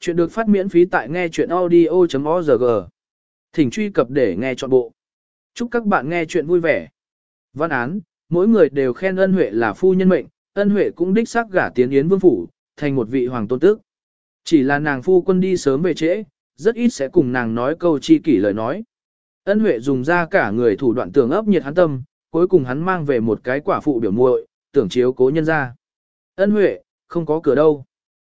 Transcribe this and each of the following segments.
Chuyện được phát miễn phí tại nghe chuyện audio.org. Thỉnh truy cập để nghe trọn bộ. Chúc các bạn nghe chuyện vui vẻ. Văn án, mỗi người đều khen ân huệ là phu nhân mệnh, ân huệ cũng đích xác gả tiến yến vương phủ, thành một vị hoàng tôn tước. Chỉ là nàng phu quân đi sớm về trễ, rất ít sẽ cùng nàng nói câu chi kỷ lời nói. Ân huệ dùng ra cả người thủ đoạn tưởng ấp nhiệt hắn tâm, cuối cùng hắn mang về một cái quả phụ biểu muội, tưởng chiếu cố nhân ra. Ân huệ, không có cửa đâu.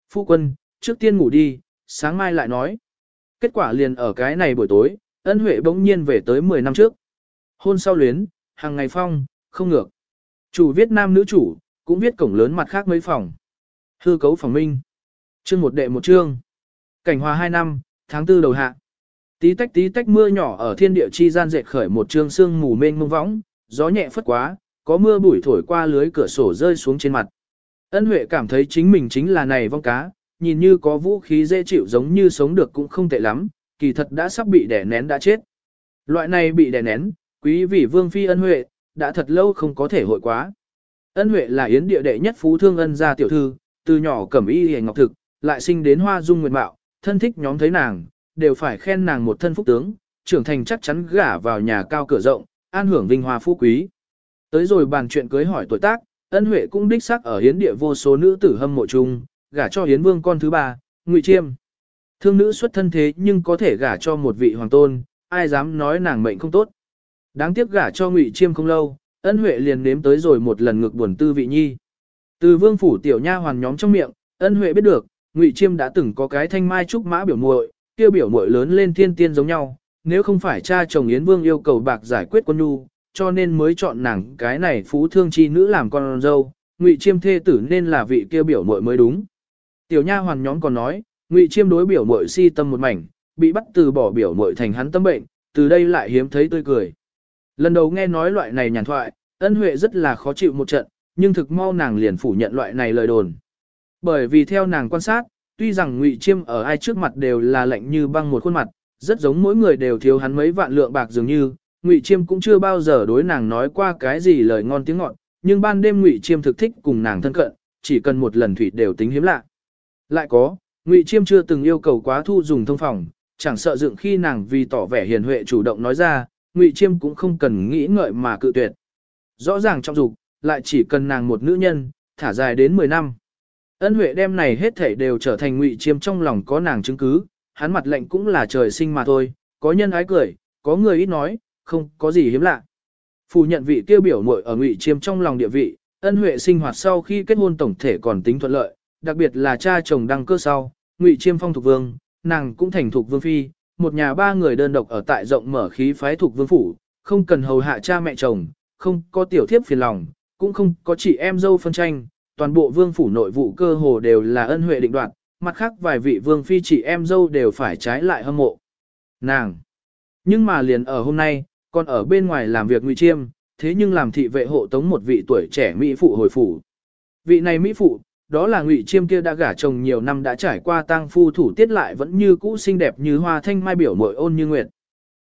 Phu quân, trước tiên ngủ đi, sáng mai lại nói. Kết quả liền ở cái này buổi tối, ân huệ bỗng nhiên về tới 10 năm trước. Hôn sau luyến, hàng ngày phong, không ngược. Chủ viết nam nữ chủ, cũng viết cổng lớn mặt khác mấy phòng. Hư cấu phòng minh. Chương một đệ một chương. Cảnh hòa hai năm, tháng tư đầu hạ. Tí tách tí tách mưa nhỏ ở thiên địa chi gian dệt khởi một chương sương mù mênh mông võng, gió nhẹ phất quá, có mưa bụi thổi qua lưới cửa sổ rơi xuống trên mặt. Ân Huệ cảm thấy chính mình chính là này vong cá, nhìn như có vũ khí dễ chịu giống như sống được cũng không tệ lắm, kỳ thật đã sắp bị đè nén đã chết. Loại này bị đè nén, quý vị vương phi ân huệ, đã thật lâu không có thể hội quá. Ân huệ là yến địa đệ nhất phú thương ân gia tiểu thư, từ nhỏ cẩm y hề ngọc thực, lại sinh đến hoa dung nguyệt mạo, thân thích nhóm thấy nàng, đều phải khen nàng một thân phúc tướng, trưởng thành chắc chắn gả vào nhà cao cửa rộng, an hưởng vinh hoa phú quý. Tới rồi bàn chuyện cưới hỏi tuổi tác, ân huệ cũng đích xác ở hiến địa vô số nữ tử hâm mộ chung, gả cho Hiến Vương con thứ ba, Ngụy Chiêm. Thương nữ xuất thân thế nhưng có thể gả cho một vị hoàng tôn, ai dám nói nàng mệnh không tốt. Đáng tiếc gả cho Ngụy Chiêm không lâu, ân huệ liền nếm tới rồi một lần ngược buồn tư vị nhi. Từ vương phủ tiểu nha hoàn nhóm trong miệng, ân huệ biết được, Ngụy Chiêm đã từng có cái thanh mai trúc mã biểu muội, kia biểu muội lớn lên thiên tiên giống nhau, nếu không phải cha chồng Yến Vương yêu cầu bạc giải quyết quân nhu, cho nên mới chọn nàng cái này phú thương chi nữ làm con dâu, Ngụy Chiêm thê tử nên là vị kia biểu muội mới đúng. Tiểu nha hoàn nhóm còn nói, Ngụy Chiêm đối biểu muội si tâm một mảnh, bị bắt từ bỏ biểu muội thành hắn tâm bệnh, từ đây lại hiếm thấy tươi cười. Lần đầu nghe nói loại này nhàn thoại, ân huệ rất là khó chịu một trận, nhưng thực mau nàng liền phủ nhận loại này lời đồn. Bởi vì theo nàng quan sát, tuy rằng Ngụy Chiêm ở ai trước mặt đều là lạnh như băng một khuôn mặt, rất giống mỗi người đều thiếu hắn mấy vạn lượng bạc dường như, Ngụy Chiêm cũng chưa bao giờ đối nàng nói qua cái gì lời ngon tiếng ngọt, nhưng ban đêm Ngụy Chiêm thực thích cùng nàng thân cận, chỉ cần một lần thủy đều tính hiếm lạ. Lại có, Ngụy Chiêm chưa từng yêu cầu quá thu dùng thông phòng, chẳng sợ dựng khi nàng vì tỏ vẻ hiền huệ chủ động nói ra, Ngụy Chiêm cũng không cần nghĩ ngợi mà cự tuyệt. Rõ ràng trong dục, lại chỉ cần nàng một nữ nhân, thả dài đến 10 năm. Ân Huệ đem này hết thảy đều trở thành Ngụy Chiêm trong lòng có nàng chứng cứ, hắn mặt lệnh cũng là trời sinh mà thôi, có nhân ái cười, có người ít nói, không có gì hiếm lạ. Phủ nhận vị tiêu biểu muội ở Ngụy Chiêm trong lòng địa vị, Ân Huệ sinh hoạt sau khi kết hôn tổng thể còn tính thuận lợi, đặc biệt là cha chồng đăng cơ sau, Ngụy Chiêm phong thuộc vương, nàng cũng thành thuộc vương phi, một nhà ba người đơn độc ở tại rộng mở khí phái thuộc vương phủ, không cần hầu hạ cha mẹ chồng, không có tiểu thiếp phiền lòng, cũng không có chị em dâu phân tranh, toàn bộ vương phủ nội vụ cơ hồ đều là ân huệ định đoạt, mặt khác vài vị vương phi chị em dâu đều phải trái lại hâm mộ. Nàng! Nhưng mà liền ở hôm nay, còn ở bên ngoài làm việc Ngụy Chiêm, thế nhưng làm thị vệ hộ tống một vị tuổi trẻ Mỹ phụ hồi phủ. Vị này Mỹ phụ, đó là ngụy chiêm kia đã gả chồng nhiều năm đã trải qua tang phu thủ tiết lại vẫn như cũ xinh đẹp như hoa thanh mai biểu mội ôn như nguyệt.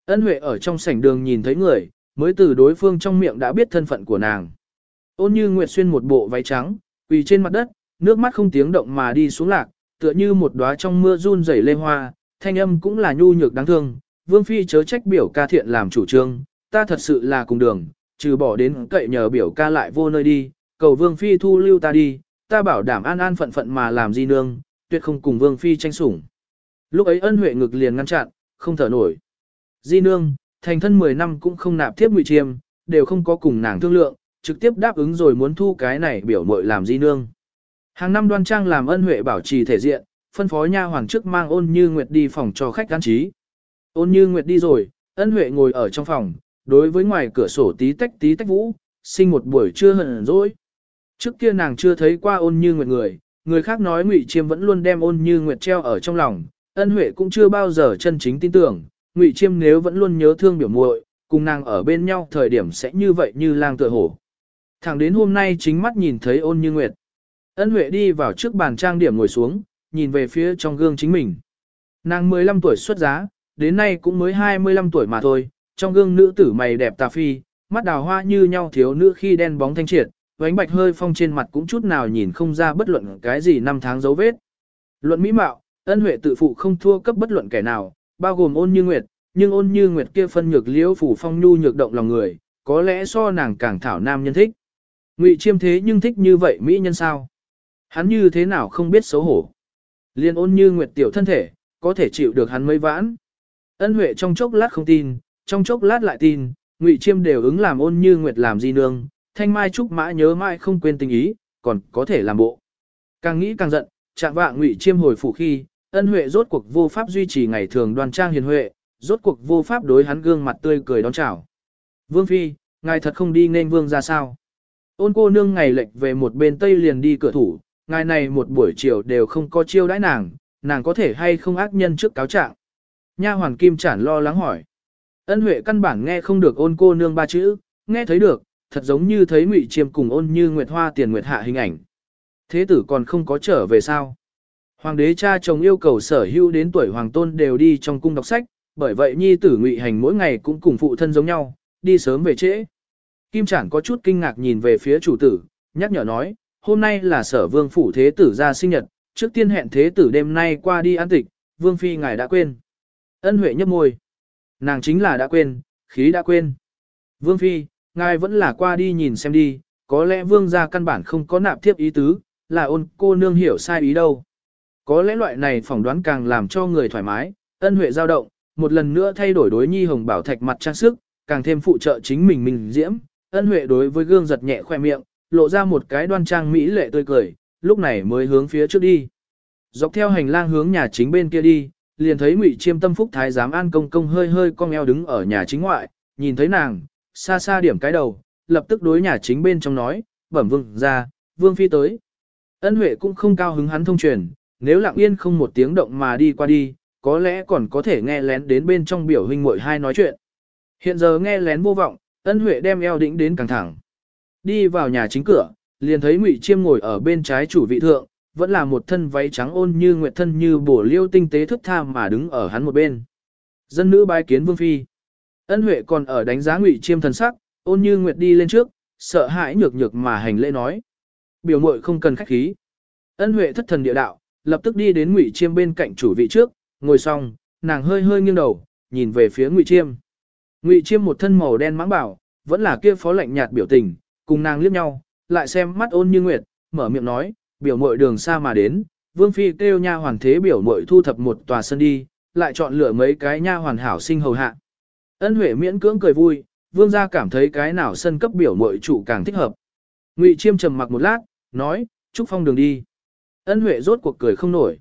Ân Huệ ở trong sảnh đường nhìn thấy người, mới từ đối phương trong miệng đã biết thân phận của nàng. Ôn như nguyệt xuyên một bộ váy trắng, quỳ trên mặt đất, nước mắt không tiếng động mà đi xuống lạc, tựa như một đóa trong mưa run rẩy lê hoa, thanh âm cũng là nhu nhược đáng thương. Vương phi chớ trách biểu ca thiện làm chủ trương, ta thật sự là cùng đường, trừ bỏ đến cậy nhờ biểu ca lại vô nơi đi, cầu vương phi thu lưu ta đi, ta bảo đảm an an phận phận mà làm di nương, tuyệt không cùng vương phi tranh sủng. Lúc ấy ân huệ ngực liền ngăn chặn, không thở nổi. Di nương, thành thân 10 năm cũng không nạp tiếp ngụy chiêm, đều không có cùng nàng thương lượng, trực tiếp đáp ứng rồi muốn thu cái này biểu mội làm di nương. Hàng năm đoan trang làm ân huệ bảo trì thể diện, phân phó nha hoàng trước mang ôn như nguyệt đi phòng cho khách gắn trí. Ôn như nguyệt đi rồi, ân huệ ngồi ở trong phòng, đối với ngoài cửa sổ tí tách tí tách vũ, sinh một buổi trưa hận rồi. Trước kia nàng chưa thấy qua ôn như nguyệt người, người khác nói Ngụy Chiêm vẫn luôn đem ôn như nguyệt treo ở trong lòng, ân huệ cũng chưa bao giờ chân chính tin tưởng, Ngụy Chiêm nếu vẫn luôn nhớ thương biểu muội, cùng nàng ở bên nhau thời điểm sẽ như vậy như lang tựa hổ. Thẳng đến hôm nay chính mắt nhìn thấy ôn như nguyệt. Ân huệ đi vào trước bàn trang điểm ngồi xuống, nhìn về phía trong gương chính mình. Nàng 15 tuổi xuất giá, đến nay cũng mới 25 tuổi mà thôi, trong gương nữ tử mày đẹp tà phi, mắt đào hoa như nhau thiếu nữ khi đen bóng thanh triệt, vánh bạch hơi phong trên mặt cũng chút nào nhìn không ra bất luận cái gì năm tháng dấu vết. Luận mỹ mạo, ân huệ tự phụ không thua cấp bất luận kẻ nào, bao gồm ôn như nguyệt, nhưng ôn như nguyệt kia phân nhược liễu phủ phong nhu nhược động lòng người, có lẽ so nàng càng thảo nam nhân thích. Ngụy chiêm thế nhưng thích như vậy mỹ nhân sao? Hắn như thế nào không biết xấu hổ. Liên ôn như nguyệt tiểu thân thể, có thể chịu được hắn mấy vãn. Ân huệ trong chốc lát không tin, trong chốc lát lại tin, Ngụy chiêm đều ứng làm ôn như nguyệt làm di nương, thanh mai trúc mã nhớ mãi không quên tình ý, còn có thể làm bộ. Càng nghĩ càng giận, chạm vạng Ngụy chiêm hồi phủ khi, ân huệ rốt cuộc vô pháp duy trì ngày thường đoan trang hiền huệ, rốt cuộc vô pháp đối hắn gương mặt tươi cười đón chào. Vương Phi, ngài thật không đi nên vương ra sao? Ôn cô nương ngày lệch về một bên tây liền đi cửa thủ, ngài này một buổi chiều đều không có chiêu đãi nàng, nàng có thể hay không ác nhân trước cáo trạng. Nha hoàng kim chản lo lắng hỏi. Ân huệ căn bản nghe không được ôn cô nương ba chữ, nghe thấy được, thật giống như thấy ngụy chiêm cùng ôn như nguyệt hoa tiền nguyệt hạ hình ảnh. Thế tử còn không có trở về sao? Hoàng đế cha chồng yêu cầu sở hữu đến tuổi hoàng tôn đều đi trong cung đọc sách, bởi vậy nhi tử ngụy hành mỗi ngày cũng cùng phụ thân giống nhau, đi sớm về trễ. Kim Trản có chút kinh ngạc nhìn về phía chủ tử, nhắc nhở nói, hôm nay là sở vương phủ thế tử ra sinh nhật, trước tiên hẹn thế tử đêm nay qua đi ăn tịch, vương phi ngài đã quên. Ân huệ nhấp môi. Nàng chính là đã quên, khí đã quên. Vương phi, ngài vẫn là qua đi nhìn xem đi, có lẽ vương gia căn bản không có nạp tiếp ý tứ, là ôn cô nương hiểu sai ý đâu. Có lẽ loại này phỏng đoán càng làm cho người thoải mái, ân huệ dao động, một lần nữa thay đổi đối nhi hồng bảo thạch mặt trang sức, càng thêm phụ trợ chính mình mình diễm, ân huệ đối với gương giật nhẹ khoe miệng, lộ ra một cái đoan trang mỹ lệ tươi cười, lúc này mới hướng phía trước đi. Dọc theo hành lang hướng nhà chính bên kia đi, liền thấy Ngụy Chiêm Tâm Phúc Thái giám An Công Công hơi hơi cong eo đứng ở nhà chính ngoại, nhìn thấy nàng, xa xa điểm cái đầu, lập tức đối nhà chính bên trong nói, bẩm vương ra, vương phi tới. Ân Huệ cũng không cao hứng hắn thông truyền, nếu lặng yên không một tiếng động mà đi qua đi, có lẽ còn có thể nghe lén đến bên trong biểu huynh muội hai nói chuyện. Hiện giờ nghe lén vô vọng, ân huệ đem eo đĩnh đến căng thẳng. Đi vào nhà chính cửa, liền thấy Ngụy Chiêm ngồi ở bên trái chủ vị thượng, vẫn là một thân váy trắng ôn như nguyệt thân như bổ liêu tinh tế thức tha mà đứng ở hắn một bên. Dân nữ bái kiến vương phi. Ân huệ còn ở đánh giá Ngụy Chiêm thần sắc, ôn như nguyệt đi lên trước, sợ hãi nhược nhược mà hành lễ nói. Biểu muội không cần khách khí. Ân huệ thất thần địa đạo, lập tức đi đến Ngụy Chiêm bên cạnh chủ vị trước, ngồi xong, nàng hơi hơi nghiêng đầu, nhìn về phía Ngụy Chiêm. Ngụy Chiêm một thân màu đen mãng bảo, vẫn là kia phó lạnh nhạt biểu tình, cùng nàng liếc nhau, lại xem mắt ôn như nguyệt, mở miệng nói, biểu muội đường xa mà đến, Vương phi kêu nha hoàn thế biểu muội thu thập một tòa sân đi, lại chọn lựa mấy cái nha hoàn hảo sinh hầu hạ. Ân Huệ miễn cưỡng cười vui, Vương gia cảm thấy cái nào sân cấp biểu muội chủ càng thích hợp. Ngụy Chiêm trầm mặc một lát, nói, "Trúc Phong đường đi." Ân Huệ rốt cuộc cười không nổi.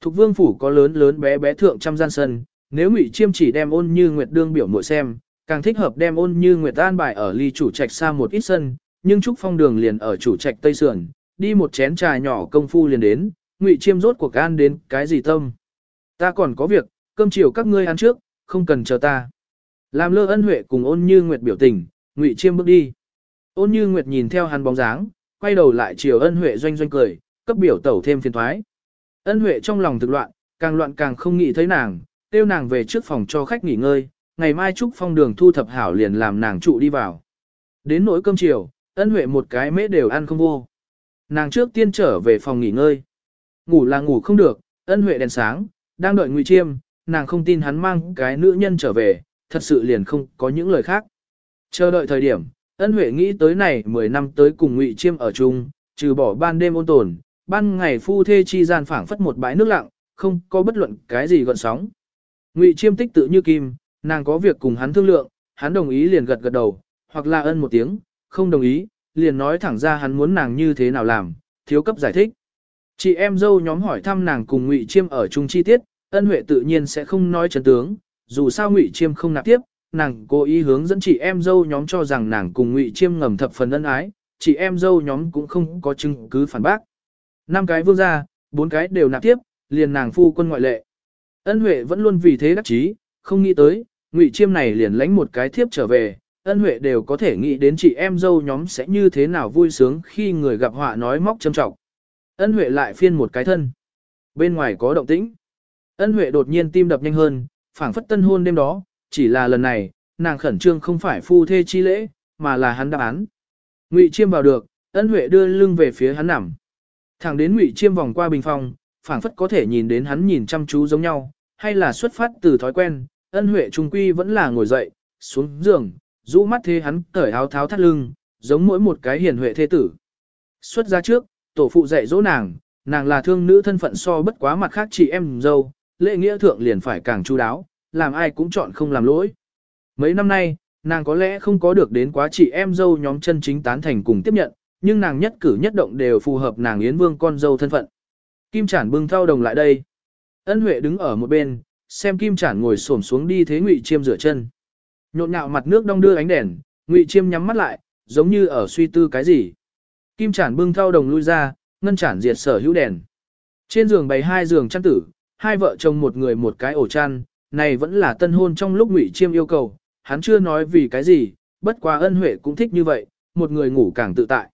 Thục Vương phủ có lớn lớn bé bé thượng trăm gian sân, nếu Ngụy Chiêm chỉ đem ôn như nguyệt đương biểu muội xem, càng thích hợp đem ôn như nguyệt an bài ở ly chủ trạch xa một ít sân, nhưng Trúc Phong đường liền ở chủ trạch Tây Sườn, đi một chén trà nhỏ công phu liền đến, Ngụy Chiêm rốt cuộc gan đến cái gì tâm. Ta còn có việc, cơm chiều các ngươi ăn trước, không cần chờ ta. Làm lơ ân huệ cùng ôn như nguyệt biểu tình, Ngụy Chiêm bước đi. Ôn như nguyệt nhìn theo hắn bóng dáng, quay đầu lại chiều ân huệ doanh doanh cười, cấp biểu tẩu thêm phiền thoái. Ân huệ trong lòng thực loạn, càng loạn càng không nghĩ thấy nàng, tiêu nàng về trước phòng cho khách nghỉ ngơi, ngày mai Trúc Phong đường thu thập hảo liền làm nàng trụ đi vào. Đến nỗi cơm chiều, ân huệ một cái mễ đều ăn không vô. Nàng trước tiên trở về phòng nghỉ ngơi. Ngủ là ngủ không được, ân huệ đèn sáng, đang đợi Ngụy Chiêm, nàng không tin hắn mang cái nữ nhân trở về, thật sự liền không có những lời khác. Chờ đợi thời điểm, ân huệ nghĩ tới này 10 năm tới cùng Ngụy Chiêm ở chung, trừ bỏ ban đêm ôn tồn, ban ngày phu thê chi gian phảng phất một bãi nước lặng, không có bất luận cái gì gợn sóng. Ngụy Chiêm tích tự như kim, nàng có việc cùng hắn thương lượng, hắn đồng ý liền gật gật đầu, hoặc là ân một tiếng, không đồng ý, liền nói thẳng ra hắn muốn nàng như thế nào làm, thiếu cấp giải thích. Chị em dâu nhóm hỏi thăm nàng cùng Ngụy Chiêm ở chung chi tiết, ân huệ tự nhiên sẽ không nói chân tướng, dù sao Ngụy Chiêm không nạp tiếp, nàng cố ý hướng dẫn chị em dâu nhóm cho rằng nàng cùng Ngụy Chiêm ngầm thập phần ân ái, chị em dâu nhóm cũng không có chứng cứ phản bác. Năm cái vương gia, bốn cái đều nạp tiếp, liền nàng phu quân ngoại lệ. Ân Huệ vẫn luôn vì thế đắc chí, không nghĩ tới, Ngụy Chiêm này liền lãnh một cái thiếp trở về, Ân Huệ đều có thể nghĩ đến chị em dâu nhóm sẽ như thế nào vui sướng khi người gặp họa nói móc châm trọng. Ân Huệ lại phiên một cái thân. Bên ngoài có động tĩnh. Ân Huệ đột nhiên tim đập nhanh hơn, phảng phất tân hôn đêm đó, chỉ là lần này, nàng khẩn trương không phải phu thê chi lễ, mà là hắn đáp án. Ngụy Chiêm vào được, Ân Huệ đưa lưng về phía hắn nằm. Thẳng đến Ngụy Chiêm vòng qua bình phòng, phảng phất có thể nhìn đến hắn nhìn chăm chú giống nhau, hay là xuất phát từ thói quen, ân huệ trung quy vẫn là ngồi dậy, xuống giường, rũ mắt thế hắn cởi áo tháo thắt lưng, giống mỗi một cái hiền huệ thế tử. Xuất ra trước, tổ phụ dạy dỗ nàng, nàng là thương nữ thân phận so bất quá mặt khác chị em dâu, lễ nghĩa thượng liền phải càng chu đáo, làm ai cũng chọn không làm lỗi. Mấy năm nay, nàng có lẽ không có được đến quá chị em dâu nhóm chân chính tán thành cùng tiếp nhận, nhưng nàng nhất cử nhất động đều phù hợp nàng Yến Vương con dâu thân phận. Kim trản bưng thao đồng lại đây. Ân Huệ đứng ở một bên, xem Kim trản ngồi xổm xuống đi thế Ngụy Chiêm rửa chân. Nhộn nhạo mặt nước đong đưa ánh đèn, Ngụy Chiêm nhắm mắt lại, giống như ở suy tư cái gì. Kim trản bưng thao đồng lui ra, ngân trản diệt sở hữu đèn. Trên giường bày hai giường chăn tử, hai vợ chồng một người một cái ổ chăn, này vẫn là tân hôn trong lúc Ngụy Chiêm yêu cầu, hắn chưa nói vì cái gì, bất quá ân huệ cũng thích như vậy, một người ngủ càng tự tại.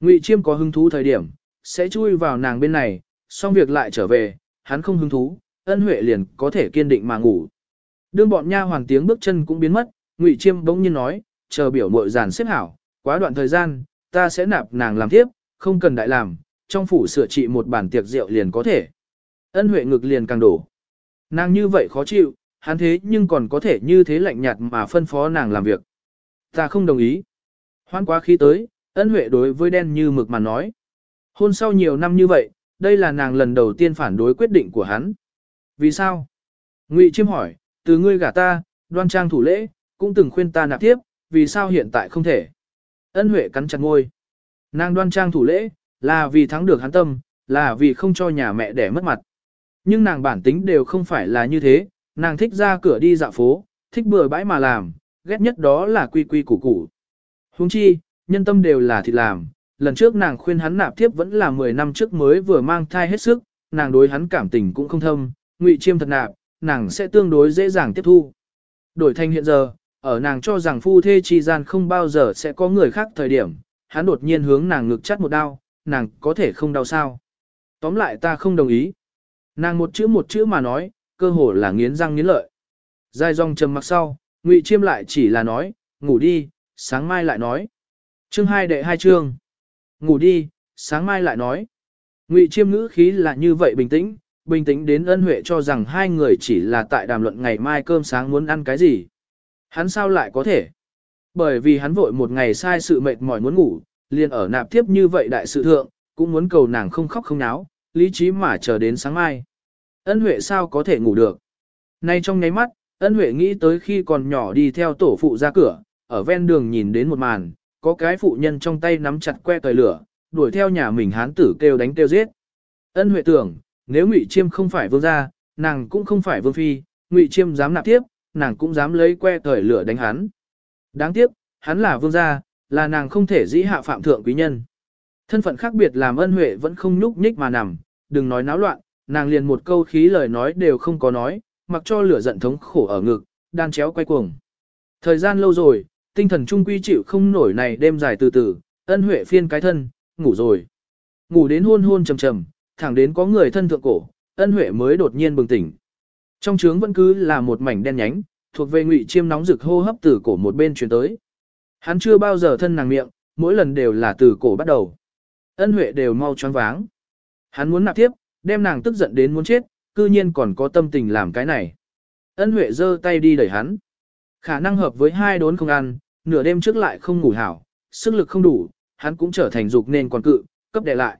Ngụy Chiêm có hứng thú thời điểm, sẽ chui vào nàng bên này, xong việc lại trở về, hắn không hứng thú, ân huệ liền có thể kiên định mà ngủ. Đương bọn nha hoàng tiếng bước chân cũng biến mất, Ngụy Chiêm bỗng nhiên nói, chờ biểu muội giàn xếp hảo, quá đoạn thời gian, ta sẽ nạp nàng làm tiếp, không cần đại làm, trong phủ sửa trị một bản tiệc rượu liền có thể. Ân huệ ngực liền càng đổ. Nàng như vậy khó chịu, hắn thế nhưng còn có thể như thế lạnh nhạt mà phân phó nàng làm việc. Ta không đồng ý. Hoan quá khí tới, ân huệ đối với đen như mực mà nói. Hôn sau nhiều năm như vậy, đây là nàng lần đầu tiên phản đối quyết định của hắn. Vì sao? Ngụy chiêm hỏi, từ ngươi gả ta, đoan trang thủ lễ, cũng từng khuyên ta nạp tiếp, vì sao hiện tại không thể? Ân huệ cắn chặt ngôi. Nàng đoan trang thủ lễ, là vì thắng được hắn tâm, là vì không cho nhà mẹ đẻ mất mặt. Nhưng nàng bản tính đều không phải là như thế, nàng thích ra cửa đi dạo phố, thích bừa bãi mà làm, ghét nhất đó là quy quy củ củ. Huống chi, nhân tâm đều là thịt làm, lần trước nàng khuyên hắn nạp tiếp vẫn là 10 năm trước mới vừa mang thai hết sức, nàng đối hắn cảm tình cũng không thâm, ngụy chiêm thật nạp, nàng sẽ tương đối dễ dàng tiếp thu. Đổi thành hiện giờ, ở nàng cho rằng phu thê chi gian không bao giờ sẽ có người khác thời điểm, hắn đột nhiên hướng nàng ngực chắt một đau, nàng có thể không đau sao. Tóm lại ta không đồng ý. Nàng một chữ một chữ mà nói, cơ hồ là nghiến răng nghiến lợi. Dài dòng trầm mặc sau, Ngụy Chiêm lại chỉ là nói, ngủ đi, sáng mai lại nói. Chương hai đệ hai chương. Ngủ đi, sáng mai lại nói. Ngụy Chiêm ngữ khí là như vậy bình tĩnh, bình tĩnh đến ân huệ cho rằng hai người chỉ là tại đàm luận ngày mai cơm sáng muốn ăn cái gì. Hắn sao lại có thể? Bởi vì hắn vội một ngày sai sự mệt mỏi muốn ngủ, liền ở nạp tiếp như vậy đại sự thượng, cũng muốn cầu nàng không khóc không náo, lý trí mà chờ đến sáng mai. Ân Huệ sao có thể ngủ được? Nay trong nháy mắt, Ân Huệ nghĩ tới khi còn nhỏ đi theo tổ phụ ra cửa, ở ven đường nhìn đến một màn, có cái phụ nhân trong tay nắm chặt que tời lửa, đuổi theo nhà mình hán tử kêu đánh kêu giết. Ân Huệ tưởng, nếu Ngụy Chiêm không phải vương gia, nàng cũng không phải vương phi, Ngụy Chiêm dám nạp tiếp, nàng cũng dám lấy que tời lửa đánh hắn. Đáng tiếc, hắn là vương gia, là nàng không thể dĩ hạ phạm thượng quý nhân. Thân phận khác biệt làm ân huệ vẫn không nhúc nhích mà nằm, đừng nói náo loạn, nàng liền một câu khí lời nói đều không có nói, mặc cho lửa giận thống khổ ở ngực, đan chéo quay cuồng. Thời gian lâu rồi, tinh thần trung quy chịu không nổi này đêm dài từ từ, ân huệ phiên cái thân, ngủ rồi. Ngủ đến hôn hôn trầm trầm, thẳng đến có người thân thượng cổ, ân huệ mới đột nhiên bừng tỉnh. Trong trướng vẫn cứ là một mảnh đen nhánh, thuộc về ngụy chiêm nóng rực hô hấp từ cổ một bên truyền tới. Hắn chưa bao giờ thân nàng miệng, mỗi lần đều là từ cổ bắt đầu. Ân Huệ đều mau choáng váng. Hắn muốn nạp tiếp, đem nàng tức giận đến muốn chết, cư nhiên còn có tâm tình làm cái này. Ân Huệ giơ tay đi đẩy hắn. Khả năng hợp với hai đốn không ăn, nửa đêm trước lại không ngủ hảo, sức lực không đủ, hắn cũng trở thành dục nên còn cự, cấp đè lại.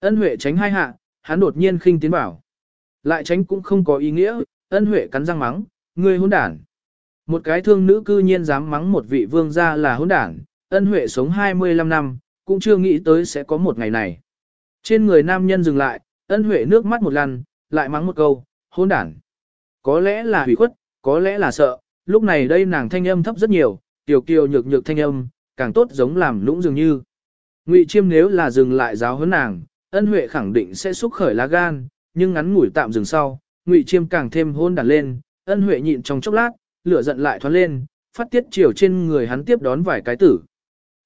Ân Huệ tránh hai hạ, hắn đột nhiên khinh tiến bảo. Lại tránh cũng không có ý nghĩa, ân Huệ cắn răng mắng, ngươi hỗn đản. Một cái thương nữ cư nhiên dám mắng một vị vương gia là hỗn đản, ân huệ sống 25 năm, cũng chưa nghĩ tới sẽ có một ngày này. Trên người nam nhân dừng lại, ân huệ nước mắt một lần, lại mắng một câu, hôn đản. Có lẽ là hủy khuất, có lẽ là sợ, lúc này đây nàng thanh âm thấp rất nhiều, tiểu kiều nhược nhược thanh âm, càng tốt giống làm lũng dường như. Ngụy chiêm nếu là dừng lại giáo huấn nàng, ân huệ khẳng định sẽ xúc khởi lá gan, nhưng ngắn ngủi tạm dừng sau, Ngụy chiêm càng thêm hôn đản lên, ân huệ nhịn trong chốc lát, lửa giận lại thoát lên, phát tiết chiều trên người hắn tiếp đón vài cái tử.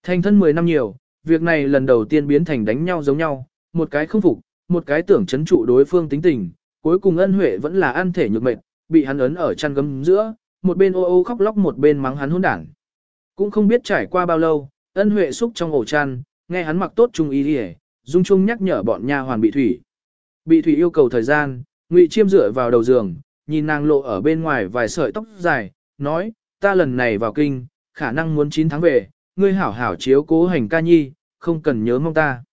Thành thân 10 năm nhiều, việc này lần đầu tiên biến thành đánh nhau giống nhau, một cái không phục, một cái tưởng chấn trụ đối phương tính tình, cuối cùng ân huệ vẫn là ăn thể nhược mệt, bị hắn ấn ở chăn gấm giữa, một bên ô ô khóc lóc một bên mắng hắn hỗn đảng. Cũng không biết trải qua bao lâu, ân huệ xúc trong ổ chăn, nghe hắn mặc tốt trung y đi dung chung nhắc nhở bọn nha hoàn bị thủy. bị thủy yêu cầu thời gian, Ngụy Chiêm dựa vào đầu giường, nhìn nàng lộ ở bên ngoài vài sợi tóc dài, nói, ta lần này vào kinh, khả năng muốn 9 tháng về, ngươi hảo hảo chiếu cố hành ca nhi, không cần nhớ mong ta.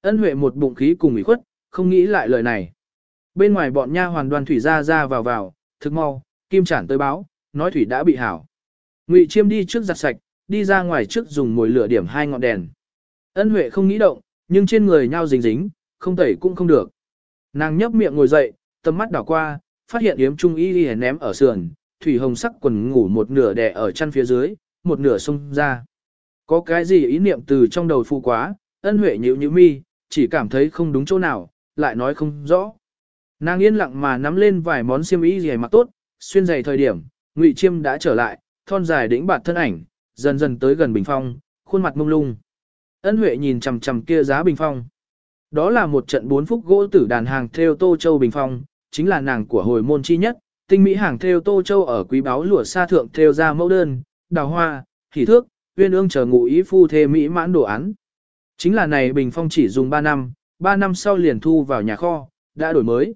Ân Huệ một bụng khí cùng ủy khuất, không nghĩ lại lời này. Bên ngoài bọn nha hoàn đoàn thủy ra ra vào vào, thức mau, kim chản tới báo, nói thủy đã bị hảo. Ngụy Chiêm đi trước giặt sạch, đi ra ngoài trước dùng mồi lửa điểm hai ngọn đèn. Ân Huệ không nghĩ động, nhưng trên người nhau dính dính, không tẩy cũng không được. Nàng nhấp miệng ngồi dậy, tầm mắt đảo qua, phát hiện yếm trung y y ném ở sườn, thủy hồng sắc quần ngủ một nửa đè ở chân phía dưới, một nửa xông ra. Có cái gì ý niệm từ trong đầu phu quá, ân huệ nhíu nhíu mi, chỉ cảm thấy không đúng chỗ nào, lại nói không rõ. Nàng yên lặng mà nắm lên vài món xiêm y gì mặc tốt, xuyên giày thời điểm, Ngụy Chiêm đã trở lại, thon dài đĩnh bạt thân ảnh, dần dần tới gần bình phong, khuôn mặt mông lung. Ân Huệ nhìn chằm chằm kia giá bình phong. Đó là một trận bốn phúc gỗ tử đàn hàng theo Tô Châu bình phong, chính là nàng của hồi môn chi nhất, tinh mỹ hàng theo Tô Châu ở quý báo lụa sa thượng theo ra mẫu đơn, đào hoa, hỉ thước, uyên ương chờ ngụ ý phu thê mỹ mãn đồ án. Chính là này bình phong chỉ dùng 3 năm, 3 năm sau liền thu vào nhà kho, đã đổi mới.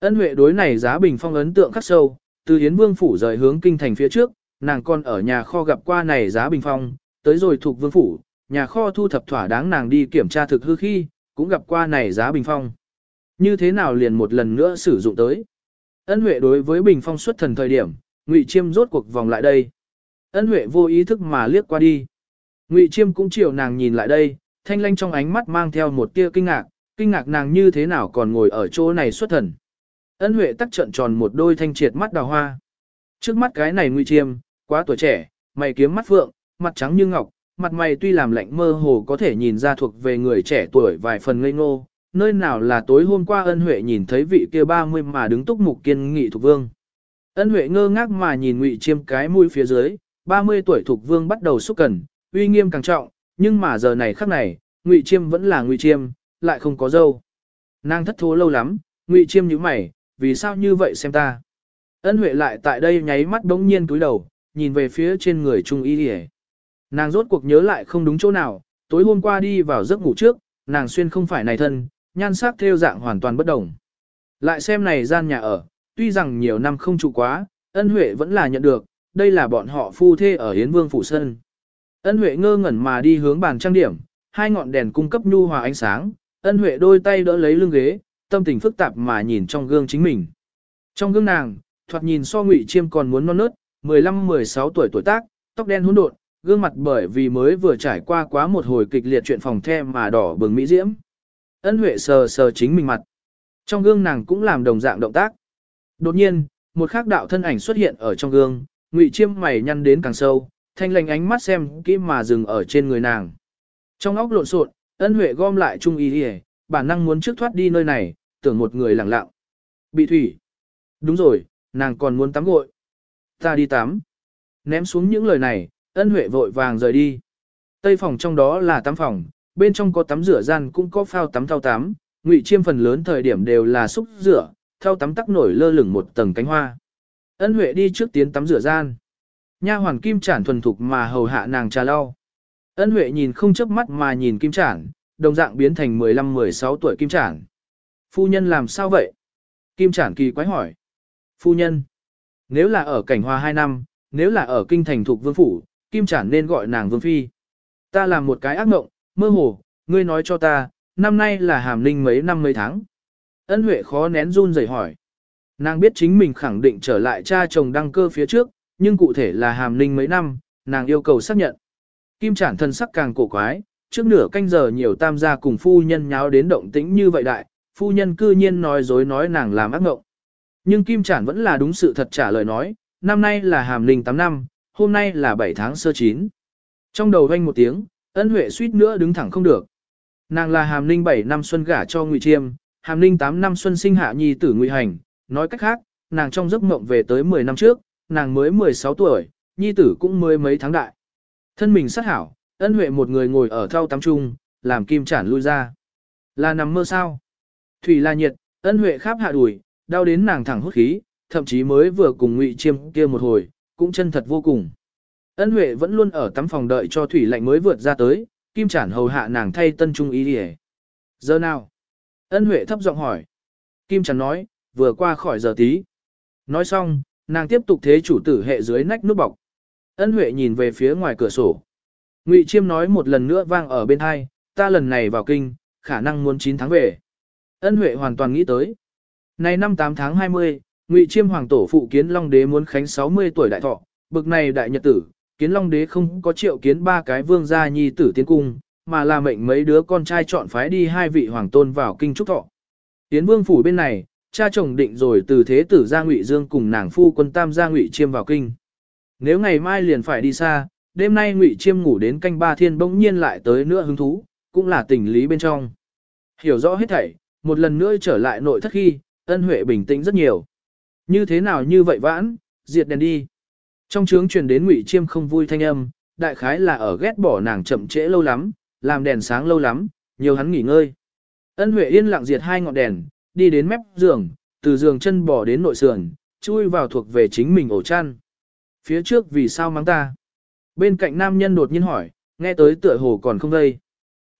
Ân Huệ đối này giá bình phong ấn tượng khắc sâu, từ Hiến Vương phủ rời hướng kinh thành phía trước, nàng còn ở nhà kho gặp qua này giá bình phong, tới rồi thuộc Vương phủ, nhà kho thu thập thỏa đáng nàng đi kiểm tra thực hư khi, cũng gặp qua này giá bình phong. Như thế nào liền một lần nữa sử dụng tới. Ân Huệ đối với bình phong xuất thần thời điểm, Ngụy Chiêm rốt cuộc vòng lại đây. Ân Huệ vô ý thức mà liếc qua đi. Ngụy Chiêm cũng chiều nàng nhìn lại đây, thanh lanh trong ánh mắt mang theo một tia kinh ngạc, kinh ngạc nàng như thế nào còn ngồi ở chỗ này xuất thần. Ân Huệ tắc trận tròn một đôi thanh triệt mắt đào hoa. Trước mắt cái này Ngụy Chiêm, quá tuổi trẻ, mày kiếm mắt phượng, mặt trắng như ngọc, mặt mày tuy làm lạnh mơ hồ có thể nhìn ra thuộc về người trẻ tuổi vài phần ngây ngô, nơi nào là tối hôm qua ân huệ nhìn thấy vị kia 30 mà đứng túc mục kiên nghị thuộc vương. Ân huệ ngơ ngác mà nhìn ngụy chiêm cái mũi phía dưới, 30 tuổi thuộc vương bắt đầu xúc cần, uy nghiêm càng trọng, nhưng mà giờ này khắc này, ngụy chiêm vẫn là ngụy chiêm, lại không có dâu. Nàng thất thố lâu lắm, ngụy chiêm nhíu mày, vì sao như vậy xem ta. Ân huệ lại tại đây nháy mắt đống nhiên cúi đầu, nhìn về phía trên người trung y hề. Nàng rốt cuộc nhớ lại không đúng chỗ nào, tối hôm qua đi vào giấc ngủ trước, nàng xuyên không phải này thân, nhan sắc theo dạng hoàn toàn bất đồng. Lại xem này gian nhà ở, tuy rằng nhiều năm không trụ quá, ân huệ vẫn là nhận được, đây là bọn họ phu thê ở Hiến Vương Phủ Sơn. Ân huệ ngơ ngẩn mà đi hướng bàn trang điểm, hai ngọn đèn cung cấp nhu hòa ánh sáng, ân huệ đôi tay đỡ lấy lưng ghế, tâm tình phức tạp mà nhìn trong gương chính mình. Trong gương nàng, thoạt nhìn so ngụy chiêm còn muốn non nớt, 15-16 tuổi tuổi tác, tóc đen hỗn độn, gương mặt bởi vì mới vừa trải qua quá một hồi kịch liệt chuyện phòng the mà đỏ bừng mỹ diễm. Ân Huệ sờ sờ chính mình mặt. Trong gương nàng cũng làm đồng dạng động tác. Đột nhiên, một khắc đạo thân ảnh xuất hiện ở trong gương, Ngụy Chiêm mày nhăn đến càng sâu, thanh lành ánh mắt xem kỹ mà dừng ở trên người nàng. Trong óc lộn xộn, Ân Huệ gom lại trung y đi, bản năng muốn trước thoát đi nơi này, tưởng một người lẳng lặng. Bị thủy. Đúng rồi, nàng còn muốn tắm gội. Ta đi tắm. Ném xuống những lời này, Ân Huệ vội vàng rời đi. Tây phòng trong đó là tắm phòng, bên trong có tắm rửa gian cũng có phao tắm thao tắm, ngụy chiêm phần lớn thời điểm đều là xúc rửa, thao tắm tắc nổi lơ lửng một tầng cánh hoa. Ân Huệ đi trước tiến tắm rửa gian. Nha hoàn kim Trản thuần thục mà hầu hạ nàng trà lau. Ân Huệ nhìn không chớp mắt mà nhìn kim Trản, đồng dạng biến thành 15-16 tuổi kim Trản. Phu nhân làm sao vậy? Kim Trản kỳ quái hỏi. Phu nhân. Nếu là ở cảnh hoa 2 năm, nếu là ở kinh thành thuộc vương phủ, kim Trản nên gọi nàng vương phi. Ta làm một cái ác mộng, mơ hồ, ngươi nói cho ta, năm nay là hàm ninh mấy năm mấy tháng. Ân Huệ khó nén run rẩy hỏi. Nàng biết chính mình khẳng định trở lại cha chồng đăng cơ phía trước, nhưng cụ thể là hàm ninh mấy năm, nàng yêu cầu xác nhận. Kim Trản thân sắc càng cổ quái, trước nửa canh giờ nhiều tam gia cùng phu nhân nháo đến động tĩnh như vậy đại, phu nhân cư nhiên nói dối nói nàng làm ác ngộng. Nhưng Kim Trản vẫn là đúng sự thật trả lời nói, năm nay là hàm ninh 8 năm, hôm nay là 7 tháng sơ chín. Trong đầu vang một tiếng, ân huệ suýt nữa đứng thẳng không được. Nàng là hàm ninh 7 năm xuân gả cho Ngụy Chiêm, hàm ninh 8 năm xuân sinh hạ nhi tử Ngụy Hành, nói cách khác, nàng trong giấc mộng về tới 10 năm trước, nàng mới 16 tuổi, nhi tử cũng mới mấy tháng đại. Thân mình sát hảo, ân huệ một người ngồi ở thau tắm trung, làm kim chản lui ra. Là nằm mơ sao? Thủy là nhiệt, ân huệ khắp hạ đùi, đau đến nàng thẳng hút khí, thậm chí mới vừa cùng Ngụy Chiêm kia một hồi, cũng chân thật vô cùng. Ân Huệ vẫn luôn ở tắm phòng đợi cho thủy lạnh mới vượt ra tới, Kim Chản hầu hạ nàng thay tân trung ý đi Giờ nào? Ân Huệ thấp giọng hỏi. Kim chản nói, vừa qua khỏi giờ tí. Nói xong, nàng tiếp tục thế chủ tử hệ dưới nách nút bọc. Ân Huệ nhìn về phía ngoài cửa sổ. Ngụy Chiêm nói một lần nữa vang ở bên hai, ta lần này vào kinh, khả năng muốn 9 tháng về. Ân Huệ hoàn toàn nghĩ tới. Này năm 8 tháng 20, Ngụy Chiêm hoàng tổ phụ kiến Long Đế muốn khánh 60 tuổi đại thọ, bực này đại nhật tử, kiến Long Đế không có triệu kiến ba cái vương gia nhi tử tiến cung, mà là mệnh mấy đứa con trai chọn phái đi hai vị hoàng tôn vào kinh trúc thọ. Tiến vương phủ bên này, cha chồng định rồi từ thế tử gia Ngụy Dương cùng nàng phu quân tam gia Ngụy Chiêm vào kinh. Nếu ngày mai liền phải đi xa, đêm nay Ngụy Chiêm ngủ đến canh ba thiên bỗng nhiên lại tới nữa hứng thú, cũng là tình lý bên trong. Hiểu rõ hết thảy, một lần nữa trở lại nội thất khi, ân huệ bình tĩnh rất nhiều. Như thế nào như vậy vãn, diệt đèn đi. Trong trướng truyền đến Ngụy Chiêm không vui thanh âm, đại khái là ở ghét bỏ nàng chậm trễ lâu lắm, làm đèn sáng lâu lắm, nhiều hắn nghỉ ngơi. Ân Huệ yên lặng diệt hai ngọn đèn, đi đến mép giường, từ giường chân bỏ đến nội sườn, chui vào thuộc về chính mình ổ chăn. Phía trước vì sao mắng ta? Bên cạnh nam nhân đột nhiên hỏi, nghe tới tựa hồ còn không gây.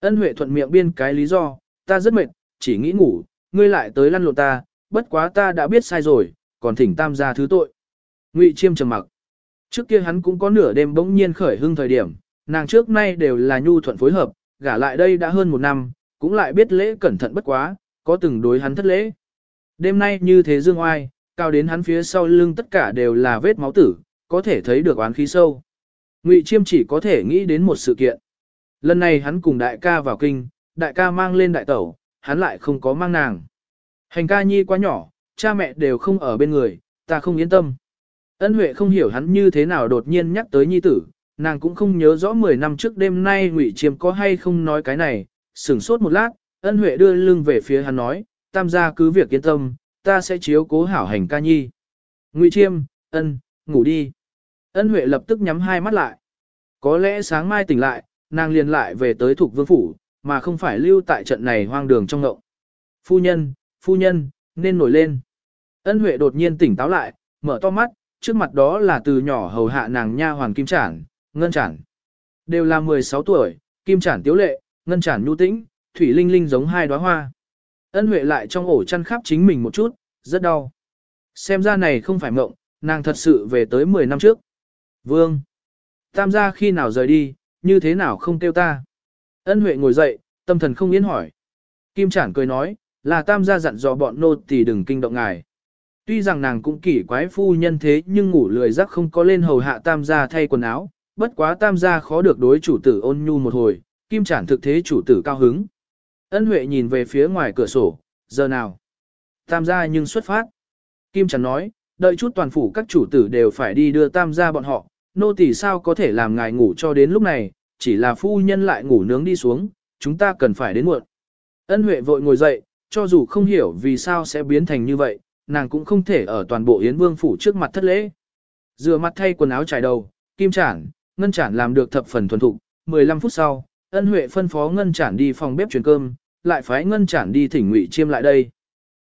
Ân Huệ thuận miệng biên cái lý do, ta rất mệt, chỉ nghĩ ngủ, ngươi lại tới lăn lộn ta, bất quá ta đã biết sai rồi, còn thỉnh tam gia thứ tội. Ngụy Chiêm trầm mặc. Trước kia hắn cũng có nửa đêm bỗng nhiên khởi hưng thời điểm, nàng trước nay đều là nhu thuận phối hợp, gả lại đây đã hơn một năm, cũng lại biết lễ cẩn thận bất quá, có từng đối hắn thất lễ. Đêm nay như thế dương oai, cao đến hắn phía sau lưng tất cả đều là vết máu tử, có thể thấy được oán khí sâu. Ngụy Chiêm chỉ có thể nghĩ đến một sự kiện. Lần này hắn cùng đại ca vào kinh, đại ca mang lên đại tẩu, hắn lại không có mang nàng. Hành ca nhi quá nhỏ, cha mẹ đều không ở bên người, ta không yên tâm. Ân Huệ không hiểu hắn như thế nào đột nhiên nhắc tới nhi tử, nàng cũng không nhớ rõ 10 năm trước đêm nay Ngụy Chiêm có hay không nói cái này, sửng sốt một lát, Ân Huệ đưa lưng về phía hắn nói, tam gia cứ việc yên tâm, ta sẽ chiếu cố hảo hành ca nhi. Ngụy Chiêm, ân, ngủ đi. Ân Huệ lập tức nhắm hai mắt lại. Có lẽ sáng mai tỉnh lại, nàng liền lại về tới thuộc vương phủ, mà không phải lưu tại trận này hoang đường trong ngậu. Phu nhân, phu nhân, nên nổi lên. Ân Huệ đột nhiên tỉnh táo lại, mở to mắt, trước mặt đó là từ nhỏ hầu hạ nàng nha hoàn kim trản, ngân trản. Đều là 16 tuổi, kim trản tiếu lệ, ngân trản nhu tĩnh, thủy linh linh giống hai đóa hoa. Ân Huệ lại trong ổ chăn khắp chính mình một chút, rất đau. Xem ra này không phải mộng, nàng thật sự về tới 10 năm trước. Vương. Tam gia khi nào rời đi, như thế nào không kêu ta. Ân Huệ ngồi dậy, tâm thần không yên hỏi. Kim Trản cười nói, là tam gia dặn dò bọn nô tỳ đừng kinh động ngài. Tuy rằng nàng cũng kỳ quái phu nhân thế nhưng ngủ lười giấc không có lên hầu hạ tam gia thay quần áo, bất quá tam gia khó được đối chủ tử ôn nhu một hồi, Kim Trản thực thế chủ tử cao hứng. Ân Huệ nhìn về phía ngoài cửa sổ, giờ nào? Tam gia nhưng xuất phát. Kim Trản nói, đợi chút toàn phủ các chủ tử đều phải đi đưa tam gia bọn họ, nô tỳ sao có thể làm ngài ngủ cho đến lúc này, chỉ là phu nhân lại ngủ nướng đi xuống, chúng ta cần phải đến muộn. Ân Huệ vội ngồi dậy, cho dù không hiểu vì sao sẽ biến thành như vậy, nàng cũng không thể ở toàn bộ Yến Vương phủ trước mặt thất lễ. Rửa mặt thay quần áo trải đầu, Kim Trản, Ngân Trản làm được thập phần thuần thục, 15 phút sau, Ân Huệ phân phó Ngân Trản đi phòng bếp truyền cơm, lại phái Ngân Trản đi thỉnh Ngụy Chiêm lại đây.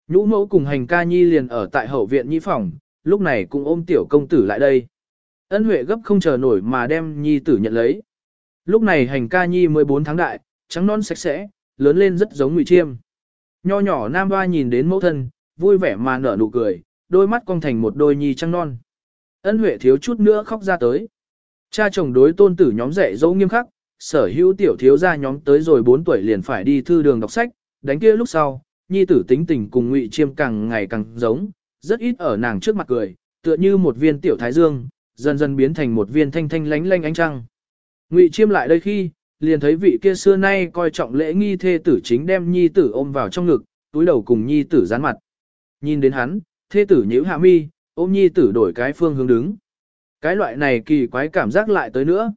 Nhũ mẫu cùng hành ca nhi liền ở tại hậu viện nhi phòng, lúc này cũng ôm tiểu công tử lại đây. Ân Huệ gấp không chờ nổi mà đem nhi tử nhận lấy. Lúc này hành ca nhi 14 tháng đại, trắng non sạch sẽ, lớn lên rất giống Ngụy Chiêm. Nho nhỏ nam hoa nhìn đến mẫu thân, vui vẻ mà nở nụ cười, đôi mắt cong thành một đôi nhi trắng non. Ân Huệ thiếu chút nữa khóc ra tới. Cha chồng đối tôn tử nhóm dạy dỗ nghiêm khắc, sở hữu tiểu thiếu gia nhóm tới rồi 4 tuổi liền phải đi thư đường đọc sách, đánh kia lúc sau, nhi tử tính tình cùng ngụy chiêm càng ngày càng giống, rất ít ở nàng trước mặt cười, tựa như một viên tiểu thái dương, dần dần biến thành một viên thanh thanh lánh lánh ánh trăng. Ngụy chiêm lại đây khi, liền thấy vị kia xưa nay coi trọng lễ nghi thê tử chính đem nhi tử ôm vào trong ngực, túi đầu cùng nhi tử dán mặt. Nhìn đến hắn, thê tử nhíu hạ mi, ôm nhi tử đổi cái phương hướng đứng. Cái loại này kỳ quái cảm giác lại tới nữa.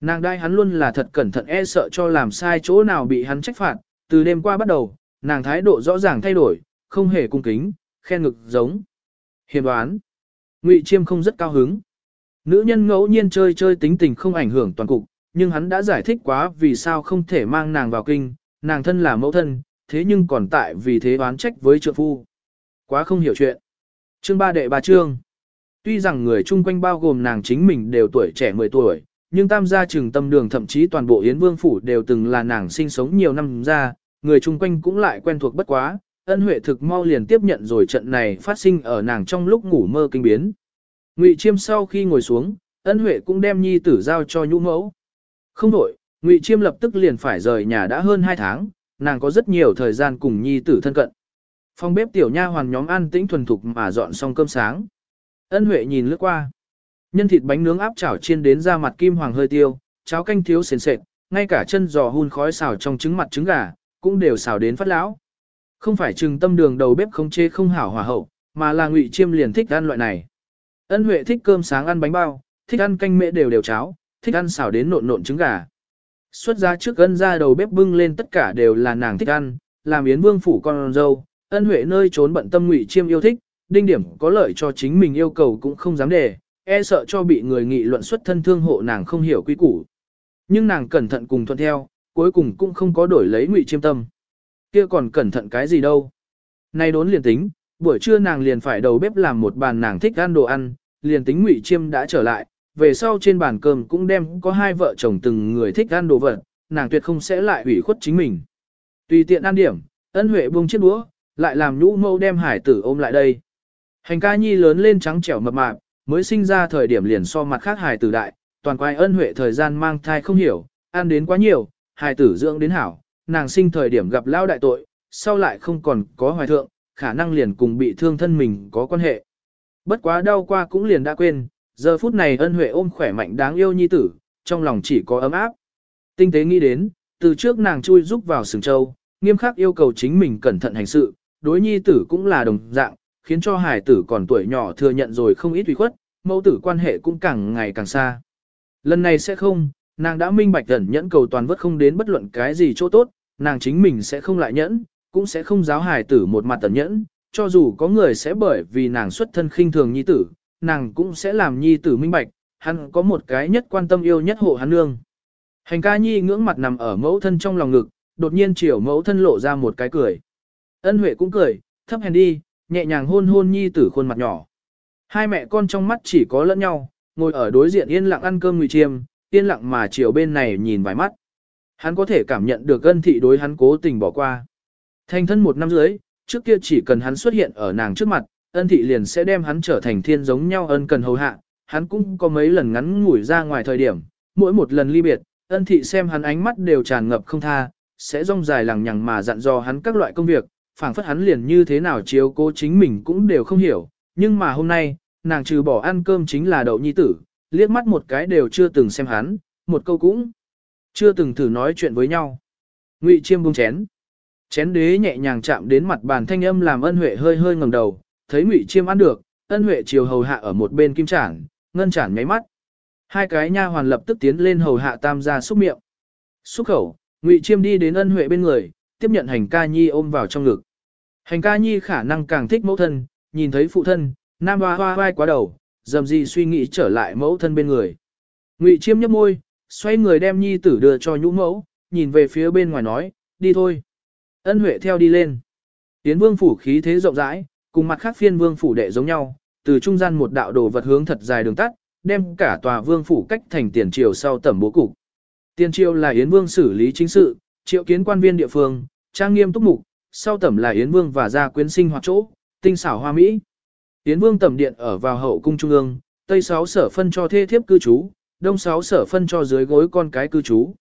Nàng đai hắn luôn là thật cẩn thận e sợ cho làm sai chỗ nào bị hắn trách phạt, từ đêm qua bắt đầu, nàng thái độ rõ ràng thay đổi, không hề cung kính, khen ngực giống. Hiền đoán. Ngụy Chiêm không rất cao hứng. Nữ nhân ngẫu nhiên chơi chơi tính tình không ảnh hưởng toàn cục, nhưng hắn đã giải thích quá vì sao không thể mang nàng vào kinh, nàng thân là mẫu thân, thế nhưng còn tại vì thế oán trách với trượng phu. Quá không hiểu chuyện. Chương ba đệ ba chương. Tuy rằng người chung quanh bao gồm nàng chính mình đều tuổi trẻ 10 tuổi, nhưng tam gia trừng tâm đường thậm chí toàn bộ Yến Vương Phủ đều từng là nàng sinh sống nhiều năm ra, người chung quanh cũng lại quen thuộc bất quá, ân huệ thực mau liền tiếp nhận rồi trận này phát sinh ở nàng trong lúc ngủ mơ kinh biến. Ngụy Chiêm sau khi ngồi xuống, ân huệ cũng đem nhi tử giao cho nhũ mẫu. Không đổi, Ngụy Chiêm lập tức liền phải rời nhà đã hơn 2 tháng, nàng có rất nhiều thời gian cùng nhi tử thân cận. Phòng bếp tiểu nha hoàn nhóm ăn tĩnh thuần thục mà dọn xong cơm sáng. Ân Huệ nhìn lướt qua. Nhân thịt bánh nướng áp chảo chiên đến ra mặt kim hoàng hơi tiêu, cháo canh thiếu sền sệt, ngay cả chân giò hun khói xào trong trứng mặt trứng gà, cũng đều xào đến phát lão. Không phải trừng tâm đường đầu bếp không chê không hảo hòa hậu, mà là ngụy chiêm liền thích ăn loại này. Ân Huệ thích cơm sáng ăn bánh bao, thích ăn canh mễ đều đều cháo, thích ăn xào đến nộn nộn trứng gà. Xuất ra trước ân ra đầu bếp bưng lên tất cả đều là nàng thích ăn, làm yến vương phủ con dâu, ân huệ nơi trốn bận tâm ngụy chiêm yêu thích, đinh điểm có lợi cho chính mình yêu cầu cũng không dám để, e sợ cho bị người nghị luận xuất thân thương hộ nàng không hiểu quy củ. Nhưng nàng cẩn thận cùng thuận theo, cuối cùng cũng không có đổi lấy ngụy chiêm tâm. Kia còn cẩn thận cái gì đâu. Nay đốn liền tính, buổi trưa nàng liền phải đầu bếp làm một bàn nàng thích ăn đồ ăn, liền tính ngụy chiêm đã trở lại, về sau trên bàn cơm cũng đem có hai vợ chồng từng người thích ăn đồ vật, nàng tuyệt không sẽ lại ủy khuất chính mình. Tùy tiện ăn điểm, ân huệ buông chiếc đũa, lại làm nhũ mâu đem hải tử ôm lại đây. Hành ca nhi lớn lên trắng trẻo mập mạp, mới sinh ra thời điểm liền so mặt khác hải tử đại, toàn quay ân huệ thời gian mang thai không hiểu, ăn đến quá nhiều, hải tử dưỡng đến hảo, nàng sinh thời điểm gặp lao đại tội, sau lại không còn có hoài thượng, khả năng liền cùng bị thương thân mình có quan hệ. Bất quá đau qua cũng liền đã quên, giờ phút này ân huệ ôm khỏe mạnh đáng yêu nhi tử, trong lòng chỉ có ấm áp. Tinh tế nghĩ đến, từ trước nàng chui rúc vào sừng châu, nghiêm khắc yêu cầu chính mình cẩn thận hành sự, đối nhi tử cũng là đồng dạng, khiến cho hải tử còn tuổi nhỏ thừa nhận rồi không ít ủy khuất, mẫu tử quan hệ cũng càng ngày càng xa. Lần này sẽ không, nàng đã minh bạch ẩn nhẫn cầu toàn vất không đến bất luận cái gì chỗ tốt, nàng chính mình sẽ không lại nhẫn, cũng sẽ không giáo hải tử một mặt tẩn nhẫn, cho dù có người sẽ bởi vì nàng xuất thân khinh thường nhi tử, nàng cũng sẽ làm nhi tử minh bạch, hắn có một cái nhất quan tâm yêu nhất hộ hắn nương. Hành ca nhi ngưỡng mặt nằm ở mẫu thân trong lòng ngực, đột nhiên chiều mẫu thân lộ ra một cái cười. Ân Huệ cũng cười, thấp hèn đi, nhẹ nhàng hôn hôn nhi tử khuôn mặt nhỏ. Hai mẹ con trong mắt chỉ có lẫn nhau, ngồi ở đối diện yên lặng ăn cơm ngụy chiêm, yên lặng mà chiều bên này nhìn vài mắt. Hắn có thể cảm nhận được ân thị đối hắn cố tình bỏ qua. Thành thân một năm dưới, trước kia chỉ cần hắn xuất hiện ở nàng trước mặt, ân thị liền sẽ đem hắn trở thành thiên giống nhau ân cần hầu hạ. Hắn cũng có mấy lần ngắn ngủi ra ngoài thời điểm, mỗi một lần ly biệt, ân thị xem hắn ánh mắt đều tràn ngập không tha, sẽ rong dài lằng nhằng mà dặn dò hắn các loại công việc, phảng phất hắn liền như thế nào chiếu cố chính mình cũng đều không hiểu, nhưng mà hôm nay, nàng trừ bỏ ăn cơm chính là đậu nhi tử, liếc mắt một cái đều chưa từng xem hắn, một câu cũng chưa từng thử nói chuyện với nhau. Ngụy Chiêm buông chén. Chén đế nhẹ nhàng chạm đến mặt bàn thanh âm làm ân huệ hơi hơi ngẩng đầu, thấy Ngụy Chiêm ăn được, ân huệ chiều hầu hạ ở một bên kim chản, ngân chản nháy mắt. Hai cái nha hoàn lập tức tiến lên hầu hạ tam gia xúc miệng. Xúc khẩu, Ngụy Chiêm đi đến ân huệ bên người, tiếp nhận hành ca nhi ôm vào trong ngực. Hành ca nhi khả năng càng thích mẫu thân, nhìn thấy phụ thân, nam hoa hoa vai quá đầu, dầm gì suy nghĩ trở lại mẫu thân bên người. Ngụy chiêm nhấp môi, xoay người đem nhi tử đưa cho nhũ mẫu, nhìn về phía bên ngoài nói, đi thôi. Ân Huệ theo đi lên. Tiến vương phủ khí thế rộng rãi, cùng mặt khác phiên vương phủ đệ giống nhau, từ trung gian một đạo đồ vật hướng thật dài đường tắt, đem cả tòa vương phủ cách thành tiền triều sau tẩm bố cục. Tiền triều là Yến Vương xử lý chính sự, triệu kiến quan viên địa phương, trang nghiêm túc mục, sau tẩm là Yến Vương và gia quyến sinh hoạt chỗ, tinh xảo hoa mỹ. Yến Vương tẩm điện ở vào hậu cung trung ương, tây sáu sở phân cho thê thiếp cư trú, đông sáu sở phân cho dưới gối con cái cư trú.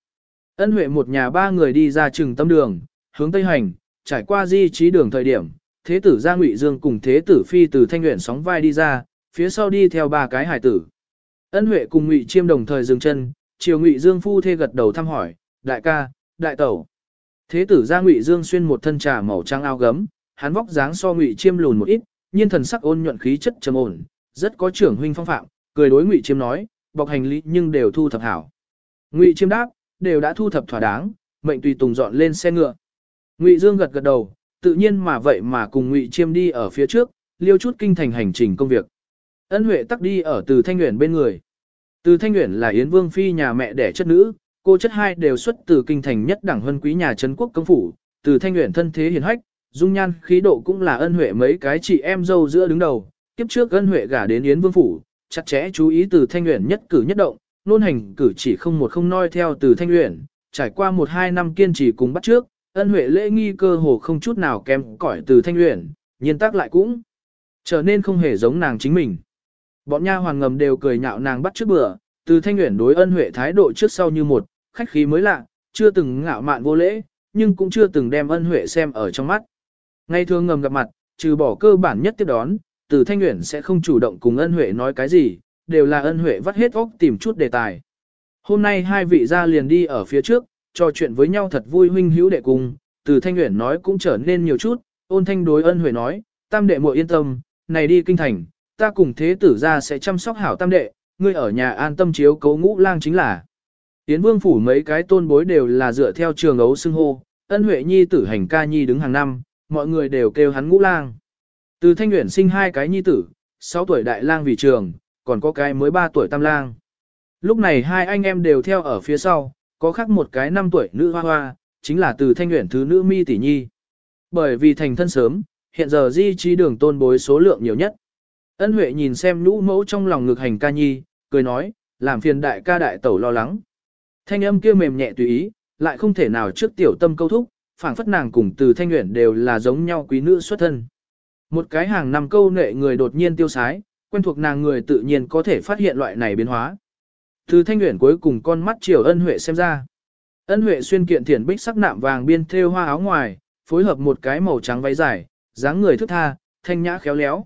Ân Huệ một nhà ba người đi ra trường tâm đường, hướng tây hành, trải qua di trí đường thời điểm, thế tử Gia Ngụy Dương cùng thế tử Phi từ thanh nguyện sóng vai đi ra, phía sau đi theo ba cái hải tử. Ân Huệ cùng Ngụy Chiêm đồng thời dừng chân, chiều Ngụy Dương phu thê gật đầu thăm hỏi, đại ca, đại tẩu. Thế tử gia Ngụy Dương xuyên một thân trà màu trắng áo gấm, hắn vóc dáng so Ngụy Chiêm lùn một ít, nhiên thần sắc ôn nhuận khí chất trầm ổn, rất có trưởng huynh phong phạm, cười đối Ngụy Chiêm nói, bọc hành lý nhưng đều thu thập hảo. Ngụy Chiêm đáp, đều đã thu thập thỏa đáng, mệnh tùy tùng dọn lên xe ngựa. Ngụy Dương gật gật đầu, tự nhiên mà vậy mà cùng Ngụy Chiêm đi ở phía trước, liêu chút kinh thành hành trình công việc. Ân Huệ tắc đi ở Từ Thanh Uyển bên người. Từ Thanh Uyển là Yến Vương phi nhà mẹ đẻ chất nữ, cô chất hai đều xuất từ kinh thành nhất đẳng huân quý nhà trấn quốc công phủ, từ thanh Uyển thân thế hiền hách, dung nhan khí độ cũng là ân huệ mấy cái chị em dâu giữa đứng đầu. Kiếp trước ân huệ gả đến Yến Vương phủ, chặt chẽ chú ý từ thanh Uyển nhất cử nhất động, luôn hành cử chỉ không một không noi theo từ thanh Uyển, trải qua một hai năm kiên trì cùng bắt trước, ân huệ lễ nghi cơ hồ không chút nào kém cỏi từ thanh luyện, nhiên tác lại cũng trở nên không hề giống nàng chính mình. Bọn nha hoàng ngầm đều cười nhạo nàng bắt trước bữa, từ thanh luyện đối ân huệ thái độ trước sau như một, khách khí mới lạ, chưa từng ngạo mạn vô lễ, nhưng cũng chưa từng đem ân huệ xem ở trong mắt. Ngay thường ngầm gặp mặt, trừ bỏ cơ bản nhất tiếp đón, từ thanh luyện sẽ không chủ động cùng ân huệ nói cái gì, đều là ân huệ vắt hết óc tìm chút đề tài. Hôm nay hai vị gia liền đi ở phía trước, trò chuyện với nhau thật vui huynh hữu đệ cùng, từ thanh uyển nói cũng trở nên nhiều chút, ôn thanh đối ân huệ nói, tam đệ muội yên tâm, này đi kinh thành, ta cùng thế tử gia sẽ chăm sóc hảo tam đệ, ngươi ở nhà an tâm chiếu cấu ngũ lang chính là. Tiến vương phủ mấy cái tôn bối đều là dựa theo trường ấu xưng hô, ân huệ nhi tử hành ca nhi đứng hàng năm, mọi người đều kêu hắn ngũ lang. Từ thanh nguyện sinh hai cái nhi tử, 6 tuổi đại lang vì trường, còn có cái mới 3 tuổi tam lang. Lúc này hai anh em đều theo ở phía sau, có khác một cái năm tuổi nữ hoa hoa, chính là từ thanh nguyện thứ nữ mi tỷ nhi. Bởi vì thành thân sớm, hiện giờ di trí đường tôn bối số lượng nhiều nhất. Ân Huệ nhìn xem nhũ mẫu trong lòng ngực hành ca nhi, cười nói, làm phiền đại ca đại tẩu lo lắng. Thanh âm kia mềm nhẹ tùy ý, lại không thể nào trước tiểu tâm câu thúc, phảng phất nàng cùng từ thanh nguyện đều là giống nhau quý nữ xuất thân. Một cái hàng năm câu nệ người đột nhiên tiêu sái, quen thuộc nàng người tự nhiên có thể phát hiện loại này biến hóa. Từ thanh nguyện cuối cùng con mắt chiều ân huệ xem ra. Ân huệ xuyên kiện thiển bích sắc nạm vàng biên thêu hoa áo ngoài, phối hợp một cái màu trắng váy dài, dáng người thức tha, thanh nhã khéo léo.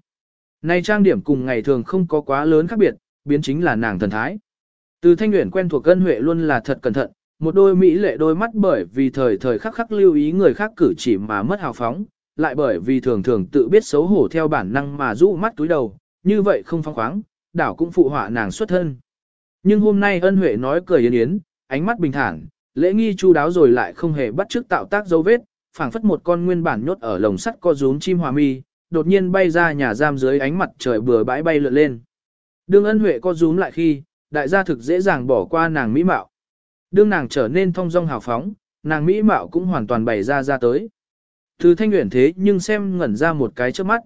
Này trang điểm cùng ngày thường không có quá lớn khác biệt, biến chính là nàng thần thái. Từ thanh nguyện quen thuộc ân huệ luôn là thật cẩn thận, một đôi mỹ lệ đôi mắt bởi vì thời thời khắc khắc lưu ý người khác cử chỉ mà mất hào phóng, lại bởi vì thường thường tự biết xấu hổ theo bản năng mà rũ mắt túi đầu, như vậy không phong khoáng, đảo cũng phụ họa nàng xuất thân. Nhưng hôm nay ân huệ nói cười yến yến, ánh mắt bình thản, lễ nghi chu đáo rồi lại không hề bắt chước tạo tác dấu vết, phảng phất một con nguyên bản nhốt ở lồng sắt co rúm chim hòa mi, đột nhiên bay ra nhà giam dưới ánh mặt trời bừa bãi bay lượn lên. Đương ân huệ co rúm lại khi, đại gia thực dễ dàng bỏ qua nàng mỹ mạo. Đương nàng trở nên thông dong hào phóng, nàng mỹ mạo cũng hoàn toàn bày ra ra tới. Từ thanh nguyện thế nhưng xem ngẩn ra một cái trước mắt.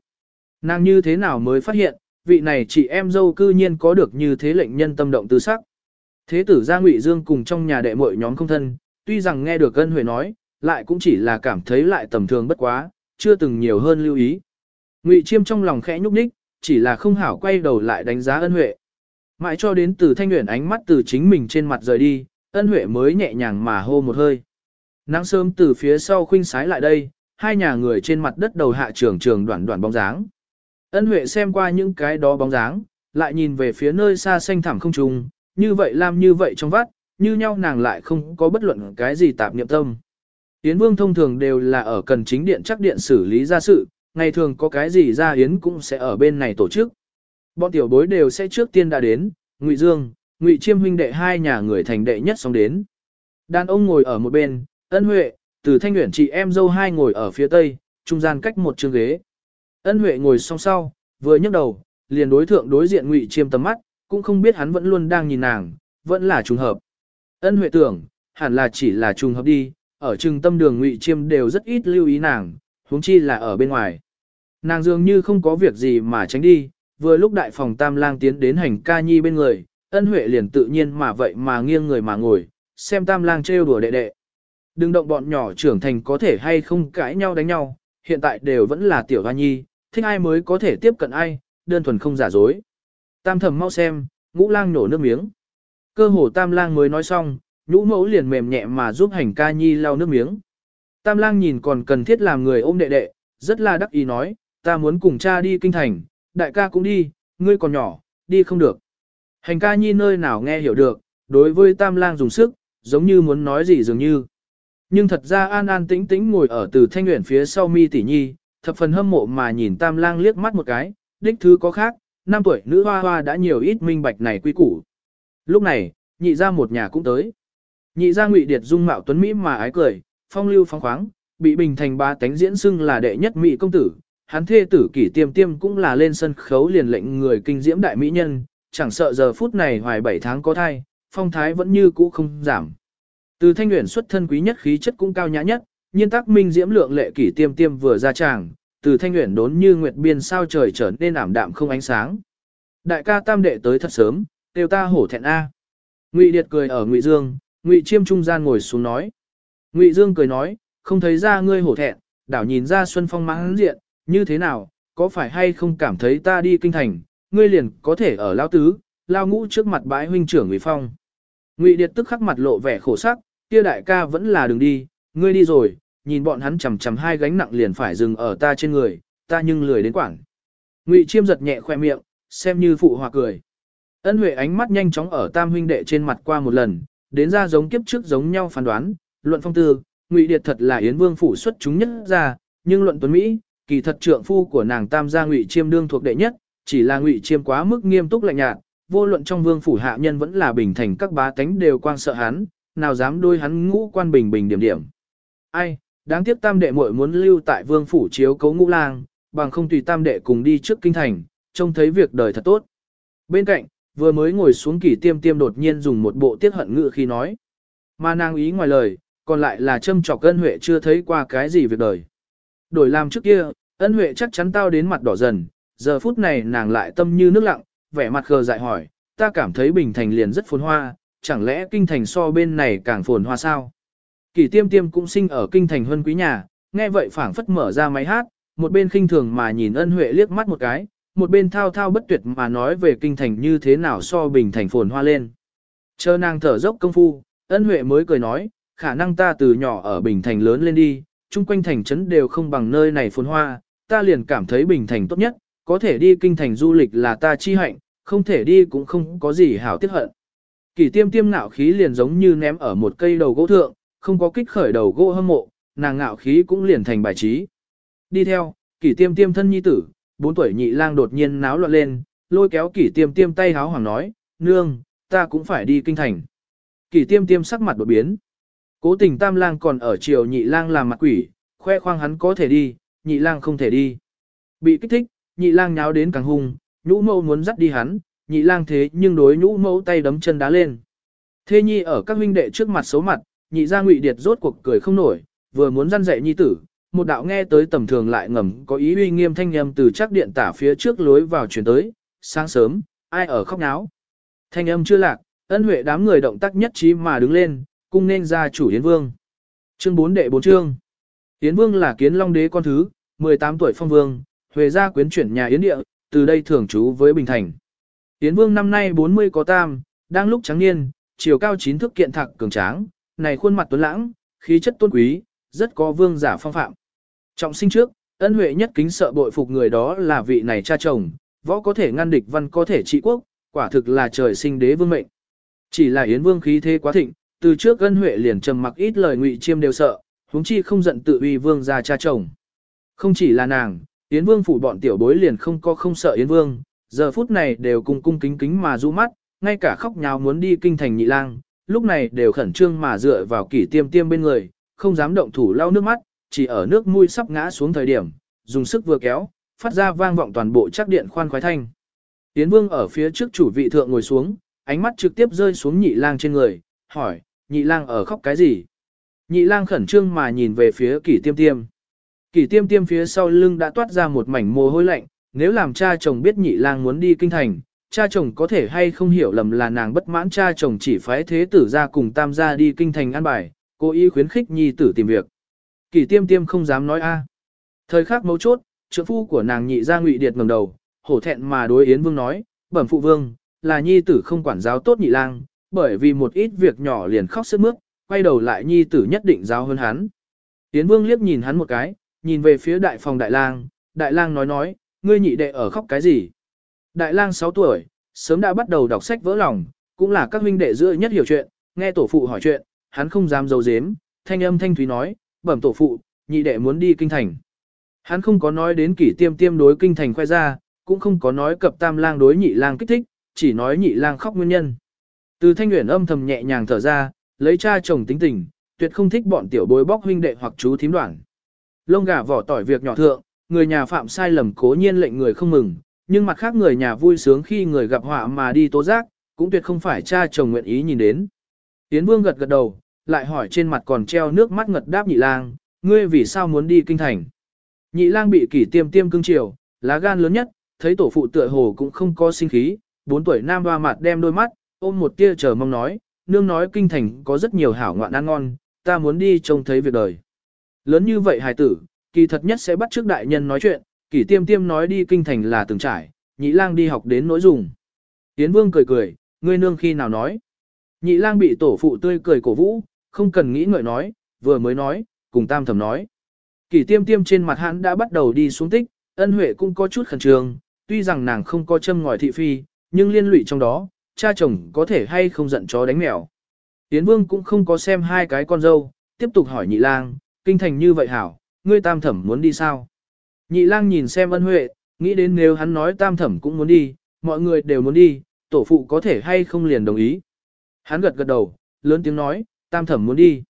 Nàng như thế nào mới phát hiện, vị này chị em dâu cư nhiên có được như thế lệnh nhân tâm động tư sắc. Thế tử gia ngụy Dương cùng trong nhà đệ muội nhóm không thân, tuy rằng nghe được ân huệ nói, lại cũng chỉ là cảm thấy lại tầm thường bất quá, chưa từng nhiều hơn lưu ý. Ngụy Chiêm trong lòng khẽ nhúc nhích, chỉ là không hảo quay đầu lại đánh giá ân huệ. Mãi cho đến từ thanh nguyện ánh mắt từ chính mình trên mặt rời đi, ân huệ mới nhẹ nhàng mà hô một hơi. Nắng sớm từ phía sau khuynh sái lại đây, hai nhà người trên mặt đất đầu hạ trường trường đoạn đoạn bóng dáng. Ân huệ xem qua những cái đó bóng dáng, lại nhìn về phía nơi xa xanh thẳm không trùng, như vậy làm như vậy trong vắt, như nhau nàng lại không có bất luận cái gì tạp niệm tâm. Yến Vương thông thường đều là ở cần chính điện chắc điện xử lý ra sự, ngày thường có cái gì ra Yến cũng sẽ ở bên này tổ chức. Bọn tiểu bối đều sẽ trước tiên đã đến, Ngụy Dương, Ngụy Chiêm huynh đệ hai nhà người thành đệ nhất xong đến. Đàn ông ngồi ở một bên, ân huệ, từ thanh nguyện chị em dâu hai ngồi ở phía tây, trung gian cách một chương ghế. Ân huệ ngồi song sau, vừa nhấc đầu, liền đối thượng đối diện Ngụy Chiêm tầm mắt, cũng không biết hắn vẫn luôn đang nhìn nàng, vẫn là trùng hợp. Ân huệ tưởng, hẳn là chỉ là trùng hợp đi, ở trừng tâm đường Ngụy Chiêm đều rất ít lưu ý nàng, huống chi là ở bên ngoài. Nàng dường như không có việc gì mà tránh đi, vừa lúc đại phòng tam lang tiến đến hành ca nhi bên người, ân huệ liền tự nhiên mà vậy mà nghiêng người mà ngồi, xem tam lang trêu đùa đệ đệ. Đừng động bọn nhỏ trưởng thành có thể hay không cãi nhau đánh nhau, hiện tại đều vẫn là tiểu hoa nhi, thích ai mới có thể tiếp cận ai, đơn thuần không giả dối. Tam Thẩm mau xem, ngũ lang nổ nước miếng. Cơ hồ tam lang mới nói xong, nhũ mẫu liền mềm nhẹ mà giúp hành ca nhi lau nước miếng. Tam lang nhìn còn cần thiết làm người ôm đệ đệ, rất là đắc ý nói, ta muốn cùng cha đi kinh thành, đại ca cũng đi, ngươi còn nhỏ, đi không được. Hành ca nhi nơi nào nghe hiểu được, đối với tam lang dùng sức, giống như muốn nói gì dường như. Nhưng thật ra an an tĩnh tĩnh ngồi ở từ thanh nguyện phía sau mi tỷ nhi, thập phần hâm mộ mà nhìn tam lang liếc mắt một cái, đích thứ có khác, năm tuổi nữ hoa hoa đã nhiều ít minh bạch này quy củ. Lúc này, nhị ra một nhà cũng tới. Nhị ra ngụy điệt dung mạo tuấn Mỹ mà ái cười, phong lưu phóng khoáng, bị bình thành ba tánh diễn xưng là đệ nhất Mỹ công tử. Hắn thê tử kỷ tiêm tiêm cũng là lên sân khấu liền lệnh người kinh diễm đại mỹ nhân, chẳng sợ giờ phút này hoài bảy tháng có thai, phong thái vẫn như cũ không giảm. Từ thanh nguyện xuất thân quý nhất khí chất cũng cao nhã nhất, nhiên tác minh diễm lượng lệ kỷ tiêm tiêm vừa ra tràng, từ thanh nguyện đốn như nguyệt biên sao trời trở nên ảm đạm không ánh sáng. Đại ca tam đệ tới thật sớm, đều ta hổ thẹn a. Ngụy Điệt cười ở Ngụy Dương, Ngụy Chiêm trung gian ngồi xuống nói. Ngụy Dương cười nói, không thấy ra ngươi hổ thẹn, đảo nhìn ra Xuân Phong mãn diện, như thế nào, có phải hay không cảm thấy ta đi kinh thành, ngươi liền có thể ở lao tứ, lao ngũ trước mặt bãi huynh trưởng Ngụy Phong. Ngụy Điệt tức khắc mặt lộ vẻ khổ sắc, kia đại ca vẫn là đừng đi, ngươi đi rồi, nhìn bọn hắn chầm chầm hai gánh nặng liền phải dừng ở ta trên người, ta nhưng lười đến quảng. Ngụy Chiêm giật nhẹ khoe miệng, xem như phụ hòa cười. Ân Huệ ánh mắt nhanh chóng ở tam huynh đệ trên mặt qua một lần, đến ra giống kiếp trước giống nhau phán đoán, luận phong tư, Ngụy Điệt thật là Yến Vương phủ xuất chúng nhất ra, nhưng luận tuấn Mỹ, kỳ thật trượng phu của nàng tam gia Ngụy Chiêm đương thuộc đệ nhất, chỉ là Ngụy Chiêm quá mức nghiêm túc lạnh nhạt, vô luận trong vương phủ hạ nhân vẫn là bình thành các bá tánh đều quang sợ hắn, nào dám đôi hắn ngũ quan bình bình điểm điểm. Ai, đáng tiếc tam đệ muội muốn lưu tại vương phủ chiếu cấu ngũ lang, bằng không tùy tam đệ cùng đi trước kinh thành, trông thấy việc đời thật tốt. Bên cạnh, vừa mới ngồi xuống kỳ tiêm tiêm đột nhiên dùng một bộ tiết hận ngữ khi nói. Mà nàng ý ngoài lời, còn lại là châm trọc ân huệ chưa thấy qua cái gì việc đời. Đổi làm trước kia, ân huệ chắc chắn tao đến mặt đỏ dần, giờ phút này nàng lại tâm như nước lặng, vẻ mặt khờ dại hỏi, ta cảm thấy bình thành liền rất phồn hoa, chẳng lẽ kinh thành so bên này càng phồn hoa sao? Kỷ tiêm tiêm cũng sinh ở kinh thành huân quý nhà, nghe vậy phảng phất mở ra máy hát, một bên khinh thường mà nhìn ân huệ liếc mắt một cái, một bên thao thao bất tuyệt mà nói về kinh thành như thế nào so bình thành phồn hoa lên. Chờ nàng thở dốc công phu, ân huệ mới cười nói, khả năng ta từ nhỏ ở bình thành lớn lên đi, chung quanh thành trấn đều không bằng nơi này phồn hoa, ta liền cảm thấy bình thành tốt nhất, có thể đi kinh thành du lịch là ta chi hạnh, không thể đi cũng không có gì hảo tiếc hận. Kỷ tiêm tiêm nạo khí liền giống như ném ở một cây đầu gỗ thượng, không có kích khởi đầu gỗ hâm mộ, nàng ngạo khí cũng liền thành bài trí. Đi theo, kỷ tiêm tiêm thân nhi tử, bốn tuổi nhị lang đột nhiên náo loạn lên, lôi kéo kỷ tiêm tiêm tay háo hoàng nói, nương, ta cũng phải đi kinh thành. Kỷ tiêm tiêm sắc mặt đột biến. Cố tình tam lang còn ở chiều nhị lang làm mặt quỷ, khoe khoang hắn có thể đi, nhị lang không thể đi. Bị kích thích, nhị lang nháo đến càng hung, nhũ mẫu muốn dắt đi hắn, nhị lang thế nhưng đối nhũ mẫu tay đấm chân đá lên. Thê nhi ở các huynh đệ trước mặt xấu mặt, nhị gia ngụy điệt rốt cuộc cười không nổi, vừa muốn răn dạy nhi tử, một đạo nghe tới tầm thường lại ngầm có ý uy nghiêm thanh âm từ chắc điện tả phía trước lối vào chuyển tới, sáng sớm, ai ở khóc náo. Thanh âm chưa lạc, ân huệ đám người động tác nhất trí mà đứng lên, cung nên ra chủ Yến Vương. Chương 4 đệ 4 chương. Yến Vương là kiến long đế con thứ, 18 tuổi phong vương, huệ gia quyến chuyển nhà Yến địa, từ đây thường trú với Bình Thành. Yến Vương năm nay 40 có tam, đang lúc trắng niên, chiều cao chín thước kiện thạc cường tráng, này khuôn mặt tuấn lãng, khí chất tôn quý, rất có vương giả phong phạm. Trọng sinh trước, ân huệ nhất kính sợ bội phục người đó là vị này cha chồng, võ có thể ngăn địch văn có thể trị quốc, quả thực là trời sinh đế vương mệnh. Chỉ là Yến Vương khí thế quá thịnh, từ trước ân huệ liền trầm mặc ít lời ngụy chiêm đều sợ, huống chi không giận tự uy vương ra cha chồng. Không chỉ là nàng, Yến Vương phủ bọn tiểu bối liền không có không sợ Yến Vương, giờ phút này đều cung cung kính kính mà du mắt, ngay cả khóc nhào muốn đi kinh thành nhị lang, lúc này đều khẩn trương mà dựa vào kỷ tiêm tiêm bên người, không dám động thủ lau nước mắt, chỉ ở nước mũi sắp ngã xuống thời điểm, dùng sức vừa kéo, phát ra vang vọng toàn bộ chắc điện khoan khoái thanh. tiến Vương ở phía trước chủ vị thượng ngồi xuống, ánh mắt trực tiếp rơi xuống nhị lang trên người, hỏi, nhị lang ở khóc cái gì? Nhị lang khẩn trương mà nhìn về phía kỷ tiêm tiêm. Kỷ tiêm tiêm phía sau lưng đã toát ra một mảnh mồ hôi lạnh, nếu làm cha chồng biết nhị lang muốn đi kinh thành, cha chồng có thể hay không hiểu lầm là nàng bất mãn cha chồng chỉ phái thế tử ra cùng tam gia đi kinh thành an bài, cố ý khuyến khích nhi tử tìm việc. Kỷ tiêm tiêm không dám nói a. À. Thời khắc mấu chốt, trượng phu của nàng nhị ra ngụy điệt ngầm đầu, hổ thẹn mà đối Yến Vương nói, bẩm phụ vương, là nhi tử không quản giáo tốt nhị lang, bởi vì một ít việc nhỏ liền khóc sướt mướt, quay đầu lại nhi tử nhất định giáo hơn hắn. Yến Vương liếc nhìn hắn một cái, nhìn về phía đại phòng đại lang, đại lang nói nói, ngươi nhị đệ ở khóc cái gì? Đại lang 6 tuổi, sớm đã bắt đầu đọc sách vỡ lòng, cũng là các huynh đệ giữa nhất hiểu chuyện, nghe tổ phụ hỏi chuyện, hắn không dám giấu giếm, thanh âm thanh thúy nói, bẩm tổ phụ, nhị đệ muốn đi kinh thành. Hắn không có nói đến kỷ tiêm tiêm đối kinh thành khoe ra, cũng không có nói cập tam lang đối nhị lang kích thích, chỉ nói nhị lang khóc nguyên nhân. Từ thanh nguyện âm thầm nhẹ nhàng thở ra, lấy cha chồng tính tình, tuyệt không thích bọn tiểu bối bóc huynh đệ hoặc chú thím đoạn. Lông gà vỏ tỏi việc nhỏ thượng, người nhà phạm sai lầm cố nhiên lệnh người không mừng, nhưng mặt khác người nhà vui sướng khi người gặp họa mà đi tố giác, cũng tuyệt không phải cha chồng nguyện ý nhìn đến. Yến Vương gật gật đầu, lại hỏi trên mặt còn treo nước mắt ngật đáp nhị lang, ngươi vì sao muốn đi kinh thành? Nhị lang bị kỷ tiêm tiêm cưng chiều, lá gan lớn nhất, thấy tổ phụ tựa hồ cũng không có sinh khí, bốn tuổi nam hoa mặt đem đôi mắt, ôm một tia chờ mong nói, nương nói kinh thành có rất nhiều hảo ngoạn ăn ngon, ta muốn đi trông thấy việc đời. Lớn như vậy hài tử, kỳ thật nhất sẽ bắt trước đại nhân nói chuyện, Kỷ tiêm tiêm nói đi kinh thành là từng trải, nhị lang đi học đến nỗi dùng. Yến Vương cười cười, ngươi nương khi nào nói. Nhị lang bị tổ phụ tươi cười cổ vũ, không cần nghĩ ngợi nói, vừa mới nói, cùng tam thẩm nói. Kỷ tiêm tiêm trên mặt hắn đã bắt đầu đi xuống tích, ân huệ cũng có chút khẩn trương, tuy rằng nàng không có châm ngòi thị phi, nhưng liên lụy trong đó, cha chồng có thể hay không giận chó đánh mèo. Yến Vương cũng không có xem hai cái con dâu, tiếp tục hỏi nhị lang, kinh thành như vậy hảo, ngươi tam thẩm muốn đi sao? Nhị lang nhìn xem ân huệ, nghĩ đến nếu hắn nói tam thẩm cũng muốn đi, mọi người đều muốn đi, tổ phụ có thể hay không liền đồng ý. Hắn gật gật đầu, lớn tiếng nói, tam thẩm muốn đi.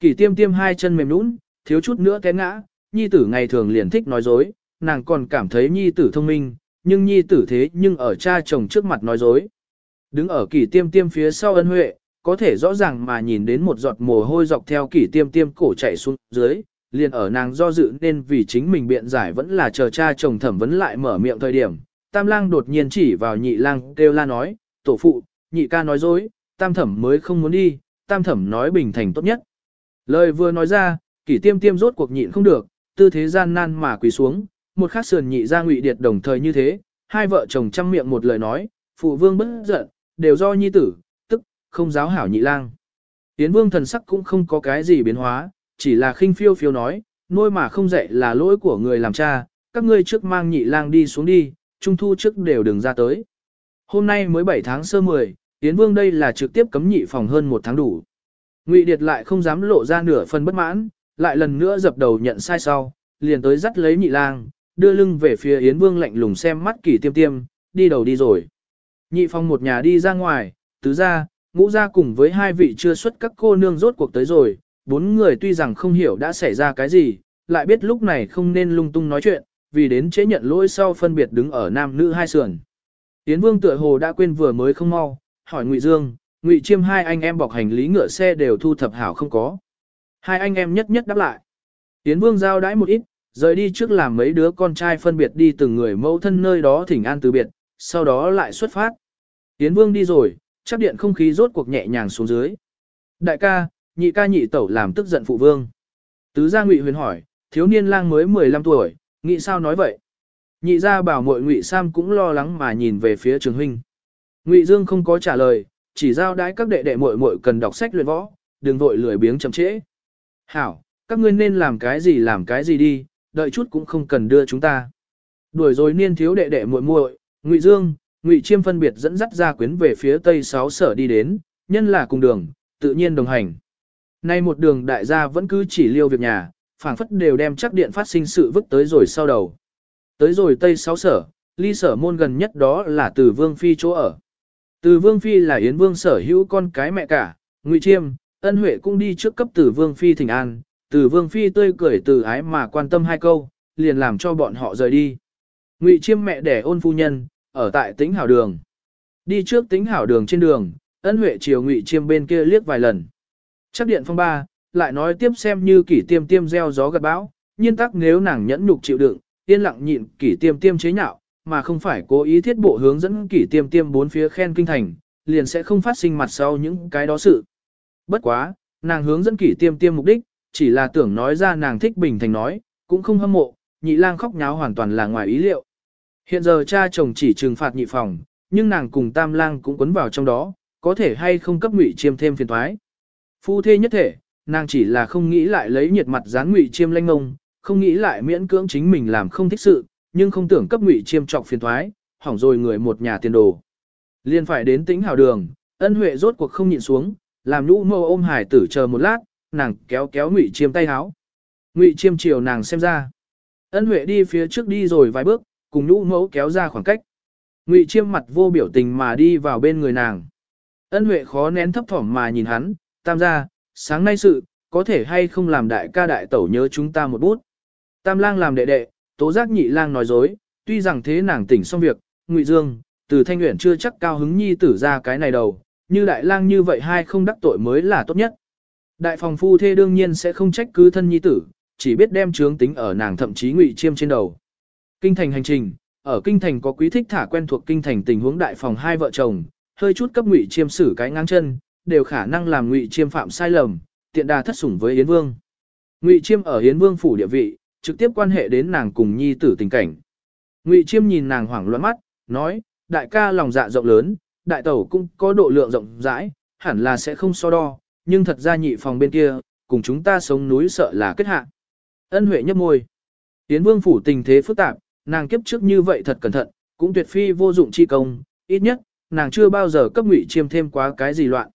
Kỷ tiêm tiêm hai chân mềm nũng, thiếu chút nữa té ngã, nhi tử ngày thường liền thích nói dối, nàng còn cảm thấy nhi tử thông minh, nhưng nhi tử thế nhưng ở cha chồng trước mặt nói dối. Đứng ở kỷ tiêm tiêm phía sau ân huệ, có thể rõ ràng mà nhìn đến một giọt mồ hôi dọc theo kỷ tiêm tiêm cổ chạy xuống dưới, liền ở nàng do dự nên vì chính mình biện giải vẫn là chờ cha chồng thẩm vấn lại mở miệng thời điểm. Tam lang đột nhiên chỉ vào nhị lang kêu la nói, tổ phụ, nhị ca nói dối, tam thẩm mới không muốn đi, tam thẩm nói bình thành tốt nhất. Lời vừa nói ra, kỷ tiêm tiêm rốt cuộc nhịn không được, tư thế gian nan mà quỳ xuống, một khắc sườn nhị ra ngụy điệt đồng thời như thế, hai vợ chồng chăm miệng một lời nói, phụ vương bất giận, đều do nhi tử, tức, không giáo hảo nhị lang. Tiến vương thần sắc cũng không có cái gì biến hóa, chỉ là khinh phiêu phiêu nói, nuôi mà không dạy là lỗi của người làm cha, các ngươi trước mang nhị lang đi xuống đi, trung thu trước đều đừng ra tới. Hôm nay mới 7 tháng sơ 10, yến vương đây là trực tiếp cấm nhị phòng hơn một tháng đủ. Ngụy Điệt lại không dám lộ ra nửa phần bất mãn, lại lần nữa dập đầu nhận sai sau, liền tới dắt lấy nhị lang, đưa lưng về phía Yến Vương lạnh lùng xem mắt kỳ tiêm tiêm, đi đầu đi rồi. Nhị phong một nhà đi ra ngoài, tứ ra, ngũ ra cùng với hai vị chưa xuất các cô nương rốt cuộc tới rồi, bốn người tuy rằng không hiểu đã xảy ra cái gì, lại biết lúc này không nên lung tung nói chuyện, vì đến chế nhận lỗi sau phân biệt đứng ở nam nữ hai sườn. tiến Vương tựa hồ đã quên vừa mới không mau, hỏi Ngụy Dương, Ngụy Chiêm hai anh em bọc hành lý ngựa xe đều thu thập hảo không có. Hai anh em nhất nhất đáp lại. tiến Vương giao đãi một ít, rời đi trước làm mấy đứa con trai phân biệt đi từng người mẫu thân nơi đó thỉnh an từ biệt, sau đó lại xuất phát. tiến Vương đi rồi, chắc điện không khí rốt cuộc nhẹ nhàng xuống dưới. Đại ca, nhị ca nhị tẩu làm tức giận phụ vương. Tứ gia Ngụy Huyền hỏi, thiếu niên lang mới 15 tuổi, nghĩ sao nói vậy? Nhị gia bảo muội Ngụy Sam cũng lo lắng mà nhìn về phía Trường huynh. Ngụy Dương không có trả lời, chỉ giao đái các đệ đệ muội muội cần đọc sách luyện võ, đừng vội lười biếng chậm trễ. Hảo, các ngươi nên làm cái gì làm cái gì đi, đợi chút cũng không cần đưa chúng ta. Đuổi rồi niên thiếu đệ đệ muội muội, Ngụy Dương, Ngụy Chiêm phân biệt dẫn dắt ra quyến về phía tây sáu sở đi đến, nhân là cùng đường, tự nhiên đồng hành. Nay một đường đại gia vẫn cứ chỉ liêu việc nhà, phảng phất đều đem chắc điện phát sinh sự vứt tới rồi sau đầu. Tới rồi tây sáu sở, ly sở môn gần nhất đó là từ Vương Phi chỗ ở. Từ Vương Phi là Yến Vương sở hữu con cái mẹ cả, Ngụy Chiêm, ân huệ cũng đi trước cấp từ Vương Phi thỉnh an, từ Vương Phi tươi cười từ ái mà quan tâm hai câu, liền làm cho bọn họ rời đi. Ngụy Chiêm mẹ đẻ ôn phu nhân, ở tại tính hảo đường. Đi trước tính hảo đường trên đường, ân huệ chiều Ngụy Chiêm bên kia liếc vài lần. Chắc điện phong ba, lại nói tiếp xem như kỷ tiêm tiêm gieo gió gặt bão, nhiên tắc nếu nàng nhẫn nhục chịu đựng, yên lặng nhịn kỷ tiêm tiêm chế nhạo, mà không phải cố ý thiết bộ hướng dẫn kỷ tiêm tiêm bốn phía khen kinh thành, liền sẽ không phát sinh mặt sau những cái đó sự. Bất quá, nàng hướng dẫn kỷ tiêm tiêm mục đích, chỉ là tưởng nói ra nàng thích bình thành nói, cũng không hâm mộ, nhị lang khóc nháo hoàn toàn là ngoài ý liệu. Hiện giờ cha chồng chỉ trừng phạt nhị phòng, nhưng nàng cùng tam lang cũng quấn vào trong đó, có thể hay không cấp ngụy chiêm thêm phiền thoái. Phu thê nhất thể, nàng chỉ là không nghĩ lại lấy nhiệt mặt dán ngụy chiêm lanh ngông, không nghĩ lại miễn cưỡng chính mình làm không thích sự, nhưng không tưởng cấp ngụy chiêm trọc phiền thoái, hỏng rồi người một nhà tiền đồ. Liên phải đến tính hào đường, ân huệ rốt cuộc không nhịn xuống, làm nhũ mô ôm hải tử chờ một lát, nàng kéo kéo ngụy chiêm tay háo. Ngụy chiêm chiều nàng xem ra. Ân huệ đi phía trước đi rồi vài bước, cùng nhũ mẫu kéo ra khoảng cách. Ngụy chiêm mặt vô biểu tình mà đi vào bên người nàng. Ân huệ khó nén thấp thỏm mà nhìn hắn, tam gia, sáng nay sự, có thể hay không làm đại ca đại tẩu nhớ chúng ta một bút. Tam lang làm đệ đệ, tố giác nhị lang nói dối, tuy rằng thế nàng tỉnh xong việc, ngụy dương, từ thanh nguyện chưa chắc cao hứng nhi tử ra cái này đầu, như đại lang như vậy hai không đắc tội mới là tốt nhất. Đại phòng phu thê đương nhiên sẽ không trách cứ thân nhi tử, chỉ biết đem trướng tính ở nàng thậm chí ngụy chiêm trên đầu. Kinh thành hành trình, ở kinh thành có quý thích thả quen thuộc kinh thành tình huống đại phòng hai vợ chồng, hơi chút cấp ngụy chiêm xử cái ngang chân, đều khả năng làm ngụy chiêm phạm sai lầm, tiện đà thất sủng với Yến Vương. Ngụy Chiêm ở Hiến Vương phủ địa vị, trực tiếp quan hệ đến nàng cùng nhi tử tình cảnh. Ngụy Chiêm nhìn nàng hoảng loạn mắt, nói, đại ca lòng dạ rộng lớn, đại tẩu cũng có độ lượng rộng rãi, hẳn là sẽ không so đo, nhưng thật ra nhị phòng bên kia, cùng chúng ta sống núi sợ là kết hạ. Ân Huệ nhấp môi. Yến Vương phủ tình thế phức tạp, nàng kiếp trước như vậy thật cẩn thận, cũng tuyệt phi vô dụng chi công, ít nhất, nàng chưa bao giờ cấp Ngụy Chiêm thêm quá cái gì loạn.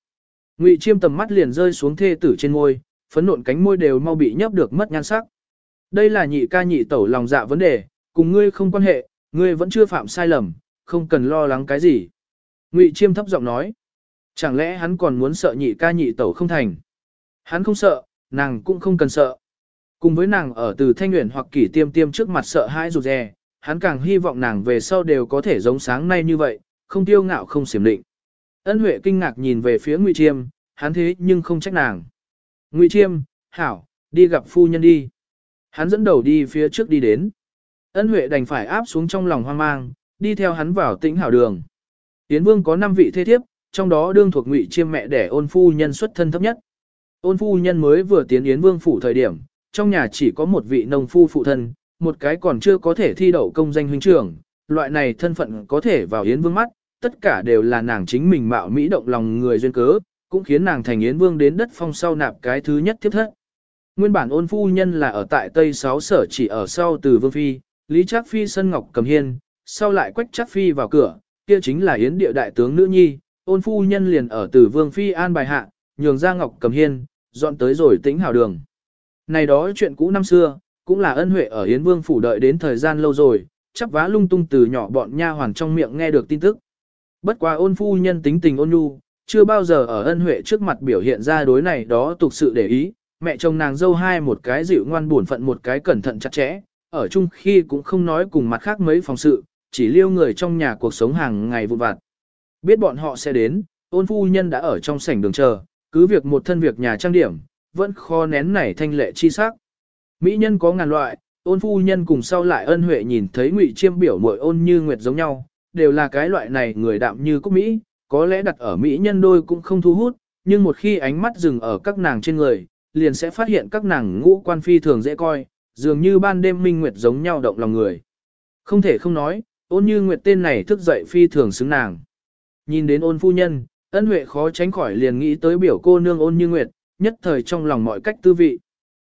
Ngụy Chiêm tầm mắt liền rơi xuống thê tử trên môi, phấn nộn cánh môi đều mau bị nhấp được mất nhan sắc. Đây là nhị ca nhị tẩu lòng dạ vấn đề, cùng ngươi không quan hệ, ngươi vẫn chưa phạm sai lầm, không cần lo lắng cái gì. Ngụy Chiêm thấp giọng nói, chẳng lẽ hắn còn muốn sợ nhị ca nhị tẩu không thành? Hắn không sợ, nàng cũng không cần sợ. Cùng với nàng ở từ thanh nguyện hoặc kỷ tiêm tiêm trước mặt sợ hãi rụt rè, hắn càng hy vọng nàng về sau đều có thể giống sáng nay như vậy, không tiêu ngạo không xiểm định. Ân Huệ kinh ngạc nhìn về phía Ngụy Chiêm, hắn thế nhưng không trách nàng. Ngụy Chiêm, hảo, đi gặp phu nhân đi. Hắn dẫn đầu đi phía trước đi đến. Ân Huệ đành phải áp xuống trong lòng hoang mang, đi theo hắn vào tĩnh hảo đường. Tiến Vương có 5 vị thế thiếp, trong đó đương thuộc Ngụy Chiêm mẹ đẻ ôn phu nhân xuất thân thấp nhất. Ôn phu nhân mới vừa tiến Yến Vương phủ thời điểm, trong nhà chỉ có một vị nông phu phụ thân, một cái còn chưa có thể thi đậu công danh huynh trưởng, loại này thân phận có thể vào Yến Vương mắt, tất cả đều là nàng chính mình mạo mỹ động lòng người duyên cớ, cũng khiến nàng thành Yến Vương đến đất phong sau nạp cái thứ nhất tiếp thất. Nguyên bản ôn phu nhân là ở tại Tây Sáu Sở chỉ ở sau từ Vương Phi, Lý Trác Phi sân ngọc cầm hiên, sau lại quách Trác Phi vào cửa, kia chính là Yến địa đại tướng nữ nhi, ôn phu nhân liền ở từ Vương Phi an bài hạ, nhường ra ngọc cầm hiên, dọn tới rồi tĩnh hảo đường. Này đó chuyện cũ năm xưa, cũng là ân huệ ở Yến Vương phủ đợi đến thời gian lâu rồi, chắp vá lung tung từ nhỏ bọn nha hoàn trong miệng nghe được tin tức. Bất quá ôn phu nhân tính tình ôn nhu, chưa bao giờ ở ân huệ trước mặt biểu hiện ra đối này đó tục sự để ý, mẹ chồng nàng dâu hai một cái dịu ngoan buồn phận một cái cẩn thận chặt chẽ, ở chung khi cũng không nói cùng mặt khác mấy phòng sự, chỉ liêu người trong nhà cuộc sống hàng ngày vụn vặt. Biết bọn họ sẽ đến, ôn phu nhân đã ở trong sảnh đường chờ, cứ việc một thân việc nhà trang điểm, vẫn khó nén nảy thanh lệ chi sắc. Mỹ nhân có ngàn loại, ôn phu nhân cùng sau lại ân huệ nhìn thấy ngụy chiêm biểu mội ôn như nguyệt giống nhau, đều là cái loại này người đạm như cúc Mỹ, có lẽ đặt ở Mỹ nhân đôi cũng không thu hút, nhưng một khi ánh mắt dừng ở các nàng trên người, liền sẽ phát hiện các nàng ngũ quan phi thường dễ coi, dường như ban đêm minh nguyệt giống nhau động lòng người. Không thể không nói, ôn như nguyệt tên này thức dậy phi thường xứng nàng. Nhìn đến ôn phu nhân, ân huệ khó tránh khỏi liền nghĩ tới biểu cô nương ôn như nguyệt, nhất thời trong lòng mọi cách tư vị.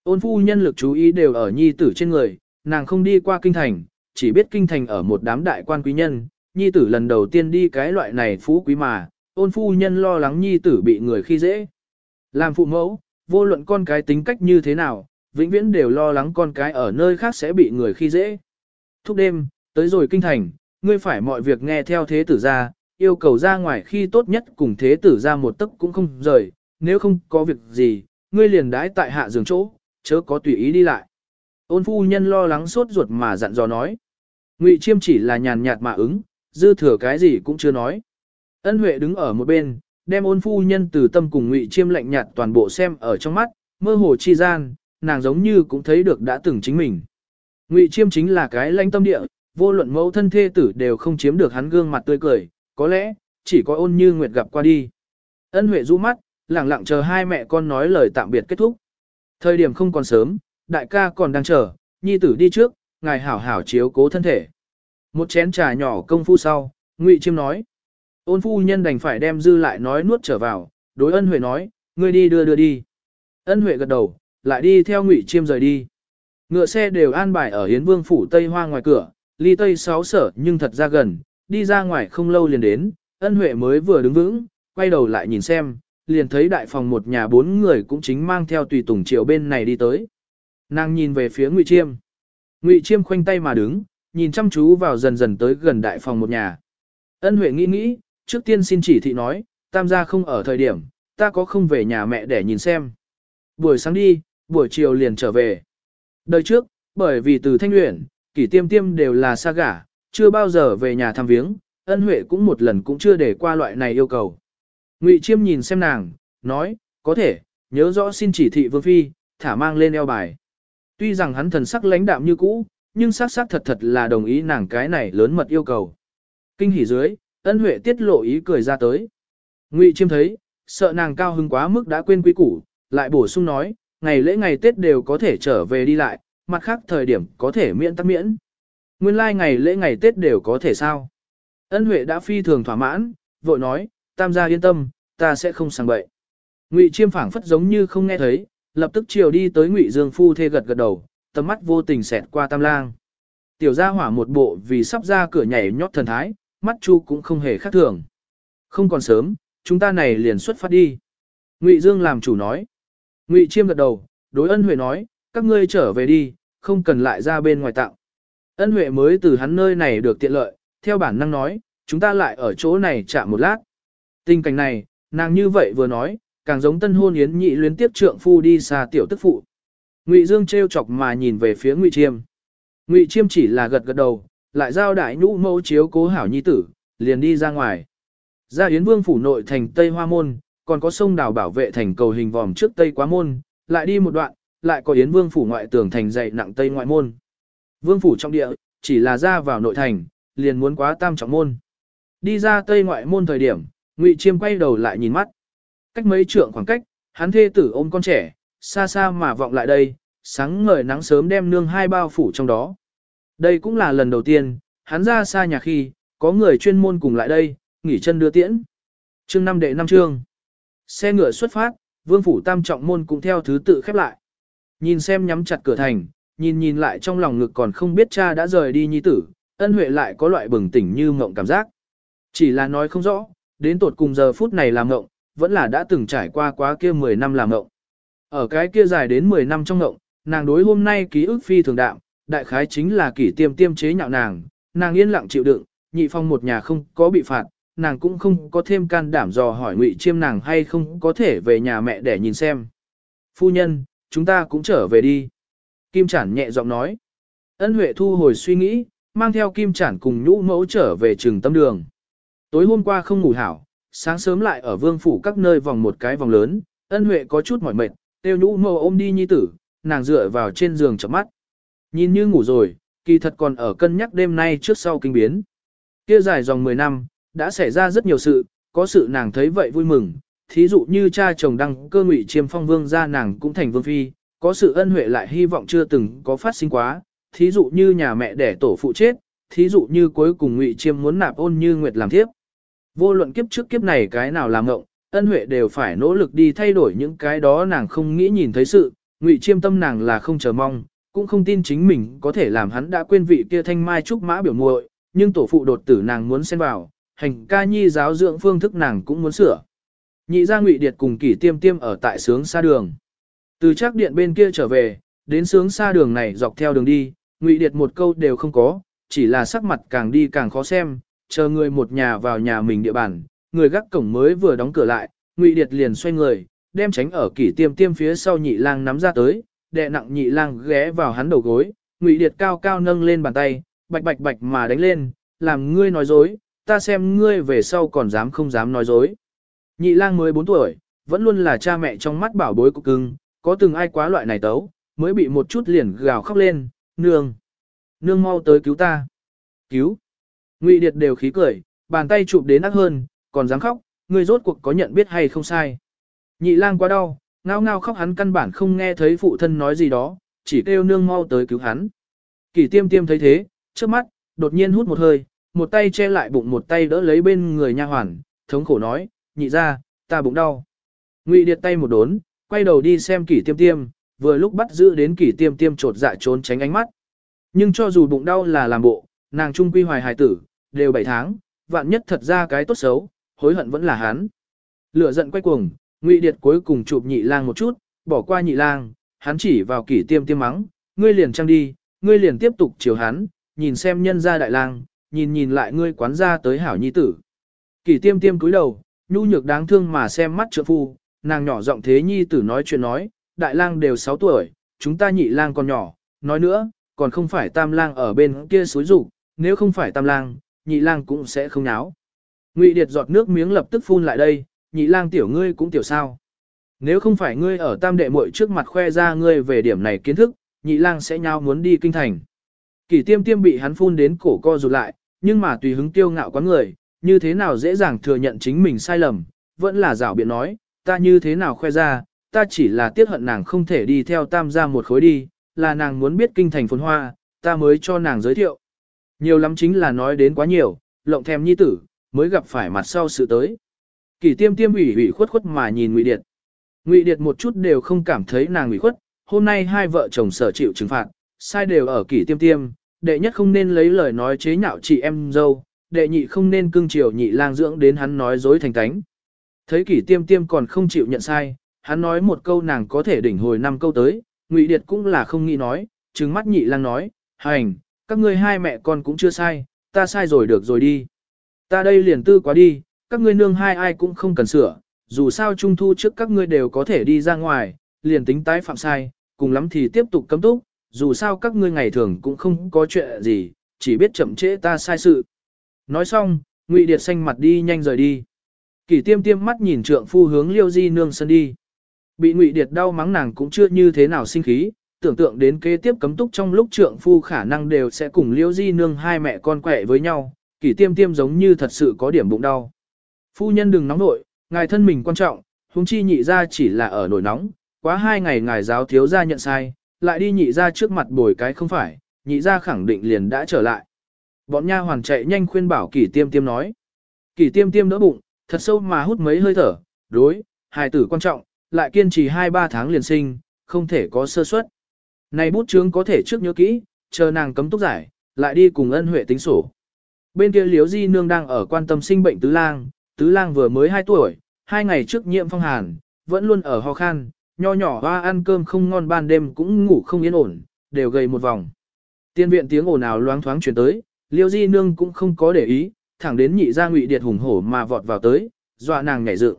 Ôn phu nhân lực chú ý đều ở nhi tử trên người, nàng không đi qua kinh thành, chỉ biết kinh thành ở một đám đại quan quý nhân, nhi tử lần đầu tiên đi cái loại này phú quý mà, ôn phu nhân lo lắng nhi tử bị người khi dễ. Làm phụ mẫu, vô luận con cái tính cách như thế nào, vĩnh viễn đều lo lắng con cái ở nơi khác sẽ bị người khi dễ. Thúc đêm, tới rồi kinh thành, ngươi phải mọi việc nghe theo thế tử ra, yêu cầu ra ngoài khi tốt nhất cùng thế tử ra một tấc cũng không rời, nếu không có việc gì, ngươi liền đãi tại hạ giường chỗ, chớ có tùy ý đi lại. Ôn phu nhân lo lắng sốt ruột mà dặn dò nói. Ngụy Chiêm chỉ là nhàn nhạt mà ứng, dư thừa cái gì cũng chưa nói. Ân Huệ đứng ở một bên, đem ôn phu nhân từ tâm cùng Ngụy Chiêm lạnh nhạt toàn bộ xem ở trong mắt, mơ hồ chi gian, nàng giống như cũng thấy được đã từng chính mình. Ngụy Chiêm chính là cái lãnh tâm địa, vô luận mẫu thân thê tử đều không chiếm được hắn gương mặt tươi cười, có lẽ, chỉ có ôn như nguyệt gặp qua đi. Ân Huệ rũ mắt, lặng lặng chờ hai mẹ con nói lời tạm biệt kết thúc. Thời điểm không còn sớm, đại ca còn đang chờ, nhi tử đi trước, ngài hảo hảo chiếu cố thân thể. Một chén trà nhỏ công phu sau, Ngụy Chiêm nói. Ôn phu nhân đành phải đem dư lại nói nuốt trở vào, đối ân huệ nói, ngươi đi đưa đưa đi. Ân huệ gật đầu, lại đi theo Ngụy Chiêm rời đi. Ngựa xe đều an bài ở Hiến Vương phủ Tây Hoa ngoài cửa, ly Tây sáu sở nhưng thật ra gần, đi ra ngoài không lâu liền đến, ân huệ mới vừa đứng vững, quay đầu lại nhìn xem, liền thấy đại phòng một nhà bốn người cũng chính mang theo tùy tùng triệu bên này đi tới. Nàng nhìn về phía Ngụy Chiêm. Ngụy Chiêm khoanh tay mà đứng, nhìn chăm chú vào dần dần tới gần đại phòng một nhà. Ân Huệ nghĩ nghĩ, trước tiên xin chỉ thị nói, tam gia không ở thời điểm, ta có không về nhà mẹ để nhìn xem. Buổi sáng đi, buổi chiều liền trở về. Đời trước, bởi vì từ thanh luyện, kỷ tiêm tiêm đều là xa gả, chưa bao giờ về nhà thăm viếng, ân huệ cũng một lần cũng chưa để qua loại này yêu cầu. Ngụy Chiêm nhìn xem nàng, nói, có thể, nhớ rõ xin chỉ thị vương phi, thả mang lên eo bài. Tuy rằng hắn thần sắc lãnh đạm như cũ, nhưng xác xác thật thật là đồng ý nàng cái này lớn mật yêu cầu. Kinh hỉ dưới, ân huệ tiết lộ ý cười ra tới. Ngụy Chiêm thấy, sợ nàng cao hứng quá mức đã quên quý củ, lại bổ sung nói, ngày lễ ngày Tết đều có thể trở về đi lại, mặt khác thời điểm có thể miễn tắc miễn. Nguyên lai like ngày lễ ngày Tết đều có thể sao. Ân Huệ đã phi thường thỏa mãn, vội nói, tam gia yên tâm, ta sẽ không sang bậy. Ngụy Chiêm phảng phất giống như không nghe thấy, lập tức chiều đi tới Ngụy Dương phu thê gật gật đầu, tầm mắt vô tình xẹt qua Tam Lang. Tiểu gia hỏa một bộ vì sắp ra cửa nhảy nhót thần thái, mắt chu cũng không hề khác thường. Không còn sớm, chúng ta này liền xuất phát đi. Ngụy Dương làm chủ nói. Ngụy Chiêm gật đầu, đối ân huệ nói, các ngươi trở về đi, không cần lại ra bên ngoài tặng Ân huệ mới từ hắn nơi này được tiện lợi, theo bản năng nói, chúng ta lại ở chỗ này chạm một lát. Tình cảnh này, nàng như vậy vừa nói, càng giống tân hôn yến nhị luyến tiếp trượng phu đi xa tiểu tức phụ. Ngụy Dương trêu chọc mà nhìn về phía Ngụy Chiêm. Ngụy Chiêm chỉ là gật gật đầu, lại giao đại nhũ mẫu chiếu cố hảo nhi tử, liền đi ra ngoài. Ra Yến Vương phủ nội thành Tây Hoa Môn, còn có sông đào bảo vệ thành cầu hình vòm trước Tây Quá Môn, lại đi một đoạn, lại có Yến Vương phủ ngoại tường thành dậy nặng Tây ngoại môn. Vương phủ trong địa, chỉ là ra vào nội thành, liền muốn quá tam trọng môn. Đi ra Tây ngoại môn thời điểm, Ngụy Chiêm quay đầu lại nhìn mắt. Cách mấy trượng khoảng cách, hắn thê tử ôm con trẻ, xa xa mà vọng lại đây, sáng ngời nắng sớm đem nương hai bao phủ trong đó. Đây cũng là lần đầu tiên, hắn ra xa nhà khi, có người chuyên môn cùng lại đây, nghỉ chân đưa tiễn. Chương năm đệ năm chương. Xe ngựa xuất phát, vương phủ tam trọng môn cũng theo thứ tự khép lại. Nhìn xem nhắm chặt cửa thành, nhìn nhìn lại trong lòng ngực còn không biết cha đã rời đi nhi tử, ân huệ lại có loại bừng tỉnh như mộng cảm giác. Chỉ là nói không rõ, đến tột cùng giờ phút này làm mộng, vẫn là đã từng trải qua quá kia 10 năm làm mộng. Ở cái kia dài đến 10 năm trong ngộng, nàng đối hôm nay ký ức phi thường đạm, đại khái chính là kỷ tiêm tiêm chế nhạo nàng, nàng yên lặng chịu đựng, nhị phong một nhà không có bị phạt, nàng cũng không có thêm can đảm dò hỏi ngụy chiêm nàng hay không có thể về nhà mẹ để nhìn xem. Phu nhân, chúng ta cũng trở về đi. Kim Trản nhẹ giọng nói. Ân Huệ thu hồi suy nghĩ, mang theo Kim Trản cùng nhũ mẫu trở về trường tâm đường. Tối hôm qua không ngủ hảo, sáng sớm lại ở vương phủ các nơi vòng một cái vòng lớn, ân Huệ có chút mỏi mệt, tiêu nhũ mẫu ôm đi nhi tử, nàng dựa vào trên giường chậm mắt. Nhìn như ngủ rồi, kỳ thật còn ở cân nhắc đêm nay trước sau kinh biến. Kia dài dòng 10 năm, đã xảy ra rất nhiều sự, có sự nàng thấy vậy vui mừng, thí dụ như cha chồng đăng cơ ngụy chiêm phong vương ra nàng cũng thành vương phi, có sự ân huệ lại hy vọng chưa từng có phát sinh quá, thí dụ như nhà mẹ đẻ tổ phụ chết, thí dụ như cuối cùng ngụy chiêm muốn nạp ôn như nguyệt làm thiếp. Vô luận kiếp trước kiếp này cái nào làm ngộng, ân huệ đều phải nỗ lực đi thay đổi những cái đó nàng không nghĩ nhìn thấy sự, ngụy chiêm tâm nàng là không chờ mong, cũng không tin chính mình có thể làm hắn đã quên vị kia thanh mai trúc mã biểu muội, nhưng tổ phụ đột tử nàng muốn xen vào, hành ca nhi giáo dưỡng phương thức nàng cũng muốn sửa. Nhị gia ngụy điệt cùng kỷ tiêm tiêm ở tại sướng xa đường. Từ chắc điện bên kia trở về, đến sướng xa đường này dọc theo đường đi, ngụy điệt một câu đều không có, chỉ là sắc mặt càng đi càng khó xem, chờ người một nhà vào nhà mình địa bàn, người gác cổng mới vừa đóng cửa lại, ngụy điệt liền xoay người, đem tránh ở kỷ tiêm tiêm phía sau nhị lang nắm ra tới, đệ nặng nhị lang ghé vào hắn đầu gối, ngụy điệt cao cao nâng lên bàn tay, bạch bạch bạch mà đánh lên, làm ngươi nói dối, ta xem ngươi về sau còn dám không dám nói dối. Nhị lang mới 4 tuổi, vẫn luôn là cha mẹ trong mắt bảo bối của cưng, có từng ai quá loại này tấu, mới bị một chút liền gào khóc lên, nương. Nương mau tới cứu ta. Cứu. Ngụy Điệt đều khí cười, bàn tay chụp đến ác hơn, còn dám khóc, ngươi rốt cuộc có nhận biết hay không sai. Nhị lang quá đau, ngao ngao khóc hắn căn bản không nghe thấy phụ thân nói gì đó, chỉ kêu nương mau tới cứu hắn. Kỷ tiêm tiêm thấy thế, trước mắt, đột nhiên hút một hơi, một tay che lại bụng một tay đỡ lấy bên người nha hoàn, thống khổ nói, nhị ra, ta bụng đau. Ngụy điệt tay một đốn, quay đầu đi xem kỷ tiêm tiêm, vừa lúc bắt giữ đến kỷ tiêm tiêm trột dạ trốn tránh ánh mắt. Nhưng cho dù bụng đau là làm bộ, nàng trung quy hoài hài tử, đều 7 tháng, vạn nhất thật ra cái tốt xấu, hối hận vẫn là hắn. Lửa giận quay cuồng, Ngụy Điệt cuối cùng chụp nhị lang một chút, bỏ qua nhị lang, hắn chỉ vào kỷ tiêm tiêm mắng, ngươi liền trăng đi, ngươi liền tiếp tục chiều hắn, nhìn xem nhân gia đại lang, nhìn nhìn lại ngươi quán ra tới hảo nhi tử. Kỷ tiêm tiêm cúi đầu, nhu nhược đáng thương mà xem mắt trượng phu, nàng nhỏ giọng thế nhi tử nói chuyện nói, đại lang đều 6 tuổi, chúng ta nhị lang còn nhỏ, nói nữa, còn không phải tam lang ở bên kia suối rủ, nếu không phải tam lang, nhị lang cũng sẽ không náo. Ngụy Điệt giọt nước miếng lập tức phun lại đây, nhị lang tiểu ngươi cũng tiểu sao. Nếu không phải ngươi ở tam đệ muội trước mặt khoe ra ngươi về điểm này kiến thức, nhị lang sẽ nhau muốn đi kinh thành. Kỷ tiêm tiêm bị hắn phun đến cổ co rụt lại, nhưng mà tùy hứng tiêu ngạo quá người, như thế nào dễ dàng thừa nhận chính mình sai lầm, vẫn là rảo biện nói, ta như thế nào khoe ra, ta chỉ là tiếc hận nàng không thể đi theo tam gia một khối đi, là nàng muốn biết kinh thành phồn hoa, ta mới cho nàng giới thiệu. Nhiều lắm chính là nói đến quá nhiều, lộng thèm nhi tử, mới gặp phải mặt sau sự tới. Kỷ tiêm tiêm ủy ủy khuất khuất mà nhìn Ngụy Điệt. Ngụy Điệt một chút đều không cảm thấy nàng ủy khuất, hôm nay hai vợ chồng sở chịu trừng phạt, sai đều ở kỷ tiêm tiêm, đệ nhất không nên lấy lời nói chế nhạo chị em dâu, đệ nhị không nên cưng chiều nhị lang dưỡng đến hắn nói dối thành tánh. Thấy kỷ tiêm tiêm còn không chịu nhận sai, hắn nói một câu nàng có thể đỉnh hồi năm câu tới, Ngụy Điệt cũng là không nghĩ nói, trừng mắt nhị lang nói, hành, các ngươi hai mẹ con cũng chưa sai, ta sai rồi được rồi đi. Ta đây liền tư quá đi, các ngươi nương hai ai cũng không cần sửa, dù sao trung thu trước các ngươi đều có thể đi ra ngoài, liền tính tái phạm sai, cùng lắm thì tiếp tục cấm túc, dù sao các ngươi ngày thường cũng không có chuyện gì, chỉ biết chậm trễ ta sai sự. Nói xong, Ngụy Điệt xanh mặt đi nhanh rời đi. Kỷ tiêm tiêm mắt nhìn trượng phu hướng liêu di nương sân đi. Bị Ngụy Điệt đau mắng nàng cũng chưa như thế nào sinh khí, tưởng tượng đến kế tiếp cấm túc trong lúc trượng phu khả năng đều sẽ cùng liêu di nương hai mẹ con quẻ với nhau, kỷ tiêm tiêm giống như thật sự có điểm bụng đau. Phu nhân đừng nóng nội, ngài thân mình quan trọng, huống chi nhị ra chỉ là ở nổi nóng, quá hai ngày ngài giáo thiếu ra nhận sai, lại đi nhị ra trước mặt bồi cái không phải, nhị ra khẳng định liền đã trở lại. Bọn nha hoàn chạy nhanh khuyên bảo kỷ tiêm tiêm nói. Kỷ tiêm tiêm đỡ bụng, thật sâu mà hút mấy hơi thở, đối, hài tử quan trọng, lại kiên trì 2-3 tháng liền sinh, không thể có sơ suất. Này bút chướng có thể trước nhớ kỹ, chờ nàng cấm túc giải, lại đi cùng ân huệ tính sổ. Bên kia liếu di nương đang ở quan tâm sinh bệnh tứ lang, tứ lang vừa mới 2 tuổi, hai ngày trước nhiễm phong hàn, vẫn luôn ở ho khan, nho nhỏ hoa ăn cơm không ngon ban đêm cũng ngủ không yên ổn, đều gầy một vòng. Tiên viện tiếng ồn ào loáng thoáng truyền tới, liêu di nương cũng không có để ý, thẳng đến nhị gia ngụy điệt hùng hổ mà vọt vào tới, dọa nàng nhảy dựng.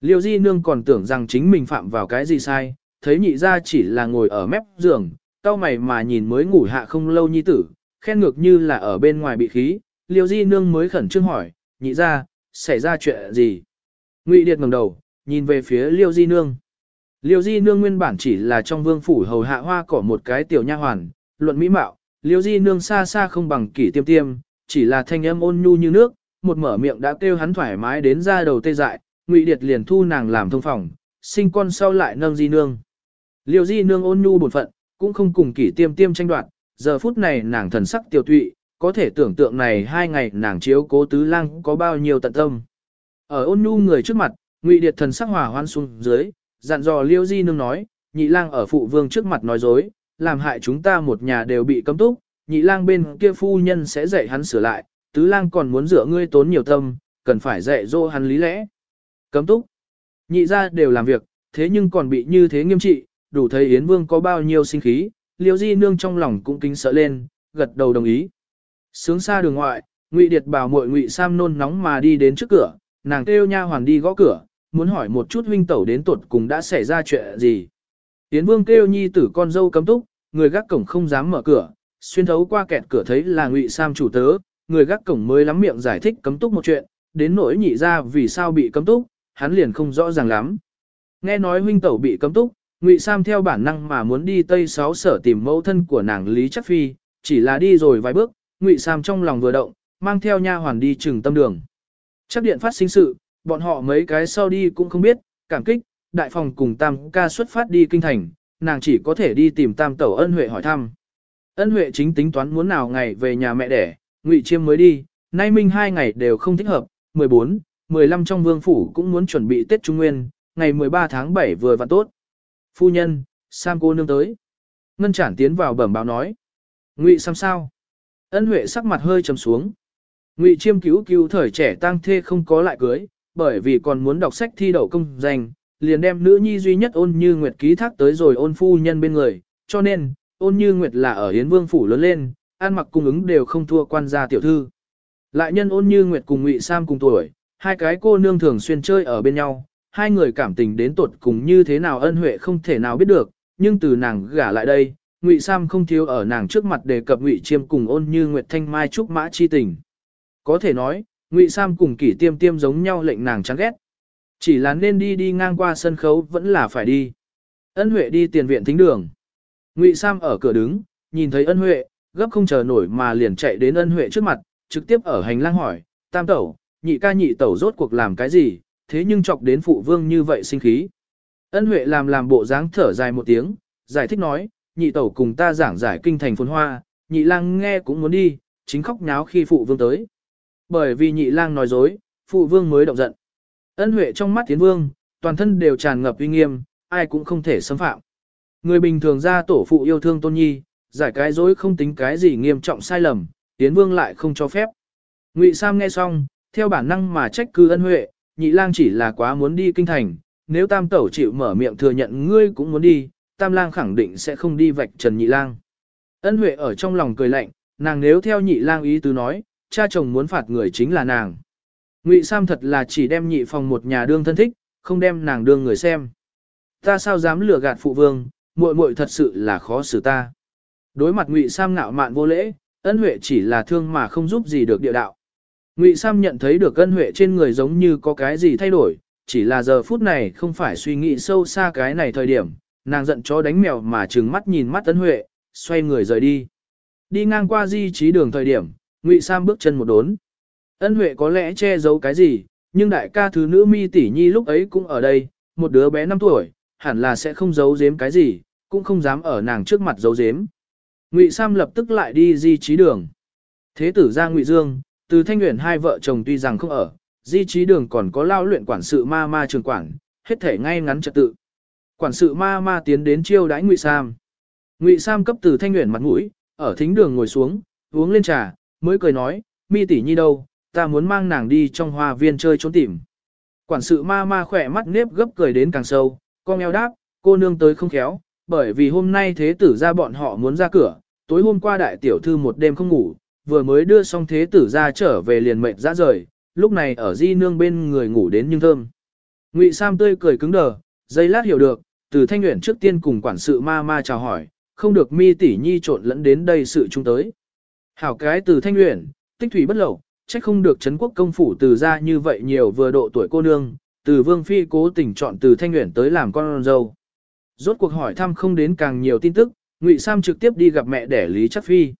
Liêu di nương còn tưởng rằng chính mình phạm vào cái gì sai, thấy nhị gia chỉ là ngồi ở mép giường, cao mày mà nhìn mới ngủ hạ không lâu nhi tử, khen ngược như là ở bên ngoài bị khí, liêu di nương mới khẩn trương hỏi, nhị gia, xảy ra chuyện gì? Ngụy điệt ngẩng đầu, nhìn về phía liêu di nương. Liêu di nương nguyên bản chỉ là trong vương phủ hầu hạ hoa cỏ một cái tiểu nha hoàn, luận mỹ mạo, liêu di nương xa xa không bằng kỷ tiêm tiêm, chỉ là thanh âm ôn nhu như nước, một mở miệng đã kêu hắn thoải mái đến ra đầu tê dại, ngụy điệt liền thu nàng làm thông phòng, sinh con sau lại nâng di nương. Liêu di nương ôn nhu bổn phận, cũng không cùng kỷ tiêm tiêm tranh đoạt, giờ phút này nàng thần sắc tiểu tụy, có thể tưởng tượng này hai ngày nàng chiếu cố tứ lang có bao nhiêu tận tâm. Ở ôn nhu người trước mặt, ngụy điệt thần sắc hòa hoan xuống dưới, dặn dò liêu di nương nói, nhị lang ở phụ vương trước mặt nói dối, làm hại chúng ta một nhà đều bị cấm túc, nhị lang bên kia phu nhân sẽ dạy hắn sửa lại, tứ lang còn muốn rửa ngươi tốn nhiều tâm, cần phải dạy dỗ hắn lý lẽ. Cấm túc, nhị ra đều làm việc, thế nhưng còn bị như thế nghiêm trị, đủ thấy Yến Vương có bao nhiêu sinh khí, liêu di nương trong lòng cũng kính sợ lên, gật đầu đồng ý. Sướng xa đường ngoại, Ngụy Điệt bảo muội Ngụy Sam nôn nóng mà đi đến trước cửa, nàng kêu nha hoàn đi gõ cửa, muốn hỏi một chút huynh tẩu đến tuột cùng đã xảy ra chuyện gì. Tiến Vương kêu nhi tử con dâu cấm túc, người gác cổng không dám mở cửa, xuyên thấu qua kẹt cửa thấy là Ngụy Sam chủ tớ, người gác cổng mới lắm miệng giải thích cấm túc một chuyện, đến nỗi nhị ra vì sao bị cấm túc, hắn liền không rõ ràng lắm. Nghe nói huynh tẩu bị cấm túc, Ngụy Sam theo bản năng mà muốn đi Tây Sáu sở tìm mẫu thân của nàng Lý Chắc Phi, chỉ là đi rồi vài bước, Ngụy Sam trong lòng vừa động, mang theo nha hoàn đi trừng tâm đường. Chắc điện phát sinh sự, bọn họ mấy cái sau đi cũng không biết, cảm kích, đại phòng cùng tam ca xuất phát đi kinh thành, nàng chỉ có thể đi tìm tam tẩu ân huệ hỏi thăm. Ân huệ chính tính toán muốn nào ngày về nhà mẹ đẻ, ngụy chiêm mới đi, nay minh hai ngày đều không thích hợp, 14, 15 trong vương phủ cũng muốn chuẩn bị Tết Trung Nguyên, ngày 13 tháng 7 vừa và tốt. Phu nhân, Sam cô nương tới. Ngân Trản tiến vào bẩm báo nói. Ngụy Sam sao? Ân Huệ sắc mặt hơi trầm xuống. Ngụy Chiêm cứu cứu thời trẻ tang thê không có lại cưới, bởi vì còn muốn đọc sách thi đậu công danh, liền đem nữ nhi duy nhất ôn như Nguyệt ký thác tới rồi ôn phu nhân bên người, cho nên, ôn như Nguyệt là ở Yến Vương Phủ lớn lên, ăn mặc cung ứng đều không thua quan gia tiểu thư. Lại nhân ôn như Nguyệt cùng Ngụy Sam cùng tuổi, hai cái cô nương thường xuyên chơi ở bên nhau, hai người cảm tình đến tột cùng như thế nào ân huệ không thể nào biết được, nhưng từ nàng gả lại đây, Ngụy Sam không thiếu ở nàng trước mặt đề cập Ngụy Chiêm cùng ôn như Nguyệt Thanh Mai trúc mã chi tình. Có thể nói, Ngụy Sam cùng kỷ tiêm tiêm giống nhau lệnh nàng chán ghét. Chỉ là nên đi đi ngang qua sân khấu vẫn là phải đi. Ân Huệ đi tiền viện thính đường. Ngụy Sam ở cửa đứng, nhìn thấy Ân Huệ, gấp không chờ nổi mà liền chạy đến Ân Huệ trước mặt, trực tiếp ở hành lang hỏi, tam tẩu, nhị ca nhị tẩu rốt cuộc làm cái gì, thế nhưng chọc đến phụ vương như vậy sinh khí. Ân Huệ làm làm bộ dáng thở dài một tiếng, giải thích nói, nhị tẩu cùng ta giảng giải kinh thành phồn hoa, nhị lang nghe cũng muốn đi, chính khóc nháo khi phụ vương tới. Bởi vì nhị lang nói dối, phụ vương mới động giận. Ân Huệ trong mắt tiến vương, toàn thân đều tràn ngập uy nghiêm, ai cũng không thể xâm phạm. Người bình thường ra tổ phụ yêu thương tôn nhi, giải cái dối không tính cái gì nghiêm trọng sai lầm, tiến vương lại không cho phép. Ngụy Sam nghe xong, theo bản năng mà trách cứ ân huệ, nhị lang chỉ là quá muốn đi kinh thành, nếu tam tẩu chịu mở miệng thừa nhận ngươi cũng muốn đi, tam lang khẳng định sẽ không đi vạch trần nhị lang. Ân huệ ở trong lòng cười lạnh, nàng nếu theo nhị lang ý tứ nói, cha chồng muốn phạt người chính là nàng. Ngụy Sam thật là chỉ đem nhị phòng một nhà đương thân thích, không đem nàng đương người xem. Ta sao dám lừa gạt phụ vương, muội muội thật sự là khó xử ta. Đối mặt Ngụy Sam ngạo mạn vô lễ, ân huệ chỉ là thương mà không giúp gì được địa đạo. Ngụy Sam nhận thấy được ân huệ trên người giống như có cái gì thay đổi, chỉ là giờ phút này không phải suy nghĩ sâu xa cái này thời điểm, nàng giận chó đánh mèo mà trừng mắt nhìn mắt tấn huệ, xoay người rời đi. Đi ngang qua di trí đường thời điểm, Ngụy Sam bước chân một đốn. Ân huệ có lẽ che giấu cái gì, nhưng đại ca thứ nữ mi tỷ nhi lúc ấy cũng ở đây, một đứa bé 5 tuổi, hẳn là sẽ không giấu giếm cái gì, cũng không dám ở nàng trước mặt giấu giếm. Ngụy Sam lập tức lại đi di trí đường. Thế tử ra Ngụy Dương, từ thanh nguyện hai vợ chồng tuy rằng không ở, di trí đường còn có lao luyện quản sự ma ma trường quản, hết thể ngay ngắn trật tự. Quản sự ma ma tiến đến chiêu đãi Ngụy Sam. Ngụy Sam cấp từ thanh nguyện mặt mũi, ở thính đường ngồi xuống, uống lên trà, mới cười nói, mi tỷ nhi đâu, ta muốn mang nàng đi trong hoa viên chơi trốn tìm. Quản sự ma ma khỏe mắt nếp gấp cười đến càng sâu, con eo đáp, cô nương tới không khéo, bởi vì hôm nay thế tử ra bọn họ muốn ra cửa, tối hôm qua đại tiểu thư một đêm không ngủ, vừa mới đưa xong thế tử ra trở về liền mệnh ra rời, lúc này ở di nương bên người ngủ đến nhưng thơm. Ngụy Sam tươi cười cứng đờ, giây lát hiểu được, từ thanh nguyện trước tiên cùng quản sự ma ma chào hỏi, không được mi tỷ nhi trộn lẫn đến đây sự chung tới. Hảo cái từ thanh nguyện, tích thủy bất lậu, trách không được Trấn quốc công phủ từ ra như vậy nhiều vừa độ tuổi cô nương, từ vương phi cố tình chọn từ thanh nguyện tới làm con dâu. Rốt cuộc hỏi thăm không đến càng nhiều tin tức, Ngụy Sam trực tiếp đi gặp mẹ đẻ Lý Chắc Phi.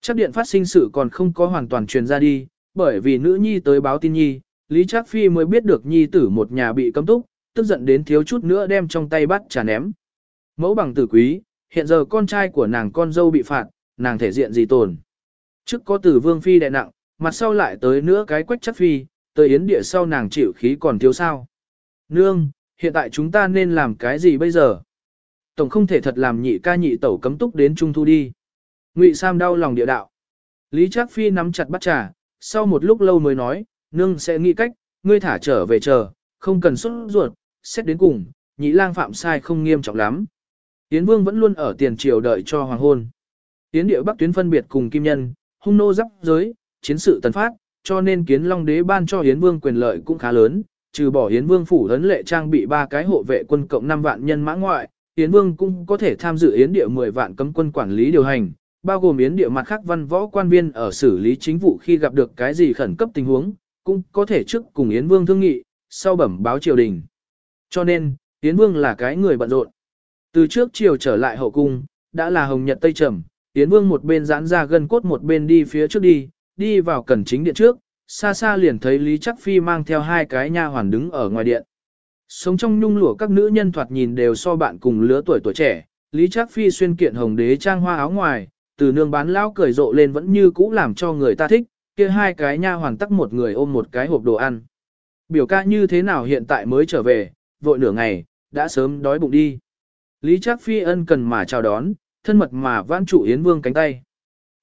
Chắc điện phát sinh sự còn không có hoàn toàn truyền ra đi, bởi vì nữ nhi tới báo tin nhi, Lý Trác Phi mới biết được nhi tử một nhà bị cấm túc, tức giận đến thiếu chút nữa đem trong tay bắt trà ném. Mẫu bằng tử quý, hiện giờ con trai của nàng con dâu bị phạt, nàng thể diện gì tồn. Trước có tử vương phi đại nặng, mặt sau lại tới nữa cái quách chắc phi, tới yến địa sau nàng chịu khí còn thiếu sao. Nương, hiện tại chúng ta nên làm cái gì bây giờ? Tổng không thể thật làm nhị ca nhị tẩu cấm túc đến trung thu đi. Ngụy Sam đau lòng địa đạo. Lý Trác Phi nắm chặt bắt trà, sau một lúc lâu mới nói, nương sẽ nghĩ cách, ngươi thả trở về chờ, không cần xuất ruột, xét đến cùng, nhị lang phạm sai không nghiêm trọng lắm. Yến Vương vẫn luôn ở tiền triều đợi cho hoàng hôn. Yến địa bắc tuyến phân biệt cùng kim nhân, hung nô giáp giới, chiến sự tần phát, cho nên kiến long đế ban cho Yến Vương quyền lợi cũng khá lớn, trừ bỏ Yến Vương phủ ấn lệ trang bị ba cái hộ vệ quân cộng 5 vạn nhân mã ngoại, Yến Vương cũng có thể tham dự Yến địa 10 vạn cấm quân quản lý điều hành, bao gồm Yến địa mặt khác văn võ quan viên ở xử lý chính vụ khi gặp được cái gì khẩn cấp tình huống, cũng có thể trước cùng Yến Vương thương nghị, sau bẩm báo triều đình. Cho nên, Yến Vương là cái người bận rộn. Từ trước chiều trở lại hậu cung, đã là hồng nhật tây trầm, Yến Vương một bên giãn ra gân cốt một bên đi phía trước đi, đi vào cẩn chính điện trước, xa xa liền thấy Lý Chắc Phi mang theo hai cái nha hoàn đứng ở ngoài điện. Sống trong nhung lụa các nữ nhân thoạt nhìn đều so bạn cùng lứa tuổi tuổi trẻ, Lý Trác Phi xuyên kiện hồng đế trang hoa áo ngoài, từ nương bán lão cười rộ lên vẫn như cũ làm cho người ta thích, kia hai cái nha hoàn tắc một người ôm một cái hộp đồ ăn. Biểu ca như thế nào hiện tại mới trở về, vội nửa ngày, đã sớm đói bụng đi. Lý Trác Phi ân cần mà chào đón, thân mật mà vãn trụ Yến Vương cánh tay.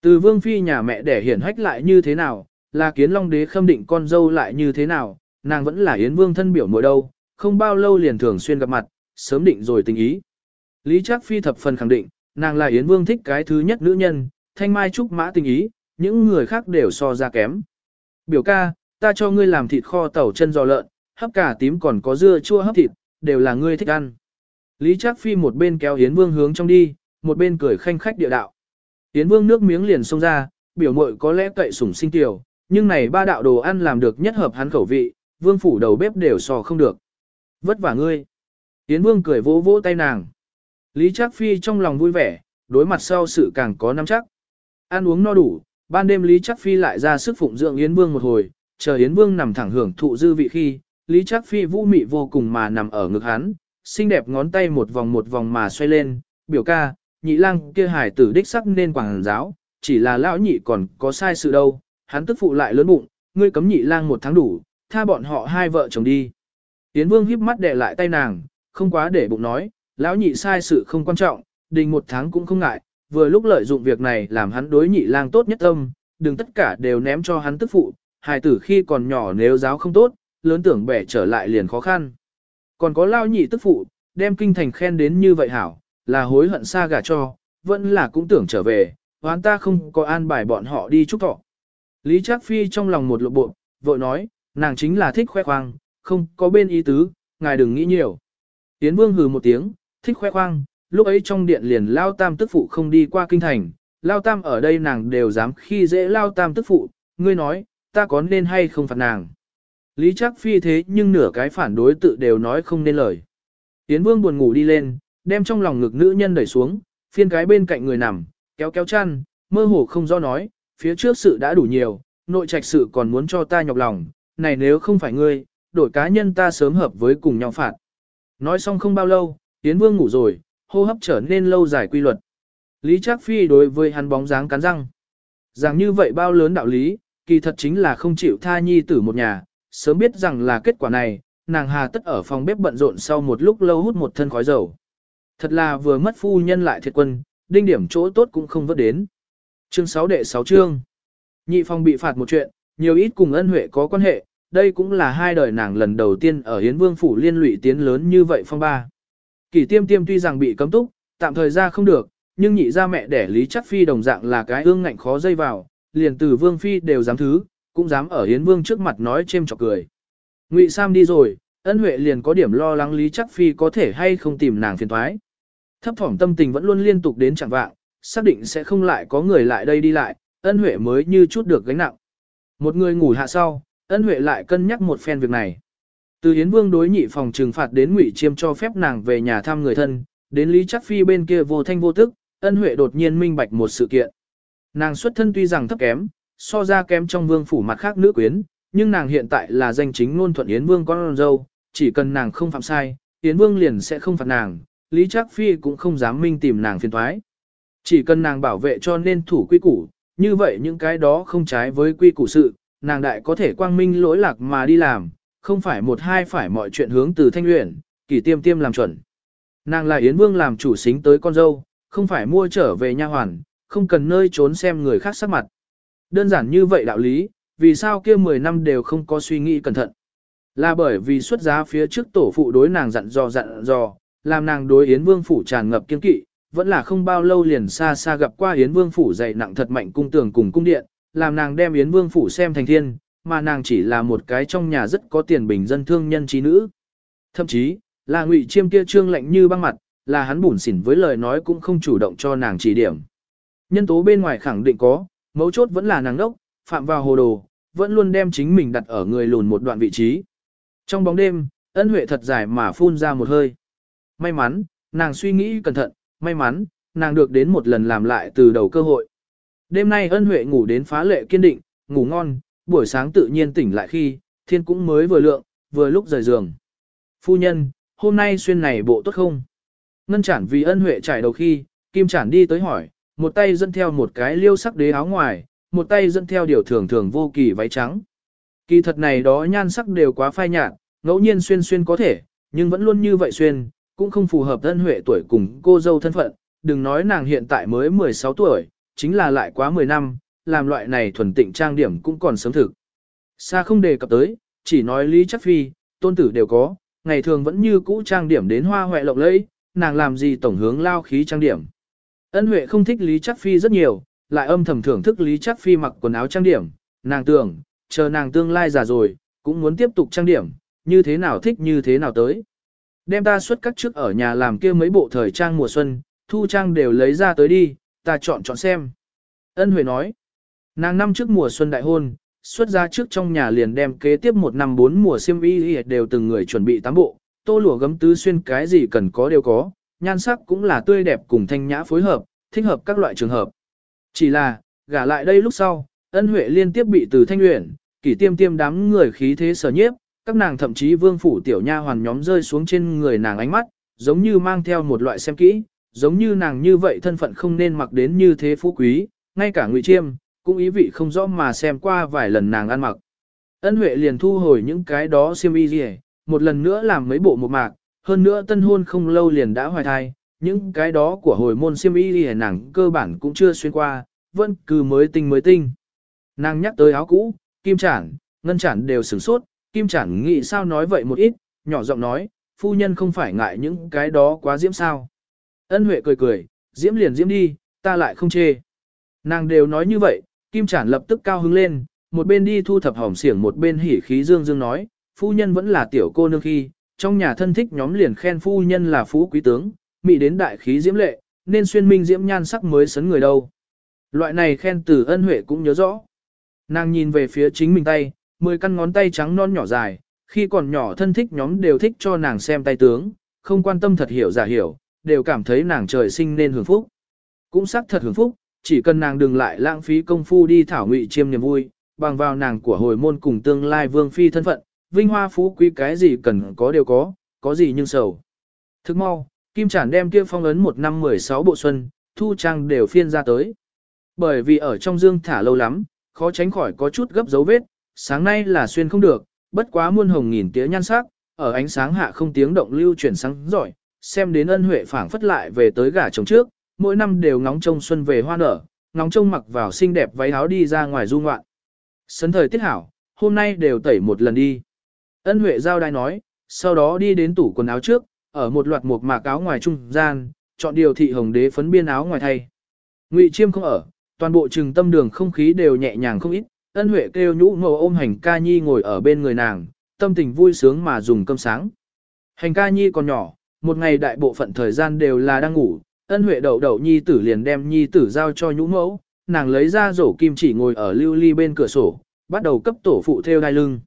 Từ Vương Phi nhà mẹ đẻ hiển hách lại như thế nào, là kiến long đế khâm định con dâu lại như thế nào, nàng vẫn là Yến Vương thân biểu mỗi đâu, không bao lâu liền thường xuyên gặp mặt, sớm định rồi tình ý. Lý Trác Phi thập phần khẳng định, nàng là Yến Vương thích cái thứ nhất nữ nhân, thanh mai trúc mã tình ý, những người khác đều so ra kém. Biểu ca, ta cho ngươi làm thịt kho tàu chân giò lợn, hấp cả tím còn có dưa chua hấp thịt, đều là ngươi thích ăn. Lý Trác Phi một bên kéo Yến Vương hướng trong đi, một bên cười khanh khách địa đạo. Yến Vương nước miếng liền xông ra, biểu mội có lẽ cậy sủng sinh tiểu, nhưng này ba đạo đồ ăn làm được nhất hợp hắn khẩu vị, Vương phủ đầu bếp đều sò không được. Vất vả ngươi. Yến Vương cười vỗ vỗ tay nàng. Lý Trác Phi trong lòng vui vẻ, đối mặt sau sự càng có nắm chắc. Ăn uống no đủ, ban đêm Lý Trác Phi lại ra sức phụng dưỡng Yến Vương một hồi, chờ Yến Vương nằm thẳng hưởng thụ dư vị khi, Lý Trác Phi vũ mị vô cùng mà nằm ở ngực hắn, xinh đẹp ngón tay một vòng một vòng mà xoay lên, biểu ca, nhị lang kia hải tử đích sắc nên quảng giáo, chỉ là lão nhị còn có sai sự đâu, hắn tức phụ lại lớn bụng, ngươi cấm nhị lang một tháng đủ, tha bọn họ hai vợ chồng đi. Yến Vương híp mắt đè lại tay nàng, không quá để bụng nói, lão nhị sai sự không quan trọng, đình một tháng cũng không ngại, vừa lúc lợi dụng việc này làm hắn đối nhị lang tốt nhất âm, đừng tất cả đều ném cho hắn tức phụ, hài tử khi còn nhỏ nếu giáo không tốt, lớn tưởng bẻ trở lại liền khó khăn. Còn có lao nhị tức phụ, đem kinh thành khen đến như vậy hảo, là hối hận xa gả cho, vẫn là cũng tưởng trở về, hoán ta không có an bài bọn họ đi chúc thọ. Lý Trác Phi trong lòng một lộ bộ, vội nói, nàng chính là thích khoe khoang, không có bên ý tứ, ngài đừng nghĩ nhiều. Tiến Vương hừ một tiếng, thích khoe khoang, lúc ấy trong điện liền Lao Tam tức phụ không đi qua kinh thành, Lao Tam ở đây nàng đều dám khi dễ Lao Tam tức phụ, ngươi nói, ta có nên hay không phạt nàng. Lý Trác Phi thế nhưng nửa cái phản đối tự đều nói không nên lời. Tiến Vương buồn ngủ đi lên, đem trong lòng ngực nữ nhân đẩy xuống, phiên cái bên cạnh người nằm, kéo kéo chăn, mơ hồ không do nói, phía trước sự đã đủ nhiều, nội trạch sự còn muốn cho ta nhọc lòng, này nếu không phải ngươi, đổi cá nhân ta sớm hợp với cùng nhau phạt. Nói xong không bao lâu, Tiến Vương ngủ rồi, hô hấp trở nên lâu dài quy luật. Lý Trác Phi đối với hắn bóng dáng cắn răng. Rằng như vậy bao lớn đạo lý, kỳ thật chính là không chịu tha nhi tử một nhà, sớm biết rằng là kết quả này, nàng hà tất ở phòng bếp bận rộn sau một lúc lâu hút một thân khói dầu. Thật là vừa mất phu nhân lại thiệt quân, đinh điểm chỗ tốt cũng không vớt đến. Chương 6 đệ 6 chương. Nhị phong bị phạt một chuyện, nhiều ít cùng ân huệ có quan hệ, đây cũng là hai đời nàng lần đầu tiên ở Hiến Vương Phủ liên lụy tiến lớn như vậy phong ba. Kỷ tiêm tiêm tuy rằng bị cấm túc, tạm thời ra không được, nhưng nhị ra mẹ đẻ Lý Chắc Phi đồng dạng là cái ương ngạnh khó dây vào, liền từ Vương Phi đều dám thứ, cũng dám ở Hiến Vương trước mặt nói chêm chọc cười. Ngụy Sam đi rồi, ân huệ liền có điểm lo lắng Lý Chắc Phi có thể hay không tìm nàng phiền thoái. Thấp thỏm tâm tình vẫn luôn liên tục đến chẳng vạng, xác định sẽ không lại có người lại đây đi lại, ân huệ mới như chút được gánh nặng. Một người ngủ hạ sau, ân huệ lại cân nhắc một phen việc này. Từ Hiến Vương đối nhị phòng trừng phạt đến Ngụy Chiêm cho phép nàng về nhà thăm người thân, đến Lý Chắc Phi bên kia vô thanh vô tức, ân huệ đột nhiên minh bạch một sự kiện. Nàng xuất thân tuy rằng thấp kém, so ra kém trong vương phủ mặt khác nữ quyến, nhưng nàng hiện tại là danh chính ngôn thuận Yến Vương con dâu, chỉ cần nàng không phạm sai, Yến Vương liền sẽ không phạt nàng, Lý Trác Phi cũng không dám minh tìm nàng phiền thoái. Chỉ cần nàng bảo vệ cho nên thủ quy củ, như vậy những cái đó không trái với quy củ sự, nàng đại có thể quang minh lỗi lạc mà đi làm, không phải một hai phải mọi chuyện hướng từ thanh luyện, kỳ tiêm tiêm làm chuẩn. Nàng là Yến Vương làm chủ xính tới con dâu, không phải mua trở về nha hoàn, không cần nơi trốn xem người khác sắc mặt. Đơn giản như vậy đạo lý, vì sao kia 10 năm đều không có suy nghĩ cẩn thận. Là bởi vì xuất giá phía trước tổ phụ đối nàng dặn dò dặn dò, làm nàng đối Yến Vương phủ tràn ngập kiên kỵ, vẫn là không bao lâu liền xa xa gặp qua Yến Vương phủ dày nặng thật mạnh cung tường cùng cung điện, làm nàng đem Yến Vương phủ xem thành thiên, mà nàng chỉ là một cái trong nhà rất có tiền bình dân thương nhân trí nữ. Thậm chí, là ngụy chiêm kia trương lạnh như băng mặt, là hắn bủn xỉn với lời nói cũng không chủ động cho nàng chỉ điểm. Nhân tố bên ngoài khẳng định có, mấu chốt vẫn là nàng đốc, phạm vào hồ đồ, vẫn luôn đem chính mình đặt ở người lùn một đoạn vị trí. Trong bóng đêm, ân huệ thật dài mà phun ra một hơi. May mắn, nàng suy nghĩ cẩn thận, may mắn, nàng được đến một lần làm lại từ đầu cơ hội. Đêm nay ân huệ ngủ đến phá lệ kiên định, ngủ ngon, buổi sáng tự nhiên tỉnh lại khi, thiên cũng mới vừa lượng, vừa lúc rời giường. Phu nhân, hôm nay xuyên này bộ tốt không? Ngân chản vì ân huệ trải đầu khi, kim chản đi tới hỏi, một tay dẫn theo một cái liêu sắc đế áo ngoài, một tay dẫn theo điều thường thường vô kỳ váy trắng. Kỳ thật này đó nhan sắc đều quá phai nhạt, ngẫu nhiên xuyên xuyên có thể, nhưng vẫn luôn như vậy xuyên, cũng không phù hợp thân huệ tuổi cùng cô dâu thân phận, đừng nói nàng hiện tại mới 16 tuổi, chính là lại quá 10 năm, làm loại này thuần tịnh trang điểm cũng còn sớm thực. Xa không đề cập tới, chỉ nói Lý Chắc Phi, tôn tử đều có, ngày thường vẫn như cũ trang điểm đến hoa hoẹ lộng lẫy, nàng làm gì tổng hướng lao khí trang điểm. Ân Huệ không thích Lý Chắc Phi rất nhiều, lại âm thầm thưởng thức Lý Chắc Phi mặc quần áo trang điểm, nàng tưởng, chờ nàng tương lai già rồi, cũng muốn tiếp tục trang điểm, như thế nào thích như thế nào tới. Đem ta xuất các trước ở nhà làm kia mấy bộ thời trang mùa xuân, thu trang đều lấy ra tới đi, ta chọn chọn xem. Ân Huệ nói, nàng năm trước mùa xuân đại hôn, xuất ra trước trong nhà liền đem kế tiếp một năm bốn mùa xiêm y đều từng người chuẩn bị tám bộ, tô lụa gấm tứ xuyên cái gì cần có đều có, nhan sắc cũng là tươi đẹp cùng thanh nhã phối hợp, thích hợp các loại trường hợp. Chỉ là, gả lại đây lúc sau, ân huệ liên tiếp bị từ thanh luyện, kỷ tiêm tiêm đám người khí thế sở nhiếp, Các nàng thậm chí vương phủ tiểu nha hoàn nhóm rơi xuống trên người nàng ánh mắt, giống như mang theo một loại xem kỹ, giống như nàng như vậy thân phận không nên mặc đến như thế phú quý, ngay cả ngụy chiêm, cũng ý vị không rõ mà xem qua vài lần nàng ăn mặc. Ân Huệ liền thu hồi những cái đó xiêm y gì, một lần nữa làm mấy bộ một mạc, hơn nữa tân hôn không lâu liền đã hoài thai, những cái đó của hồi môn xiêm y gì nàng cơ bản cũng chưa xuyên qua, vẫn cứ mới tinh mới tinh. Nàng nhắc tới áo cũ, kim chản, ngân chản đều sửng sốt, kim chản nghĩ sao nói vậy một ít, nhỏ giọng nói, phu nhân không phải ngại những cái đó quá diễm sao. Ân Huệ cười cười, diễm liền diễm đi, ta lại không chê. Nàng đều nói như vậy, kim chản lập tức cao hứng lên, một bên đi thu thập hỏng xiển một bên hỉ khí dương dương nói, phu nhân vẫn là tiểu cô nương khi, trong nhà thân thích nhóm liền khen phu nhân là phú quý tướng, mị đến đại khí diễm lệ, nên xuyên minh diễm nhan sắc mới sấn người đâu. Loại này khen từ ân huệ cũng nhớ rõ. Nàng nhìn về phía chính mình tay, mười căn ngón tay trắng non nhỏ dài, khi còn nhỏ thân thích nhóm đều thích cho nàng xem tay tướng, không quan tâm thật hiểu giả hiểu, đều cảm thấy nàng trời sinh nên hưởng phúc. Cũng xác thật hưởng phúc, chỉ cần nàng đừng lại lãng phí công phu đi thảo ngụy chiêm niềm vui, bằng vào nàng của hồi môn cùng tương lai vương phi thân phận, vinh hoa phú quý cái gì cần có đều có, có gì nhưng sầu. Thức mau, Kim Trản đem kia phong ấn một năm 16 bộ xuân, thu trang đều phiên ra tới. Bởi vì ở trong dương thả lâu lắm, khó tránh khỏi có chút gấp dấu vết, sáng nay là xuyên không được, bất quá muôn hồng nghìn tía nhan sắc, ở ánh sáng hạ không tiếng động lưu chuyển sáng giỏi, xem đến ân huệ phảng phất lại về tới gả chồng trước, mỗi năm đều ngóng trông xuân về hoa nở, ngóng trông mặc vào xinh đẹp váy áo đi ra ngoài du ngoạn. Sấn thời tiết hảo, hôm nay đều tẩy một lần đi. Ân Huệ giao đai nói, sau đó đi đến tủ quần áo trước, ở một loạt một mạc áo ngoài trung gian, chọn điều thị hồng đế phấn biên áo ngoài thay. Ngụy Chiêm không ở, toàn bộ trừng tâm đường không khí đều nhẹ nhàng không ít, Ân Huệ kêu nhũ ngầu ôm hành ca nhi ngồi ở bên người nàng, tâm tình vui sướng mà dùng cơm sáng. Hành ca nhi còn nhỏ, một ngày đại bộ phận thời gian đều là đang ngủ, Ân Huệ đậu đậu nhi tử liền đem nhi tử giao cho nhũ mẫu, nàng lấy ra rổ kim chỉ ngồi ở lưu ly bên cửa sổ, bắt đầu cấp tổ phụ theo đai lưng.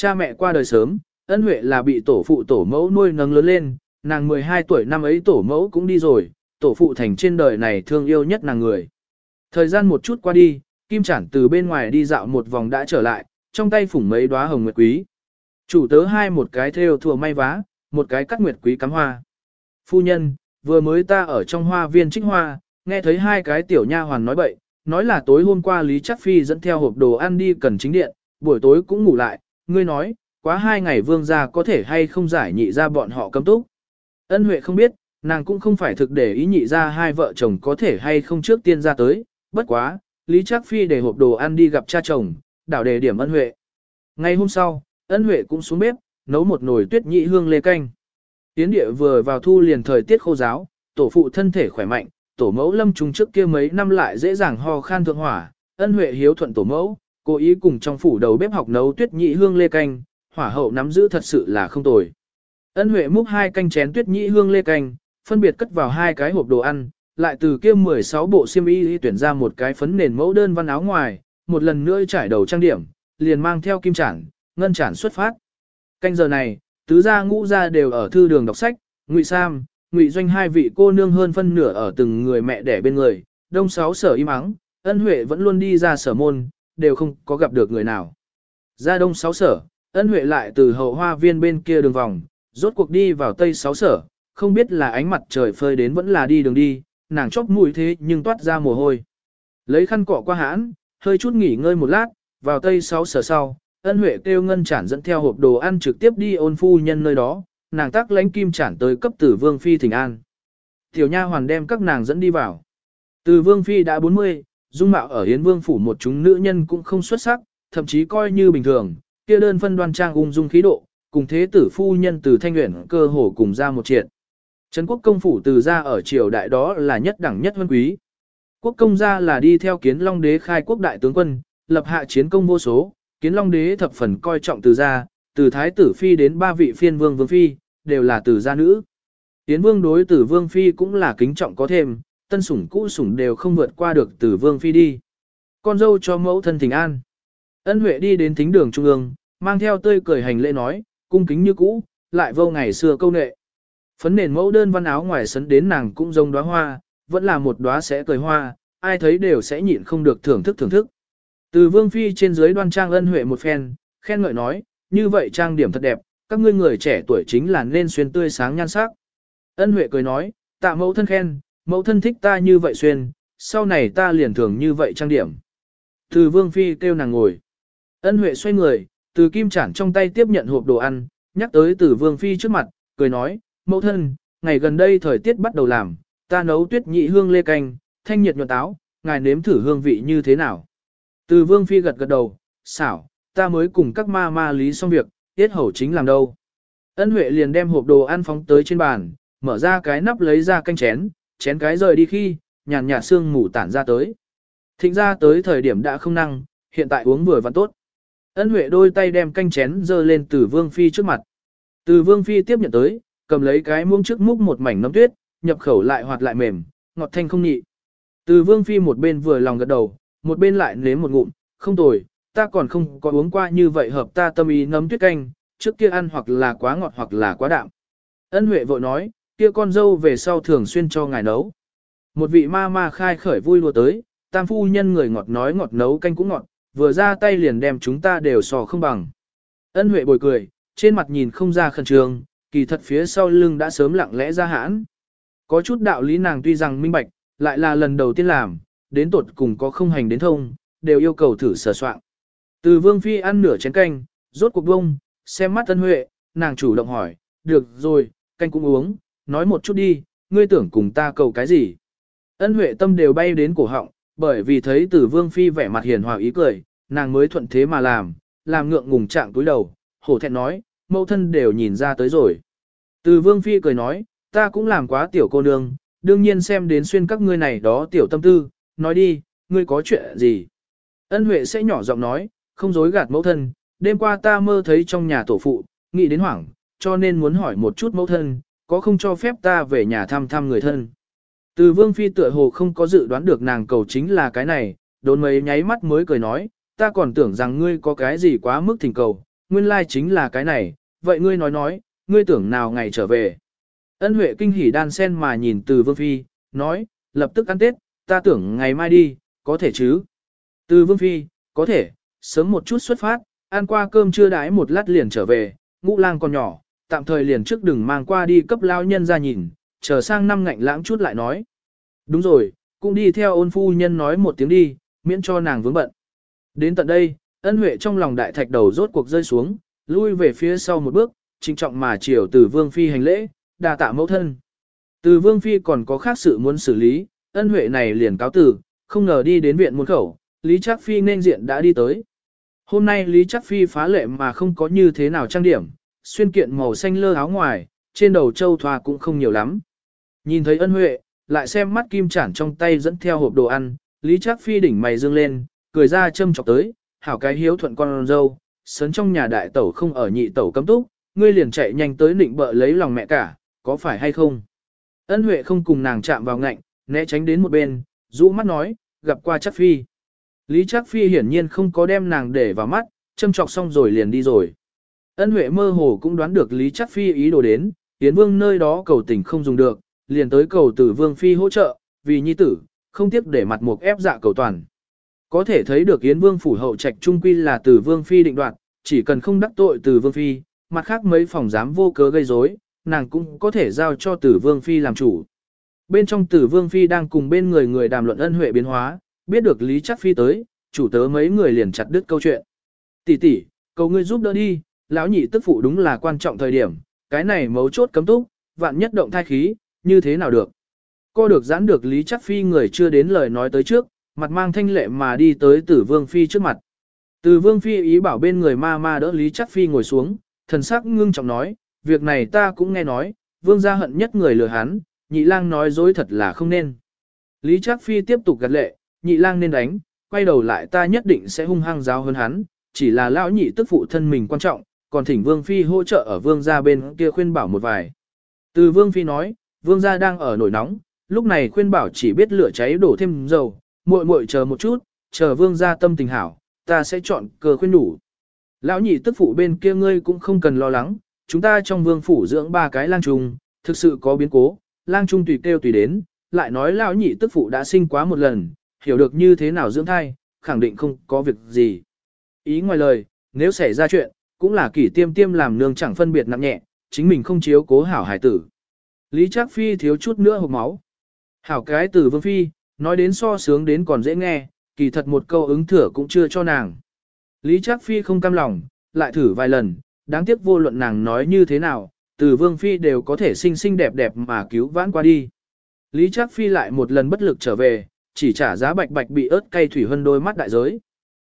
Cha mẹ qua đời sớm, ân huệ là bị tổ phụ tổ mẫu nuôi nấng lớn lên, nàng 12 tuổi năm ấy tổ mẫu cũng đi rồi, tổ phụ thành trên đời này thương yêu nhất nàng người. Thời gian một chút qua đi, Kim Trản từ bên ngoài đi dạo một vòng đã trở lại, trong tay phủng mấy đóa hồng nguyệt quý. Chủ tớ hai một cái theo thùa may vá, một cái cắt nguyệt quý cắm hoa. Phu nhân, vừa mới ta ở trong hoa viên trích hoa, nghe thấy hai cái tiểu nha hoàn nói bậy, nói là tối hôm qua Lý Chắc Phi dẫn theo hộp đồ ăn đi cần chính điện, buổi tối cũng ngủ lại, ngươi nói, quá hai ngày vương gia có thể hay không giải nhị ra bọn họ cấm túc. Ân Huệ không biết, nàng cũng không phải thực để ý nhị ra hai vợ chồng có thể hay không trước tiên ra tới, bất quá, Lý Trác Phi để hộp đồ ăn đi gặp cha chồng, đảo đề điểm Ân Huệ. Ngày hôm sau, Ân Huệ cũng xuống bếp, nấu một nồi tuyết nhị hương lê canh. Tiến địa vừa vào thu liền thời tiết khô giáo, tổ phụ thân thể khỏe mạnh, tổ mẫu lâm trùng trước kia mấy năm lại dễ dàng ho khan thượng hỏa, ân huệ hiếu thuận tổ mẫu, cố ý cùng trong phủ đầu bếp học nấu tuyết nhị hương lê canh, hỏa hậu nắm giữ thật sự là không tồi. Ân huệ múc hai canh chén tuyết nhị hương lê canh, phân biệt cất vào hai cái hộp đồ ăn, lại từ kia 16 bộ xiêm y tuyển ra một cái phấn nền mẫu đơn văn áo ngoài, một lần nữa trải đầu trang điểm, liền mang theo kim chản, ngân chản xuất phát. Canh giờ này, tứ gia ngũ gia đều ở thư đường đọc sách, Ngụy Sam, ngụy doanh hai vị cô nương hơn phân nửa ở từng người mẹ đẻ bên người, đông sáu sở im ắng, ân huệ vẫn luôn đi ra sở môn, đều không có gặp được người nào. Ra đông sáu sở, ân huệ lại từ hậu hoa viên bên kia đường vòng, rốt cuộc đi vào tây sáu sở, không biết là ánh mặt trời phơi đến vẫn là đi đường đi, nàng chốc mũi thế nhưng toát ra mồ hôi. Lấy khăn cọ qua hãn, hơi chút nghỉ ngơi một lát, vào tây sáu sở sau, ân huệ kêu ngân chản dẫn theo hộp đồ ăn trực tiếp đi ôn phu nhân nơi đó, nàng tác lãnh kim chản tới cấp tử vương phi thỉnh an. Tiểu nha hoàn đem các nàng dẫn đi vào. Từ vương phi đã 40, dung mạo ở Yến vương phủ một chúng nữ nhân cũng không xuất sắc, thậm chí coi như bình thường, kia đơn phân đoan trang ung dung khí độ, cùng thế tử phu nhân từ thanh nguyện cơ hồ cùng ra một triệt. Trấn quốc công phủ từ ra ở triều đại đó là nhất đẳng nhất vân quý. Quốc công gia là đi theo kiến long đế khai quốc đại tướng quân, lập hạ chiến công vô số, kiến long đế thập phần coi trọng từ gia, từ thái tử phi đến ba vị phiên vương vương phi, đều là từ gia nữ. Tiến vương đối tử vương phi cũng là kính trọng có thêm, tân sủng cũ sủng đều không vượt qua được Từ vương phi đi. Con dâu cho mẫu thân thỉnh an. Ân Huệ đi đến thính đường trung ương, mang theo tươi cười hành lễ nói, cung kính như cũ, lại vô ngày xưa câu nệ. Phấn nền mẫu đơn văn áo ngoài sấn đến nàng cũng rông đóa hoa, vẫn là một đóa sẽ cười hoa, ai thấy đều sẽ nhịn không được thưởng thức thưởng thức. Từ vương phi trên dưới đoan trang ân huệ một phen, khen ngợi nói, như vậy trang điểm thật đẹp, các ngươi người trẻ tuổi chính là nên xuyên tươi sáng nhan sắc. Ân Huệ cười nói, tạ mẫu thân khen, mẫu thân thích ta như vậy xuyên, sau này ta liền thường như vậy trang điểm. Từ Vương Phi kêu nàng ngồi. Ân Huệ xoay người, từ kim chản trong tay tiếp nhận hộp đồ ăn, nhắc tới từ Vương Phi trước mặt, cười nói, mẫu thân, ngày gần đây thời tiết bắt đầu làm, ta nấu tuyết nhị hương lê canh, thanh nhiệt nhuận táo, ngài nếm thử hương vị như thế nào. Từ Vương Phi gật gật đầu, xảo, ta mới cùng các ma ma lý xong việc, tiết hầu chính làm đâu. Ân Huệ liền đem hộp đồ ăn phóng tới trên bàn, mở ra cái nắp lấy ra canh chén, chén cái rời đi khi, nhàn nhạt xương mù tản ra tới. Thịnh ra tới thời điểm đã không năng, hiện tại uống vừa vẫn tốt. Ân Huệ đôi tay đem canh chén dơ lên từ Vương Phi trước mặt. Từ Vương Phi tiếp nhận tới, cầm lấy cái muỗng trước múc một mảnh nấm tuyết, nhập khẩu lại hoạt lại mềm, ngọt thanh không nhị. Từ Vương Phi một bên vừa lòng gật đầu, một bên lại nếm một ngụm, không tồi, ta còn không có uống qua như vậy hợp ta tâm ý nấm tuyết canh, trước kia ăn hoặc là quá ngọt hoặc là quá đạm. Ân Huệ vội nói, kia con dâu về sau thường xuyên cho ngài nấu. Một vị ma ma khai khởi vui lùa tới, tam phu nhân người ngọt nói ngọt nấu canh cũng ngọt, vừa ra tay liền đem chúng ta đều sò không bằng. Ân Huệ bồi cười, trên mặt nhìn không ra khẩn trương, kỳ thật phía sau lưng đã sớm lặng lẽ ra hãn. Có chút đạo lý nàng tuy rằng minh bạch, lại là lần đầu tiên làm, đến tột cùng có không hành đến thông, đều yêu cầu thử sửa soạn. Từ Vương Phi ăn nửa chén canh, rốt cuộc bông, xem mắt Ân Huệ, nàng chủ động hỏi, được rồi, canh cũng uống, nói một chút đi, ngươi tưởng cùng ta cầu cái gì. Ân Huệ tâm đều bay đến cổ họng, bởi vì thấy Tử Vương Phi vẻ mặt hiền hòa ý cười, nàng mới thuận thế mà làm, làm ngượng ngùng trạng túi đầu, hổ thẹn nói, mẫu thân đều nhìn ra tới rồi. Từ Vương Phi cười nói, ta cũng làm quá tiểu cô nương, đương nhiên xem đến xuyên các ngươi này đó tiểu tâm tư, nói đi, ngươi có chuyện gì. Ân Huệ sẽ nhỏ giọng nói, không dối gạt mẫu thân, đêm qua ta mơ thấy trong nhà tổ phụ, nghĩ đến hoảng, cho nên muốn hỏi một chút mẫu thân, có không cho phép ta về nhà thăm thăm người thân. Từ Vương Phi tựa hồ không có dự đoán được nàng cầu chính là cái này, đốn mấy nháy mắt mới cười nói, ta còn tưởng rằng ngươi có cái gì quá mức thỉnh cầu, nguyên lai chính là cái này, vậy ngươi nói nói, ngươi tưởng nào ngày trở về. Ân Huệ kinh hỉ đan sen mà nhìn từ Vương Phi, nói, lập tức ăn Tết, ta tưởng ngày mai đi, có thể chứ. Từ Vương Phi, có thể, sớm một chút xuất phát, ăn qua cơm chưa đái một lát liền trở về, ngũ lang còn nhỏ, tạm thời liền trước đừng mang qua đi cấp lao nhân ra nhìn, chờ sang năm ngạnh lãng chút lại nói. Đúng rồi, cũng đi theo ôn phu nhân nói một tiếng đi, miễn cho nàng vướng bận. Đến tận đây, ân huệ trong lòng đại thạch đầu rốt cuộc rơi xuống, lui về phía sau một bước, trinh trọng mà chiều từ vương phi hành lễ, đà tạ mẫu thân. Từ vương phi còn có khác sự muốn xử lý, ân huệ này liền cáo từ, không ngờ đi đến viện muôn khẩu, Lý Trác Phi nên diện đã đi tới. Hôm nay Lý Trác Phi phá lệ mà không có như thế nào trang điểm, xuyên kiện màu xanh lơ áo ngoài, trên đầu châu thoa cũng không nhiều lắm. Nhìn thấy ân huệ, lại xem mắt kim chản trong tay dẫn theo hộp đồ ăn, Lý Trác Phi đỉnh mày dương lên, cười ra châm chọc tới, hảo cái hiếu thuận con dâu, sớn trong nhà đại tẩu không ở nhị tẩu cấm túc, ngươi liền chạy nhanh tới nịnh bợ lấy lòng mẹ cả, có phải hay không? Ân Huệ không cùng nàng chạm vào ngạnh, né tránh đến một bên, rũ mắt nói, gặp qua chắc phi. Lý chắc phi hiển nhiên không có đem nàng để vào mắt, châm chọc xong rồi liền đi rồi. Ân Huệ mơ hồ cũng đoán được Lý chắc phi ý đồ đến, Yến Vương nơi đó cầu tình không dùng được, liền tới cầu tử Vương Phi hỗ trợ, vì nhi tử, không tiếc để mặt mục ép dạ cầu toàn. Có thể thấy được Yến Vương phủ hậu trạch trung quy là từ Vương Phi định đoạt, chỉ cần không đắc tội từ Vương Phi, mặt khác mấy phòng dám vô cớ gây rối, nàng cũng có thể giao cho tử Vương Phi làm chủ. Bên trong tử Vương Phi đang cùng bên người người đàm luận ân huệ biến hóa, biết được Lý Chắc Phi tới, chủ tớ mấy người liền chặt đứt câu chuyện. Tỷ tỷ, cầu ngươi giúp đỡ đi, lão nhị tức phụ đúng là quan trọng thời điểm, cái này mấu chốt cấm túc, vạn nhất động thai khí, như thế nào được. Cô được giãn được Lý Chắc Phi người chưa đến lời nói tới trước, mặt mang thanh lệ mà đi tới tử Vương Phi trước mặt. Tử Vương Phi ý bảo bên người ma ma đỡ Lý Chắc Phi ngồi xuống, thần sắc ngưng trọng nói, việc này ta cũng nghe nói, Vương gia hận nhất người lừa hắn, nhị lang nói dối thật là không nên. Lý Trác Phi tiếp tục gật lệ, nhị lang nên đánh, quay đầu lại ta nhất định sẽ hung hăng giáo hơn hắn, chỉ là lão nhị tức phụ thân mình quan trọng, còn thỉnh Vương Phi hỗ trợ ở Vương gia bên kia khuyên bảo một vài. Từ Vương Phi nói, Vương gia đang ở nổi nóng, lúc này khuyên bảo chỉ biết lửa cháy đổ thêm dầu, muội muội chờ một chút, chờ Vương gia tâm tình hảo, ta sẽ chọn cờ khuyên đủ. Lão nhị tức phụ bên kia ngươi cũng không cần lo lắng, chúng ta trong vương phủ dưỡng ba cái lang trung, thực sự có biến cố, lang trung tùy kêu tùy đến, lại nói lão nhị tức phụ đã sinh quá một lần, hiểu được như thế nào dưỡng thai, khẳng định không có việc gì. Ý ngoài lời, nếu xảy ra chuyện, cũng là kỷ tiêm tiêm làm nương chẳng phân biệt nặng nhẹ, chính mình không chiếu cố hảo hải tử. Lý Trác Phi thiếu chút nữa hộc máu. Hảo cái tử Vương Phi, nói đến so sướng đến còn dễ nghe, kỳ thật một câu ứng thừa cũng chưa cho nàng. Lý Trác Phi không cam lòng, lại thử vài lần, đáng tiếc vô luận nàng nói như thế nào, từ Vương Phi đều có thể xinh xinh đẹp đẹp mà cứu vãn qua đi. Lý Trác Phi lại một lần bất lực trở về, chỉ trả giá bạch bạch bị ớt cay thủy hơn đôi mắt đại giới.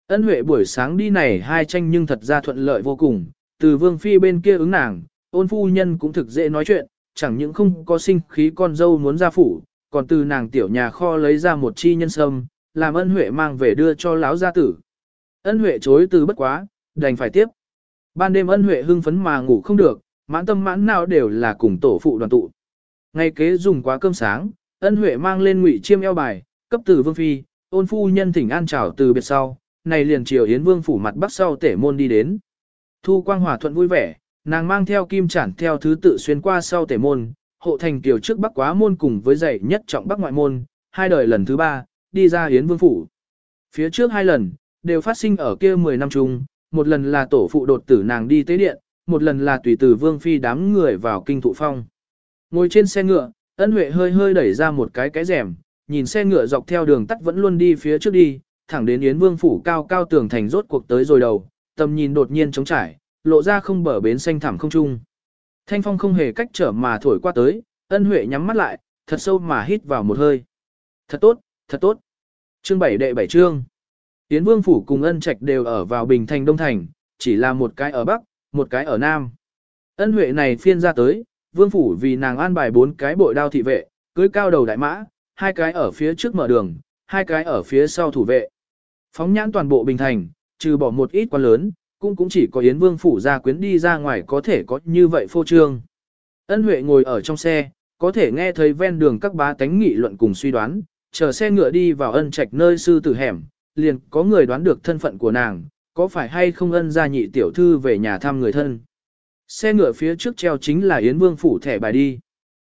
Ân Huệ buổi sáng đi này hai tranh nhưng thật ra thuận lợi vô cùng, từ Vương Phi bên kia ứng nàng, ôn phu nhân cũng thực dễ nói chuyện, chẳng những không có sinh khí con dâu muốn ra phủ, còn từ nàng tiểu nhà kho lấy ra một chi nhân sâm, làm ân huệ mang về đưa cho lão gia tử. Ân huệ chối từ bất quá, đành phải tiếp. Ban đêm ân huệ hưng phấn mà ngủ không được, mãn tâm mãn nào đều là cùng tổ phụ đoàn tụ. Ngay kế dùng quá cơm sáng, ân huệ mang lên ngụy chiêm eo bài, cấp từ vương phi, ôn phu nhân thỉnh an chào từ biệt sau, này liền chiều yến vương phủ mặt bắc sau tể môn đi đến. Thu quang hòa thuận vui vẻ, nàng mang theo kim chản theo thứ tự xuyên qua sau tể môn, hộ thành tiểu trước bắc quá môn cùng với dạy nhất trọng bắc ngoại môn, hai đời lần thứ ba, đi ra Yến Vương Phủ. Phía trước hai lần, đều phát sinh ở kia 10 năm chung, một lần là tổ phụ đột tử nàng đi tế điện, một lần là tùy tử Vương Phi đám người vào kinh thụ phong. Ngồi trên xe ngựa, ân huệ hơi hơi đẩy ra một cái cái rèm, nhìn xe ngựa dọc theo đường tắt vẫn luôn đi phía trước đi, thẳng đến Yến Vương Phủ cao cao tường thành rốt cuộc tới rồi đầu, tầm nhìn đột nhiên trống trải, lộ ra không bờ bến xanh thẳm không trung. Thanh phong không hề cách trở mà thổi qua tới, ân huệ nhắm mắt lại, thật sâu mà hít vào một hơi. Thật tốt, thật tốt. Chương bảy đệ bảy chương. yến vương phủ cùng ân trạch đều ở vào bình thành đông thành, chỉ là một cái ở bắc, một cái ở nam. Ân huệ này phiên ra tới, vương phủ vì nàng an bài bốn cái bội đao thị vệ, cưới cao đầu đại mã, hai cái ở phía trước mở đường, hai cái ở phía sau thủ vệ. Phóng nhãn toàn bộ bình thành, trừ bỏ một ít quan lớn, cũng cũng chỉ có Yến Vương phủ gia quyến đi ra ngoài có thể có như vậy phô trương. Ân Huệ ngồi ở trong xe, có thể nghe thấy ven đường các bá tánh nghị luận cùng suy đoán, chờ xe ngựa đi vào ân trạch nơi sư tử hẻm, liền có người đoán được thân phận của nàng, có phải hay không ân gia nhị tiểu thư về nhà thăm người thân. Xe ngựa phía trước treo chính là Yến Vương phủ thẻ bài đi.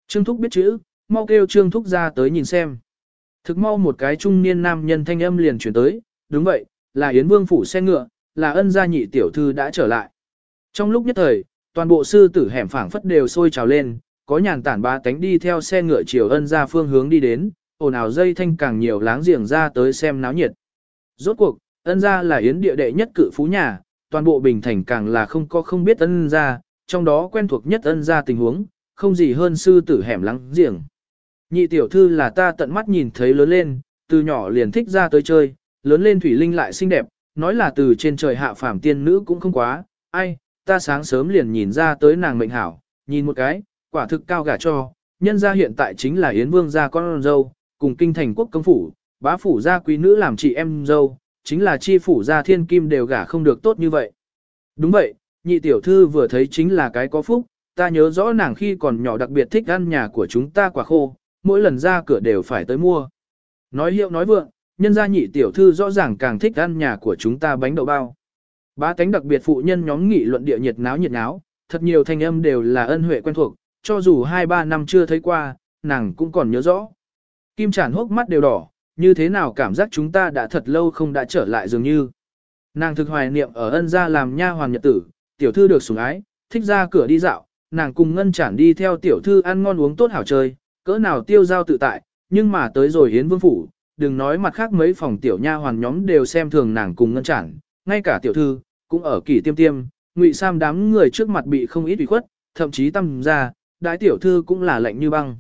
Trương Thúc biết chữ, mau kêu Trương Thúc ra tới nhìn xem. Thực mau một cái trung niên nam nhân thanh âm liền chuyển tới, đúng vậy, là Yến Vương phủ xe ngựa, là ân gia nhị tiểu thư đã trở lại. Trong lúc nhất thời, toàn bộ sư tử hẻm phảng phất đều sôi trào lên, có nhàn tản ba tánh đi theo xe ngựa chiều ân gia phương hướng đi đến, ồn ào dây thanh càng nhiều láng giềng ra tới xem náo nhiệt. Rốt cuộc, ân gia là yến địa đệ nhất cự phú nhà, toàn bộ bình thành càng là không có không biết ân gia, trong đó quen thuộc nhất ân gia tình huống, không gì hơn sư tử hẻm láng giềng. Nhị tiểu thư là ta tận mắt nhìn thấy lớn lên, từ nhỏ liền thích ra tới chơi, lớn lên thủy linh lại xinh đẹp, nói là từ trên trời hạ phàm tiên nữ cũng không quá, ai, ta sáng sớm liền nhìn ra tới nàng mệnh hảo, nhìn một cái, quả thực cao gả cho, nhân gia hiện tại chính là Yến Vương gia con dâu, cùng kinh thành quốc công phủ, bá phủ gia quý nữ làm chị em dâu, chính là chi phủ gia thiên kim đều gả không được tốt như vậy. Đúng vậy, nhị tiểu thư vừa thấy chính là cái có phúc, ta nhớ rõ nàng khi còn nhỏ đặc biệt thích ăn nhà của chúng ta quả khô, mỗi lần ra cửa đều phải tới mua. Nói hiệu nói vượng, nhân gia nhị tiểu thư rõ ràng càng thích ăn nhà của chúng ta bánh đậu bao. Ba tánh đặc biệt phụ nhân nhóm nghị luận địa nhiệt náo nhiệt náo, thật nhiều thanh âm đều là ân huệ quen thuộc, cho dù 2-3 năm chưa thấy qua, nàng cũng còn nhớ rõ. Kim Trản hốc mắt đều đỏ, như thế nào cảm giác chúng ta đã thật lâu không đã trở lại dường như. Nàng thực hoài niệm ở ân gia làm nha hoàng nhật tử, tiểu thư được sủng ái, thích ra cửa đi dạo, nàng cùng ngân Trản đi theo tiểu thư ăn ngon uống tốt hảo chơi, cỡ nào tiêu giao tự tại, nhưng mà tới rồi hiến vương phủ, đừng nói mặt khác mấy phòng tiểu nha hoàn nhóm đều xem thường nàng cùng ngân chản, ngay cả tiểu thư, cũng ở kỳ tiêm tiêm, ngụy sam đám người trước mặt bị không ít ủy khuất, thậm chí tâm ra, đại tiểu thư cũng là lạnh như băng.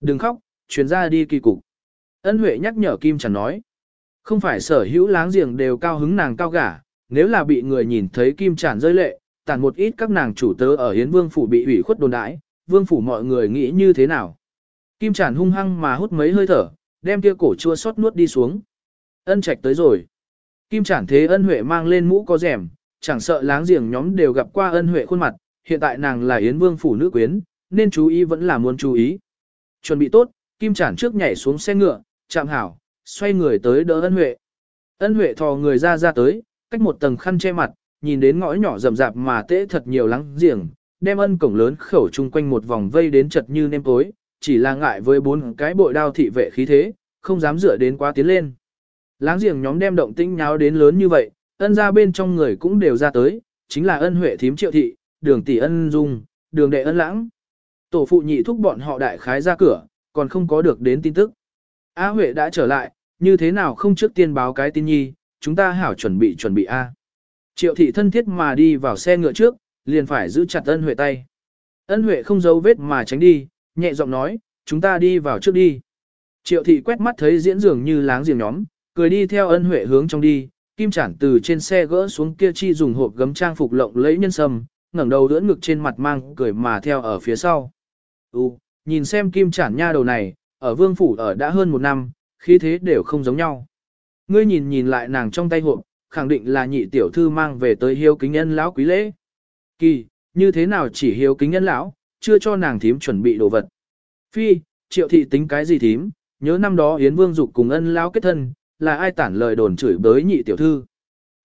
Đừng khóc, chuyến ra đi kỳ cục. Ân Huệ nhắc nhở Kim Trần nói. Không phải sở hữu láng giềng đều cao hứng nàng cao gả, nếu là bị người nhìn thấy Kim Trần rơi lệ, tàn một ít các nàng chủ tớ ở Hiến Vương Phủ bị ủy khuất đồn đãi, Vương Phủ mọi người nghĩ như thế nào. Kim Trần hung hăng mà hút mấy hơi thở, đem kia cổ chua xót nuốt đi xuống. Ân trạch tới rồi. Kim Trản thế ân huệ mang lên mũ có rèm, chẳng sợ láng giềng nhóm đều gặp qua ân huệ khuôn mặt, hiện tại nàng là Yến Vương phủ nữ quyến, nên chú ý vẫn là muốn chú ý. Chuẩn bị tốt, Kim Trản trước nhảy xuống xe ngựa, chạm hảo, xoay người tới đỡ ân huệ. Ân huệ thò người ra ra tới, cách một tầng khăn che mặt, nhìn đến ngõ nhỏ rậm rạp mà tễ thật nhiều láng giềng, đem ân cổng lớn khẩu chung quanh một vòng vây đến chật như nêm tối, chỉ là ngại với bốn cái bội đao thị vệ khí thế, không dám dựa đến quá tiến lên. Láng giềng nhóm đem động tĩnh nháo đến lớn như vậy, ân ra bên trong người cũng đều ra tới, chính là ân huệ thím triệu thị, đường tỷ ân dung, đường đệ ân lãng. Tổ phụ nhị thúc bọn họ đại khái ra cửa, còn không có được đến tin tức. A Huệ đã trở lại, như thế nào không trước tiên báo cái tin nhi, chúng ta hảo chuẩn bị chuẩn bị A. Triệu thị thân thiết mà đi vào xe ngựa trước, liền phải giữ chặt ân Huệ tay. Ân Huệ không giấu vết mà tránh đi, nhẹ giọng nói, chúng ta đi vào trước đi. Triệu thị quét mắt thấy diễn dường như láng giềng nhóm, cười đi theo ân Huệ hướng trong đi, kim chản từ trên xe gỡ xuống kia chi dùng hộp gấm trang phục lộng lấy nhân sâm, ngẩng đầu đỡ ngực trên mặt mang cười mà theo ở phía sau. Ừ, nhìn xem kim chản nha đầu này, ở vương phủ ở đã hơn một năm, khí thế đều không giống nhau. Ngươi nhìn nhìn lại nàng trong tay hộp, khẳng định là nhị tiểu thư mang về tới hiếu kính nhân lão quý lễ. Kỳ, như thế nào chỉ hiếu kính nhân lão, chưa cho nàng thím chuẩn bị đồ vật. Phi, triệu thị tính cái gì thím, nhớ năm đó Yến Vương dục cùng ân lao kết thân, là ai tản lời đồn chửi bới nhị tiểu thư.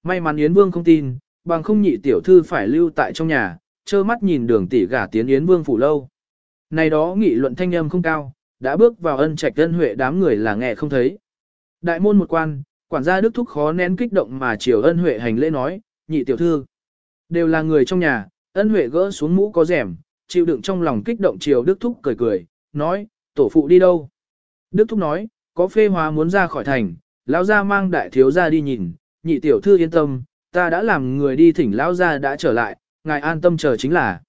May mắn Yến Vương không tin, bằng không nhị tiểu thư phải lưu tại trong nhà, trơ mắt nhìn đường tỷ gả tiến Yến Vương phủ lâu. Này đó nghị luận thanh âm không cao, đã bước vào ân trạch ân huệ đám người là nghe không thấy. Đại môn một quan, quản gia Đức Thúc khó nén kích động mà chiều ân huệ hành lễ nói, nhị tiểu thư. Đều là người trong nhà, ân huệ gỡ xuống mũ có rèm, chịu đựng trong lòng kích động chiều Đức Thúc cười cười, nói, tổ phụ đi đâu? Đức Thúc nói, có phê hóa muốn ra khỏi thành, lão gia mang đại thiếu gia đi nhìn, nhị tiểu thư yên tâm, ta đã làm người đi thỉnh lão gia đã trở lại, ngài an tâm chờ chính là.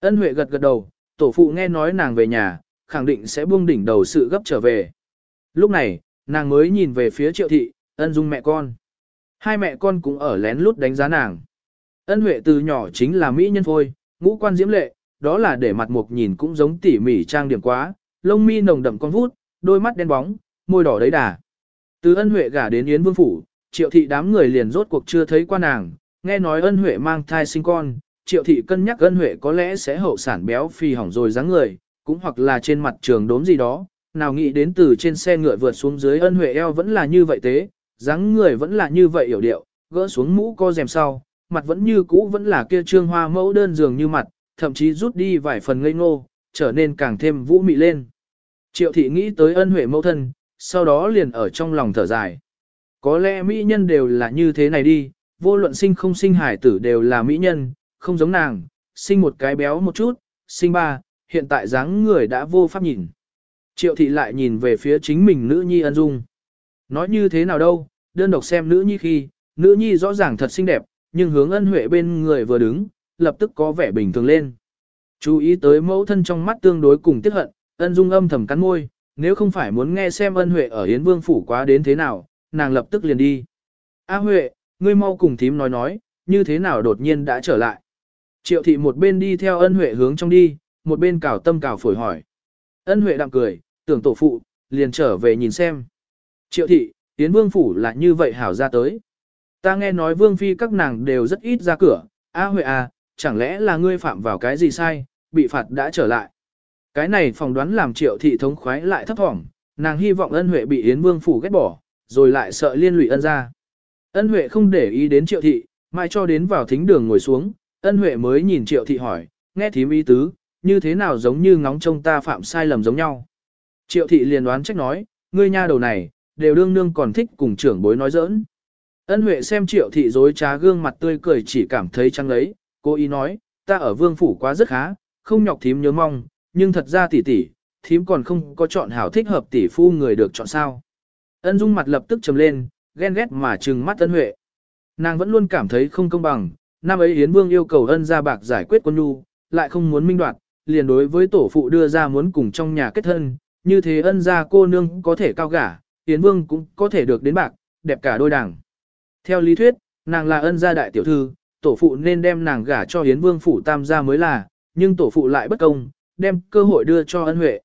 Ân Huệ gật gật đầu, tổ phụ nghe nói nàng về nhà, khẳng định sẽ buông đỉnh đầu sự gấp trở về. Lúc này, nàng mới nhìn về phía triệu thị, ân dung mẹ con. Hai mẹ con cũng ở lén lút đánh giá nàng. Ân Huệ từ nhỏ chính là mỹ nhân phôi, ngũ quan diễm lệ, đó là để mặt mục nhìn cũng giống tỉ mỉ trang điểm quá, lông mi nồng đậm con vút, đôi mắt đen bóng, môi đỏ đấy đà. Từ ân huệ gả đến Yến Vương Phủ, triệu thị đám người liền rốt cuộc chưa thấy qua nàng, nghe nói ân huệ mang thai sinh con, triệu thị cân nhắc ân huệ có lẽ sẽ hậu sản béo phì hỏng rồi dáng người, cũng hoặc là trên mặt trường đốm gì đó, nào nghĩ đến từ trên xe ngựa vượt xuống dưới ân huệ eo vẫn là như vậy thế, dáng người vẫn là như vậy hiểu điệu, gỡ xuống mũ co rèm sau, mặt vẫn như cũ vẫn là kia trương hoa mẫu đơn dường như mặt, thậm chí rút đi vài phần ngây ngô, trở nên càng thêm vũ mị lên. Triệu thị nghĩ tới ân huệ mẫu thân, sau đó liền ở trong lòng thở dài. Có lẽ mỹ nhân đều là như thế này đi, vô luận sinh không sinh hải tử đều là mỹ nhân, không giống nàng, sinh một cái béo một chút, sinh ba, hiện tại dáng người đã vô pháp nhìn. Triệu thị lại nhìn về phía chính mình nữ nhi ân dung. Nói như thế nào đâu, đơn độc xem nữ nhi khi, nữ nhi rõ ràng thật xinh đẹp, nhưng hướng ân huệ bên người vừa đứng, lập tức có vẻ bình thường lên. Chú ý tới mẫu thân trong mắt tương đối cùng tiếc hận, ân dung âm thầm cắn môi, nếu không phải muốn nghe xem ân huệ ở Yến Vương phủ quá đến thế nào, nàng lập tức liền đi. A Huệ, ngươi mau cùng thím nói nói, như thế nào đột nhiên đã trở lại. Triệu thị một bên đi theo ân huệ hướng trong đi, một bên cào tâm cào phổi hỏi. Ân huệ đạm cười, tưởng tổ phụ, liền trở về nhìn xem. Triệu thị, Yến Vương phủ là như vậy hảo ra tới. Ta nghe nói Vương Phi các nàng đều rất ít ra cửa, A Huệ à, chẳng lẽ là ngươi phạm vào cái gì sai, bị phạt đã trở lại. Cái này phỏng đoán làm triệu thị thống khoái lại thấp thỏm, nàng hy vọng ân huệ bị Yến Vương phủ ghét bỏ, rồi lại sợ liên lụy ân ra. Ân huệ không để ý đến triệu thị, mai cho đến vào thính đường ngồi xuống, ân huệ mới nhìn triệu thị hỏi, nghe thím ý tứ, như thế nào giống như ngóng trông ta phạm sai lầm giống nhau. Triệu thị liền đoán trách nói, ngươi nha đầu này, đều đương nương còn thích cùng trưởng bối nói giỡn. Ân huệ xem triệu thị dối trá gương mặt tươi cười chỉ cảm thấy trăng lấy, cô ý nói, ta ở vương phủ quá rất khá, không nhọc thím nhớ mong, nhưng thật ra tỷ tỷ, thím còn không có chọn hảo thích hợp tỷ phu người được chọn sao. Ân Dung mặt lập tức trầm lên, ghen ghét mà trừng mắt Ân Huệ. Nàng vẫn luôn cảm thấy không công bằng, năm ấy Yến Vương yêu cầu Ân gia bạc giải quyết quân nhu, lại không muốn minh đoạt, liền đối với tổ phụ đưa ra muốn cùng trong nhà kết thân, như thế Ân gia cô nương có thể cao gả, Yến Vương cũng có thể được đến bạc, đẹp cả đôi đảng. Theo lý thuyết, nàng là Ân gia đại tiểu thư, tổ phụ nên đem nàng gả cho Yến Vương phủ tam gia mới là, nhưng tổ phụ lại bất công, đem cơ hội đưa cho ân huệ.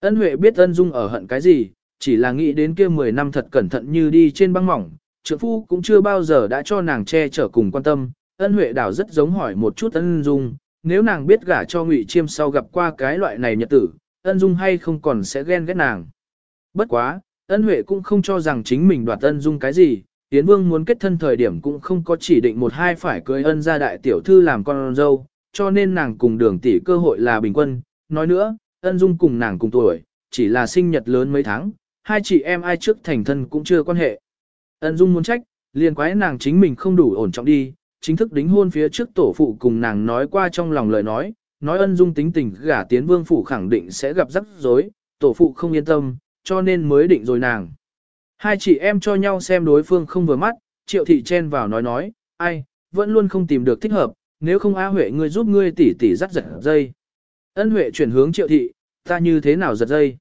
Ân huệ biết ân dung ở hận cái gì, chỉ là nghĩ đến kia 10 năm thật cẩn thận như đi trên băng mỏng, trưởng phu cũng chưa bao giờ đã cho nàng che chở cùng quan tâm. Ân huệ đảo rất giống hỏi một chút ân dung, nếu nàng biết gả cho ngụy chiêm sau gặp qua cái loại này nhật tử, ân dung hay không còn sẽ ghen ghét nàng. Bất quá, ân huệ cũng không cho rằng chính mình đoạt ân dung cái gì, Yến Vương muốn kết thân thời điểm cũng không có chỉ định một hai phải cưới ân gia đại tiểu thư làm con dâu, cho nên nàng cùng đường tỷ cơ hội là bình quân, nói nữa, ân dung cùng nàng cùng tuổi, chỉ là sinh nhật lớn mấy tháng, hai chị em ai trước thành thân cũng chưa quan hệ. Ân dung muốn trách, liền quái nàng chính mình không đủ ổn trọng đi, chính thức đính hôn phía trước tổ phụ cùng nàng nói qua trong lòng lời nói, nói ân dung tính tình gả tiến vương phủ khẳng định sẽ gặp rắc rối, tổ phụ không yên tâm, cho nên mới định rồi nàng. Hai chị em cho nhau xem đối phương không vừa mắt, triệu thị chen vào nói nói, ai, vẫn luôn không tìm được thích hợp, nếu không A Huệ ngươi giúp ngươi tỉ tỉ dắt giật dây. Ân Huệ chuyển hướng triệu thị, ta như thế nào giật dây.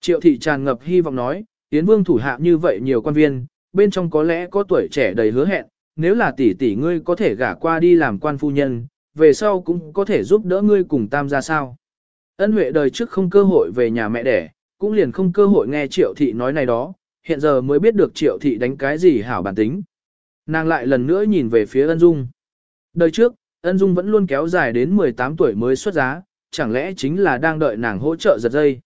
Triệu thị tràn ngập hy vọng nói, Yến Vương thủ hạ như vậy nhiều quan viên, bên trong có lẽ có tuổi trẻ đầy hứa hẹn, nếu là tỷ tỷ ngươi có thể gả qua đi làm quan phu nhân, về sau cũng có thể giúp đỡ ngươi cùng tam gia sao. Ân Huệ đời trước không cơ hội về nhà mẹ đẻ, cũng liền không cơ hội nghe Triệu thị nói này đó, hiện giờ mới biết được Triệu thị đánh cái gì hảo bản tính. Nàng lại lần nữa nhìn về phía Ân Dung. Đời trước, Ân Dung vẫn luôn kéo dài đến 18 tuổi mới xuất giá, chẳng lẽ chính là đang đợi nàng hỗ trợ giật dây.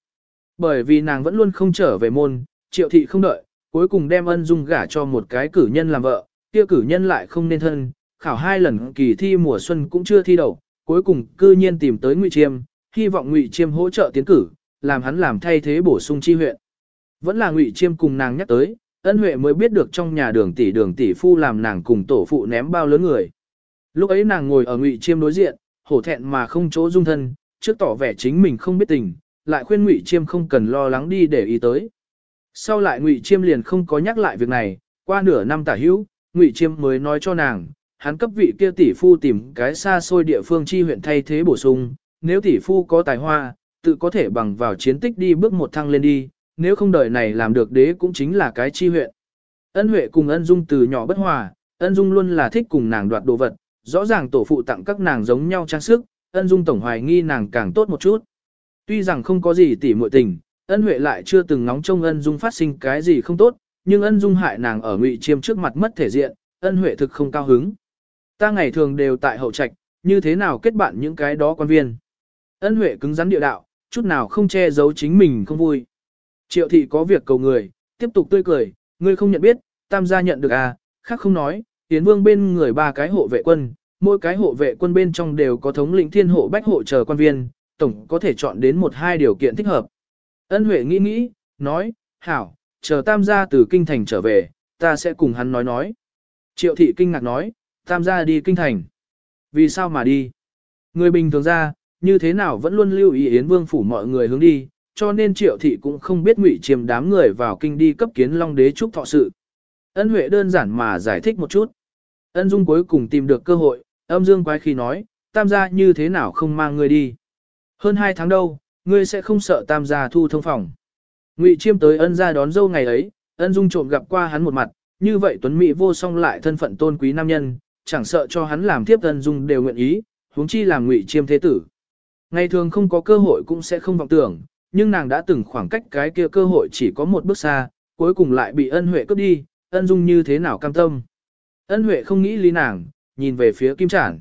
Bởi vì nàng vẫn luôn không trở về môn, triệu thị không đợi, cuối cùng đem Ân Dung gả cho một cái cử nhân làm vợ, kia cử nhân lại không nên thân, khảo hai lần kỳ thi mùa xuân cũng chưa thi đậu, cuối cùng cư nhiên tìm tới Ngụy Chiêm, hy vọng Ngụy Chiêm hỗ trợ tiến cử, làm hắn làm thay thế bổ sung chi huyện. Vẫn là Ngụy Chiêm cùng nàng nhắc tới, Ân Huệ mới biết được trong nhà đường tỷ đường tỷ phu làm nàng cùng tổ phụ ném bao lớn người. Lúc ấy nàng ngồi ở ngụy chiêm đối diện, hổ thẹn mà không chỗ dung thân, trước tỏ vẻ chính mình không biết tình, lại khuyên ngụy chiêm không cần lo lắng đi để ý tới. Sau lại ngụy chiêm liền không có nhắc lại việc này, qua nửa năm tả hữu, ngụy chiêm mới nói cho nàng, hắn cấp vị kia tỷ phu tìm cái xa xôi địa phương chi huyện thay thế bổ sung, nếu tỷ phu có tài hoa, tự có thể bằng vào chiến tích đi bước một thăng lên đi, nếu không đời này làm được đế cũng chính là cái chi huyện. Ân Huệ cùng Ân Dung từ nhỏ bất hòa, Ân Dung luôn là thích cùng nàng đoạt đồ vật, rõ ràng tổ phụ tặng các nàng giống nhau trang sức, ân dung tổng hoài nghi nàng càng tốt một chút. Tuy rằng không có gì tỉ muội tình, ân huệ lại chưa từng ngóng trông ân dung phát sinh cái gì không tốt, nhưng ân dung hại nàng ở ngụy chiêm trước mặt mất thể diện, ân huệ thực không cao hứng. Ta ngày thường đều tại hậu trạch, như thế nào kết bạn những cái đó quan viên. Ân huệ cứng rắn địa đạo, chút nào không che giấu chính mình không vui. Triệu thị có việc cầu người, tiếp tục tươi cười, ngươi không nhận biết, tam gia nhận được à, khác không nói, Yến Vương bên người ba cái hộ vệ quân, mỗi cái hộ vệ quân bên trong đều có thống lĩnh thiên hộ bách hộ chờ quan viên, tổng có thể chọn đến một hai điều kiện thích hợp. Ân Huệ nghĩ nghĩ, nói, hảo, chờ tam gia từ kinh thành trở về, ta sẽ cùng hắn nói nói. Triệu thị kinh ngạc nói, tam gia đi kinh thành. Vì sao mà đi? Người bình thường ra, như thế nào vẫn luôn lưu ý Yến Vương phủ mọi người hướng đi, cho nên triệu thị cũng không biết ngụy chiêm đám người vào kinh đi cấp kiến long đế trúc thọ sự. Ân Huệ đơn giản mà giải thích một chút. Ân Dung cuối cùng tìm được cơ hội, âm dương quái khi nói, tam gia như thế nào không mang ngươi đi. Hơn hai tháng đâu, ngươi sẽ không sợ tam gia thu thông phòng. Ngụy Chiêm tới ân gia đón dâu ngày ấy, ân Dung trộm gặp qua hắn một mặt, như vậy Tuấn Mỹ vô song lại thân phận tôn quý nam nhân, chẳng sợ cho hắn làm tiếp ân Dung đều nguyện ý, huống chi làm Ngụy Chiêm thế tử. Ngày thường không có cơ hội cũng sẽ không vọng tưởng, nhưng nàng đã từng khoảng cách cái kia cơ hội chỉ có một bước xa, cuối cùng lại bị ân huệ cướp đi, ân Dung như thế nào cam tâm. Ân Huệ không nghĩ lý nàng, nhìn về phía Kim Trản.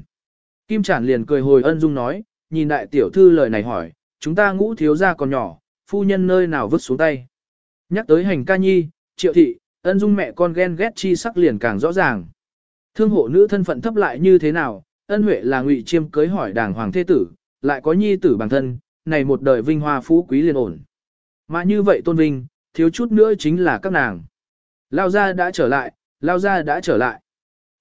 Kim Trản liền cười hồi ân dung nói, nhìn đại tiểu thư lời này hỏi, chúng ta ngũ thiếu gia còn nhỏ, phu nhân nơi nào vứt xuống tay. Nhắc tới hành ca nhi, triệu thị, ân dung mẹ con ghen ghét chi sắc liền càng rõ ràng. Thương hộ nữ thân phận thấp lại như thế nào, ân huệ là ngụy chiêm cưới hỏi đàng hoàng thế tử, lại có nhi tử bản thân, này một đời vinh hoa phú quý liền ổn. Mà như vậy tôn vinh, thiếu chút nữa chính là các nàng. Lao ra đã trở lại, Lao ra đã trở lại.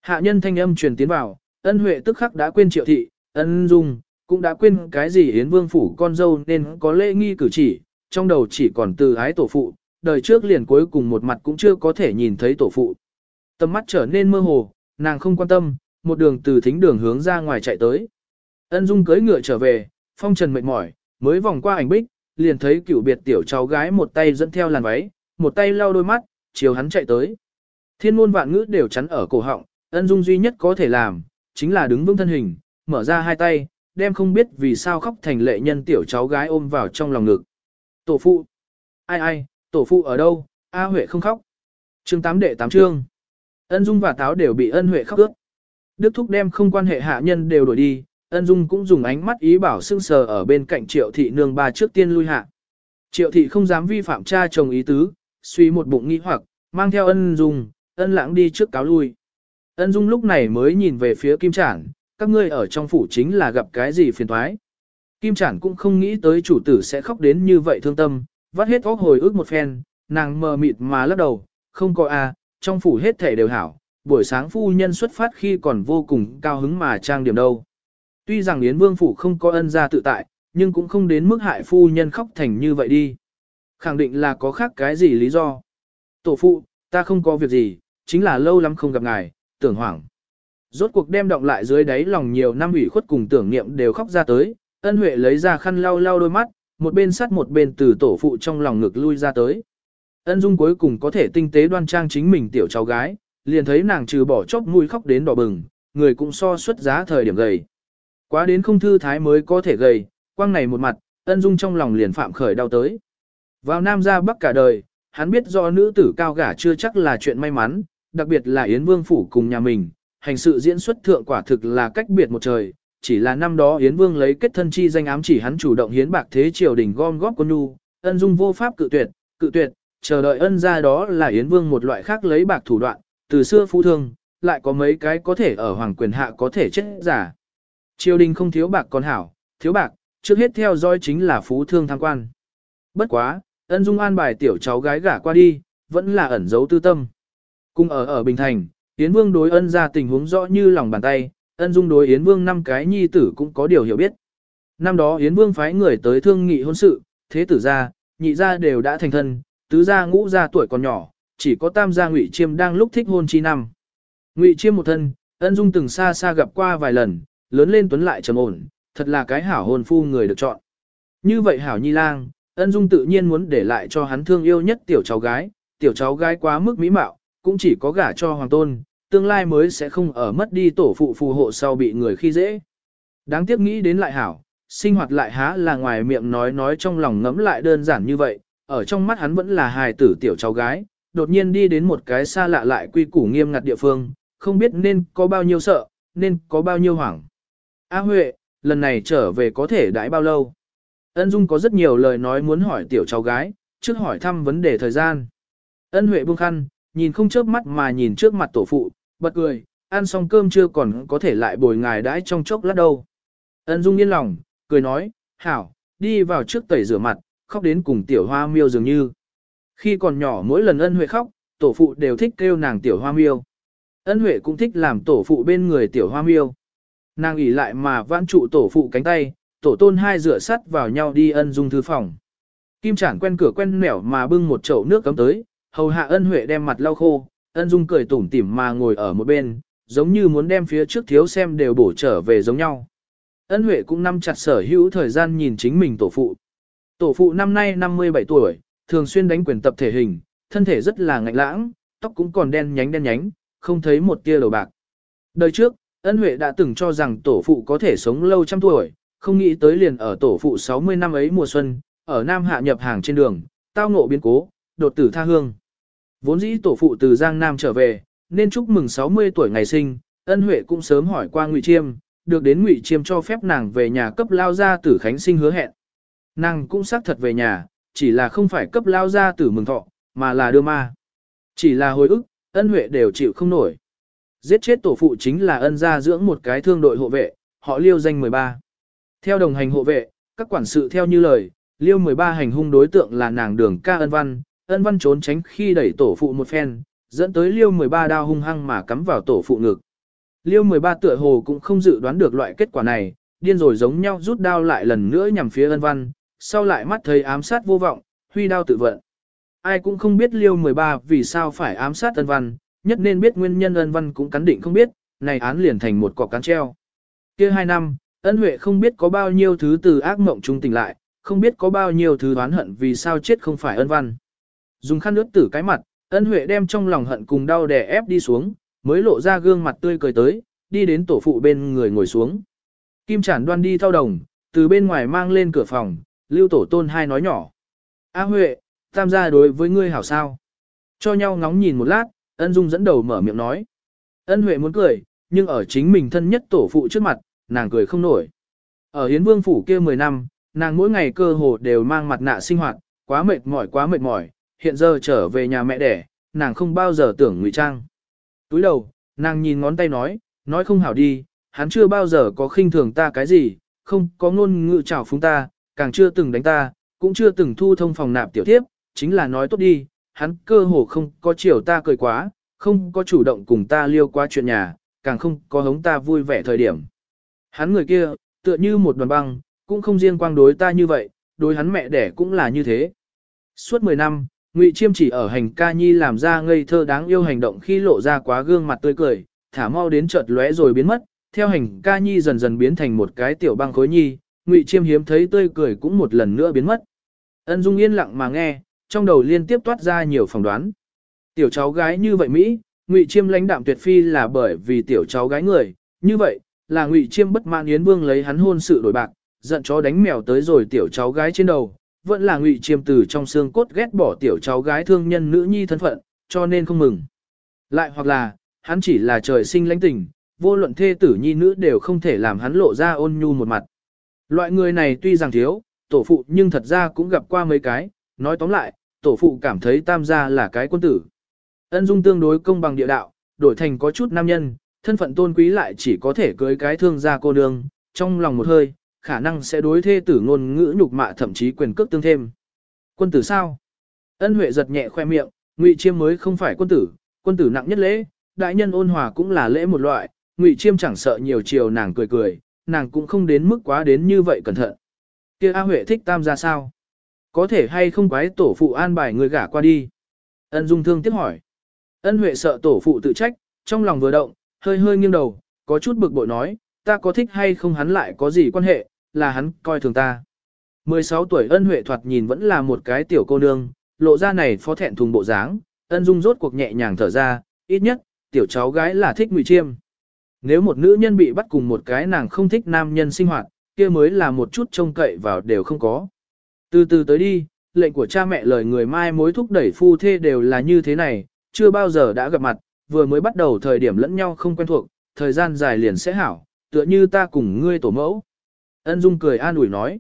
Hạ nhân thanh âm truyền tiến vào, ân huệ tức khắc đã quên triệu thị, ân dung, cũng đã quên cái gì Yến Vương phủ con dâu nên có lễ nghi cử chỉ, trong đầu chỉ còn từ ái tổ phụ, đời trước liền cuối cùng một mặt cũng chưa có thể nhìn thấy tổ phụ. Tâm mắt trở nên mơ hồ, nàng không quan tâm, một đường từ thính đường hướng ra ngoài chạy tới. Ân Dung cưỡi ngựa trở về, phong trần mệt mỏi, mới vòng qua ảnh bích, liền thấy cựu biệt tiểu cháu gái một tay dẫn theo làn váy, một tay lau đôi mắt, chiều hắn chạy tới. Thiên môn vạn ngữ đều chắn ở cổ họng, ân dung duy nhất có thể làm, chính là đứng vững thân hình, mở ra hai tay, đem không biết vì sao khóc thành lệ nhân tiểu cháu gái ôm vào trong lòng ngực. Tổ phụ! Ai ai, tổ phụ ở đâu, A Huệ không khóc. chương 8 đệ 8 chương. Ân dung và táo đều bị ân Huệ khóc ướt. Đức Thúc đem không quan hệ hạ nhân đều đổi đi, ân dung cũng dùng ánh mắt ý bảo sưng sờ ở bên cạnh triệu thị nương ba trước tiên lui hạ. Triệu thị không dám vi phạm cha chồng ý tứ, suy một bụng nghi hoặc, mang theo ân dung, ân lãng đi trước cáo lui. Ân Dung lúc này mới nhìn về phía Kim Trản, các ngươi ở trong phủ chính là gặp cái gì phiền toái. Kim Trản cũng không nghĩ tới chủ tử sẽ khóc đến như vậy thương tâm, vắt hết óc hồi ức một phen, nàng mờ mịt mà lắc đầu, không có a, trong phủ hết thể đều hảo, buổi sáng phu nhân xuất phát khi còn vô cùng cao hứng mà trang điểm đâu. Tuy rằng Yến Vương Phủ không có ân gia tự tại, nhưng cũng không đến mức hại phu nhân khóc thành như vậy đi. Khẳng định là có khác cái gì lý do. Tổ phụ, ta không có việc gì, chính là lâu lắm không gặp ngài, tưởng hoảng. Rốt cuộc đem động lại dưới đáy lòng nhiều năm ủy khuất cùng tưởng niệm đều khóc ra tới, ân huệ lấy ra khăn lau lau đôi mắt, một bên sắt một bên từ tổ phụ trong lòng ngực lui ra tới. Ân dung cuối cùng có thể tinh tế đoan trang chính mình tiểu cháu gái, liền thấy nàng trừ bỏ chốc mũi khóc đến đỏ bừng, người cũng so xuất giá thời điểm gầy. Quá đến không thư thái mới có thể gầy, quang này một mặt, ân dung trong lòng liền phạm khởi đau tới. Vào nam ra bắc cả đời, hắn biết do nữ tử cao gả chưa chắc là chuyện may mắn, đặc biệt là Yến Vương Phủ cùng nhà mình, hành sự diễn xuất thượng quả thực là cách biệt một trời, chỉ là năm đó Yến Vương lấy kết thân chi danh ám chỉ hắn chủ động hiến bạc thế triều đình gom góp quân nhu, ân dung vô pháp cự tuyệt, cự tuyệt, chờ đợi ân ra đó là Yến Vương một loại khác lấy bạc thủ đoạn, từ xưa phú thương, lại có mấy cái có thể ở hoàng quyền hạ có thể chết giả. Triều đình không thiếu bạc còn hảo, thiếu bạc, trước hết theo dõi chính là phú thương tham quan. Bất quá, ân dung an bài tiểu cháu gái gả qua đi, vẫn là ẩn giấu tư tâm. Cùng ở ở Bình Thành, Yến Vương đối ân ra tình huống rõ như lòng bàn tay, ân dung đối Yến Vương năm cái nhi tử cũng có điều hiểu biết. Năm đó Yến Vương phái người tới thương nghị hôn sự, thế tử gia, nhị gia đều đã thành thân, tứ gia ngũ gia tuổi còn nhỏ, chỉ có tam gia Ngụy Chiêm đang lúc thích hôn chi năm. Ngụy Chiêm một thân, ân dung từng xa xa gặp qua vài lần, lớn lên tuấn lại trầm ổn, thật là cái hảo hôn phu người được chọn. Như vậy hảo nhi lang, ân dung tự nhiên muốn để lại cho hắn thương yêu nhất tiểu cháu gái, tiểu cháu gái quá mức mỹ mạo, cũng chỉ có gả cho hoàng tôn, tương lai mới sẽ không ở mất đi tổ phụ phù hộ sau bị người khi dễ. Đáng tiếc nghĩ đến lại hảo, sinh hoạt lại há là ngoài miệng nói nói trong lòng ngẫm lại đơn giản như vậy, ở trong mắt hắn vẫn là hài tử tiểu cháu gái, đột nhiên đi đến một cái xa lạ lại quy củ nghiêm ngặt địa phương, không biết nên có bao nhiêu sợ, nên có bao nhiêu hoảng. A Huệ, lần này trở về có thể đãi bao lâu? Ân Dung có rất nhiều lời nói muốn hỏi tiểu cháu gái, trước hỏi thăm vấn đề thời gian. Ân Huệ buông khăn, nhìn không chớp mắt mà nhìn trước mặt tổ phụ, bật cười, ăn xong cơm chưa còn có thể lại bồi ngài đãi trong chốc lát đâu. Ân Dung yên lòng, cười nói, hảo, đi vào trước tẩy rửa mặt, khóc đến cùng tiểu hoa miêu dường như. Khi còn nhỏ mỗi lần ân huệ khóc, tổ phụ đều thích kêu nàng tiểu hoa miêu. Ân huệ cũng thích làm tổ phụ bên người tiểu hoa miêu. Nàng ủy lại mà vãn trụ tổ phụ cánh tay, tổ tôn hai rửa sắt vào nhau đi ân dung thư phòng. Kim Trản quen cửa quen nẻo mà bưng một chậu nước cấm tới, hầu hạ ân huệ đem mặt lau khô, ân dung cười tủm tỉm mà ngồi ở một bên, giống như muốn đem phía trước thiếu xem đều bổ trở về giống nhau. Ân huệ cũng nắm chặt sở hữu thời gian nhìn chính mình tổ phụ. Tổ phụ năm nay 57 tuổi, thường xuyên đánh quyền tập thể hình, thân thể rất là ngạnh lãng, tóc cũng còn đen nhánh đen nhánh, không thấy một tia đầu bạc. Đời trước, ân huệ đã từng cho rằng tổ phụ có thể sống lâu trăm tuổi, không nghĩ tới liền ở tổ phụ 60 năm ấy mùa xuân, ở Nam Hạ nhập hàng trên đường, tao ngộ biến cố, đột tử tha hương. Vốn dĩ tổ phụ từ Giang Nam trở về, nên chúc mừng 60 tuổi ngày sinh, ân huệ cũng sớm hỏi qua Ngụy Chiêm, được đến Ngụy Chiêm cho phép nàng về nhà cấp lao gia tử khánh sinh hứa hẹn. Nàng cũng xác thật về nhà, chỉ là không phải cấp lao gia tử mừng thọ, mà là đưa ma. Chỉ là hồi ức, ân huệ đều chịu không nổi. Giết chết tổ phụ chính là ân gia dưỡng một cái thương đội hộ vệ, họ liêu danh 13. Theo đồng hành hộ vệ, các quản sự theo như lời, liêu 13 hành hung đối tượng là nàng đường ca ân văn, ân văn trốn tránh khi đẩy tổ phụ một phen, dẫn tới liêu 13 đao hung hăng mà cắm vào tổ phụ ngực. Liêu 13 tựa hồ cũng không dự đoán được loại kết quả này, điên rồi giống nhau rút đao lại lần nữa nhằm phía ân văn, sau lại mắt thấy ám sát vô vọng, huy đao tự vận. Ai cũng không biết liêu 13 vì sao phải ám sát ân văn, nhất nên biết nguyên nhân ân văn cũng cắn định không biết, này án liền thành một cọc cán treo. kia hai năm, ân huệ không biết có bao nhiêu thứ từ ác mộng trung tỉnh lại, không biết có bao nhiêu thứ đoán hận vì sao chết không phải ân văn. Dùng khăn nước tử cái mặt, ân huệ đem trong lòng hận cùng đau đè ép đi xuống, mới lộ ra gương mặt tươi cười tới, đi đến tổ phụ bên người ngồi xuống. Kim chản đoan đi thao đồng, từ bên ngoài mang lên cửa phòng, lưu tổ tôn hai nói nhỏ. A Huệ, tam gia đối với ngươi hảo sao. Cho nhau ngóng nhìn một lát, ân dung dẫn đầu mở miệng nói. Ân Huệ muốn cười, nhưng ở chính mình thân nhất tổ phụ trước mặt, nàng cười không nổi. Ở Hiến Vương Phủ kia 10 năm, nàng mỗi ngày cơ hồ đều mang mặt nạ sinh hoạt, quá mệt mỏi quá mệt mỏi, hiện giờ trở về nhà mẹ đẻ, nàng không bao giờ tưởng ngụy trang. Túi đầu, nàng nhìn ngón tay nói, nói không hảo đi, hắn chưa bao giờ có khinh thường ta cái gì, không có ngôn ngữ chào phúng ta, càng chưa từng đánh ta, cũng chưa từng thu thông phòng nạp tiểu tiếp, chính là nói tốt đi, hắn cơ hồ không có chiều ta cười quá, không có chủ động cùng ta liêu qua chuyện nhà, càng không có hống ta vui vẻ thời điểm. Hắn người kia, tựa như một đoàn băng, cũng không riêng quang đối ta như vậy, đối hắn mẹ đẻ cũng là như thế. Suốt 10 năm, Ngụy Chiêm chỉ ở hành ca nhi làm ra ngây thơ đáng yêu hành động khi lộ ra quá gương mặt tươi cười, thả mau đến chợt lóe rồi biến mất, theo hành ca nhi dần dần biến thành một cái tiểu băng khối nhi, Ngụy Chiêm hiếm thấy tươi cười cũng một lần nữa biến mất. Ân Dung yên lặng mà nghe, trong đầu liên tiếp toát ra nhiều phỏng đoán. Tiểu cháu gái như vậy Mỹ, Ngụy Chiêm lãnh đạm tuyệt phi là bởi vì tiểu cháu gái người, như vậy, là Ngụy Chiêm bất mãn Yến Vương lấy hắn hôn sự đổi bạc, giận chó đánh mèo tới rồi tiểu cháu gái trên đầu, vẫn là Ngụy Chiêm từ trong xương cốt ghét bỏ tiểu cháu gái thương nhân nữ nhi thân phận, cho nên không mừng. Lại hoặc là, hắn chỉ là trời sinh lãnh tình, vô luận thê tử nhi nữ đều không thể làm hắn lộ ra ôn nhu một mặt. Loại người này tuy rằng thiếu, tổ phụ nhưng thật ra cũng gặp qua mấy cái, nói tóm lại, tổ phụ cảm thấy tam gia là cái quân tử. Ân dung tương đối công bằng địa đạo, đổi thành có chút nam nhân, thân phận tôn quý lại chỉ có thể cưới cái thương gia cô nương, trong lòng một hơi, khả năng sẽ đối thê tử ngôn ngữ nhục mạ thậm chí quyền cước tương thêm. Quân tử sao? Ân Huệ giật nhẹ khoe miệng, Ngụy Chiêm mới không phải quân tử, quân tử nặng nhất lễ, đại nhân ôn hòa cũng là lễ một loại, Ngụy Chiêm chẳng sợ nhiều chiều nàng cười cười, nàng cũng không đến mức quá đến như vậy cẩn thận. Kia A Huệ thích tam gia sao? Có thể hay không quái tổ phụ an bài người gả qua đi? Ân Dung thương tiếc hỏi. Ân Huệ sợ tổ phụ tự trách, trong lòng vừa động, hơi hơi nghiêng đầu, có chút bực bội nói, ta có thích hay không hắn lại có gì quan hệ, là hắn coi thường ta. 16 tuổi ân huệ thoạt nhìn vẫn là một cái tiểu cô nương, lộ ra này phó thẹn thùng bộ dáng, ân dung rốt cuộc nhẹ nhàng thở ra, ít nhất, tiểu cháu gái là thích ngụy chiêm. Nếu một nữ nhân bị bắt cùng một cái nàng không thích nam nhân sinh hoạt, kia mới là một chút trông cậy vào đều không có. Từ từ tới đi, lệnh của cha mẹ lời người mai mối thúc đẩy phu thê đều là như thế này, chưa bao giờ đã gặp mặt, vừa mới bắt đầu thời điểm lẫn nhau không quen thuộc, thời gian dài liền sẽ hảo, tựa như ta cùng ngươi tổ mẫu. Ân Dung cười an ủi nói.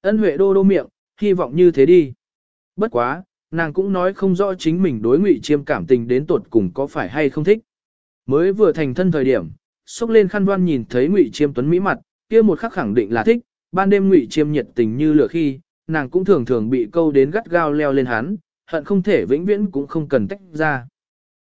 Ân Huệ đô đô miệng, hy vọng như thế đi. Bất quá, nàng cũng nói không rõ chính mình đối ngụy chiêm cảm tình đến tột cùng có phải hay không thích. Mới vừa thành thân thời điểm, xúc lên khăn đoan nhìn thấy ngụy chiêm tuấn mỹ mặt, kia một khắc khẳng định là thích, ban đêm ngụy chiêm nhiệt tình như lửa khi, nàng cũng thường thường bị câu đến gắt gao leo lên hắn, hận không thể vĩnh viễn cũng không cần tách ra.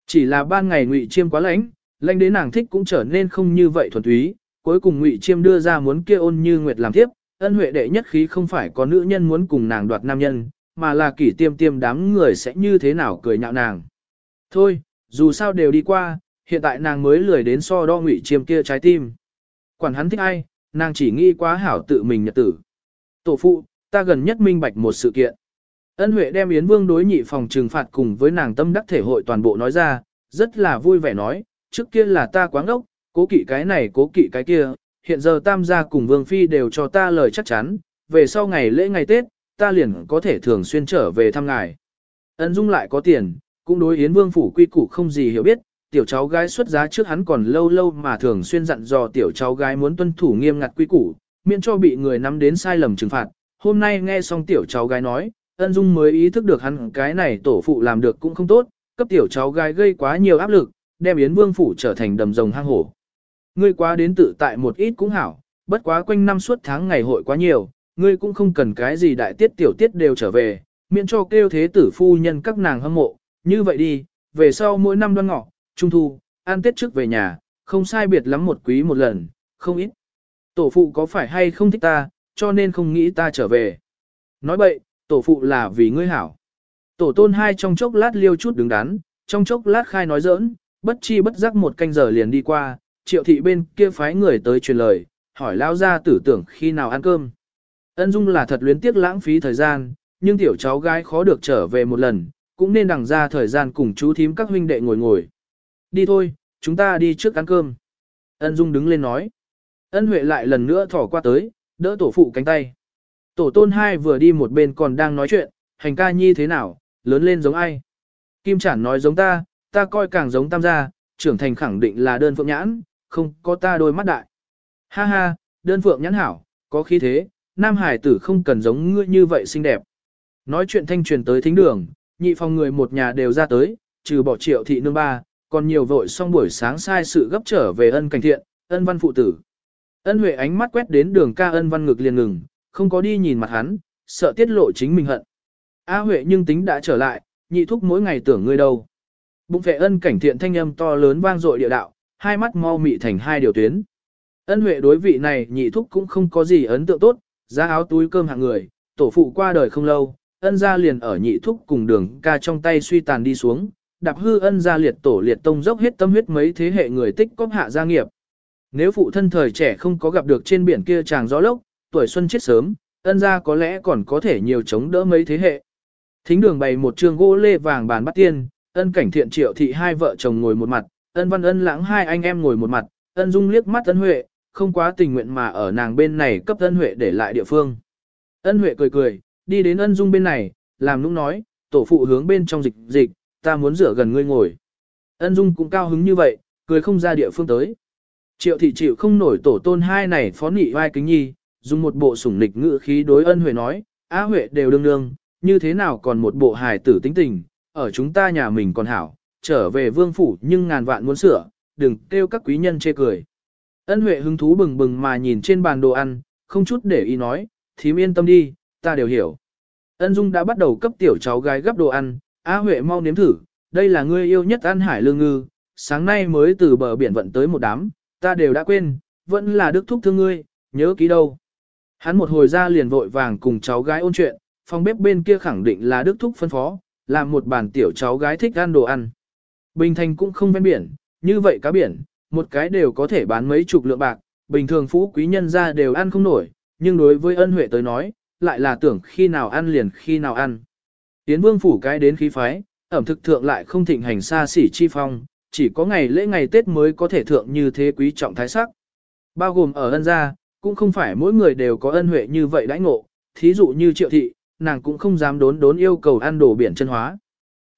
Chỉ là ban ngày ngụy chiêm quá lãnh, lãnh đến nàng thích cũng trở nên không như vậy thuần túy, cuối cùng Ngụy Chiêm đưa ra muốn kia ôn như nguyệt làm tiếp, ân huệ đệ nhất khí không phải có nữ nhân muốn cùng nàng đoạt nam nhân, mà là kỷ tiêm tiêm đám người sẽ như thế nào cười nhạo nàng. Thôi, dù sao đều đi qua, hiện tại nàng mới lười đến so đo Ngụy Chiêm kia trái tim. Quản hắn thích ai, nàng chỉ nghĩ quá hảo tự mình nhật tử. Tổ phụ, ta gần nhất minh bạch một sự kiện. Ân Huệ đem Yến Vương đối nhị phòng trừng phạt cùng với nàng tâm đắc thể hội toàn bộ nói ra, rất là vui vẻ nói, trước kia là ta quá ngốc, cố kỵ cái này cố kỵ cái kia, hiện giờ tam gia cùng vương phi đều cho ta lời chắc chắn, về sau ngày lễ ngày Tết, ta liền có thể thường xuyên trở về thăm ngài. Ân Dung lại có tiền, cũng đối Yến Vương phủ quy củ không gì hiểu biết, tiểu cháu gái xuất giá trước hắn còn lâu lâu mà thường xuyên dặn dò tiểu cháu gái muốn tuân thủ nghiêm ngặt quy củ, miễn cho bị người nắm đến sai lầm trừng phạt. Hôm nay nghe xong tiểu cháu gái nói, Ân Dung mới ý thức được hắn cái này tổ phụ làm được cũng không tốt, cấp tiểu cháu gái gây quá nhiều áp lực, đem Yến Vương phủ trở thành đầm rồng hang hổ. Ngươi quá đến tự tại một ít cũng hảo, bất quá quanh năm suốt tháng ngày hội quá nhiều, ngươi cũng không cần cái gì đại tiết tiểu tiết đều trở về, miễn cho kêu thế tử phu nhân các nàng hâm mộ, như vậy đi, về sau mỗi năm đoan ngọ, trung thu, ăn tết trước về nhà, không sai biệt lắm một quý một lần, không ít. Tổ phụ có phải hay không thích ta, cho nên không nghĩ ta trở về. Nói bậy, tổ phụ là vì ngươi hảo. Tổ tôn hai trong chốc lát liêu chút đứng đắn, trong chốc lát khai nói giỡn, bất chi bất giác một canh giờ liền đi qua, triệu thị bên kia phái người tới truyền lời, hỏi lao ra tử tưởng khi nào ăn cơm. Ân Dung là thật luyến tiếc lãng phí thời gian, nhưng tiểu cháu gái khó được trở về một lần, cũng nên đằng ra thời gian cùng chú thím các huynh đệ ngồi ngồi. Đi thôi, chúng ta đi trước ăn cơm. Ân Dung đứng lên nói. Ân Huệ lại lần nữa thỏ qua tới, đỡ tổ phụ cánh tay. Tổ tôn hai vừa đi một bên còn đang nói chuyện, hành ca nhi thế nào, lớn lên giống ai. Kim Chản nói giống ta, ta coi càng giống tam gia, trưởng thành khẳng định là đơn phượng nhãn, không có ta đôi mắt đại. Ha ha, đơn phượng nhãn hảo, có khí thế, nam hải tử không cần giống ngươi như vậy xinh đẹp. Nói chuyện thanh truyền tới thính đường, nhị phòng người một nhà đều ra tới, trừ bỏ triệu thị nương ba, còn nhiều vội xong buổi sáng sai sự gấp trở về ân cảnh thiện, ân văn phụ tử. Ân huệ ánh mắt quét đến đường ca ân văn ngực liền ngừng, không có đi nhìn mặt hắn, sợ tiết lộ chính mình hận. A huệ nhưng tính đã trở lại, nhị thúc mỗi ngày tưởng ngươi đâu. Bụng vệ ân cảnh thiện thanh âm to lớn vang dội địa đạo, hai mắt mau mị thành hai điều tuyến. Ân huệ đối vị này nhị thúc cũng không có gì ấn tượng tốt, giá áo túi cơm hạng người, tổ phụ qua đời không lâu, ân gia liền ở nhị thúc cùng đường ca trong tay suy tàn đi xuống, đạp hư ân gia liệt tổ liệt tông dốc hết tâm huyết mấy thế hệ người tích cóp hạ gia nghiệp. Nếu phụ thân thời trẻ không có gặp được trên biển kia chàng gió lốc, tuổi xuân chết sớm, ân gia có lẽ còn có thể nhiều chống đỡ mấy thế hệ. Thính đường bày một trường gỗ lê vàng bàn bắt tiên, ân cảnh thiện triệu thị hai vợ chồng ngồi một mặt, ân văn ân lãng hai anh em ngồi một mặt, ân dung liếc mắt ân huệ, không quá tình nguyện mà ở nàng bên này cấp ân huệ để lại địa phương. Ân huệ cười cười, đi đến ân dung bên này, làm nũng nói, tổ phụ hướng bên trong dịch dịch, ta muốn rửa gần ngươi ngồi. Ân dung cũng cao hứng như vậy, cười không ra địa phương tới. Triệu thị chịu không nổi tổ tôn hai này phó nị vai kính nhi, dùng một bộ sủng nịch ngữ khí đối ân huệ nói, á huệ đều đương đương, như thế nào còn một bộ hài tử tính tình, ở chúng ta nhà mình còn hảo, trở về vương phủ nhưng ngàn vạn muốn sửa, đừng kêu các quý nhân chê cười. Ân huệ hứng thú bừng bừng mà nhìn trên bàn đồ ăn, không chút để ý nói, thím yên tâm đi, ta đều hiểu. Ân Dung đã bắt đầu cấp tiểu cháu gái gấp đồ ăn, Á Huệ mau nếm thử, đây là ngươi yêu nhất ăn hải lương ngư, sáng nay mới từ bờ biển vận tới một đám, ta đều đã quên, vẫn là đức thúc thương ngươi, nhớ ký đâu. Hắn một hồi ra liền vội vàng cùng cháu gái ôn chuyện, phòng bếp bên kia khẳng định là đức thúc phân phó, làm một bàn tiểu cháu gái thích ăn đồ ăn. Bình thành cũng không ven biển, như vậy cá biển, một cái đều có thể bán mấy chục lượng bạc, bình thường phú quý nhân ra đều ăn không nổi, nhưng đối với ân huệ tới nói, lại là tưởng khi nào ăn liền khi nào ăn. Tiến vương phủ cái đến khí phái, ẩm thực thượng lại không thịnh hành xa xỉ chi phong, chỉ có ngày lễ ngày Tết mới có thể thượng như thế quý trọng thái sắc. Bao gồm ở ân gia, cũng không phải mỗi người đều có ân huệ như vậy đãi ngộ, thí dụ như triệu thị, nàng cũng không dám đốn đốn yêu cầu ăn đồ biển chân hóa.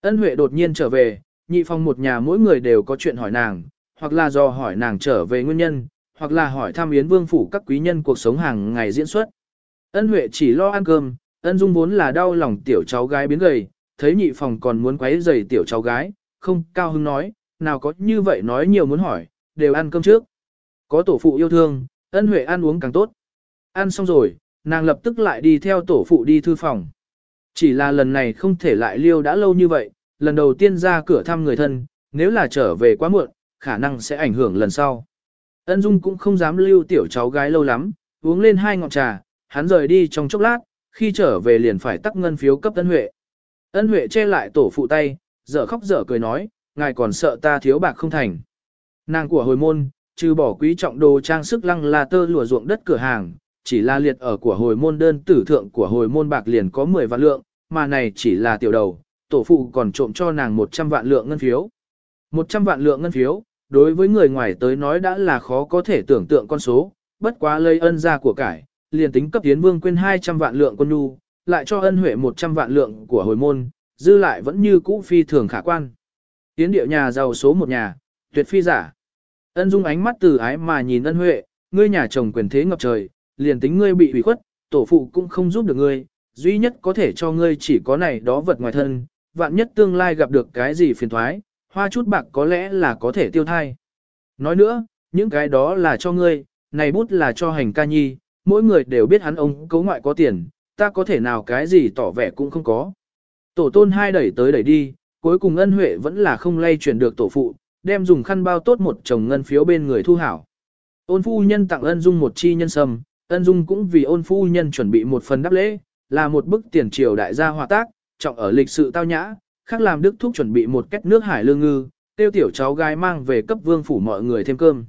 Ân huệ đột nhiên trở về, nhị phong một nhà mỗi người đều có chuyện hỏi nàng, hoặc là do hỏi nàng trở về nguyên nhân, hoặc là hỏi thăm Yến Vương phủ các quý nhân cuộc sống hàng ngày diễn xuất. Ân Huệ chỉ lo ăn cơm, ân dung vốn là đau lòng tiểu cháu gái biến gầy, thấy nhị phòng còn muốn quấy rầy tiểu cháu gái, không cao hứng nói, nào có như vậy nói nhiều muốn hỏi, đều ăn cơm trước. Có tổ phụ yêu thương, ân Huệ ăn uống càng tốt. Ăn xong rồi, nàng lập tức lại đi theo tổ phụ đi thư phòng. Chỉ là lần này không thể lại liêu đã lâu như vậy, lần đầu tiên ra cửa thăm người thân, nếu là trở về quá muộn, khả năng sẽ ảnh hưởng lần sau. Ân Dung cũng không dám lưu tiểu cháu gái lâu lắm, uống lên hai ngọn trà, hắn rời đi trong chốc lát, khi trở về liền phải tắc ngân phiếu cấp Ân Huệ. Ân Huệ che lại tổ phụ tay, dở khóc dở cười nói, ngài còn sợ ta thiếu bạc không thành. Nàng của hồi môn, trừ bỏ quý trọng đồ trang sức lăng là tơ lụa ruộng đất cửa hàng, chỉ là liệt ở của hồi môn đơn tử thượng của hồi môn bạc liền có 10 vạn lượng, mà này chỉ là tiểu đầu, tổ phụ còn trộm cho nàng 100 vạn lượng ngân phiếu. 100 vạn lượng ngân phiếu, đối với người ngoài tới nói đã là khó có thể tưởng tượng con số, bất quá lây ân ra của cải, liền tính cấp tiến vương quên 200 vạn lượng quân nhu, lại cho ân huệ 100 vạn lượng của hồi môn, dư lại vẫn như cũ phi thường khả quan. Tiến điệu nhà giàu số một nhà, tuyệt phi giả. Ân dung ánh mắt từ ái mà nhìn ân huệ, ngươi nhà chồng quyền thế ngập trời, liền tính ngươi bị hủy khuất, tổ phụ cũng không giúp được ngươi, duy nhất có thể cho ngươi chỉ có này đó vật ngoài thân, vạn nhất tương lai gặp được cái gì phiền thoái, hoa chút bạc có lẽ là có thể tiêu thai. Nói nữa, những cái đó là cho ngươi, này bút là cho hành ca nhi, mỗi người đều biết hắn ông cấu ngoại có tiền, ta có thể nào cái gì tỏ vẻ cũng không có. Tổ tôn hai đẩy tới đẩy đi, cuối cùng ân huệ vẫn là không lay chuyển được tổ phụ, đem dùng khăn bao tốt một chồng ngân phiếu bên người thu hảo. Ôn phu nhân tặng ân dung một chi nhân sâm, ân dung cũng vì ôn phu nhân chuẩn bị một phần đáp lễ, là một bức tiền triều đại gia hòa tác, trọng ở lịch sự tao nhã, khác làm đức thúc chuẩn bị một két nước hải lương ngư, tiêu tiểu cháu gái mang về cấp vương phủ mọi người thêm cơm.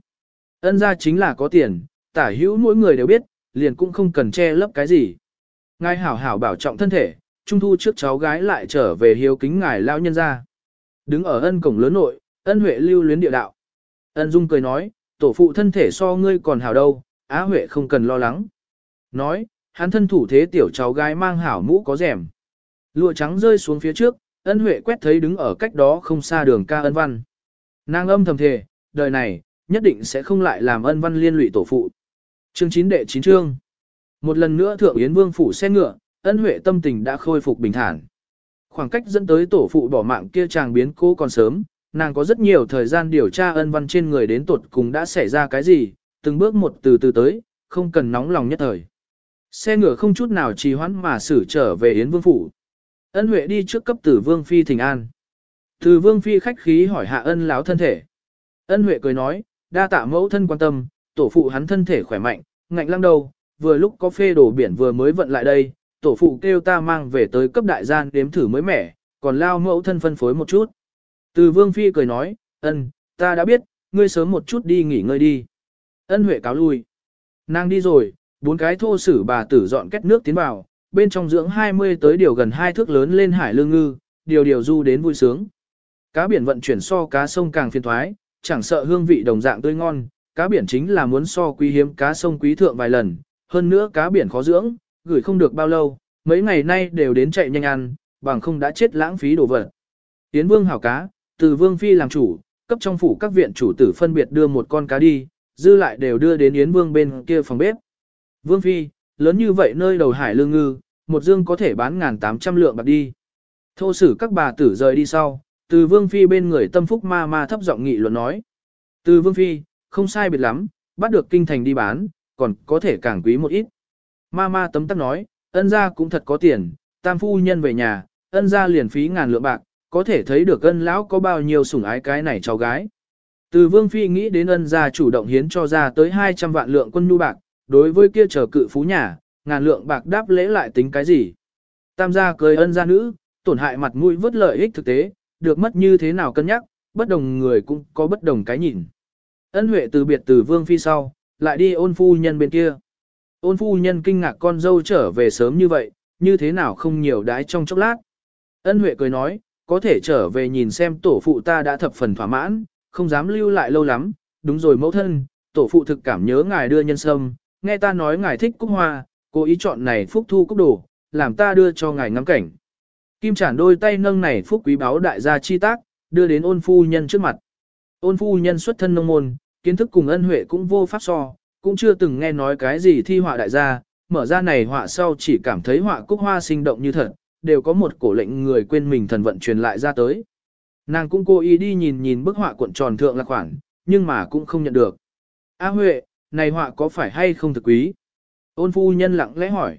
Ân gia chính là có tiền, tả hữu mỗi người đều biết, liền cũng không cần che lấp cái gì. Ngài hảo hảo bảo trọng thân thể, trung thu trước cháu gái lại trở về hiếu kính ngài lao nhân ra. Đứng ở ân cổng lớn nội, ân huệ lưu luyến địa đạo. Ân dung cười nói, tổ phụ thân thể so ngươi còn hảo đâu, á huệ không cần lo lắng. Nói, hắn thân thủ thế tiểu cháu gái mang hảo mũ có rèm. Lụa trắng rơi xuống phía trước, ân huệ quét thấy đứng ở cách đó không xa đường ca ân văn. Nàng âm thầm thề, đời này, nhất định sẽ không lại làm ân văn liên lụy tổ phụ. Chương 9 đệ 9 chương. Một lần nữa thượng Yến Vương phủ xe ngựa, ân huệ tâm tình đã khôi phục bình thản. Khoảng cách dẫn tới tổ phụ bỏ mạng kia chàng biến cố còn sớm, nàng có rất nhiều thời gian điều tra ân văn trên người đến tột cùng đã xảy ra cái gì, từng bước một từ từ tới, không cần nóng lòng nhất thời. Xe ngựa không chút nào trì hoãn mà xử trở về Yến Vương phủ. Ân Huệ đi trước cấp tử Vương Phi Thình An. Từ vương phi khách khí hỏi hạ ân láo thân thể. Ân huệ cười nói, đa tạ mẫu thân quan tâm, tổ phụ hắn thân thể khỏe mạnh, ngạnh lăng đầu, vừa lúc có phê đổ biển vừa mới vận lại đây, tổ phụ kêu ta mang về tới cấp đại gian đếm thử mới mẻ, còn lao mẫu thân phân phối một chút. Từ vương phi cười nói, ân, ta đã biết, ngươi sớm một chút đi nghỉ ngơi đi. Ân huệ cáo lui. Nàng đi rồi, bốn cái thô sử bà tử dọn kết nước tiến vào, bên trong dưỡng 20 tới điều gần hai thước lớn lên hải lương ngư, điều điều du đến vui sướng. Cá biển vận chuyển so cá sông càng phiên thoái, chẳng sợ hương vị đồng dạng tươi ngon, cá biển chính là muốn so quý hiếm cá sông quý thượng vài lần, hơn nữa cá biển khó dưỡng, gửi không được bao lâu, mấy ngày nay đều đến chạy nhanh ăn, bằng không đã chết lãng phí đồ vật. Tiến vương hảo cá, từ vương phi làm chủ, cấp trong phủ các viện chủ tử phân biệt đưa một con cá đi, dư lại đều đưa đến Yến Vương bên kia phòng bếp. Vương Phi, lớn như vậy nơi đầu hải lương ngư, một dương có thể bán ngàn tám trăm lượng bạc đi. Thô sử các bà tử rời đi sau, từ Vương Phi bên người tâm phúc ma ma thấp giọng nghị luận nói. Từ Vương Phi, không sai biệt lắm, bắt được kinh thành đi bán, còn có thể càng quý một ít. Ma ma tấm tắc nói, ân gia cũng thật có tiền, tam phu nhân về nhà, ân gia liền phí ngàn lượng bạc, có thể thấy được ân lão có bao nhiêu sủng ái cái này cháu gái. Từ Vương Phi nghĩ đến ân gia chủ động hiến cho ra tới 200 vạn lượng quân nhu bạc, đối với kia chờ cự phú nhà, ngàn lượng bạc đáp lễ lại tính cái gì. Tam gia cười ân gia nữ, tổn hại mặt mũi vớt lợi ích thực tế, được mất như thế nào cân nhắc, bất đồng người cũng có bất đồng cái nhìn. Ân Huệ từ biệt từ Vương Phi sau, lại đi ôn phu nhân bên kia. Ôn phu nhân kinh ngạc con dâu trở về sớm như vậy, như thế nào không nhiều đái trong chốc lát. Ân Huệ cười nói, có thể trở về nhìn xem tổ phụ ta đã thập phần thỏa mãn, không dám lưu lại lâu lắm, đúng rồi mẫu thân, tổ phụ thực cảm nhớ ngài đưa nhân sâm, nghe ta nói ngài thích cúc hoa, cố ý chọn này phúc thu cúc đồ, làm ta đưa cho ngài ngắm cảnh. Kim chản đôi tay nâng này phúc quý báo đại gia chi tác, đưa đến ôn phu nhân trước mặt. Ôn phu nhân xuất thân nông môn, kiến thức cùng ân huệ cũng vô pháp so, cũng chưa từng nghe nói cái gì thi họa đại gia, mở ra này họa sau chỉ cảm thấy họa cúc hoa sinh động như thật, đều có một cổ lệnh người quên mình thần vận truyền lại ra tới. Nàng cũng cố ý đi nhìn nhìn bức họa cuộn tròn thượng là khoản, nhưng mà cũng không nhận được. A Huệ, này họa có phải hay không thực quý? Ôn phu nhân lặng lẽ hỏi.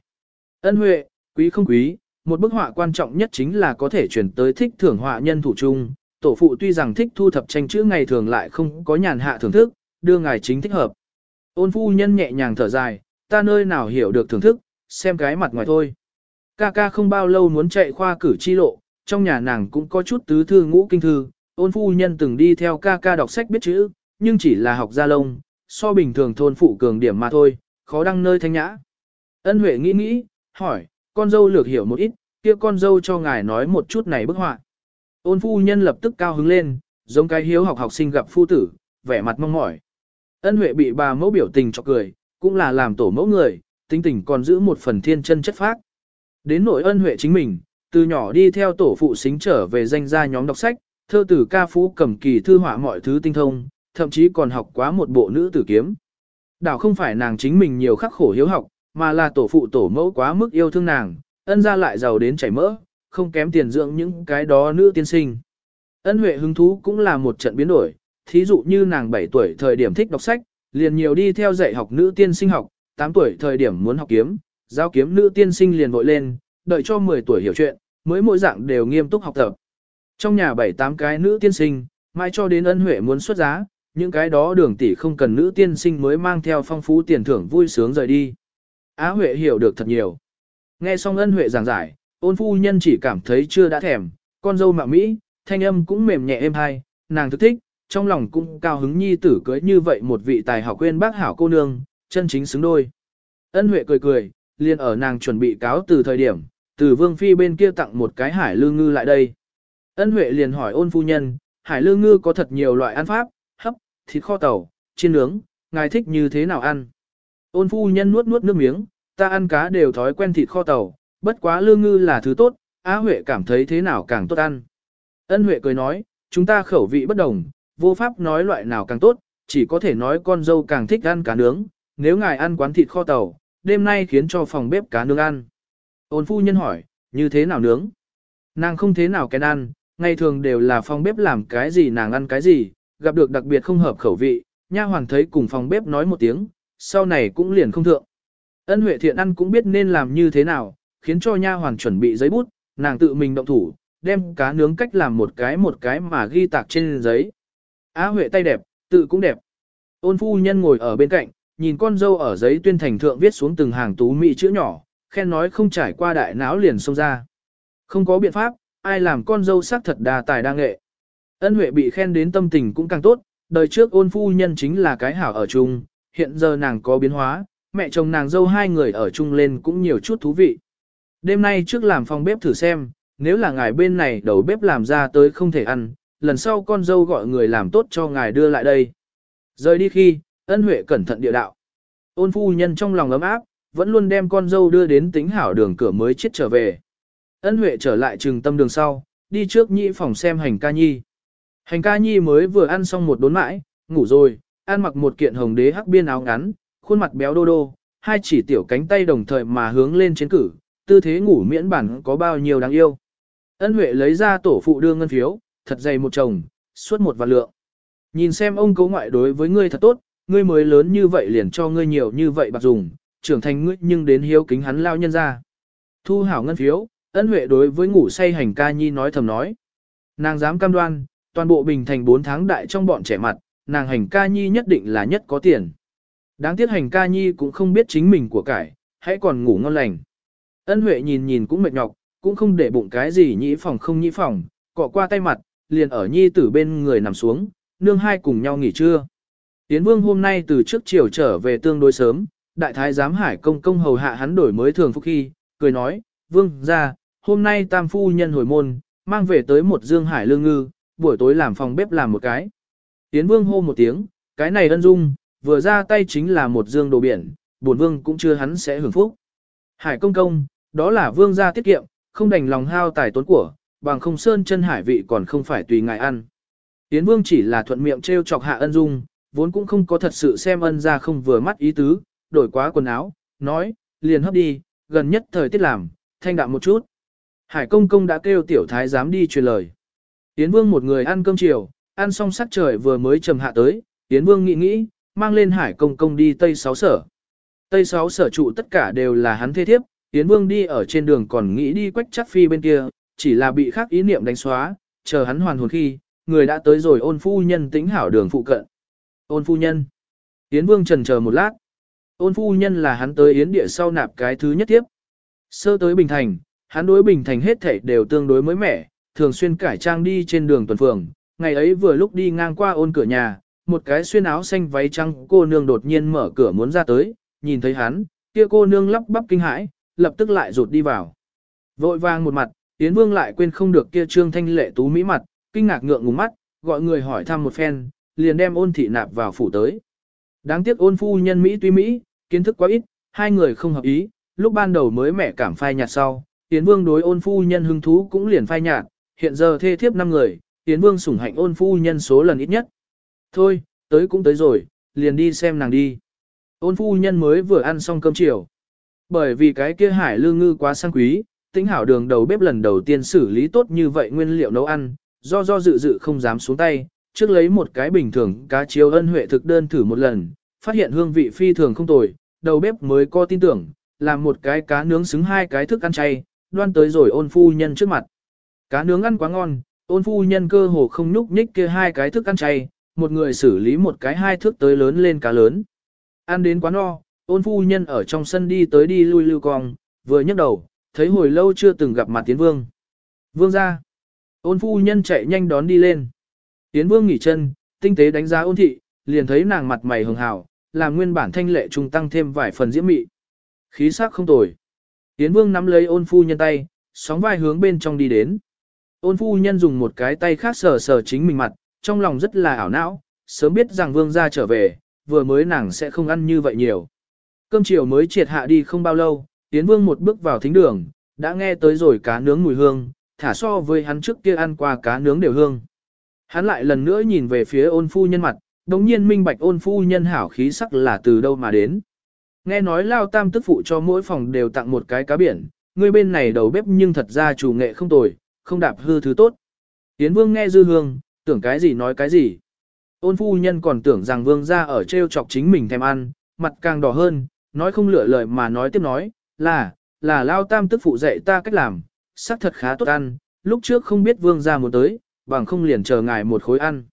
Ân Huệ, quý không quý, một bức họa quan trọng nhất chính là có thể chuyển tới thích thưởng họa nhân thủ chung. Tổ phụ tuy rằng thích thu thập tranh chữ ngày thường lại không có nhàn hạ thưởng thức, đưa ngài chính thích hợp. Ôn phu nhân nhẹ nhàng thở dài, ta nơi nào hiểu được thưởng thức, xem cái mặt ngoài thôi. Ca ca không bao lâu muốn chạy khoa cử chi lộ, trong nhà nàng cũng có chút tứ thư ngũ kinh thư, ôn phu nhân từng đi theo ca ca đọc sách biết chữ, nhưng chỉ là học gia lông, so bình thường thôn phụ cường điểm mà thôi, khó đăng nơi thanh nhã. Ân Huệ nghĩ nghĩ, hỏi, con dâu lược hiểu một ít, kia con dâu cho ngài nói một chút này bức họa. Ôn phu nhân lập tức cao hứng lên, giống cái hiếu học học sinh gặp phu tử, vẻ mặt mong mỏi. Ân Huệ bị bà mẫu biểu tình cho cười, cũng là làm tổ mẫu người, tính tình còn giữ một phần thiên chân chất phác. Đến nội ân Huệ chính mình, từ nhỏ đi theo tổ phụ xính trở về danh gia nhóm đọc sách, thơ tử ca phú cầm kỳ thư họa mọi thứ tinh thông, thậm chí còn học quá một bộ nữ tử kiếm. Đảo không phải nàng chính mình nhiều khắc khổ hiếu học, mà là tổ phụ tổ mẫu quá mức yêu thương nàng, ân gia lại giàu đến chảy mỡ, không kém tiền dưỡng những cái đó nữ tiên sinh. Ân huệ hứng thú cũng là một trận biến đổi, thí dụ như nàng 7 tuổi thời điểm thích đọc sách, liền nhiều đi theo dạy học nữ tiên sinh học, 8 tuổi thời điểm muốn học kiếm, giao kiếm nữ tiên sinh liền vội lên, đợi cho 10 tuổi hiểu chuyện, mới mỗi dạng đều nghiêm túc học tập. Trong nhà bảy tám cái nữ tiên sinh, mai cho đến ân huệ muốn xuất giá, những cái đó đường tỷ không cần nữ tiên sinh mới mang theo phong phú tiền thưởng vui sướng rời đi. Á Huệ hiểu được thật nhiều. Nghe xong ân Huệ giảng giải, ôn phu nhân chỉ cảm thấy chưa đã thèm, con dâu mạ Mỹ, thanh âm cũng mềm nhẹ êm hay, nàng thức thích, trong lòng cũng cao hứng nhi tử cưới như vậy một vị tài học quên bác hảo cô nương, chân chính xứng đôi. Ân Huệ cười cười, liền ở nàng chuẩn bị cáo từ thời điểm, từ vương phi bên kia tặng một cái hải lư ngư lại đây. Ân Huệ liền hỏi ôn phu nhân, hải lư ngư có thật nhiều loại ăn pháp, hấp, thịt kho tàu, chiên nướng, ngài thích như thế nào ăn. Ôn phu nhân nuốt nuốt nước miếng, ta ăn cá đều thói quen thịt kho tàu, bất quá lư ngư là thứ tốt, Á Huệ cảm thấy thế nào càng tốt ăn. Ân Huệ cười nói, chúng ta khẩu vị bất đồng, vô pháp nói loại nào càng tốt, chỉ có thể nói con dâu càng thích ăn cá nướng, nếu ngài ăn quán thịt kho tàu, đêm nay khiến cho phòng bếp cá nướng ăn. Ôn phu nhân hỏi, như thế nào nướng? Nàng không thế nào kén ăn, ngày thường đều là phòng bếp làm cái gì nàng ăn cái gì, gặp được đặc biệt không hợp khẩu vị, nha hoàng thấy cùng phòng bếp nói một tiếng, sau này cũng liền không thượng. Ân Huệ thiện ăn cũng biết nên làm như thế nào, khiến cho nha hoàng chuẩn bị giấy bút, nàng tự mình động thủ, đem cá nướng cách làm một cái một cái mà ghi tạc trên giấy. Á Huệ tay đẹp, tự cũng đẹp. Ôn phu nhân ngồi ở bên cạnh, nhìn con dâu ở giấy tuyên thành thượng viết xuống từng hàng tú mỹ chữ nhỏ, khen nói không trải qua đại não liền xông ra. Không có biện pháp, ai làm con dâu sắc thật đa tài đa nghệ. Ân Huệ bị khen đến tâm tình cũng càng tốt, đời trước ôn phu nhân chính là cái hảo ở chung, hiện giờ nàng có biến hóa, mẹ chồng nàng dâu hai người ở chung lên cũng nhiều chút thú vị. Đêm nay trước làm phòng bếp thử xem, nếu là ngài bên này đầu bếp làm ra tới không thể ăn, lần sau con dâu gọi người làm tốt cho ngài đưa lại đây. Rời đi khi, ân huệ cẩn thận địa đạo. Ôn phu nhân trong lòng ấm áp, vẫn luôn đem con dâu đưa đến tính hảo đường cửa mới chết trở về. Ân huệ trở lại trường tâm đường sau, đi trước nhị phòng xem hành ca nhi. Hành ca nhi mới vừa ăn xong một đốn mãi, ngủ rồi, ăn mặc một kiện hồng đế hắc biên áo ngắn, khuôn mặt béo đô đô, hai chỉ tiểu cánh tay đồng thời mà hướng lên trên cử, tư thế ngủ miễn bản có bao nhiêu đáng yêu. Ân Huệ lấy ra tổ phụ đưa ngân phiếu, thật dày một chồng, suốt một vạn lượng. Nhìn xem ông cố ngoại đối với ngươi thật tốt, ngươi mới lớn như vậy liền cho ngươi nhiều như vậy bạc dùng, trưởng thành ngươi nhưng đến hiếu kính hắn lao nhân ra. Thu hảo ngân phiếu, ân huệ đối với ngủ say hành ca nhi nói thầm nói. Nàng dám cam đoan, toàn bộ bình thành 4 tháng đại trong bọn trẻ mặt, nàng hành ca nhi nhất định là nhất có tiền. Đáng tiếc hành ca nhi cũng không biết chính mình của cải, hãy còn ngủ ngon lành. Ân huệ nhìn nhìn cũng mệt nhọc, cũng không để bụng cái gì nhĩ phòng không nhĩ phòng, cọ qua tay mặt, liền ở nhi tử bên người nằm xuống, nương hai cùng nhau nghỉ trưa. Tiến vương hôm nay từ trước chiều trở về tương đối sớm, đại thái giám hải công công hầu hạ hắn đổi mới thường phúc khi, cười nói, vương ra, hôm nay tam phu nhân hồi môn, mang về tới một dương hải lương ngư, buổi tối làm phòng bếp làm một cái. Tiến vương hô một tiếng, cái này ân dung, vừa ra tay chính là một dương đồ biển, bổn vương cũng chưa hắn sẽ hưởng phúc. Hải công công, đó là vương gia tiết kiệm, không đành lòng hao tài tốn của, bằng không sơn chân hải vị còn không phải tùy ngài ăn. Tiến vương chỉ là thuận miệng trêu chọc hạ ân dung, vốn cũng không có thật sự xem ân ra không vừa mắt ý tứ, đổi quá quần áo, nói, liền hấp đi, gần nhất thời tiết làm, thanh đạm một chút. Hải công công đã kêu tiểu thái dám đi truyền lời. Tiến vương một người ăn cơm chiều, ăn xong sắc trời vừa mới trầm hạ tới, Tiến vương nghĩ nghĩ, mang lên hải công công đi Tây Sáu Sở. Tây Sáu Sở trụ tất cả đều là hắn thế thiếp, Tiến vương đi ở trên đường còn nghĩ đi quách chắc phi bên kia, chỉ là bị khác ý niệm đánh xóa, chờ hắn hoàn hồn khi, người đã tới rồi ôn phu nhân tính hảo đường phụ cận. Ôn phu nhân. Yến Vương trần chờ một lát. Ôn phu nhân là hắn tới Yến địa sau nạp cái thứ nhất tiếp. Sơ tới Bình Thành, hắn đối Bình Thành hết thảy đều tương đối mới mẻ, thường xuyên cải trang đi trên đường tuần phường. Ngày ấy vừa lúc đi ngang qua ôn cửa nhà, một cái xuyên áo xanh váy trắng cô nương đột nhiên mở cửa muốn ra tới, nhìn thấy hắn, kia cô nương lắp bắp kinh hãi, lập tức lại rụt đi vào. Vội vàng một mặt, Yến Vương lại quên không được kia trương thanh lệ tú mỹ mặt, kinh ngạc ngượng ngùng mắt, gọi người hỏi thăm một phen, liền đem ôn thị nạp vào phủ tới. Đáng tiếc ôn phu nhân Mỹ tuy Mỹ, kiến thức quá ít, hai người không hợp ý, lúc ban đầu mới mẹ cảm phai nhạt sau, Tiến Vương đối ôn phu nhân hứng thú cũng liền phai nhạt, hiện giờ thê thiếp năm người, Tiến Vương sủng hạnh ôn phu nhân số lần ít nhất. Thôi, tới cũng tới rồi, liền đi xem nàng đi. Ôn phu nhân mới vừa ăn xong cơm chiều. Bởi vì cái kia hải lương ngư quá sang quý, tính hảo đường đầu bếp lần đầu tiên xử lý tốt như vậy nguyên liệu nấu ăn, do do dự dự không dám xuống tay, trước lấy một cái bình thường cá chiếu ân huệ thực đơn thử một lần, phát hiện hương vị phi thường không tồi, đầu bếp mới có tin tưởng, làm một cái cá nướng xứng hai cái thức ăn chay, đoan tới rồi ôn phu nhân trước mặt. Cá nướng ăn quá ngon, ôn phu nhân cơ hồ không nhúc nhích kia hai cái thức ăn chay, một người xử lý một cái hai thước tới lớn lên cá lớn. Ăn đến quá no, ôn phu nhân ở trong sân đi tới đi lui lưu cong, vừa nhấc đầu, thấy hồi lâu chưa từng gặp mặt tiến vương. Vương ra. Ôn phu nhân chạy nhanh đón đi lên. Tiến vương nghỉ chân, tinh tế đánh giá ôn thị, liền thấy nàng mặt mày hường hào, làm nguyên bản thanh lệ trung tăng thêm vài phần diễm mị. Khí sắc không tồi. Tiến vương nắm lấy ôn phu nhân tay, sóng vai hướng bên trong đi đến. Ôn phu nhân dùng một cái tay khác sờ sờ chính mình mặt, trong lòng rất là ảo não, sớm biết rằng vương gia trở về, vừa mới nàng sẽ không ăn như vậy nhiều. Cơm chiều mới triệt hạ đi không bao lâu, Tiến vương một bước vào thính đường, đã nghe tới rồi cá nướng mùi hương, thả so với hắn trước kia ăn qua cá nướng đều hương. Hắn lại lần nữa nhìn về phía ôn phu nhân mặt, đồng nhiên minh bạch ôn phu nhân hảo khí sắc là từ đâu mà đến. Nghe nói lao tam tức phụ cho mỗi phòng đều tặng một cái cá biển, người bên này đầu bếp nhưng thật ra chủ nghệ không tồi, không đạp hư thứ tốt. Tiến vương nghe dư hương, tưởng cái gì nói cái gì. Ôn phu nhân còn tưởng rằng vương ra ở treo chọc chính mình thèm ăn, mặt càng đỏ hơn, nói không lựa lời mà nói tiếp nói, là, là lao tam tức phụ dạy ta cách làm, sắc thật khá tốt ăn, lúc trước không biết vương gia một tới, bằng không liền chờ ngài một khối ăn.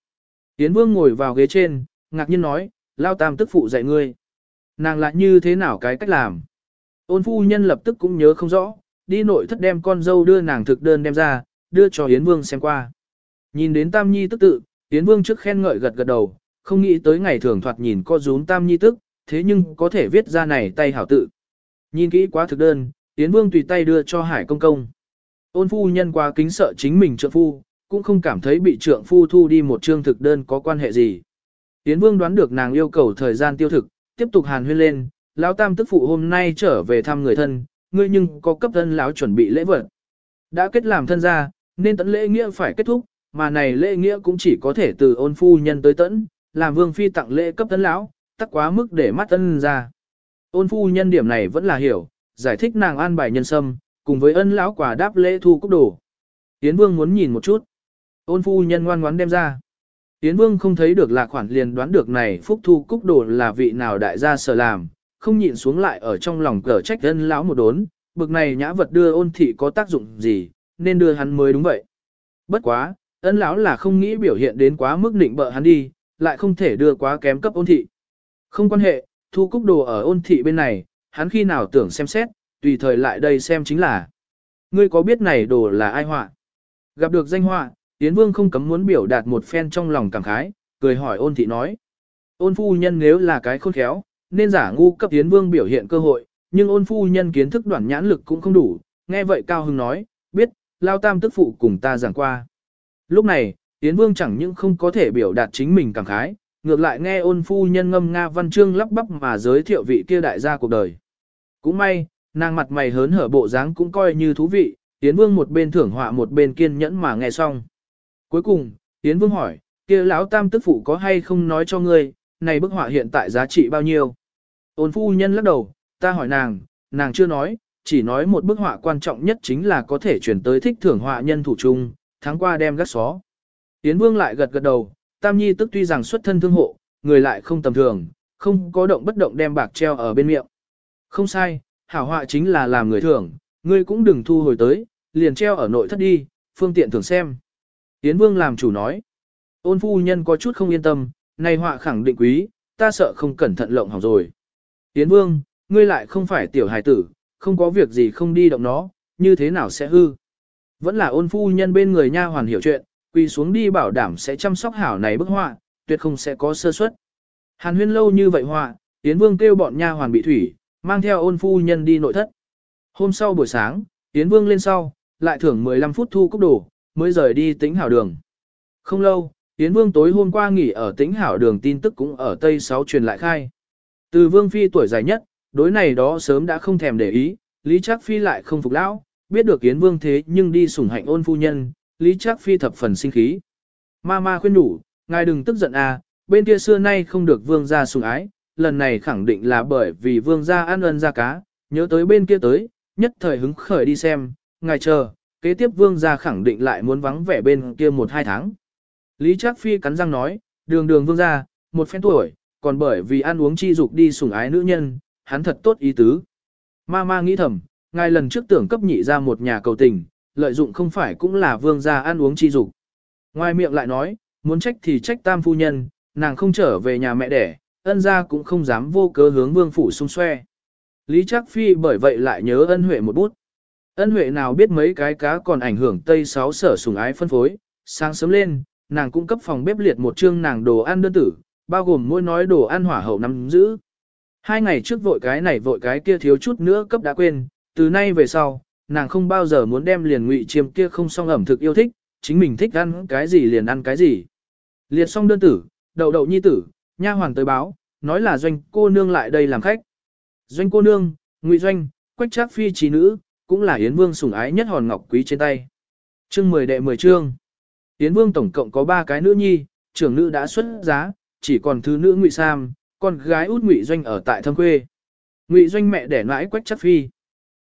Yến vương ngồi vào ghế trên, ngạc nhiên nói, lao tam tức phụ dạy ngươi. Nàng lại như thế nào cái cách làm? Ôn phu nhân lập tức cũng nhớ không rõ, đi nội thất đem con dâu đưa nàng thực đơn đem ra, đưa cho Yến Vương xem qua. Nhìn đến Tam Nhi tức tự, Yến Vương trước khen ngợi gật gật đầu, không nghĩ tới ngày thường thoạt nhìn co rún Tam Nhi tức, thế nhưng có thể viết ra này tay hảo tự. Nhìn kỹ quá thực đơn, Yến Vương tùy tay đưa cho Hải Công Công. Ôn phu nhân quá kính sợ chính mình trượng phu, cũng không cảm thấy bị trượng phu thu đi một chương thực đơn có quan hệ gì. Yến Vương đoán được nàng yêu cầu thời gian tiêu thực, tiếp tục hàn huyên lên, lão tam tức phụ hôm nay trở về thăm người thân, ngươi nhưng có cấp thân lão chuẩn bị lễ vật. Đã kết làm thân gia, nên tận lễ nghĩa phải kết thúc, mà này lễ nghĩa cũng chỉ có thể từ ôn phu nhân tới tận, làm vương phi tặng lễ cấp thân lão, tắc quá mức để mắt thân ra. Ôn phu nhân điểm này vẫn là hiểu, giải thích nàng an bài nhân sâm, cùng với ân lão quả đáp lễ thu cúc đồ. Tiến vương muốn nhìn một chút. Ôn phu nhân ngoan ngoãn đem ra. Tiến vương không thấy được là khoản liền đoán được này phúc thu cúc đồ là vị nào đại gia sở làm, không nhịn xuống lại ở trong lòng cờ trách ân lão một đốn, bực này nhã vật đưa ôn thị có tác dụng gì, nên đưa hắn mới đúng vậy. Bất quá, ân lão là không nghĩ biểu hiện đến quá mức nịnh bợ hắn đi, lại không thể đưa quá kém cấp ôn thị. Không quan hệ, thu cúc đồ ở ôn thị bên này, hắn khi nào tưởng xem xét, tùy thời lại đây xem chính là. Ngươi có biết này đồ là ai họa? Gặp được danh họa, Yến Vương không cấm muốn biểu đạt một phen trong lòng cảm khái, cười hỏi ôn thị nói. Ôn phu nhân nếu là cái khôn khéo, nên giả ngu cấp Yến Vương biểu hiện cơ hội, nhưng ôn phu nhân kiến thức đoạn nhãn lực cũng không đủ, nghe vậy Cao Hưng nói, biết, lao tam tức phụ cùng ta giảng qua. Lúc này, Yến Vương chẳng những không có thể biểu đạt chính mình cảm khái, ngược lại nghe ôn phu nhân ngâm Nga văn chương lắp bắp mà giới thiệu vị kia đại gia cuộc đời. Cũng may, nàng mặt mày hớn hở bộ dáng cũng coi như thú vị, Yến Vương một bên thưởng họa một bên kiên nhẫn mà nghe xong. Cuối cùng, Yến Vương hỏi, kia lão tam tức phụ có hay không nói cho ngươi, này bức họa hiện tại giá trị bao nhiêu? Ôn phu nhân lắc đầu, ta hỏi nàng, nàng chưa nói, chỉ nói một bức họa quan trọng nhất chính là có thể chuyển tới thích thưởng họa nhân thủ chung, tháng qua đem gắt xó. Yến Vương lại gật gật đầu, Tam Nhi tức tuy rằng xuất thân thương hộ, người lại không tầm thường, không có động bất động đem bạc treo ở bên miệng. Không sai, hảo họa chính là làm người thưởng, ngươi cũng đừng thu hồi tới, liền treo ở nội thất đi, phương tiện thường xem. Yến Vương làm chủ nói. Ôn phu nhân có chút không yên tâm, này họa khẳng định quý, ta sợ không cẩn thận lộng hỏng rồi. Yến Vương, ngươi lại không phải tiểu hài tử, không có việc gì không đi động nó, như thế nào sẽ hư. Vẫn là ôn phu nhân bên người nha hoàn hiểu chuyện, quỳ xuống đi bảo đảm sẽ chăm sóc hảo này bức họa, tuyệt không sẽ có sơ suất. Hàn huyên lâu như vậy họa, Yến Vương kêu bọn nha hoàn bị thủy, mang theo ôn phu nhân đi nội thất. Hôm sau buổi sáng, Yến Vương lên sau, lại thưởng 15 phút thu cốc đồ, mới rời đi tính hảo đường. Không lâu, Yến Vương tối hôm qua nghỉ ở tính hảo đường tin tức cũng ở Tây Sáu truyền lại khai. Từ Vương Phi tuổi dài nhất, đối này đó sớm đã không thèm để ý, Lý Trác Phi lại không phục lão, biết được Yến Vương thế nhưng đi sủng hạnh ôn phu nhân, Lý Trác Phi thập phần sinh khí. Ma ma khuyên đủ, ngài đừng tức giận à, bên kia xưa nay không được Vương gia sủng ái, lần này khẳng định là bởi vì Vương gia ăn ân ra cá, nhớ tới bên kia tới, nhất thời hứng khởi đi xem, ngài chờ, kế tiếp Vương gia khẳng định lại muốn vắng vẻ bên kia một hai tháng. Lý Trác Phi cắn răng nói, đường đường Vương gia, một phen tuổi, còn bởi vì ăn uống chi dục đi sủng ái nữ nhân, hắn thật tốt ý tứ. Ma ma nghĩ thầm, ngài lần trước tưởng cấp nhị ra một nhà cầu tình, lợi dụng không phải cũng là vương gia ăn uống chi dục. Ngoài miệng lại nói, muốn trách thì trách tam phu nhân, nàng không trở về nhà mẹ đẻ, ân gia cũng không dám vô cớ hướng vương phủ xung xoe. Lý Trác Phi bởi vậy lại nhớ ân huệ một bút. Ân huệ nào biết mấy cái cá còn ảnh hưởng tây sáu sở sùng ái phân phối, sáng sớm lên, nàng cung cấp phòng bếp liệt một chương nàng đồ ăn đơn tử, bao gồm mỗi nói đồ ăn hỏa hậu nắm giữ. Hai ngày trước vội cái này vội cái kia thiếu chút nữa cấp đã quên, từ nay về sau, nàng không bao giờ muốn đem liền ngụy chiêm kia không xong ẩm thực yêu thích, chính mình thích ăn cái gì liền ăn cái gì. Liệt xong đơn tử, đậu đậu nhi tử, nha hoàng tới báo, nói là doanh cô nương lại đây làm khách. Doanh cô nương, ngụy doanh, quách trác phi trí nữ, cũng là Yến Vương sủng ái nhất hòn ngọc quý trên tay. Chương 10 đệ 10 chương. Yến Vương tổng cộng có 3 cái nữ nhi, trưởng nữ đã xuất giá, chỉ còn thứ nữ Ngụy Sam, con gái út Ngụy Doanh ở tại Thâm Quê. Ngụy Doanh mẹ đẻ nãi Quách Trác Phi.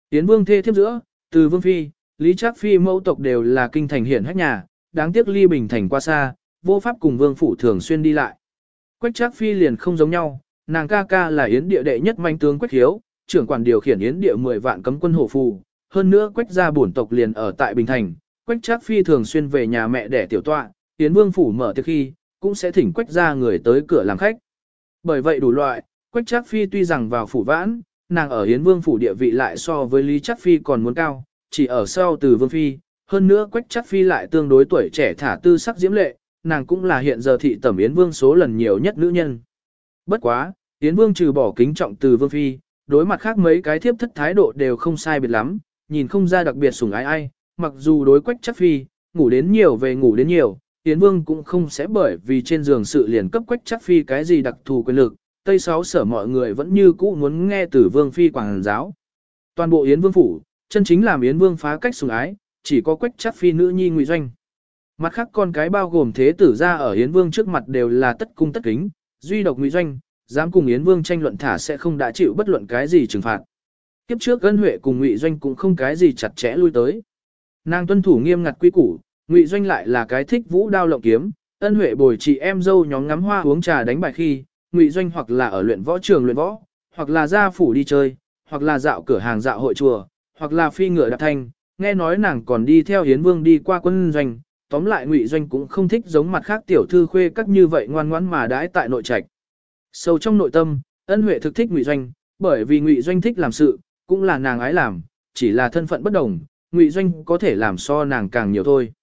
Yến Vương thê thiếp giữa, từ Vương Phi, Lý Trác Phi mẫu tộc đều là kinh thành hiển hách nhà, đáng tiếc ly bình thành qua xa, vô pháp cùng Vương phủ thường xuyên đi lại. Quách Trác Phi liền không giống nhau, nàng ca ca là Yến địa đệ nhất manh tướng Quách Hiếu, trưởng quản điều khiển Yến địa 10 vạn cấm quân hộ phù, hơn nữa Quách gia bổn tộc liền ở tại Bình Thành, Quách Trác Phi thường xuyên về nhà mẹ để tiểu tọa, Yến Vương phủ mở tiệc khi, cũng sẽ thỉnh Quách gia người tới cửa làm khách. Bởi vậy đủ loại, Quách Trác Phi tuy rằng vào phủ vãn, nàng ở Yến Vương phủ địa vị lại so với Lý Chắc Phi còn muốn cao, chỉ ở sau từ Vương Phi, hơn nữa Quách Chắc Phi lại tương đối tuổi trẻ thả tư sắc diễm lệ, nàng cũng là hiện giờ thị tẩm Yến Vương số lần nhiều nhất nữ nhân. Bất quá, Yến Vương trừ bỏ kính trọng từ Vương Phi, đối mặt khác mấy cái thiếp thất thái độ đều không sai biệt lắm, nhìn không ra đặc biệt sủng ái ai, mặc dù đối Quách Chắc Phi, ngủ đến nhiều về ngủ đến nhiều, Yến Vương cũng không sẽ bởi vì trên giường sự liền cấp Quách Chắc Phi cái gì đặc thù quyền lực, Tây Sáu sở mọi người vẫn như cũ muốn nghe từ Vương Phi quảng giáo. Toàn bộ Yến Vương phủ, chân chính làm Yến Vương phá cách sủng ái, chỉ có Quách chắc Phi nữ nhi Ngụy Doanh. Mặt khác con cái bao gồm thế tử ra ở Yến Vương trước mặt đều là tất cung tất kính, duy độc Ngụy Doanh, dám cùng Yến Vương tranh luận thả sẽ không đã chịu bất luận cái gì trừng phạt. Kiếp trước Ân Huệ cùng Ngụy Doanh cũng không cái gì chặt chẽ lui tới. Nàng tuân thủ nghiêm ngặt quy củ, Ngụy Doanh lại là cái thích vũ đao lộng kiếm, Ân Huệ bồi chị em dâu nhóm ngắm hoa uống trà đánh bài khi, Ngụy Doanh hoặc là ở luyện võ trường luyện võ, hoặc là ra phủ đi chơi, hoặc là dạo cửa hàng dạo hội chùa, hoặc là phi ngựa đạp thanh, nghe nói nàng còn đi theo Hiến Vương đi qua quân doanh, tóm lại Ngụy Doanh cũng không thích giống mặt khác tiểu thư khuê các như vậy ngoan ngoãn mà đãi tại nội trạch. Sâu trong nội tâm, Ân Huệ thực thích Ngụy Doanh, bởi vì Ngụy Doanh thích làm sự, cũng là nàng ái làm, chỉ là thân phận bất đồng, Ngụy Doanh có thể làm so nàng càng nhiều thôi.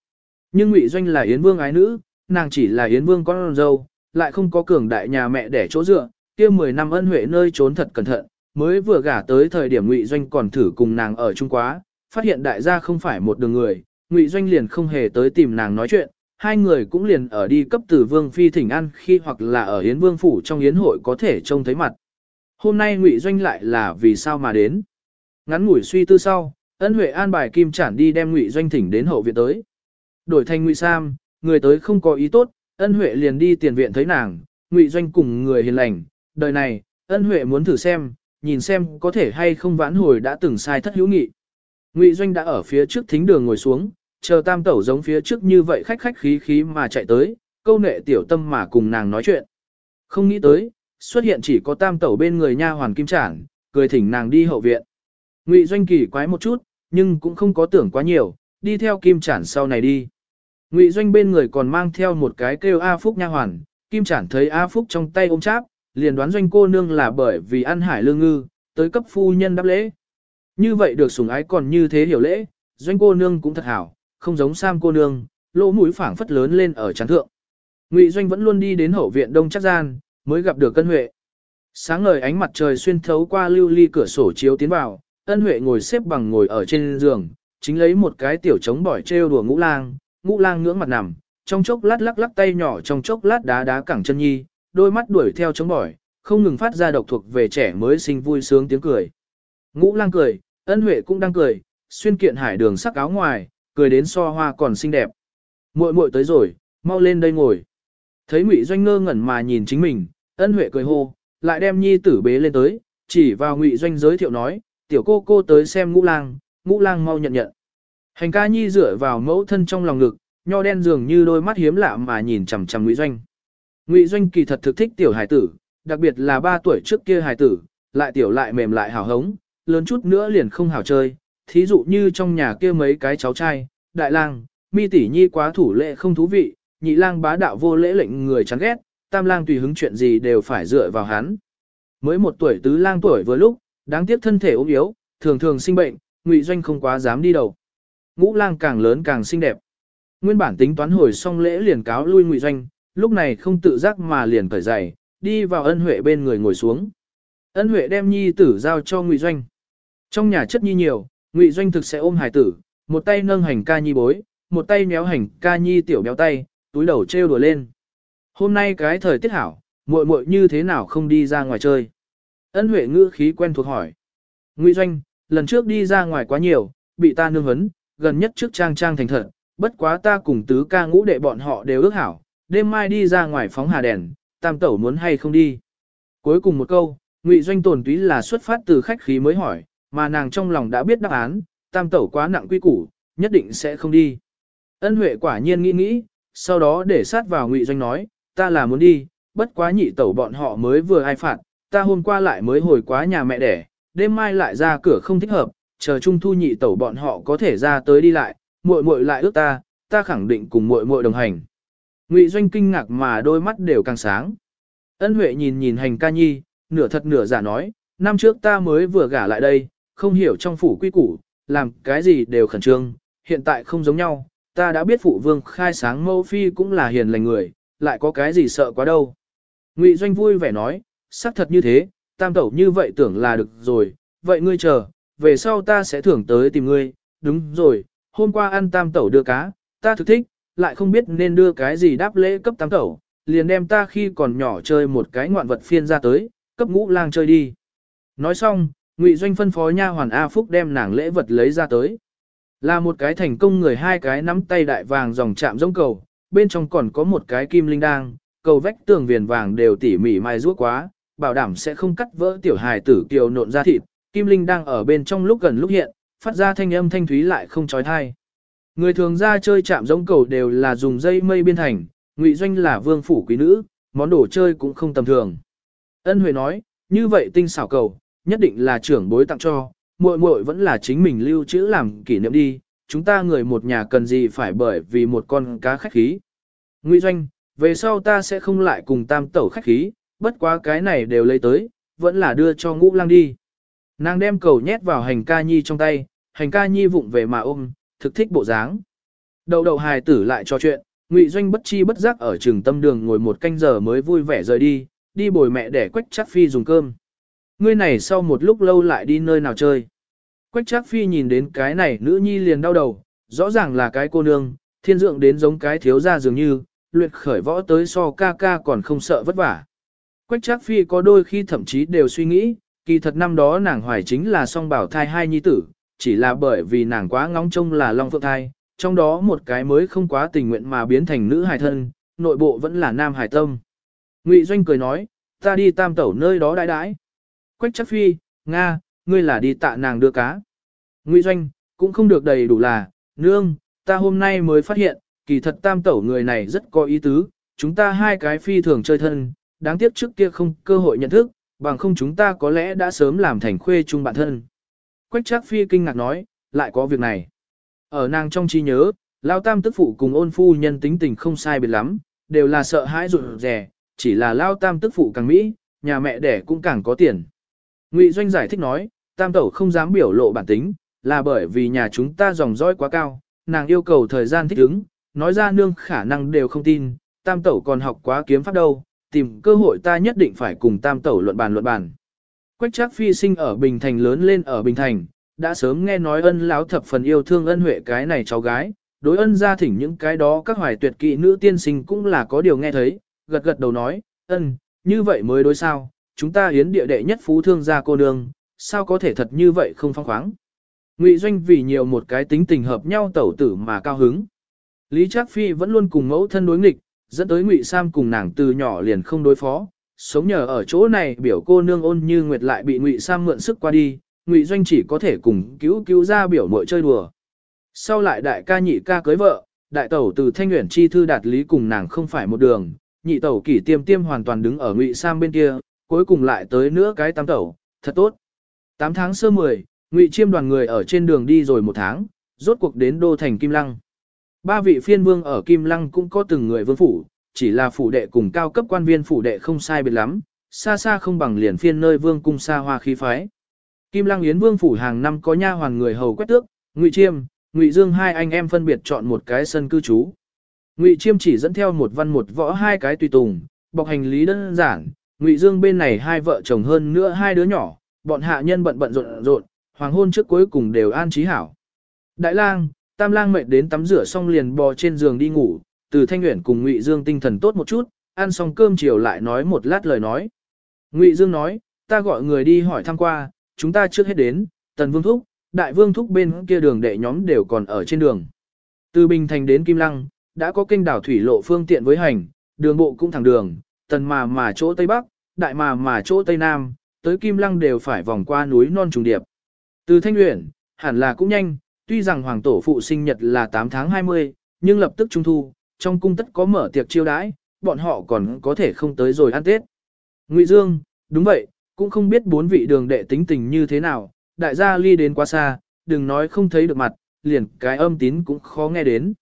Nhưng Ngụy Doanh là Yến Vương ái nữ, nàng chỉ là Yến Vương con dâu, lại không có cường đại nhà mẹ để chỗ dựa, kia 10 năm ân huệ nơi trốn thật cẩn thận, mới vừa gả tới thời điểm Ngụy Doanh còn thử cùng nàng ở chung quá, phát hiện đại gia không phải một đường người, Ngụy Doanh liền không hề tới tìm nàng nói chuyện, hai người cũng liền ở đi cấp tử Vương phi thỉnh ăn khi hoặc là ở Yến Vương phủ trong yến hội có thể trông thấy mặt. Hôm nay Ngụy Doanh lại là vì sao mà đến? Ngắn ngủi suy tư sau, Ân Huệ an bài Kim trản đi đem Ngụy Doanh thỉnh đến hậu viện tới. Đổi thành Ngụy Sam, người tới không có ý tốt, Ân Huệ liền đi tiền viện thấy nàng, Ngụy Doanh cùng người hiền lành, đời này, Ân Huệ muốn thử xem, nhìn xem có thể hay không vãn hồi đã từng sai thất hữu nghị. Ngụy Doanh đã ở phía trước thính đường ngồi xuống, chờ Tam tẩu giống phía trước như vậy khách khách khí khí mà chạy tới, câu nệ tiểu tâm mà cùng nàng nói chuyện. Không nghĩ tới, xuất hiện chỉ có Tam tẩu bên người nha hoàn Kim Trản, cười thỉnh nàng đi hậu viện. Ngụy Doanh kỳ quái một chút, nhưng cũng không có tưởng quá nhiều, đi theo Kim trản sau này đi. Ngụy Doanh bên người còn mang theo một cái kêu A Phúc nha hoàn, Kim Trản thấy A Phúc trong tay ôm cháp, liền đoán Doanh cô nương là bởi vì ăn hải lương ngư, tới cấp phu nhân đáp lễ. Như vậy được sủng ái còn như thế hiểu lễ, Doanh cô nương cũng thật hảo, không giống Sam cô nương, lỗ mũi phảng phất lớn lên ở trán thượng. Ngụy Doanh vẫn luôn đi đến hậu viện đông chắc gian, mới gặp được Cân Huệ. Sáng ngời ánh mặt trời xuyên thấu qua lưu ly cửa sổ chiếu tiến vào, ân huệ ngồi xếp bằng ngồi ở trên giường, chính lấy một cái tiểu trống bỏi trêu đùa ngũ lang, ngũ lang ngưỡng mặt nằm, trong chốc lát lắc lắc tay nhỏ trong chốc lát đá đá cẳng chân nhi, đôi mắt đuổi theo trống bỏi, không ngừng phát ra độc thuộc về trẻ mới sinh vui sướng tiếng cười. Ngũ lang cười, ân huệ cũng đang cười, xuyên kiện hải đường sắc áo ngoài, cười đến so hoa còn xinh đẹp. Muội muội tới rồi, mau lên đây ngồi. Thấy Ngụy Doanh ngơ ngẩn mà nhìn chính mình, ân huệ cười hô, lại đem nhi tử bế lên tới, chỉ vào Ngụy Doanh giới thiệu nói, tiểu cô cô tới xem ngũ lang, ngũ lang mau nhận nhận. Hành ca nhi dựa vào mẫu thân trong lòng ngực, nho đen dường như đôi mắt hiếm lạ mà nhìn chằm chằm Ngụy Doanh. Ngụy Doanh kỳ thật thực thích tiểu hải tử, đặc biệt là ba tuổi trước kia hải tử, lại tiểu lại mềm lại hào hống, lớn chút nữa liền không hào chơi. Thí dụ như trong nhà kia mấy cái cháu trai, đại lang, mi tỷ nhi quá thủ lệ không thú vị, nhị lang bá đạo vô lễ lệnh người chán ghét, tam lang tùy hứng chuyện gì đều phải dựa vào hắn. Mới một tuổi tứ lang tuổi vừa lúc, Đáng tiếc thân thể ốm yếu, thường thường sinh bệnh, Ngụy Doanh không quá dám đi đầu. Ngũ lang càng lớn càng xinh đẹp. Nguyên bản tính toán hồi xong lễ liền cáo lui Ngụy Doanh, lúc này không tự giác mà liền cởi giày, đi vào ân huệ bên người ngồi xuống. Ân huệ đem nhi tử giao cho Ngụy Doanh. Trong nhà chất nhi nhiều, Ngụy Doanh thực sẽ ôm hài tử, một tay nâng hành ca nhi bối, một tay méo hành ca nhi tiểu béo tay, túi đầu trêu đùa lên. Hôm nay cái thời tiết hảo, muội muội như thế nào không đi ra ngoài chơi. Ân Huệ ngữ khí quen thuộc hỏi. Ngụy Doanh, lần trước đi ra ngoài quá nhiều, bị ta nương hấn, gần nhất trước trang trang thành thật, bất quá ta cùng tứ ca ngũ đệ bọn họ đều ước hảo, đêm mai đi ra ngoài phóng hà đèn, tam tẩu muốn hay không đi. Cuối cùng một câu, Ngụy Doanh tồn túy là xuất phát từ khách khí mới hỏi, mà nàng trong lòng đã biết đáp án, tam tẩu quá nặng quy củ, nhất định sẽ không đi. Ân Huệ quả nhiên nghĩ nghĩ, sau đó để sát vào Ngụy Doanh nói, ta là muốn đi, bất quá nhị tẩu bọn họ mới vừa ai phạt, ta hôm qua lại mới hồi quá nhà mẹ đẻ, đêm mai lại ra cửa không thích hợp, chờ trung thu nhị tẩu bọn họ có thể ra tới đi lại, muội muội lại ước ta, ta khẳng định cùng muội muội đồng hành. Ngụy Doanh kinh ngạc mà đôi mắt đều càng sáng. Ân Huệ nhìn nhìn hành ca nhi, nửa thật nửa giả nói, năm trước ta mới vừa gả lại đây, không hiểu trong phủ quy củ, làm cái gì đều khẩn trương, hiện tại không giống nhau, ta đã biết phụ vương khai sáng mâu phi cũng là hiền lành người, lại có cái gì sợ quá đâu. Ngụy Doanh vui vẻ nói, xác thật như thế, tam tẩu như vậy tưởng là được rồi, vậy ngươi chờ, về sau ta sẽ thưởng tới tìm ngươi, đúng rồi, hôm qua ăn tam tẩu đưa cá, ta thực thích, lại không biết nên đưa cái gì đáp lễ cấp tam tẩu, liền đem ta khi còn nhỏ chơi một cái ngoạn vật phiên ra tới, cấp ngũ lang chơi đi. Nói xong, Ngụy Doanh phân phó nha hoàn A Phúc đem nàng lễ vật lấy ra tới. Là một cái thành công người hai cái nắm tay đại vàng dòng chạm giống cầu, bên trong còn có một cái kim linh đang, cầu vách tường viền vàng đều tỉ mỉ mai ruốc quá, bảo đảm sẽ không cắt vỡ tiểu hài tử kiều nộn ra thịt. Kim linh đang ở bên trong lúc gần lúc hiện, phát ra thanh âm thanh thúy lại không trói thai. Người thường ra chơi chạm giống cầu đều là dùng dây mây biên thành, Ngụy Doanh là vương phủ quý nữ, món đồ chơi cũng không tầm thường. Ân Huệ nói, như vậy tinh xảo cầu, nhất định là trưởng bối tặng cho, muội muội vẫn là chính mình lưu trữ làm kỷ niệm đi, chúng ta người một nhà cần gì phải bởi vì một con cá khách khí. Ngụy Doanh, về sau ta sẽ không lại cùng tam tẩu khách khí, bất quá cái này đều lấy tới, vẫn là đưa cho ngũ lang đi. Nàng đem cầu nhét vào hành ca nhi trong tay, hành ca nhi vụng về mà ôm, thực thích bộ dáng. Đầu đầu hài tử lại trò chuyện, Ngụy Doanh bất chi bất giác ở trường tâm đường ngồi một canh giờ mới vui vẻ rời đi, đi bồi mẹ để quách chắc phi dùng cơm. Ngươi này sau một lúc lâu lại đi nơi nào chơi. Quách chắc phi nhìn đến cái này nữ nhi liền đau đầu, rõ ràng là cái cô nương, thiên dưỡng đến giống cái thiếu gia dường như, luyện khởi võ tới so ca ca còn không sợ vất vả. Quách Trác phi có đôi khi thậm chí đều suy nghĩ, kỳ thật năm đó nàng hoài chính là song bảo thai hai nhi tử, chỉ là bởi vì nàng quá ngóng trông là long phượng thai, trong đó một cái mới không quá tình nguyện mà biến thành nữ hài thân, nội bộ vẫn là nam hài tâm. Ngụy Doanh cười nói, ta đi tam tẩu nơi đó đãi đãi. Quách chắc phi, Nga, ngươi là đi tạ nàng đưa cá. Ngụy Doanh, cũng không được đầy đủ là, nương, ta hôm nay mới phát hiện, kỳ thật tam tẩu người này rất có ý tứ, chúng ta hai cái phi thường chơi thân, đáng tiếc trước kia không cơ hội nhận thức, bằng không chúng ta có lẽ đã sớm làm thành khuê chung bạn thân. Quách Trác Phi kinh ngạc nói, lại có việc này. Ở nàng trong trí nhớ, Lao Tam tức phụ cùng ôn phu nhân tính tình không sai biệt lắm, đều là sợ hãi rụt rè, chỉ là Lao Tam tức phụ càng Mỹ, nhà mẹ đẻ cũng càng có tiền. Ngụy Doanh giải thích nói, Tam tẩu không dám biểu lộ bản tính, là bởi vì nhà chúng ta dòng dõi quá cao, nàng yêu cầu thời gian thích ứng, nói ra nương khả năng đều không tin, Tam tẩu còn học quá kiếm pháp đâu, tìm cơ hội ta nhất định phải cùng Tam tẩu luận bàn luận bàn. Quách Trác Phi sinh ở Bình Thành lớn lên ở Bình Thành, đã sớm nghe nói ân lão thập phần yêu thương ân huệ cái này cháu gái, đối ân gia thỉnh những cái đó các hoài tuyệt kỵ nữ tiên sinh cũng là có điều nghe thấy, gật gật đầu nói, ân, như vậy mới đối sao, chúng ta hiến địa đệ nhất phú thương gia cô nương, sao có thể thật như vậy không phong khoáng. Ngụy Doanh vì nhiều một cái tính tình hợp nhau tẩu tử mà cao hứng. Lý Trác Phi vẫn luôn cùng mẫu thân đối nghịch, dẫn tới Ngụy Sam cùng nàng từ nhỏ liền không đối phó, sống nhờ ở chỗ này biểu cô nương ôn như nguyệt lại bị ngụy sam mượn sức qua đi ngụy doanh chỉ có thể cùng cứu cứu ra biểu mội chơi đùa. Sau lại đại ca nhị ca cưới vợ đại tẩu từ thanh nguyện chi thư đạt lý cùng nàng không phải một đường nhị tẩu kỷ tiêm tiêm hoàn toàn đứng ở ngụy sam bên kia cuối cùng lại tới nữa cái tám tẩu thật tốt. Tám tháng sơ mười ngụy chiêm đoàn người ở trên đường đi rồi một tháng rốt cuộc đến đô thành kim lăng ba vị phiên vương ở kim lăng cũng có từng người vương phủ chỉ là phủ đệ cùng cao cấp quan viên phủ đệ không sai biệt lắm, xa xa không bằng liền phiên nơi vương cung xa hoa khí phái. Kim Lăng Yến Vương phủ hàng năm có nha hoàn người hầu quét tước, Ngụy Chiêm, Ngụy Dương hai anh em phân biệt chọn một cái sân cư trú. Ngụy Chiêm chỉ dẫn theo một văn một võ hai cái tùy tùng, bọc hành lý đơn giản, Ngụy Dương bên này hai vợ chồng hơn nữa hai đứa nhỏ, bọn hạ nhân bận bận rộn rộn, hoàng hôn trước cuối cùng đều an trí hảo. Đại lang, Tam lang mệt đến tắm rửa xong liền bò trên giường đi ngủ, từ Thanh Uyển cùng Ngụy Dương tinh thần tốt một chút, ăn xong cơm chiều lại nói một lát lời nói. Ngụy Dương nói, ta gọi người đi hỏi thăm qua, chúng ta trước hết đến, Tần Vương Thúc, Đại Vương Thúc bên kia đường đệ nhóm đều còn ở trên đường. Từ Bình Thành đến Kim Lăng, đã có kênh đảo thủy lộ phương tiện với hành, đường bộ cũng thẳng đường, tần mà mà chỗ Tây Bắc, đại mà mà chỗ Tây Nam, tới Kim Lăng đều phải vòng qua núi non trùng điệp. Từ Thanh Uyển, hẳn là cũng nhanh, tuy rằng Hoàng Tổ phụ sinh nhật là 8 tháng 20, nhưng lập tức Trung Thu, trong cung tất có mở tiệc chiêu đãi, bọn họ còn có thể không tới rồi ăn Tết. Ngụy Dương, đúng vậy, cũng không biết bốn vị đường đệ tính tình như thế nào, đại gia ly đến quá xa, đừng nói không thấy được mặt, liền cái âm tín cũng khó nghe đến.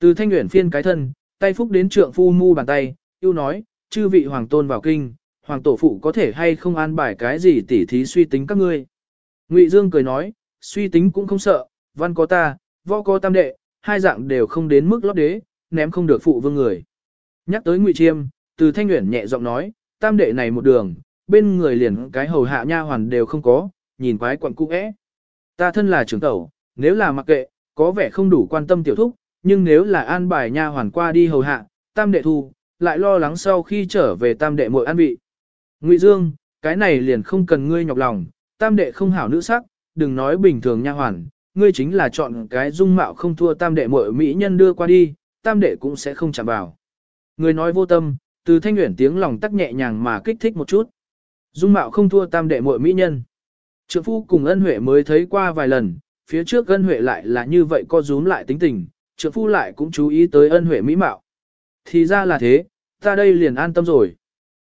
Từ thanh nguyện phiên cái thân, tay phúc đến trượng phu mu bàn tay, yêu nói, chư vị hoàng tôn vào kinh, hoàng tổ phụ có thể hay không an bài cái gì tỉ thí suy tính các ngươi. Ngụy Dương cười nói, suy tính cũng không sợ, văn có ta, võ có tam đệ, hai dạng đều không đến mức lót đế, ném không được phụ vương người. Nhắc tới Ngụy Chiêm, từ thanh nguyện nhẹ giọng nói, tam đệ này một đường, bên người liền cái hầu hạ nha hoàn đều không có, nhìn quái quặng cũ é. Ta thân là trưởng tẩu, nếu là mặc kệ, có vẻ không đủ quan tâm tiểu thúc, nhưng nếu là an bài nha hoàn qua đi hầu hạ, tam đệ thu, lại lo lắng sau khi trở về tam đệ muội an vị. Ngụy Dương, cái này liền không cần ngươi nhọc lòng, tam đệ không hảo nữ sắc, đừng nói bình thường nha hoàn, ngươi chính là chọn cái dung mạo không thua tam đệ muội mỹ nhân đưa qua đi, tam đệ cũng sẽ không chạm vào. Người nói vô tâm, từ thanh nguyện tiếng lòng tắc nhẹ nhàng mà kích thích một chút. Dung mạo không thua tam đệ muội mỹ nhân. Trượng phu cùng ân huệ mới thấy qua vài lần, phía trước ân huệ lại là như vậy co rúm lại tính tình, trượng phu lại cũng chú ý tới ân huệ mỹ mạo. Thì ra là thế, ta đây liền an tâm rồi.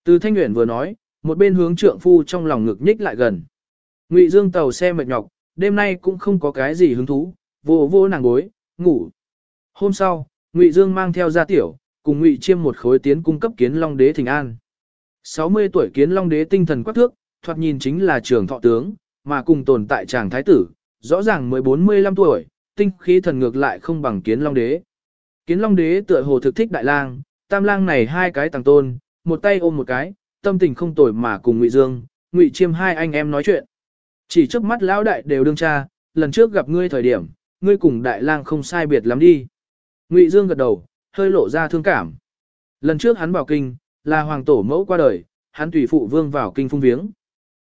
Từ thanh nguyện vừa nói, một bên hướng trượng phu trong lòng ngực nhích lại gần. Ngụy Dương tàu xe mệt nhọc, đêm nay cũng không có cái gì hứng thú, vô vô nàng gối, ngủ. Hôm sau, Ngụy Dương mang theo gia tiểu, cùng Ngụy Chiêm một khối tiến cung cấp kiến Long Đế Thịnh An. 60 tuổi kiến Long Đế tinh thần quắc thước, thoạt nhìn chính là trường thọ tướng, mà cùng tồn tại chàng thái tử, rõ ràng mới 45 tuổi, tinh khí thần ngược lại không bằng kiến Long Đế. Kiến Long Đế tựa hồ thực thích đại lang, tam lang này hai cái tàng tôn, một tay ôm một cái, tâm tình không tồi mà cùng Ngụy Dương, Ngụy Chiêm hai anh em nói chuyện. Chỉ trước mắt lão đại đều đương cha, lần trước gặp ngươi thời điểm, ngươi cùng đại lang không sai biệt lắm đi. Ngụy Dương gật đầu, hơi lộ ra thương cảm. Lần trước hắn vào kinh, là hoàng tổ mẫu qua đời, hắn tùy phụ vương vào kinh phung viếng.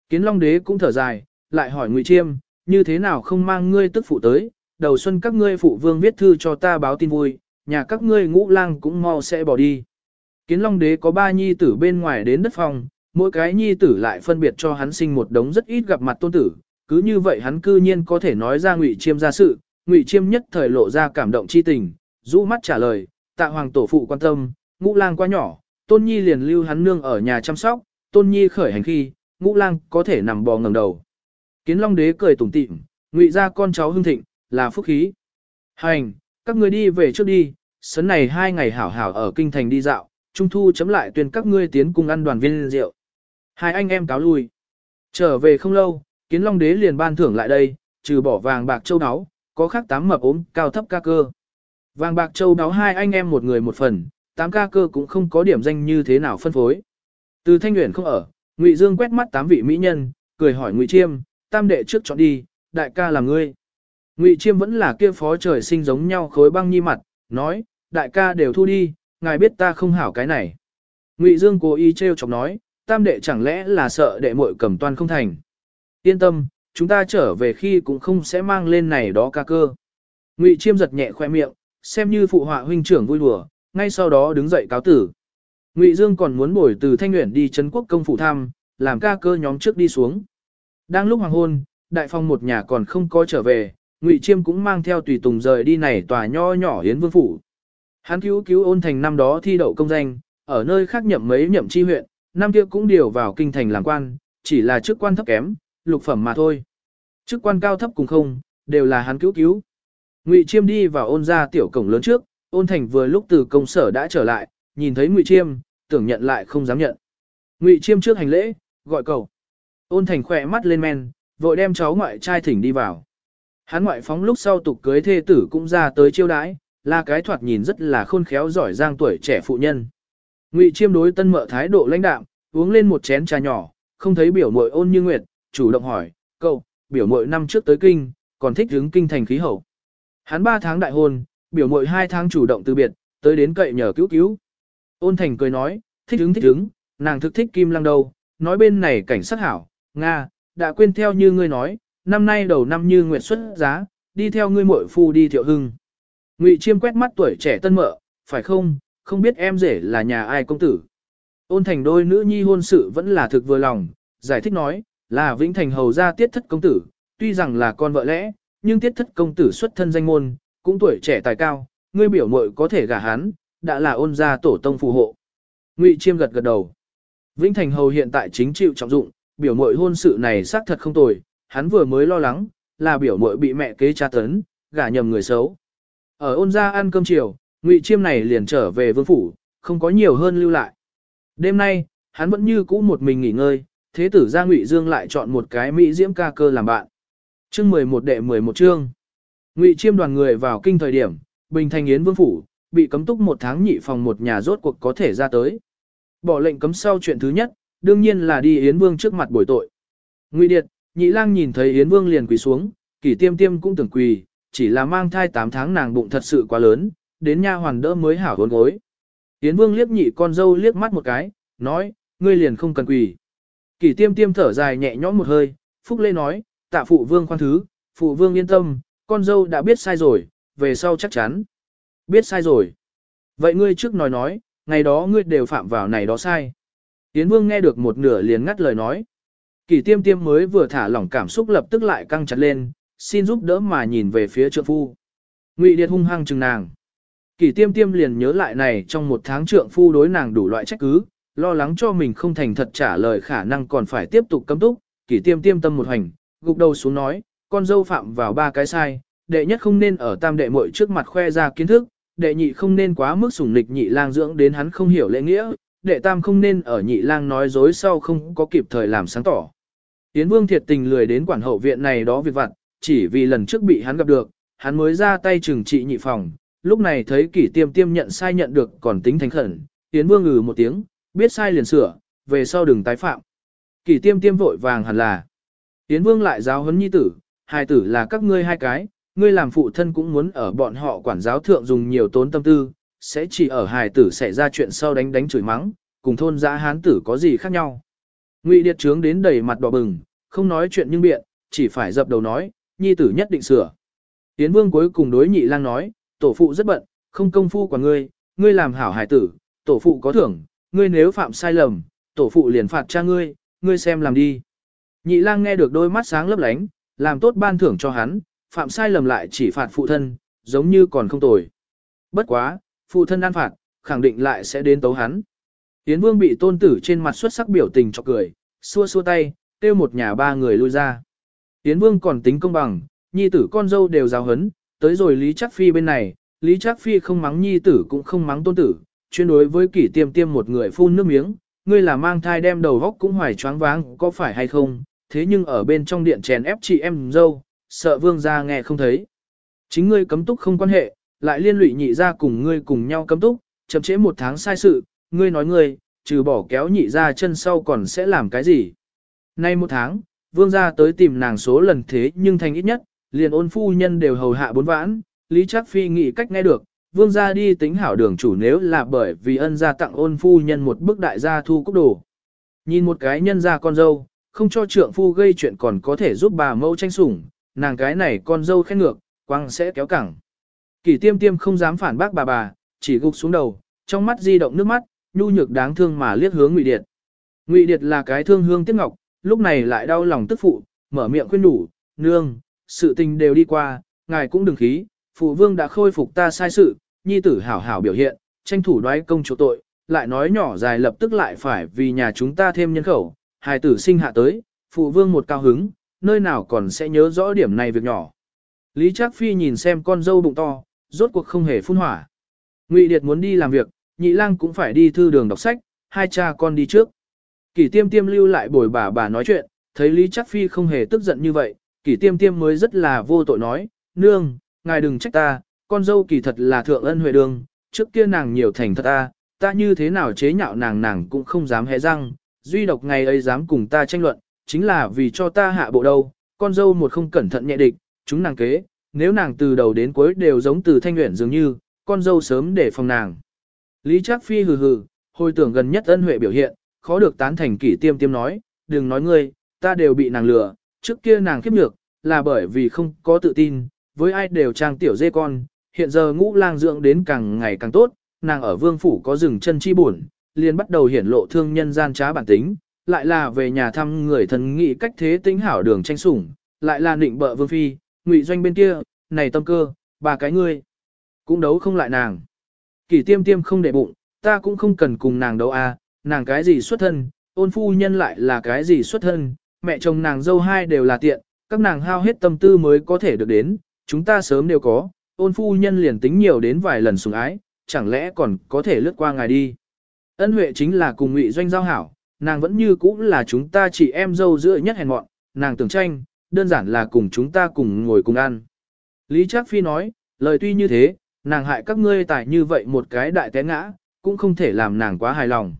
Kiến Long Đế cũng thở dài, lại hỏi Ngụy Chiêm, như thế nào không mang ngươi tức phụ tới, đầu xuân các ngươi phụ vương viết thư cho ta báo tin vui, nhà các ngươi ngũ lang cũng mau sẽ bỏ đi. Kiến Long Đế có ba nhi tử bên ngoài đến đất phòng, mỗi cái nhi tử lại phân biệt cho hắn sinh một đống rất ít gặp mặt tôn tử, cứ như vậy hắn cư nhiên có thể nói ra Ngụy Chiêm ra sự, Ngụy Chiêm nhất thời lộ ra cảm động chi tình, rũ mắt trả lời, tạ hoàng tổ phụ quan tâm, ngũ lang quá nhỏ, tôn nhi liền lưu hắn nương ở nhà chăm sóc, tôn nhi khởi hành khi, ngũ lang có thể nằm bò ngầm đầu. Kiến Long Đế cười tủm tỉm, ngụy ra con cháu hưng thịnh, là phúc khí. Hành, các người đi về trước đi, sấn này hai ngày hảo hảo ở kinh thành đi dạo, trung thu chấm lại tuyên các ngươi tiến cùng ăn đoàn viên rượu. Hai anh em cáo lui. Trở về không lâu, Kiến Long Đế liền ban thưởng lại đây, trừ bỏ vàng bạc châu áo, có khác tám mập ốm, cao thấp ca cơ. Vàng bạc châu đáo hai anh em một người một phần, tám ca cơ cũng không có điểm danh như thế nào phân phối. Từ thanh nguyện không ở, Ngụy Dương quét mắt tám vị mỹ nhân, cười hỏi Ngụy Chiêm, tam đệ trước chọn đi, đại ca là ngươi. Ngụy Chiêm vẫn là kia phó trời sinh giống nhau khối băng nhi mặt, nói, đại ca đều thu đi, ngài biết ta không hảo cái này. Ngụy Dương cố ý trêu chọc nói, tam đệ chẳng lẽ là sợ đệ muội cầm toan không thành. Yên tâm, chúng ta trở về khi cũng không sẽ mang lên này đó ca cơ. Ngụy Chiêm giật nhẹ khoe miệng, xem như phụ họa huynh trưởng vui đùa, ngay sau đó đứng dậy cáo tử. Ngụy Dương còn muốn bồi từ Thanh Uyển đi trấn quốc công phủ thăm, làm ca cơ nhóm trước đi xuống. Đang lúc hoàng hôn, đại phong một nhà còn không có trở về, Ngụy Chiêm cũng mang theo tùy tùng rời đi này tòa nho nhỏ hiến vương phủ. Hắn cứu cứu ôn thành năm đó thi đậu công danh, ở nơi khác nhậm mấy nhậm chi huyện, năm kia cũng điều vào kinh thành làm quan, chỉ là chức quan thấp kém, lục phẩm mà thôi. Chức quan cao thấp cùng không, đều là hắn cứu cứu. Ngụy Chiêm đi vào ôn ra tiểu cổng lớn trước, ôn thành vừa lúc từ công sở đã trở lại, nhìn thấy Ngụy Chiêm, tưởng nhận lại không dám nhận. Ngụy Chiêm trước hành lễ, gọi cầu. Ôn thành khỏe mắt lên men, vội đem cháu ngoại trai thỉnh đi vào. Hắn ngoại phóng lúc sau tục cưới thê tử cũng ra tới chiêu đãi, là cái thoạt nhìn rất là khôn khéo giỏi giang tuổi trẻ phụ nhân. Ngụy Chiêm đối tân mợ thái độ lãnh đạm, uống lên một chén trà nhỏ, không thấy biểu muội ôn như nguyệt, chủ động hỏi, cậu, biểu muội năm trước tới kinh, còn thích hứng kinh thành khí hậu. Hắn 3 tháng đại hôn, biểu muội 2 tháng chủ động từ biệt, tới đến cậy nhờ cứu cứu. Ôn thành cười nói, thích hứng thích hứng, nàng thực thích kim lăng đâu, nói bên này cảnh sát hảo, Nga, đã quên theo như ngươi nói, năm nay đầu năm như nguyệt xuất giá, đi theo ngươi muội phu đi thiệu hưng. Ngụy chiêm quét mắt tuổi trẻ tân mợ, phải không, không biết em rể là nhà ai công tử. Ôn thành đôi nữ nhi hôn sự vẫn là thực vừa lòng, giải thích nói, là Vĩnh Thành hầu gia tiết thất công tử, tuy rằng là con vợ lẽ, nhưng tiết thất công tử xuất thân danh môn, cũng tuổi trẻ tài cao, ngươi biểu muội có thể gả hắn, đã là ôn gia tổ tông phù hộ. Ngụy Chiêm gật gật đầu. Vĩnh Thành hầu hiện tại chính chịu trọng dụng, biểu muội hôn sự này xác thật không tồi, hắn vừa mới lo lắng, là biểu muội bị mẹ kế tra tấn, gả nhầm người xấu. Ở ôn gia ăn cơm chiều, Ngụy Chiêm này liền trở về vương phủ, không có nhiều hơn lưu lại. Đêm nay, hắn vẫn như cũ một mình nghỉ ngơi, thế tử gia Ngụy Dương lại chọn một cái mỹ diễm ca cơ làm bạn. Chương 11 đệ 11 chương. Ngụy Chiêm đoàn người vào kinh thời điểm, Bình Thành Yến Vương phủ, bị cấm túc một tháng nhị phòng một nhà rốt cuộc có thể ra tới. Bỏ lệnh cấm sau chuyện thứ nhất, đương nhiên là đi Yến Vương trước mặt bồi tội. Ngụy Điệt, Nhị Lang nhìn thấy Yến Vương liền quỳ xuống, Kỷ Tiêm Tiêm cũng tưởng quỳ, chỉ là mang thai 8 tháng nàng bụng thật sự quá lớn, đến nha hoàn đỡ mới hảo hốn gối. Yến Vương liếc nhị con dâu liếc mắt một cái, nói, ngươi liền không cần quỳ. Kỷ Tiêm Tiêm thở dài nhẹ nhõm một hơi, Phúc Lê nói, tạ phụ vương khoan thứ, phụ vương yên tâm, con dâu đã biết sai rồi, về sau chắc chắn. Biết sai rồi. Vậy ngươi trước nói nói, ngày đó ngươi đều phạm vào này đó sai. Yến Vương nghe được một nửa liền ngắt lời nói. Kỳ tiêm tiêm mới vừa thả lỏng cảm xúc lập tức lại căng chặt lên, xin giúp đỡ mà nhìn về phía trượng phu. Ngụy Điệt hung hăng chừng nàng. Kỳ tiêm tiêm liền nhớ lại này trong một tháng trượng phu đối nàng đủ loại trách cứ, lo lắng cho mình không thành thật trả lời khả năng còn phải tiếp tục cấm túc. Kỳ tiêm tiêm tâm một hành, gục đầu xuống nói, con dâu phạm vào ba cái sai, đệ nhất không nên ở tam đệ muội trước mặt khoe ra kiến thức, đệ nhị không nên quá mức sủng nịch nhị lang dưỡng đến hắn không hiểu lễ nghĩa, đệ tam không nên ở nhị lang nói dối sau không có kịp thời làm sáng tỏ. Tiến Vương thiệt tình lười đến quản hậu viện này đó việc vặt, chỉ vì lần trước bị hắn gặp được, hắn mới ra tay trừng trị nhị phòng, lúc này thấy kỷ tiêm tiêm nhận sai nhận được còn tính thành khẩn, Yến Vương ngừ một tiếng, biết sai liền sửa, về sau đừng tái phạm. Kỷ tiêm tiêm vội vàng hẳn là. Yến Vương lại giáo huấn nhi tử, hai tử là các ngươi hai cái, ngươi làm phụ thân cũng muốn ở bọn họ quản giáo thượng dùng nhiều tốn tâm tư, sẽ chỉ ở hài tử xảy ra chuyện sau đánh đánh chửi mắng, cùng thôn giã hán tử có gì khác nhau. Ngụy Điệt trướng đến đầy mặt đỏ bừng, không nói chuyện nhưng biện, chỉ phải dập đầu nói, nhi tử nhất định sửa. Tiến vương cuối cùng đối nhị lang nói, tổ phụ rất bận, không công phu của ngươi, ngươi làm hảo hài tử, tổ phụ có thưởng, ngươi nếu phạm sai lầm, tổ phụ liền phạt cha ngươi, ngươi xem làm đi. Nhị lang nghe được đôi mắt sáng lấp lánh, làm tốt ban thưởng cho hắn, phạm sai lầm lại chỉ phạt phụ thân, giống như còn không tồi. Bất quá, phụ thân ăn phạt, khẳng định lại sẽ đến tấu hắn. Yến Vương bị tôn tử trên mặt xuất sắc biểu tình cho cười, xua xua tay, kêu một nhà ba người lui ra. Yến Vương còn tính công bằng, nhi tử con dâu đều giáo hấn, tới rồi Lý Trác Phi bên này, Lý Trác Phi không mắng nhi tử cũng không mắng tôn tử, chuyên đối với kỷ tiêm tiêm một người phun nước miếng, ngươi là mang thai đem đầu góc cũng hoài choáng váng, có phải hay không, thế nhưng ở bên trong điện chèn ép chị em dâu, sợ vương gia nghe không thấy. Chính ngươi cấm túc không quan hệ, lại liên lụy nhị ra cùng ngươi cùng nhau cấm túc, chậm chế một tháng sai sự, ngươi nói ngươi, trừ bỏ kéo nhị ra chân sau còn sẽ làm cái gì. Nay một tháng, vương gia tới tìm nàng số lần thế nhưng thành ít nhất, liền ôn phu nhân đều hầu hạ bốn vãn, Lý Trác Phi nghĩ cách nghe được, vương gia đi tính hảo đường chủ nếu là bởi vì ân gia tặng ôn phu nhân một bức đại gia thu cúc đồ. Nhìn một cái nhân gia con dâu, không cho trượng phu gây chuyện còn có thể giúp bà mẫu tranh sủng, nàng cái này con dâu khen ngược, quăng sẽ kéo cẳng. Kỳ tiêm tiêm không dám phản bác bà bà, chỉ gục xuống đầu, trong mắt di động nước mắt, nhu nhược đáng thương mà liếc hướng Ngụy Điệt. Ngụy Điệt là cái thương hương tiếc ngọc, lúc này lại đau lòng tức phụ, mở miệng khuyên đủ, nương, sự tình đều đi qua, ngài cũng đừng khí, phụ vương đã khôi phục ta sai sự, nhi tử hảo hảo biểu hiện, tranh thủ đoái công chỗ tội, lại nói nhỏ dài lập tức lại phải vì nhà chúng ta thêm nhân khẩu, hài tử sinh hạ tới, phụ vương một cao hứng, nơi nào còn sẽ nhớ rõ điểm này việc nhỏ. Lý Trác Phi nhìn xem con dâu bụng to, rốt cuộc không hề phun hỏa. Ngụy Điệt muốn đi làm việc, nhị lang cũng phải đi thư đường đọc sách, hai cha con đi trước. Kỷ tiêm tiêm lưu lại bồi bà bà nói chuyện, thấy Lý Trác Phi không hề tức giận như vậy, kỷ tiêm tiêm mới rất là vô tội nói, nương, ngài đừng trách ta, con dâu kỳ thật là thượng ân huệ đường, trước kia nàng nhiều thành thật ta, ta như thế nào chế nhạo nàng nàng cũng không dám hé răng, duy độc ngày ấy dám cùng ta tranh luận, chính là vì cho ta hạ bộ đâu, con dâu một không cẩn thận nhẹ địch, chúng nàng kế, nếu nàng từ đầu đến cuối đều giống từ thanh nguyện dường như, con dâu sớm để phòng nàng. Lý Trác Phi hừ hừ, hồi tưởng gần nhất ân huệ biểu hiện, khó được tán thành kỷ tiêm tiêm nói, đừng nói ngươi, ta đều bị nàng lừa, trước kia nàng khiếp nhược, là bởi vì không có tự tin, với ai đều trang tiểu dê con, hiện giờ ngũ lang dưỡng đến càng ngày càng tốt, nàng ở vương phủ có rừng chân chi buồn, liền bắt đầu hiển lộ thương nhân gian trá bản tính, lại là về nhà thăm người thân nghị cách thế tính hảo đường tranh sủng, lại là định bợ vương phi, ngụy doanh bên kia, này tâm cơ, ba cái ngươi, cũng đấu không lại nàng. Kỷ tiêm tiêm không để bụng, ta cũng không cần cùng nàng đấu à, nàng cái gì xuất thân, ôn phu nhân lại là cái gì xuất thân, mẹ chồng nàng dâu hai đều là tiện, các nàng hao hết tâm tư mới có thể được đến, chúng ta sớm đều có, ôn phu nhân liền tính nhiều đến vài lần sủng ái, chẳng lẽ còn có thể lướt qua ngài đi. Ân Huệ chính là cùng ngụy doanh giao hảo, nàng vẫn như cũ là chúng ta chị em dâu giữa nhất hèn mọn, nàng tưởng tranh, đơn giản là cùng chúng ta cùng ngồi cùng ăn. Lý Trác Phi nói, lời tuy như thế, nàng hại các ngươi tại như vậy một cái đại té ngã, cũng không thể làm nàng quá hài lòng.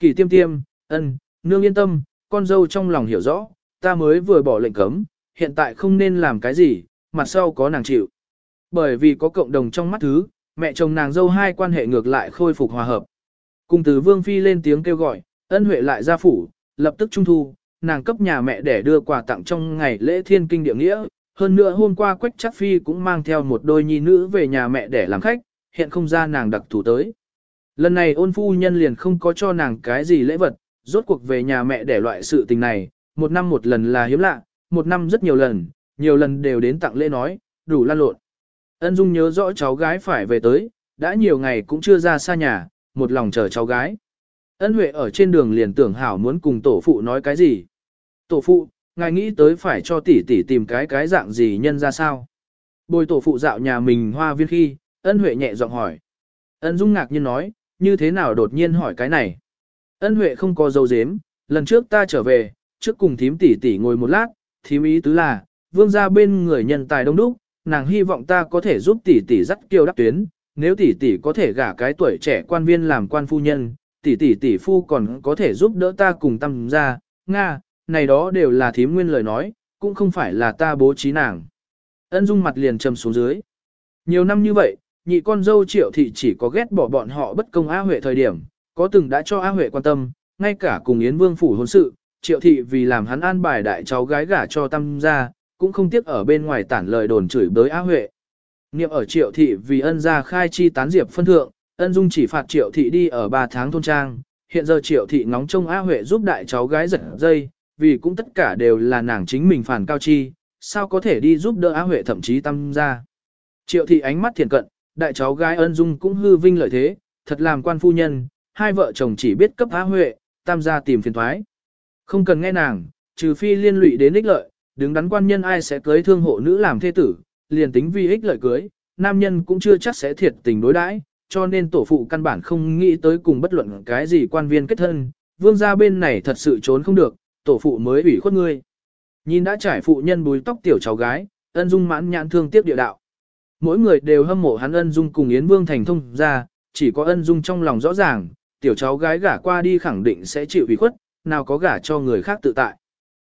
Kỳ tiêm tiêm, ân, nương yên tâm, con dâu trong lòng hiểu rõ, ta mới vừa bỏ lệnh cấm, hiện tại không nên làm cái gì, mặt sau có nàng chịu. Bởi vì có cộng đồng trong mắt thứ, mẹ chồng nàng dâu hai quan hệ ngược lại khôi phục hòa hợp. Cùng từ Vương Phi lên tiếng kêu gọi, ân huệ lại ra phủ, lập tức trung thu, nàng cấp nhà mẹ để đưa quà tặng trong ngày lễ thiên kinh địa nghĩa. Hơn nữa hôm qua Quách Chắc Phi cũng mang theo một đôi nhi nữ về nhà mẹ để làm khách, hiện không ra nàng đặc thủ tới. Lần này ôn phu nhân liền không có cho nàng cái gì lễ vật, rốt cuộc về nhà mẹ để loại sự tình này, một năm một lần là hiếm lạ, một năm rất nhiều lần, nhiều lần đều đến tặng lễ nói, đủ lan lộn. Ân Dung nhớ rõ cháu gái phải về tới, đã nhiều ngày cũng chưa ra xa nhà, một lòng chờ cháu gái. Ân Huệ ở trên đường liền tưởng hảo muốn cùng tổ phụ nói cái gì. Tổ phụ, ngài nghĩ tới phải cho tỷ tỷ tìm cái cái dạng gì nhân ra sao. Bồi tổ phụ dạo nhà mình hoa viên khi, ân Huệ nhẹ giọng hỏi. Ân Dung ngạc nhiên nói, như thế nào đột nhiên hỏi cái này. Ân Huệ không có dấu dếm, lần trước ta trở về, trước cùng thím tỷ tỷ ngồi một lát, thím ý tứ là, vương ra bên người nhân tài đông đúc, nàng hy vọng ta có thể giúp tỷ tỷ dắt kiêu đắc tuyến, nếu tỷ tỷ có thể gả cái tuổi trẻ quan viên làm quan phu nhân, tỷ tỷ tỷ phu còn có thể giúp đỡ ta cùng tâm ra, Nga, này đó đều là thím nguyên lời nói, cũng không phải là ta bố trí nàng. Ân dung mặt liền trầm xuống dưới. Nhiều năm như vậy, nhị con dâu triệu thị chỉ có ghét bỏ bọn họ bất công á Huệ thời điểm, có từng đã cho A Huệ quan tâm, ngay cả cùng Yến Vương phủ hôn sự, triệu thị vì làm hắn an bài đại cháu gái gả cho tâm ra, cũng không tiếc ở bên ngoài tản lời đồn chửi bới A Huệ. Niệm ở triệu thị vì ân gia khai chi tán diệp phân thượng, ân dung chỉ phạt triệu thị đi ở 3 tháng thôn trang, hiện giờ triệu thị ngóng trông A Huệ giúp đại cháu gái giật dây, vì cũng tất cả đều là nàng chính mình phản cao chi, sao có thể đi giúp đỡ A Huệ thậm chí tâm ra. Triệu thị ánh mắt thiện cận, đại cháu gái ân dung cũng hư vinh lợi thế, thật làm quan phu nhân, hai vợ chồng chỉ biết cấp Á Huệ, tam gia tìm phiền thoái. Không cần nghe nàng, trừ phi liên lụy đến ích lợi, đứng đắn quan nhân ai sẽ cưới thương hộ nữ làm thê tử, liền tính vì ích lợi cưới, nam nhân cũng chưa chắc sẽ thiệt tình đối đãi, cho nên tổ phụ căn bản không nghĩ tới cùng bất luận cái gì quan viên kết thân, vương gia bên này thật sự trốn không được, tổ phụ mới ủy khuất ngươi. Nhìn đã trải phụ nhân bùi tóc tiểu cháu gái, ân dung mãn nhãn thương tiếc địa đạo. Mỗi người đều hâm mộ hắn ân dung cùng Yến Vương thành thông ra, chỉ có ân dung trong lòng rõ ràng, tiểu cháu gái gả qua đi khẳng định sẽ chịu ủy khuất, nào có gả cho người khác tự tại.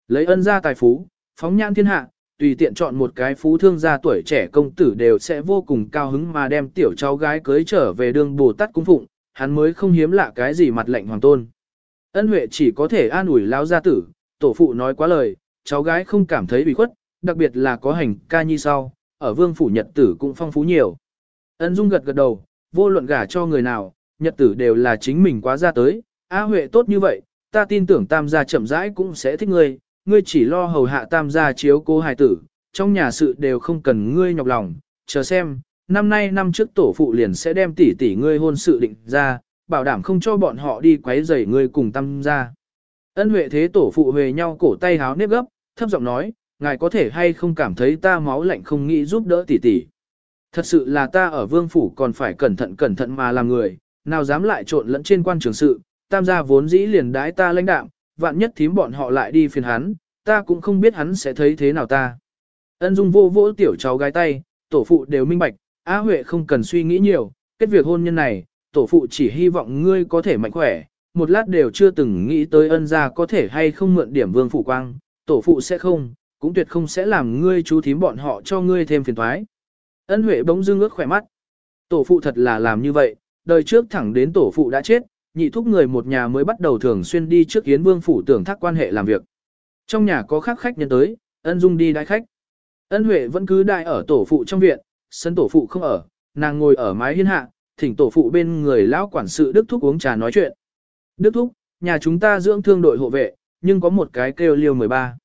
Lấy ân gia tài phú, phóng nhãn thiên hạ, tùy tiện chọn một cái phú thương gia tuổi trẻ công tử đều sẽ vô cùng cao hứng mà đem tiểu cháu gái cưới trở về đường Bồ Tát cung phụng, hắn mới không hiếm lạ cái gì mặt lệnh hoàng tôn. Ân Huệ chỉ có thể an ủi lao gia tử, tổ phụ nói quá lời, cháu gái không cảm thấy bị khuất, đặc biệt là có hành ca nhi sau, ở vương phủ nhật tử cũng phong phú nhiều. Ân Dung gật gật đầu, vô luận gả cho người nào, nhật tử đều là chính mình quá ra tới, A Huệ tốt như vậy, ta tin tưởng tam gia chậm rãi cũng sẽ thích ngươi, ngươi chỉ lo hầu hạ tam gia chiếu cố hài tử, trong nhà sự đều không cần ngươi nhọc lòng, chờ xem, năm nay năm trước tổ phụ liền sẽ đem tỷ tỷ ngươi hôn sự định ra, bảo đảm không cho bọn họ đi quấy rầy ngươi cùng tam gia. Ân huệ thế tổ phụ về nhau cổ tay háo nếp gấp, thấp giọng nói, ngài có thể hay không cảm thấy ta máu lạnh không nghĩ giúp đỡ tỷ tỷ. Thật sự là ta ở vương phủ còn phải cẩn thận cẩn thận mà làm người, nào dám lại trộn lẫn trên quan trường sự, tam gia vốn dĩ liền đái ta lãnh đạm, vạn nhất thím bọn họ lại đi phiền hắn, ta cũng không biết hắn sẽ thấy thế nào ta. Ân Dung vô vỗ tiểu cháu gái tay, tổ phụ đều minh bạch, Á Huệ không cần suy nghĩ nhiều, kết việc hôn nhân này, tổ phụ chỉ hy vọng ngươi có thể mạnh khỏe, một lát đều chưa từng nghĩ tới ân gia có thể hay không mượn điểm vương phủ quang, tổ phụ sẽ không, cũng tuyệt không sẽ làm ngươi chú thím bọn họ cho ngươi thêm phiền toái. Ân Huệ bỗng dưng ước khỏe mắt. Tổ phụ thật là làm như vậy, đời trước thẳng đến tổ phụ đã chết, nhị thúc người một nhà mới bắt đầu thường xuyên đi trước Yến Vương phủ tưởng thác quan hệ làm việc. Trong nhà có khác khách nhân tới, ân dung đi đái khách. Ân Huệ vẫn cứ đại ở tổ phụ trong viện, sân tổ phụ không ở, nàng ngồi ở mái hiên hạ, thỉnh tổ phụ bên người lão quản sự Đức Thúc uống trà nói chuyện. Đức Thúc, nhà chúng ta dưỡng thương đội hộ vệ, nhưng có một cái kêu liêu 13.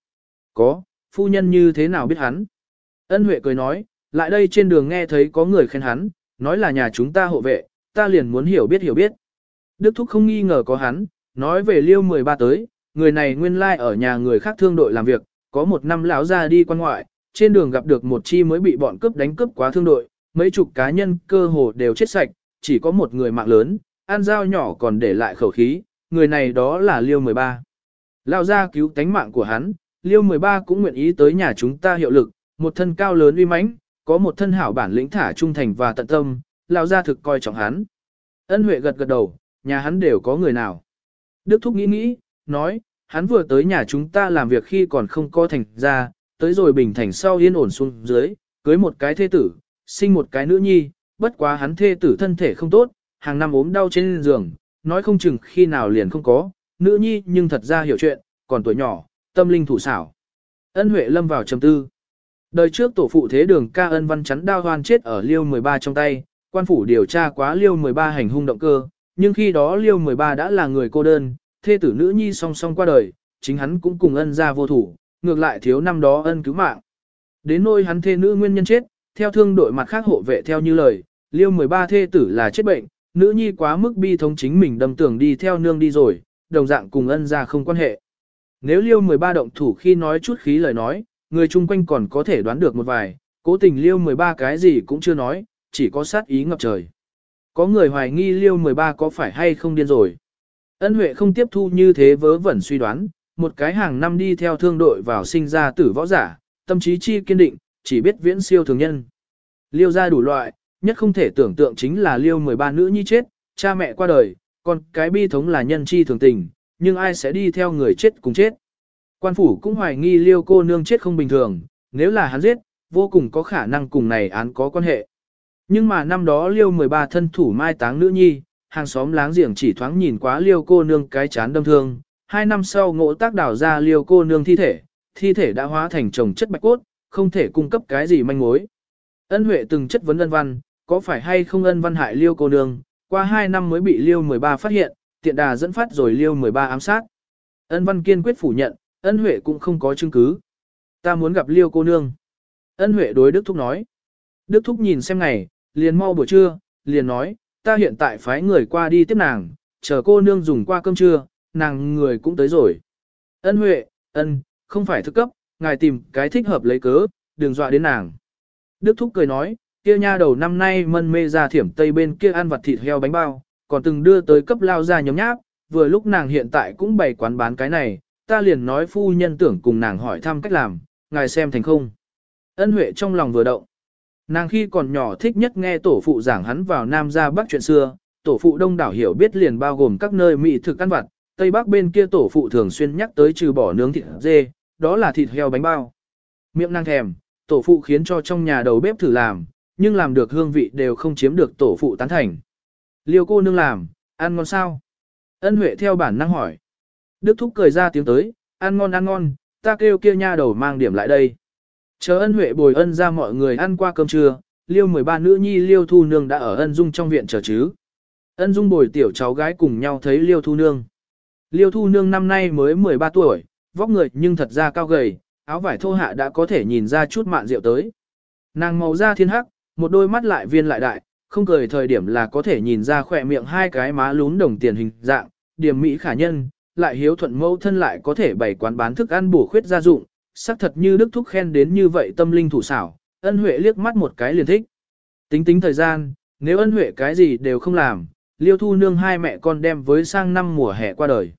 Có, phu nhân như thế nào biết hắn? Ân Huệ cười nói, lại đây trên đường nghe thấy có người khen hắn, nói là nhà chúng ta hộ vệ, ta liền muốn hiểu biết hiểu biết. Đức Thúc không nghi ngờ có hắn, nói về liêu 13 tới, người này nguyên lai like ở nhà người khác thương đội làm việc, có một năm lão ra đi quan ngoại, trên đường gặp được một chi mới bị bọn cướp đánh cướp quá thương đội, mấy chục cá nhân cơ hồ đều chết sạch, chỉ có một người mạng lớn, ăn dao nhỏ còn để lại khẩu khí, người này đó là Liêu 13. lão ra cứu tánh mạng của hắn, Liêu 13 cũng nguyện ý tới nhà chúng ta hiệu lực, một thân cao lớn uy mãnh, có một thân hảo bản lĩnh thả trung thành và tận tâm, Lao ra thực coi trọng hắn. Ân Huệ gật gật đầu, nhà hắn đều có người nào. Đức Thúc nghĩ nghĩ, nói, hắn vừa tới nhà chúng ta làm việc khi còn không có thành ra, tới rồi bình thành sau yên ổn xuống dưới, cưới một cái thê tử, sinh một cái nữ nhi, bất quá hắn thê tử thân thể không tốt, hàng năm ốm đau trên giường, nói không chừng khi nào liền không có, nữ nhi nhưng thật ra hiểu chuyện, còn tuổi nhỏ, tâm linh thủ xảo. Ân Huệ lâm vào trầm tư. Đời trước tổ phụ thế đường ca ân văn chắn đao hoan chết ở liêu 13 trong tay, quan phủ điều tra quá liêu 13 hành hung động cơ, nhưng khi đó liêu 13 đã là người cô đơn, thê tử nữ nhi song song qua đời, chính hắn cũng cùng ân ra vô thủ, ngược lại thiếu năm đó ân cứu mạng. Đến nôi hắn thê nữ nguyên nhân chết, theo thương đội mặt khác hộ vệ theo như lời, liêu 13 thê tử là chết bệnh, nữ nhi quá mức bi thống chính mình đâm tưởng đi theo nương đi rồi, đồng dạng cùng ân ra không quan hệ. Nếu liêu 13 động thủ khi nói chút khí lời nói, người chung quanh còn có thể đoán được một vài, cố tình liêu 13 cái gì cũng chưa nói, chỉ có sát ý ngập trời. Có người hoài nghi liêu 13 có phải hay không điên rồi. Ân Huệ không tiếp thu như thế vớ vẩn suy đoán, một cái hàng năm đi theo thương đội vào sinh ra tử võ giả, tâm trí chi kiên định, chỉ biết viễn siêu thường nhân. Liêu ra đủ loại, nhất không thể tưởng tượng chính là liêu 13 nữ nhi chết, cha mẹ qua đời, còn cái bi thống là nhân chi thường tình, nhưng ai sẽ đi theo người chết cùng chết. Quan phủ cũng hoài nghi liêu cô nương chết không bình thường, nếu là hắn giết, vô cùng có khả năng cùng này án có quan hệ. Nhưng mà năm đó liêu 13 thân thủ mai táng nữ nhi, hàng xóm láng giềng chỉ thoáng nhìn quá liêu cô nương cái chán đâm thương, hai năm sau ngộ tác đảo ra liêu cô nương thi thể, thi thể đã hóa thành chồng chất bạch cốt, không thể cung cấp cái gì manh mối. Ân Huệ từng chất vấn ân văn, có phải hay không ân văn hại liêu cô nương, qua hai năm mới bị liêu 13 phát hiện, tiện đà dẫn phát rồi liêu 13 ám sát. Ân văn kiên quyết phủ nhận, ân Huệ cũng không có chứng cứ. Ta muốn gặp liêu cô nương. Ân Huệ đối Đức Thúc nói. Đức Thúc nhìn xem ngày, liền mau buổi trưa, liền nói, ta hiện tại phái người qua đi tiếp nàng, chờ cô nương dùng qua cơm trưa, nàng người cũng tới rồi. Ân Huệ, ân, không phải thức cấp, ngài tìm cái thích hợp lấy cớ, đừng dọa đến nàng. Đức Thúc cười nói, kia nha đầu năm nay mân mê ra thiểm tây bên kia ăn vặt thịt heo bánh bao, còn từng đưa tới cấp lao ra nhóm nháp, vừa lúc nàng hiện tại cũng bày quán bán cái này, ta liền nói phu nhân tưởng cùng nàng hỏi thăm cách làm, ngài xem thành không. Ân Huệ trong lòng vừa động. Nàng khi còn nhỏ thích nhất nghe tổ phụ giảng hắn vào Nam ra Bắc chuyện xưa, tổ phụ đông đảo hiểu biết liền bao gồm các nơi mỹ thực ăn vặt, Tây Bắc bên kia tổ phụ thường xuyên nhắc tới trừ bỏ nướng thịt dê, đó là thịt heo bánh bao. Miệng nàng thèm, tổ phụ khiến cho trong nhà đầu bếp thử làm, nhưng làm được hương vị đều không chiếm được tổ phụ tán thành. Liêu cô nương làm, ăn ngon sao? Ân Huệ theo bản năng hỏi. Đức Thúc cười ra tiếng tới, ăn ngon ăn ngon, ta kêu kia nha đầu mang điểm lại đây. Chờ ân Huệ bồi ân ra mọi người ăn qua cơm trưa, Liêu 13 nữ nhi Liêu Thu Nương đã ở ân dung trong viện chờ chứ. Ân dung bồi tiểu cháu gái cùng nhau thấy Liêu Thu Nương. Liêu Thu Nương năm nay mới 13 tuổi, vóc người nhưng thật ra cao gầy, áo vải thô hạ đã có thể nhìn ra chút mạn rượu tới. Nàng màu da thiên hắc, một đôi mắt lại viên lại đại, không cười thời điểm là có thể nhìn ra khỏe miệng hai cái má lún đồng tiền hình dạng, điểm mỹ khả nhân, lại hiếu thuận mẫu thân lại có thể bày quán bán thức ăn bổ khuyết gia dụng, xác thật như Đức Thúc khen đến như vậy tâm linh thủ xảo, ân huệ liếc mắt một cái liền thích. Tính tính thời gian, nếu ân huệ cái gì đều không làm, liêu thu nương hai mẹ con đem với sang năm mùa hè qua đời.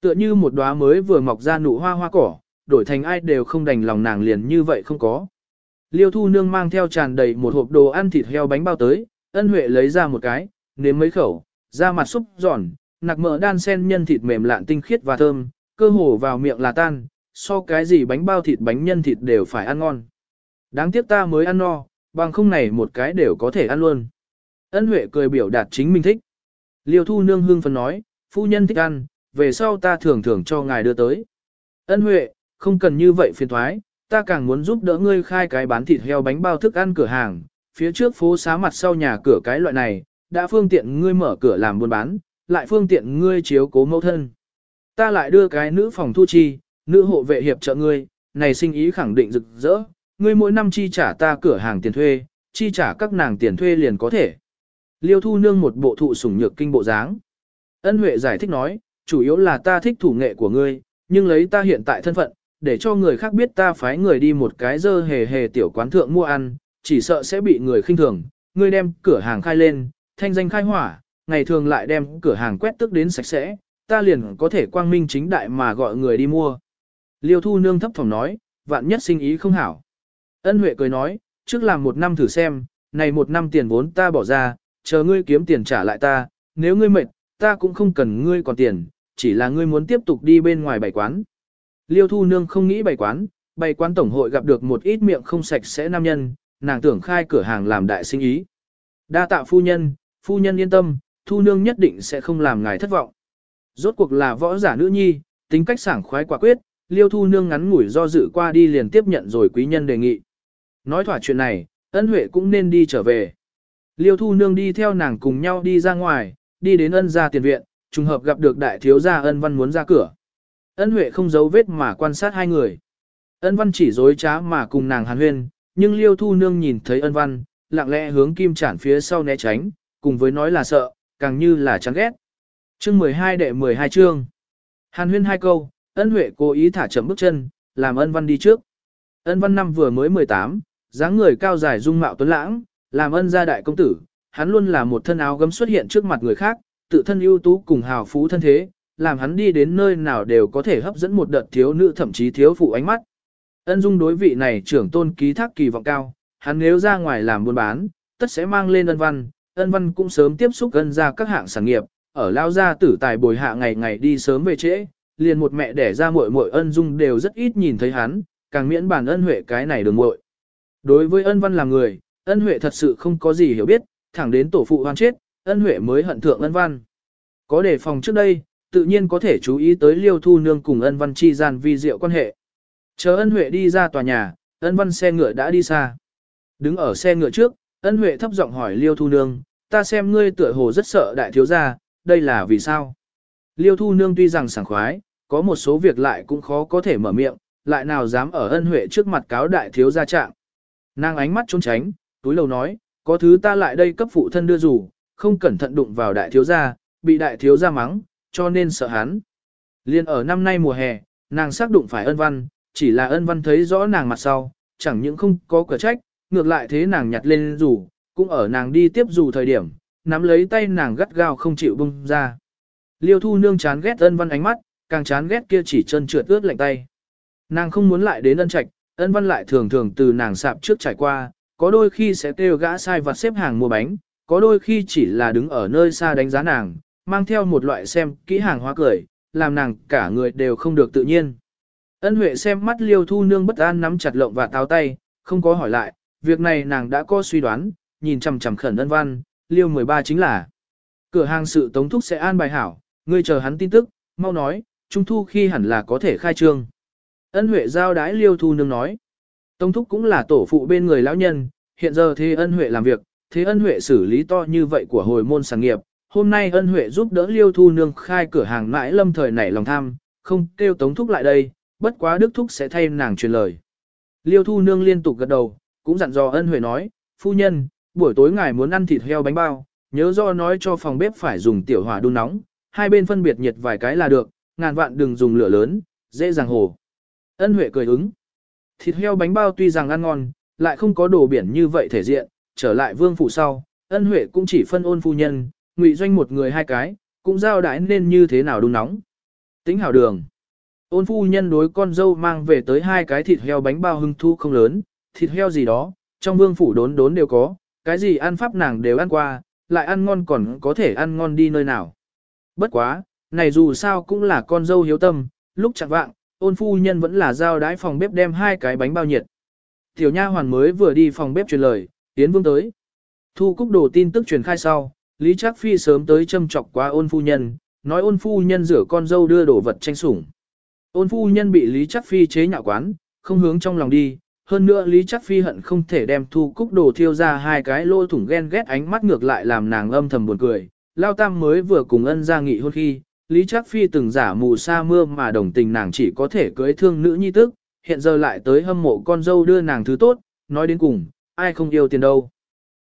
Tựa như một đóa mới vừa mọc ra nụ hoa hoa cỏ, đổi thành ai đều không đành lòng nàng liền như vậy không có. Liêu thu nương mang theo tràn đầy một hộp đồ ăn thịt heo bánh bao tới, ân huệ lấy ra một cái, nếm mấy khẩu, da mặt xúc giòn, nạc mỡ đan sen nhân thịt mềm lạn tinh khiết và thơm, cơ hồ vào miệng là tan, so cái gì bánh bao thịt bánh nhân thịt đều phải ăn ngon. Đáng tiếc ta mới ăn no, bằng không này một cái đều có thể ăn luôn. Ân Huệ cười biểu đạt chính mình thích. Liêu thu nương hương phấn nói, phu nhân thích ăn, về sau ta thường thường cho ngài đưa tới. Ân Huệ, không cần như vậy phiền thoái, ta càng muốn giúp đỡ ngươi khai cái bán thịt heo bánh bao thức ăn cửa hàng, phía trước phố xá mặt sau nhà cửa cái loại này, đã phương tiện ngươi mở cửa làm buôn bán, lại phương tiện ngươi chiếu cố mẫu thân. Ta lại đưa cái nữ phòng thu chi, nữ hộ vệ hiệp trợ ngươi, này sinh ý khẳng định rực rỡ, ngươi mỗi năm chi trả ta cửa hàng tiền thuê, chi trả các nàng tiền thuê liền có thể. Liêu thu nương một bộ thụ sủng nhược kinh bộ dáng. Ân Huệ giải thích nói, chủ yếu là ta thích thủ nghệ của ngươi, nhưng lấy ta hiện tại thân phận, để cho người khác biết ta phái người đi một cái dơ hề hề tiểu quán thượng mua ăn, chỉ sợ sẽ bị người khinh thường, ngươi đem cửa hàng khai lên, thanh danh khai hỏa, ngày thường lại đem cửa hàng quét tức đến sạch sẽ, ta liền có thể quang minh chính đại mà gọi người đi mua. Liêu thu nương thấp phòng nói, vạn nhất sinh ý không hảo. Ân Huệ cười nói, trước làm một năm thử xem, này một năm tiền vốn ta bỏ ra, chờ ngươi kiếm tiền trả lại ta, nếu ngươi mệt, ta cũng không cần ngươi còn tiền, chỉ là ngươi muốn tiếp tục đi bên ngoài bày quán. Liêu thu nương không nghĩ bày quán, bày quán tổng hội gặp được một ít miệng không sạch sẽ nam nhân, nàng tưởng khai cửa hàng làm đại sinh ý. Đa tạ phu nhân, phu nhân yên tâm, thu nương nhất định sẽ không làm ngài thất vọng. Rốt cuộc là võ giả nữ nhi, tính cách sảng khoái quả quyết, liêu thu nương ngắn ngủi do dự qua đi liền tiếp nhận rồi quý nhân đề nghị. Nói thỏa chuyện này, ân huệ cũng nên đi trở về. Liêu thu nương đi theo nàng cùng nhau đi ra ngoài, đi đến ân gia tiền viện, trùng hợp gặp được đại thiếu gia ân văn muốn ra cửa. Ân huệ không giấu vết mà quan sát hai người. Ân văn chỉ dối trá mà cùng nàng hàn huyên, nhưng liêu thu nương nhìn thấy ân văn, lặng lẽ hướng kim chản phía sau né tránh, cùng với nói là sợ, càng như là chán ghét. Chương 12 đệ 12 chương. Hàn huyên hai câu, ân huệ cố ý thả chậm bước chân, làm ân văn đi trước. Ân văn năm vừa mới 18, dáng người cao dài dung mạo tuấn lãng, làm ân gia đại công tử, hắn luôn là một thân áo gấm xuất hiện trước mặt người khác, tự thân ưu tú cùng hào phú thân thế, làm hắn đi đến nơi nào đều có thể hấp dẫn một đợt thiếu nữ thậm chí thiếu phụ ánh mắt. Ân dung đối vị này trưởng tôn ký thác kỳ vọng cao, hắn nếu ra ngoài làm buôn bán, tất sẽ mang lên ân văn, ân văn cũng sớm tiếp xúc ân ra các hạng sản nghiệp, ở lao gia tử tài bồi hạ ngày ngày đi sớm về trễ, liền một mẹ đẻ ra muội muội ân dung đều rất ít nhìn thấy hắn, càng miễn bản ân huệ cái này đường muội. Đối với ân văn là người, ân huệ thật sự không có gì hiểu biết, thẳng đến tổ phụ hoan chết, ân huệ mới hận thượng ân văn. Có đề phòng trước đây, tự nhiên có thể chú ý tới liêu thu nương cùng ân văn chi gian vi diệu quan hệ. Chờ ân huệ đi ra tòa nhà, ân văn xe ngựa đã đi xa. Đứng ở xe ngựa trước, ân huệ thấp giọng hỏi liêu thu nương, ta xem ngươi tựa hồ rất sợ đại thiếu gia, đây là vì sao? Liêu thu nương tuy rằng sảng khoái, có một số việc lại cũng khó có thể mở miệng, lại nào dám ở ân huệ trước mặt cáo đại thiếu gia trạng. Nàng ánh mắt trốn tránh, túi lầu nói, có thứ ta lại đây cấp phụ thân đưa rủ, không cẩn thận đụng vào đại thiếu gia, bị đại thiếu gia mắng, cho nên sợ hắn. Liên ở năm nay mùa hè, nàng xác đụng phải ân văn, chỉ là ân văn thấy rõ nàng mặt sau, chẳng những không có cửa trách, ngược lại thế nàng nhặt lên rủ, cũng ở nàng đi tiếp dù thời điểm, nắm lấy tay nàng gắt gao không chịu bung ra. Liêu thu nương chán ghét ân văn ánh mắt, càng chán ghét kia chỉ chân trượt ướt lạnh tay. Nàng không muốn lại đến ân trạch, ân văn lại thường thường từ nàng sạp trước trải qua, có đôi khi sẽ kêu gã sai vặt xếp hàng mua bánh, có đôi khi chỉ là đứng ở nơi xa đánh giá nàng, mang theo một loại xem kỹ hàng hóa cười, làm nàng cả người đều không được tự nhiên. Ân Huệ xem mắt liêu thu nương bất an nắm chặt lộng và táo tay, không có hỏi lại, việc này nàng đã có suy đoán, nhìn chằm chằm khẩn ân văn, liêu 13 chính là cửa hàng sự tống thúc sẽ an bài hảo, ngươi chờ hắn tin tức, mau nói, trung thu khi hẳn là có thể khai trương. Ân Huệ giao đái liêu thu nương nói, Tông thúc cũng là tổ phụ bên người lão nhân, hiện giờ thế ân Huệ làm việc, thế ân Huệ xử lý to như vậy của hồi môn sản nghiệp, hôm nay ân Huệ giúp đỡ liêu thu nương khai cửa hàng mãi lâm thời nảy lòng tham, không kêu tống thúc lại đây, bất quá đức thúc sẽ thay nàng truyền lời. Liêu thu nương liên tục gật đầu, cũng dặn dò ân Huệ nói, phu nhân, buổi tối ngài muốn ăn thịt heo bánh bao, nhớ do nói cho phòng bếp phải dùng tiểu hỏa đun nóng, hai bên phân biệt nhiệt vài cái là được, ngàn vạn đừng dùng lửa lớn, dễ dàng hồ. Ân Huệ cười ứng. Thịt heo bánh bao tuy rằng ăn ngon, lại không có đồ biển như vậy thể diện, trở lại vương phủ sau, ân Huệ cũng chỉ phân ôn phu nhân, ngụy doanh một người hai cái, cũng giao đãi nên như thế nào đun nóng. Tính hảo đường. Ôn phu nhân đối con dâu mang về tới hai cái thịt heo bánh bao hưng thu không lớn, thịt heo gì đó, trong vương phủ đốn đốn đều có, cái gì ăn pháp nàng đều ăn qua, lại ăn ngon còn có thể ăn ngon đi nơi nào. Bất quá, này dù sao cũng là con dâu hiếu tâm, lúc chẳng vạng, ôn phu nhân vẫn là giao đái phòng bếp đem hai cái bánh bao nhiệt. Tiểu nha hoàn mới vừa đi phòng bếp truyền lời, tiến vương tới. Thu cúc đồ tin tức truyền khai sau, Lý Trác Phi sớm tới châm chọc qua ôn phu nhân, nói ôn phu nhân rửa con dâu đưa đồ vật tranh sủng. Ôn phu nhân bị Lý Trác Phi chế nhạo quán, không hướng trong lòng đi, hơn nữa Lý trác Phi hận không thể đem thu cúc đồ thiêu ra hai cái lô thủng ghen ghét ánh mắt ngược lại làm nàng âm thầm buồn cười. Lao Tam mới vừa cùng ân ra nghị hôn khi, Lý Trác Phi từng giả mù sa mưa mà đồng tình nàng chỉ có thể cưới thương nữ nhi tức, hiện giờ lại tới hâm mộ con dâu đưa nàng thứ tốt, nói đến cùng, ai không yêu tiền đâu.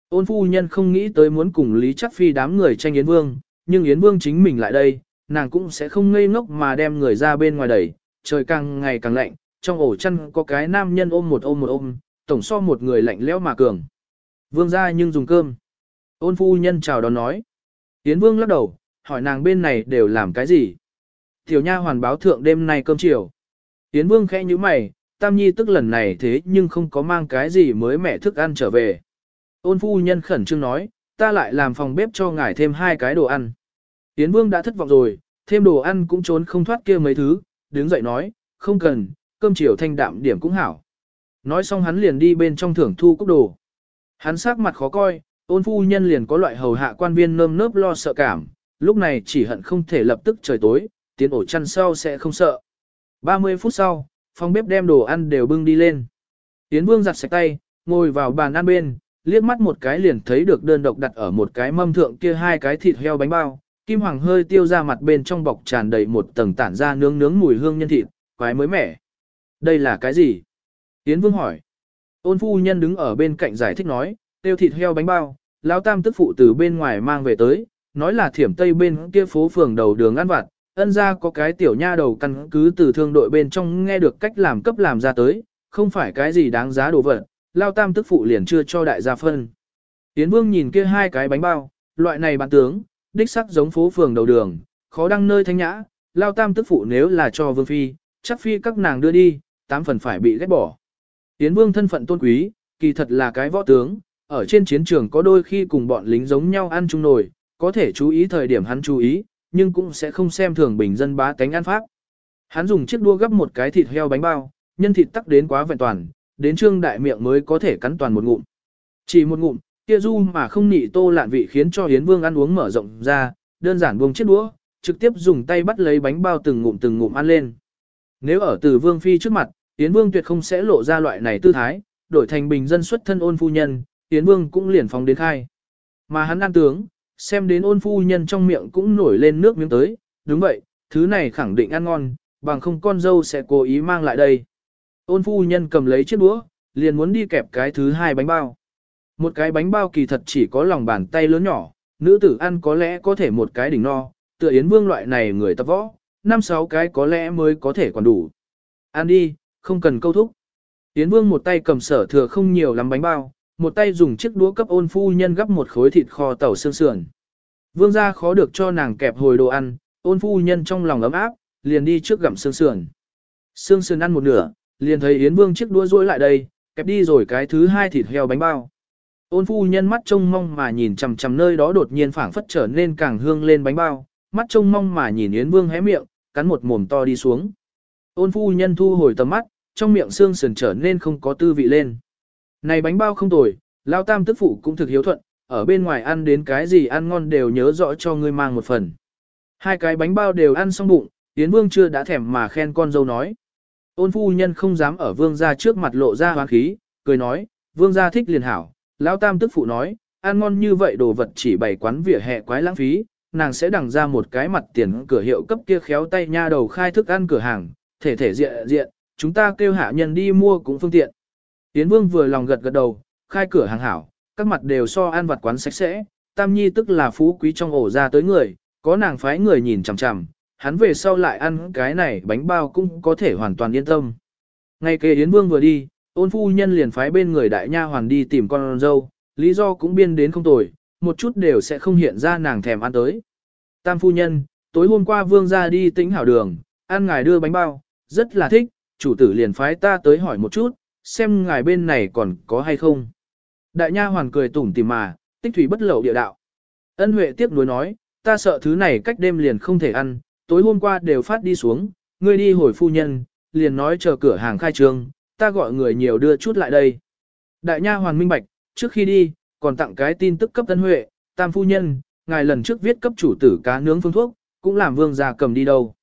Ôn phu nhân không nghĩ tới muốn cùng Lý Trác Phi đám người tranh Yến Vương, nhưng Yến Vương chính mình lại đây, nàng cũng sẽ không ngây ngốc mà đem người ra bên ngoài đẩy, trời càng ngày càng lạnh, trong ổ chăn có cái nam nhân ôm một ôm một ôm, tổng so một người lạnh lẽo mà cường. Vương ra nhưng dùng cơm. Ôn phu nhân chào đón nói. Yến vương lắc đầu, hỏi nàng bên này đều làm cái gì. Tiểu nha hoàn báo thượng đêm nay cơm chiều. Yến vương khẽ như mày, tam nhi tức lần này thế nhưng không có mang cái gì mới mẹ thức ăn trở về. Ôn phu nhân khẩn trương nói, ta lại làm phòng bếp cho ngài thêm hai cái đồ ăn. Yến vương đã thất vọng rồi, thêm đồ ăn cũng trốn không thoát kia mấy thứ, đứng dậy nói, không cần, cơm chiều thanh đạm điểm cũng hảo. Nói xong hắn liền đi bên trong thưởng thu cúc đồ. Hắn sắc mặt khó coi, ôn phu nhân liền có loại hầu hạ quan viên nơm nớp lo sợ cảm, lúc này chỉ hận không thể lập tức trời tối, tiến ổ chăn sau sẽ không sợ. 30 phút sau, phòng bếp đem đồ ăn đều bưng đi lên. Tiến vương giặt sạch tay, ngồi vào bàn ăn bên, liếc mắt một cái liền thấy được đơn độc đặt ở một cái mâm thượng kia hai cái thịt heo bánh bao, kim hoàng hơi tiêu ra mặt bên trong bọc tràn đầy một tầng tản ra nướng nướng mùi hương nhân thịt, quái mới mẻ. Đây là cái gì? Tiến vương hỏi. Ôn phu nhân đứng ở bên cạnh giải thích nói, tiêu thịt heo bánh bao, lão tam tức phụ từ bên ngoài mang về tới, nói là thiểm tây bên kia phố phường đầu đường ăn vặt, ân ra có cái tiểu nha đầu căn cứ từ thương đội bên trong nghe được cách làm cấp làm ra tới, không phải cái gì đáng giá đồ vật, lao tam tức phụ liền chưa cho đại gia phân. Tiến vương nhìn kia hai cái bánh bao, loại này bán tướng, đích sắc giống phố phường đầu đường, khó đăng nơi thanh nhã, lao tam tức phụ nếu là cho vương phi, chắc phi các nàng đưa đi, tám phần phải bị ghét bỏ. Tiến vương thân phận tôn quý, kỳ thật là cái võ tướng, ở trên chiến trường có đôi khi cùng bọn lính giống nhau ăn chung nồi, có thể chú ý thời điểm hắn chú ý, nhưng cũng sẽ không xem thường bình dân bá tánh ăn pháp. Hắn dùng chiếc đua gấp một cái thịt heo bánh bao, nhân thịt tắc đến quá vẹn toàn, đến trương đại miệng mới có thể cắn toàn một ngụm. Chỉ một ngụm, kia du mà không nị tô lạn vị khiến cho Hiến Vương ăn uống mở rộng ra, đơn giản buông chiếc đũa, trực tiếp dùng tay bắt lấy bánh bao từng ngụm từng ngụm ăn lên. Nếu ở từ Vương Phi trước mặt, Hiến Vương tuyệt không sẽ lộ ra loại này tư thái, đổi thành bình dân xuất thân ôn phu nhân, Hiến Vương cũng liền phóng đến khai. Mà hắn ăn tướng, xem đến ôn phu nhân trong miệng cũng nổi lên nước miếng tới, đúng vậy, thứ này khẳng định ăn ngon, bằng không con dâu sẽ cố ý mang lại đây. Ôn phu nhân cầm lấy chiếc đũa, liền muốn đi kẹp cái thứ hai bánh bao. Một cái bánh bao kỳ thật chỉ có lòng bàn tay lớn nhỏ, nữ tử ăn có lẽ có thể một cái đỉnh no, tựa Yến Vương loại này người tập võ, năm sáu cái có lẽ mới có thể còn đủ. Ăn đi, không cần câu thúc. Yến Vương một tay cầm sở thừa không nhiều lắm bánh bao, một tay dùng chiếc đũa cấp ôn phu nhân gấp một khối thịt kho tàu xương sườn. Vương gia khó được cho nàng kẹp hồi đồ ăn, ôn phu nhân trong lòng ấm áp, liền đi trước gặm xương sườn. Xương sườn ăn một nửa, liền thấy Yến Vương chiếc đũa rối lại đây, kẹp đi rồi cái thứ hai thịt heo bánh bao. Ôn phu nhân mắt trông mong mà nhìn chằm chằm nơi đó đột nhiên phảng phất trở nên càng hương lên bánh bao, mắt trông mong mà nhìn Yến Vương hé miệng, cắn một mồm to đi xuống. Ôn phu nhân thu hồi tầm mắt, trong miệng xương sườn trở nên không có tư vị lên. Này bánh bao không tồi, lao tam tức phụ cũng thực hiếu thuận, ở bên ngoài ăn đến cái gì ăn ngon đều nhớ rõ cho ngươi mang một phần. Hai cái bánh bao đều ăn xong bụng, Yến Vương chưa đã thèm mà khen con dâu nói. Ôn phu nhân không dám ở Vương gia trước mặt lộ ra hoang khí, cười nói, Vương gia thích liền hảo. Lão tam tức phụ nói, ăn ngon như vậy đồ vật chỉ bày quán vỉa hè quái lãng phí, nàng sẽ đằng ra một cái mặt tiền cửa hiệu cấp kia khéo tay nha đầu khai thức ăn cửa hàng, thể thể diện diện, chúng ta kêu hạ nhân đi mua cũng phương tiện. Yến Vương vừa lòng gật gật đầu, khai cửa hàng hảo, các mặt đều so ăn vặt quán sạch sẽ, Tam Nhi tức là phú quý trong ổ ra tới người, có nàng phái người nhìn chằm chằm, hắn về sau lại ăn cái này bánh bao cũng có thể hoàn toàn yên tâm. Ngay kề Yến Vương vừa đi, ôn phu nhân liền phái bên người đại nha hoàn đi tìm con dâu, lý do cũng biên đến không tồi, một chút đều sẽ không hiện ra nàng thèm ăn tới. Tam phu nhân, tối hôm qua vương ra đi tĩnh hảo đường, ăn ngài đưa bánh bao, rất là thích, chủ tử liền phái ta tới hỏi một chút, xem ngài bên này còn có hay không. Đại nha hoàn cười tủm tỉm mà, tích thủy bất lậu địa đạo. Ân Huệ tiếp nối nói, ta sợ thứ này cách đêm liền không thể ăn, tối hôm qua đều phát đi xuống, ngươi đi hồi phu nhân, liền nói chờ cửa hàng khai trương, ta gọi người nhiều đưa chút lại đây. Đại nha hoàn minh bạch, trước khi đi, còn tặng cái tin tức cấp Ân Huệ, tam phu nhân, ngài lần trước viết cấp chủ tử cá nướng phương thuốc, cũng làm vương gia cầm đi đâu.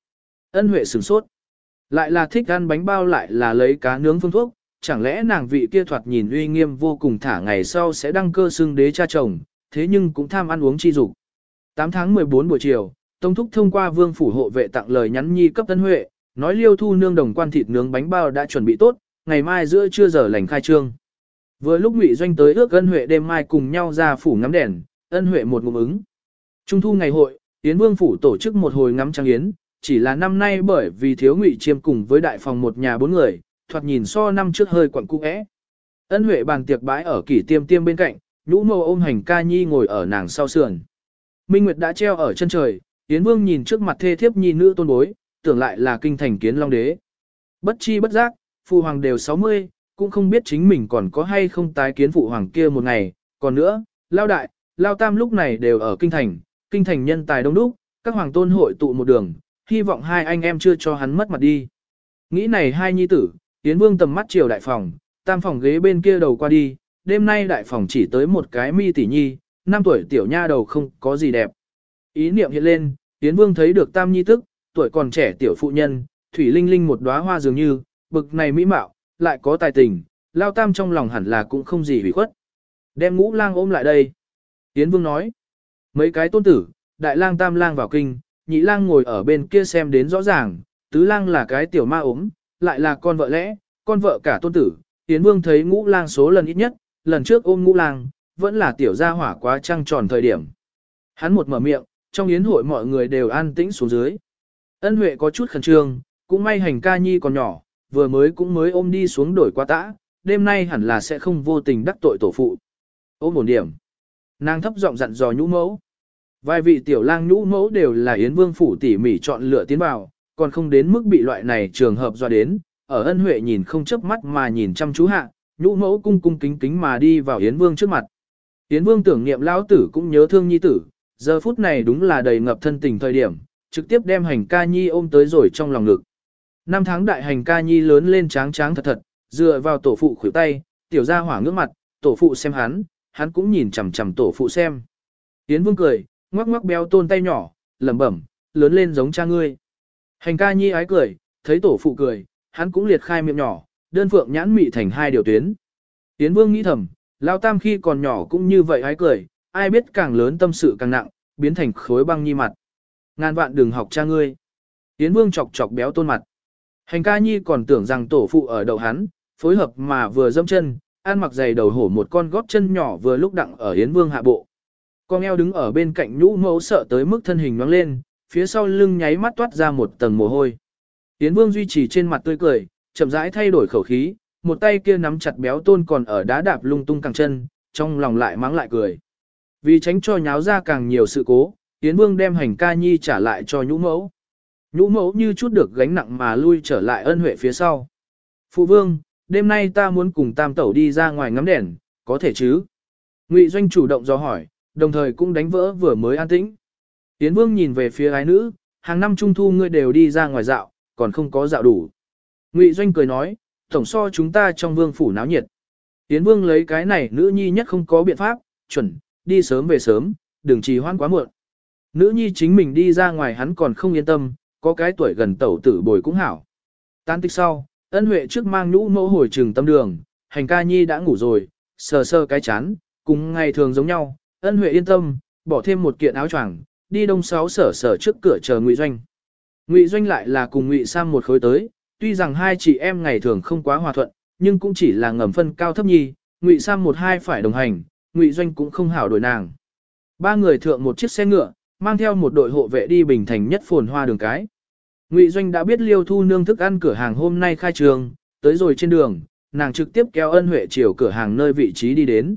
Ân Huệ sửng sốt. Lại là thích ăn bánh bao lại là lấy cá nướng phương thuốc, chẳng lẽ nàng vị kia thoạt nhìn uy nghiêm vô cùng thả ngày sau sẽ đăng cơ xưng đế cha chồng, thế nhưng cũng tham ăn uống chi dục. 8 tháng 14 buổi chiều, Tông Thúc thông qua vương phủ hộ vệ tặng lời nhắn nhi cấp tân huệ, nói liêu thu nương đồng quan thịt nướng bánh bao đã chuẩn bị tốt, ngày mai giữa trưa giờ lành khai trương. Vừa lúc Ngụy Doanh tới ước ân huệ đêm mai cùng nhau ra phủ ngắm đèn, ân huệ một ngụm ứng. Trung thu ngày hội, Yến Vương phủ tổ chức một hồi ngắm trăng yến, chỉ là năm nay bởi vì thiếu Ngụy Chiêm cùng với đại phòng một nhà bốn người, thoạt nhìn so năm trước hơi quặn cũ é. Ân Huệ bàn tiệc bãi ở kỷ tiêm tiêm bên cạnh, nhũ mâu ôm hành ca nhi ngồi ở nàng sau sườn. Minh Nguyệt đã treo ở chân trời, Yến Vương nhìn trước mặt thê thiếp nhi nữ tôn bối, tưởng lại là kinh thành kiến long đế. Bất chi bất giác, phụ hoàng đều 60, cũng không biết chính mình còn có hay không tái kiến phụ hoàng kia một ngày. Còn nữa, lao đại, lao tam lúc này đều ở kinh thành, kinh thành nhân tài đông đúc, các hoàng tôn hội tụ một đường, hy vọng hai anh em chưa cho hắn mất mặt đi. Nghĩ này hai nhi tử, Yến Vương tầm mắt chiều đại phòng, tam phòng ghế bên kia đầu qua đi, đêm nay đại phòng chỉ tới một cái mi tỷ nhi, năm tuổi tiểu nha đầu không có gì đẹp. Ý niệm hiện lên, Yến Vương thấy được tam nhi tức, tuổi còn trẻ tiểu phụ nhân, thủy linh linh một đóa hoa dường như, bực này mỹ mạo, lại có tài tình, lao tam trong lòng hẳn là cũng không gì hủy khuất. Đem ngũ lang ôm lại đây. Yến Vương nói, mấy cái tôn tử, đại lang tam lang vào kinh, nhị lang ngồi ở bên kia xem đến rõ ràng, tứ lang là cái tiểu ma ốm, lại là con vợ lẽ, con vợ cả tôn tử. Yến Vương thấy ngũ lang số lần ít nhất, lần trước ôm ngũ lang, vẫn là tiểu gia hỏa quá trăng tròn thời điểm. Hắn một mở miệng, trong yến hội mọi người đều an tĩnh xuống dưới. Ân Huệ có chút khẩn trương, cũng may hành ca nhi còn nhỏ, vừa mới cũng mới ôm đi xuống đổi qua tã, đêm nay hẳn là sẽ không vô tình đắc tội tổ phụ. Ôm một điểm. Nàng thấp giọng dặn dò nhũ mẫu. Vài vị tiểu lang nhũ mẫu đều là Yến Vương phủ tỉ mỉ chọn lựa tiến vào, còn không đến mức bị loại này trường hợp do đến. Ở ân huệ nhìn không chớp mắt mà nhìn chăm chú hạ, nhũ mẫu cung cung kính kính mà đi vào Yến Vương trước mặt. Yến Vương tưởng niệm lão tử cũng nhớ thương nhi tử, giờ phút này đúng là đầy ngập thân tình thời điểm, trực tiếp đem hành ca nhi ôm tới rồi trong lòng ngực. Năm tháng đại hành ca nhi lớn lên tráng tráng thật thật, dựa vào tổ phụ khuỷu tay, tiểu gia hỏa ngước mặt, tổ phụ xem hắn, hắn cũng nhìn chằm chằm tổ phụ xem. Yến Vương cười, ngoắc ngoắc béo tôn tay nhỏ, lẩm bẩm, lớn lên giống cha ngươi. Hành ca nhi ái cười, thấy tổ phụ cười, hắn cũng liệt khai miệng nhỏ, đơn phượng nhãn mị thành hai điều tuyến. Tiến Vương nghĩ thầm, Lao Tam khi còn nhỏ cũng như vậy ái cười, ai biết càng lớn tâm sự càng nặng, biến thành khối băng nhi mặt. Ngàn vạn đừng học cha ngươi. Tiến Vương chọc chọc béo tôn mặt. Hành ca nhi còn tưởng rằng tổ phụ ở đầu hắn, phối hợp mà vừa dâm chân, an mặc giày đầu hổ một con gót chân nhỏ vừa lúc đặng ở Yến Vương hạ bộ. Con eo đứng ở bên cạnh nhũ mẫu sợ tới mức thân hình nhoáng lên, phía sau lưng nháy mắt toát ra một tầng mồ hôi. Yến Vương duy trì trên mặt tươi cười, chậm rãi thay đổi khẩu khí, một tay kia nắm chặt béo tôn còn ở đá đạp lung tung cẳng chân, trong lòng lại mắng lại cười. Vì tránh cho nháo ra càng nhiều sự cố, Yến Vương đem hành ca nhi trả lại cho nhũ mẫu. Nhũ mẫu như chút được gánh nặng mà lui trở lại ân huệ phía sau. Phụ vương, đêm nay ta muốn cùng tam tẩu đi ra ngoài ngắm đèn, có thể chứ? Ngụy Doanh chủ động do hỏi, đồng thời cũng đánh vỡ vừa mới an tĩnh. Yến Vương nhìn về phía ái nữ, hàng năm trung thu ngươi đều đi ra ngoài dạo, còn không có dạo đủ. Ngụy Doanh cười nói, tổng so chúng ta trong vương phủ náo nhiệt. Yến Vương lấy cái này nữ nhi nhất không có biện pháp, chuẩn, đi sớm về sớm, đừng trì hoãn quá muộn. Nữ nhi chính mình đi ra ngoài hắn còn không yên tâm, có cái tuổi gần tẩu tử bồi cũng hảo. Tan tích sau, ân huệ trước mang nhũ mẫu hồi trường tâm đường, hành ca nhi đã ngủ rồi, sờ sơ cái chán, cùng ngày thường giống nhau, ân huệ yên tâm, bỏ thêm một kiện áo choàng, đi đông sáu sở sở trước cửa chờ ngụy doanh. Ngụy doanh lại là cùng ngụy sang một khối tới, tuy rằng hai chị em ngày thường không quá hòa thuận, nhưng cũng chỉ là ngầm phân cao thấp nhi, ngụy sang một hai phải đồng hành, ngụy doanh cũng không hảo đổi nàng. Ba người thượng một chiếc xe ngựa, mang theo một đội hộ vệ đi bình thành nhất phồn hoa đường cái. Ngụy Doanh đã biết Liêu Thu Nương thức ăn cửa hàng hôm nay khai trường, tới rồi trên đường, nàng trực tiếp kéo ân huệ chiều cửa hàng nơi vị trí đi đến.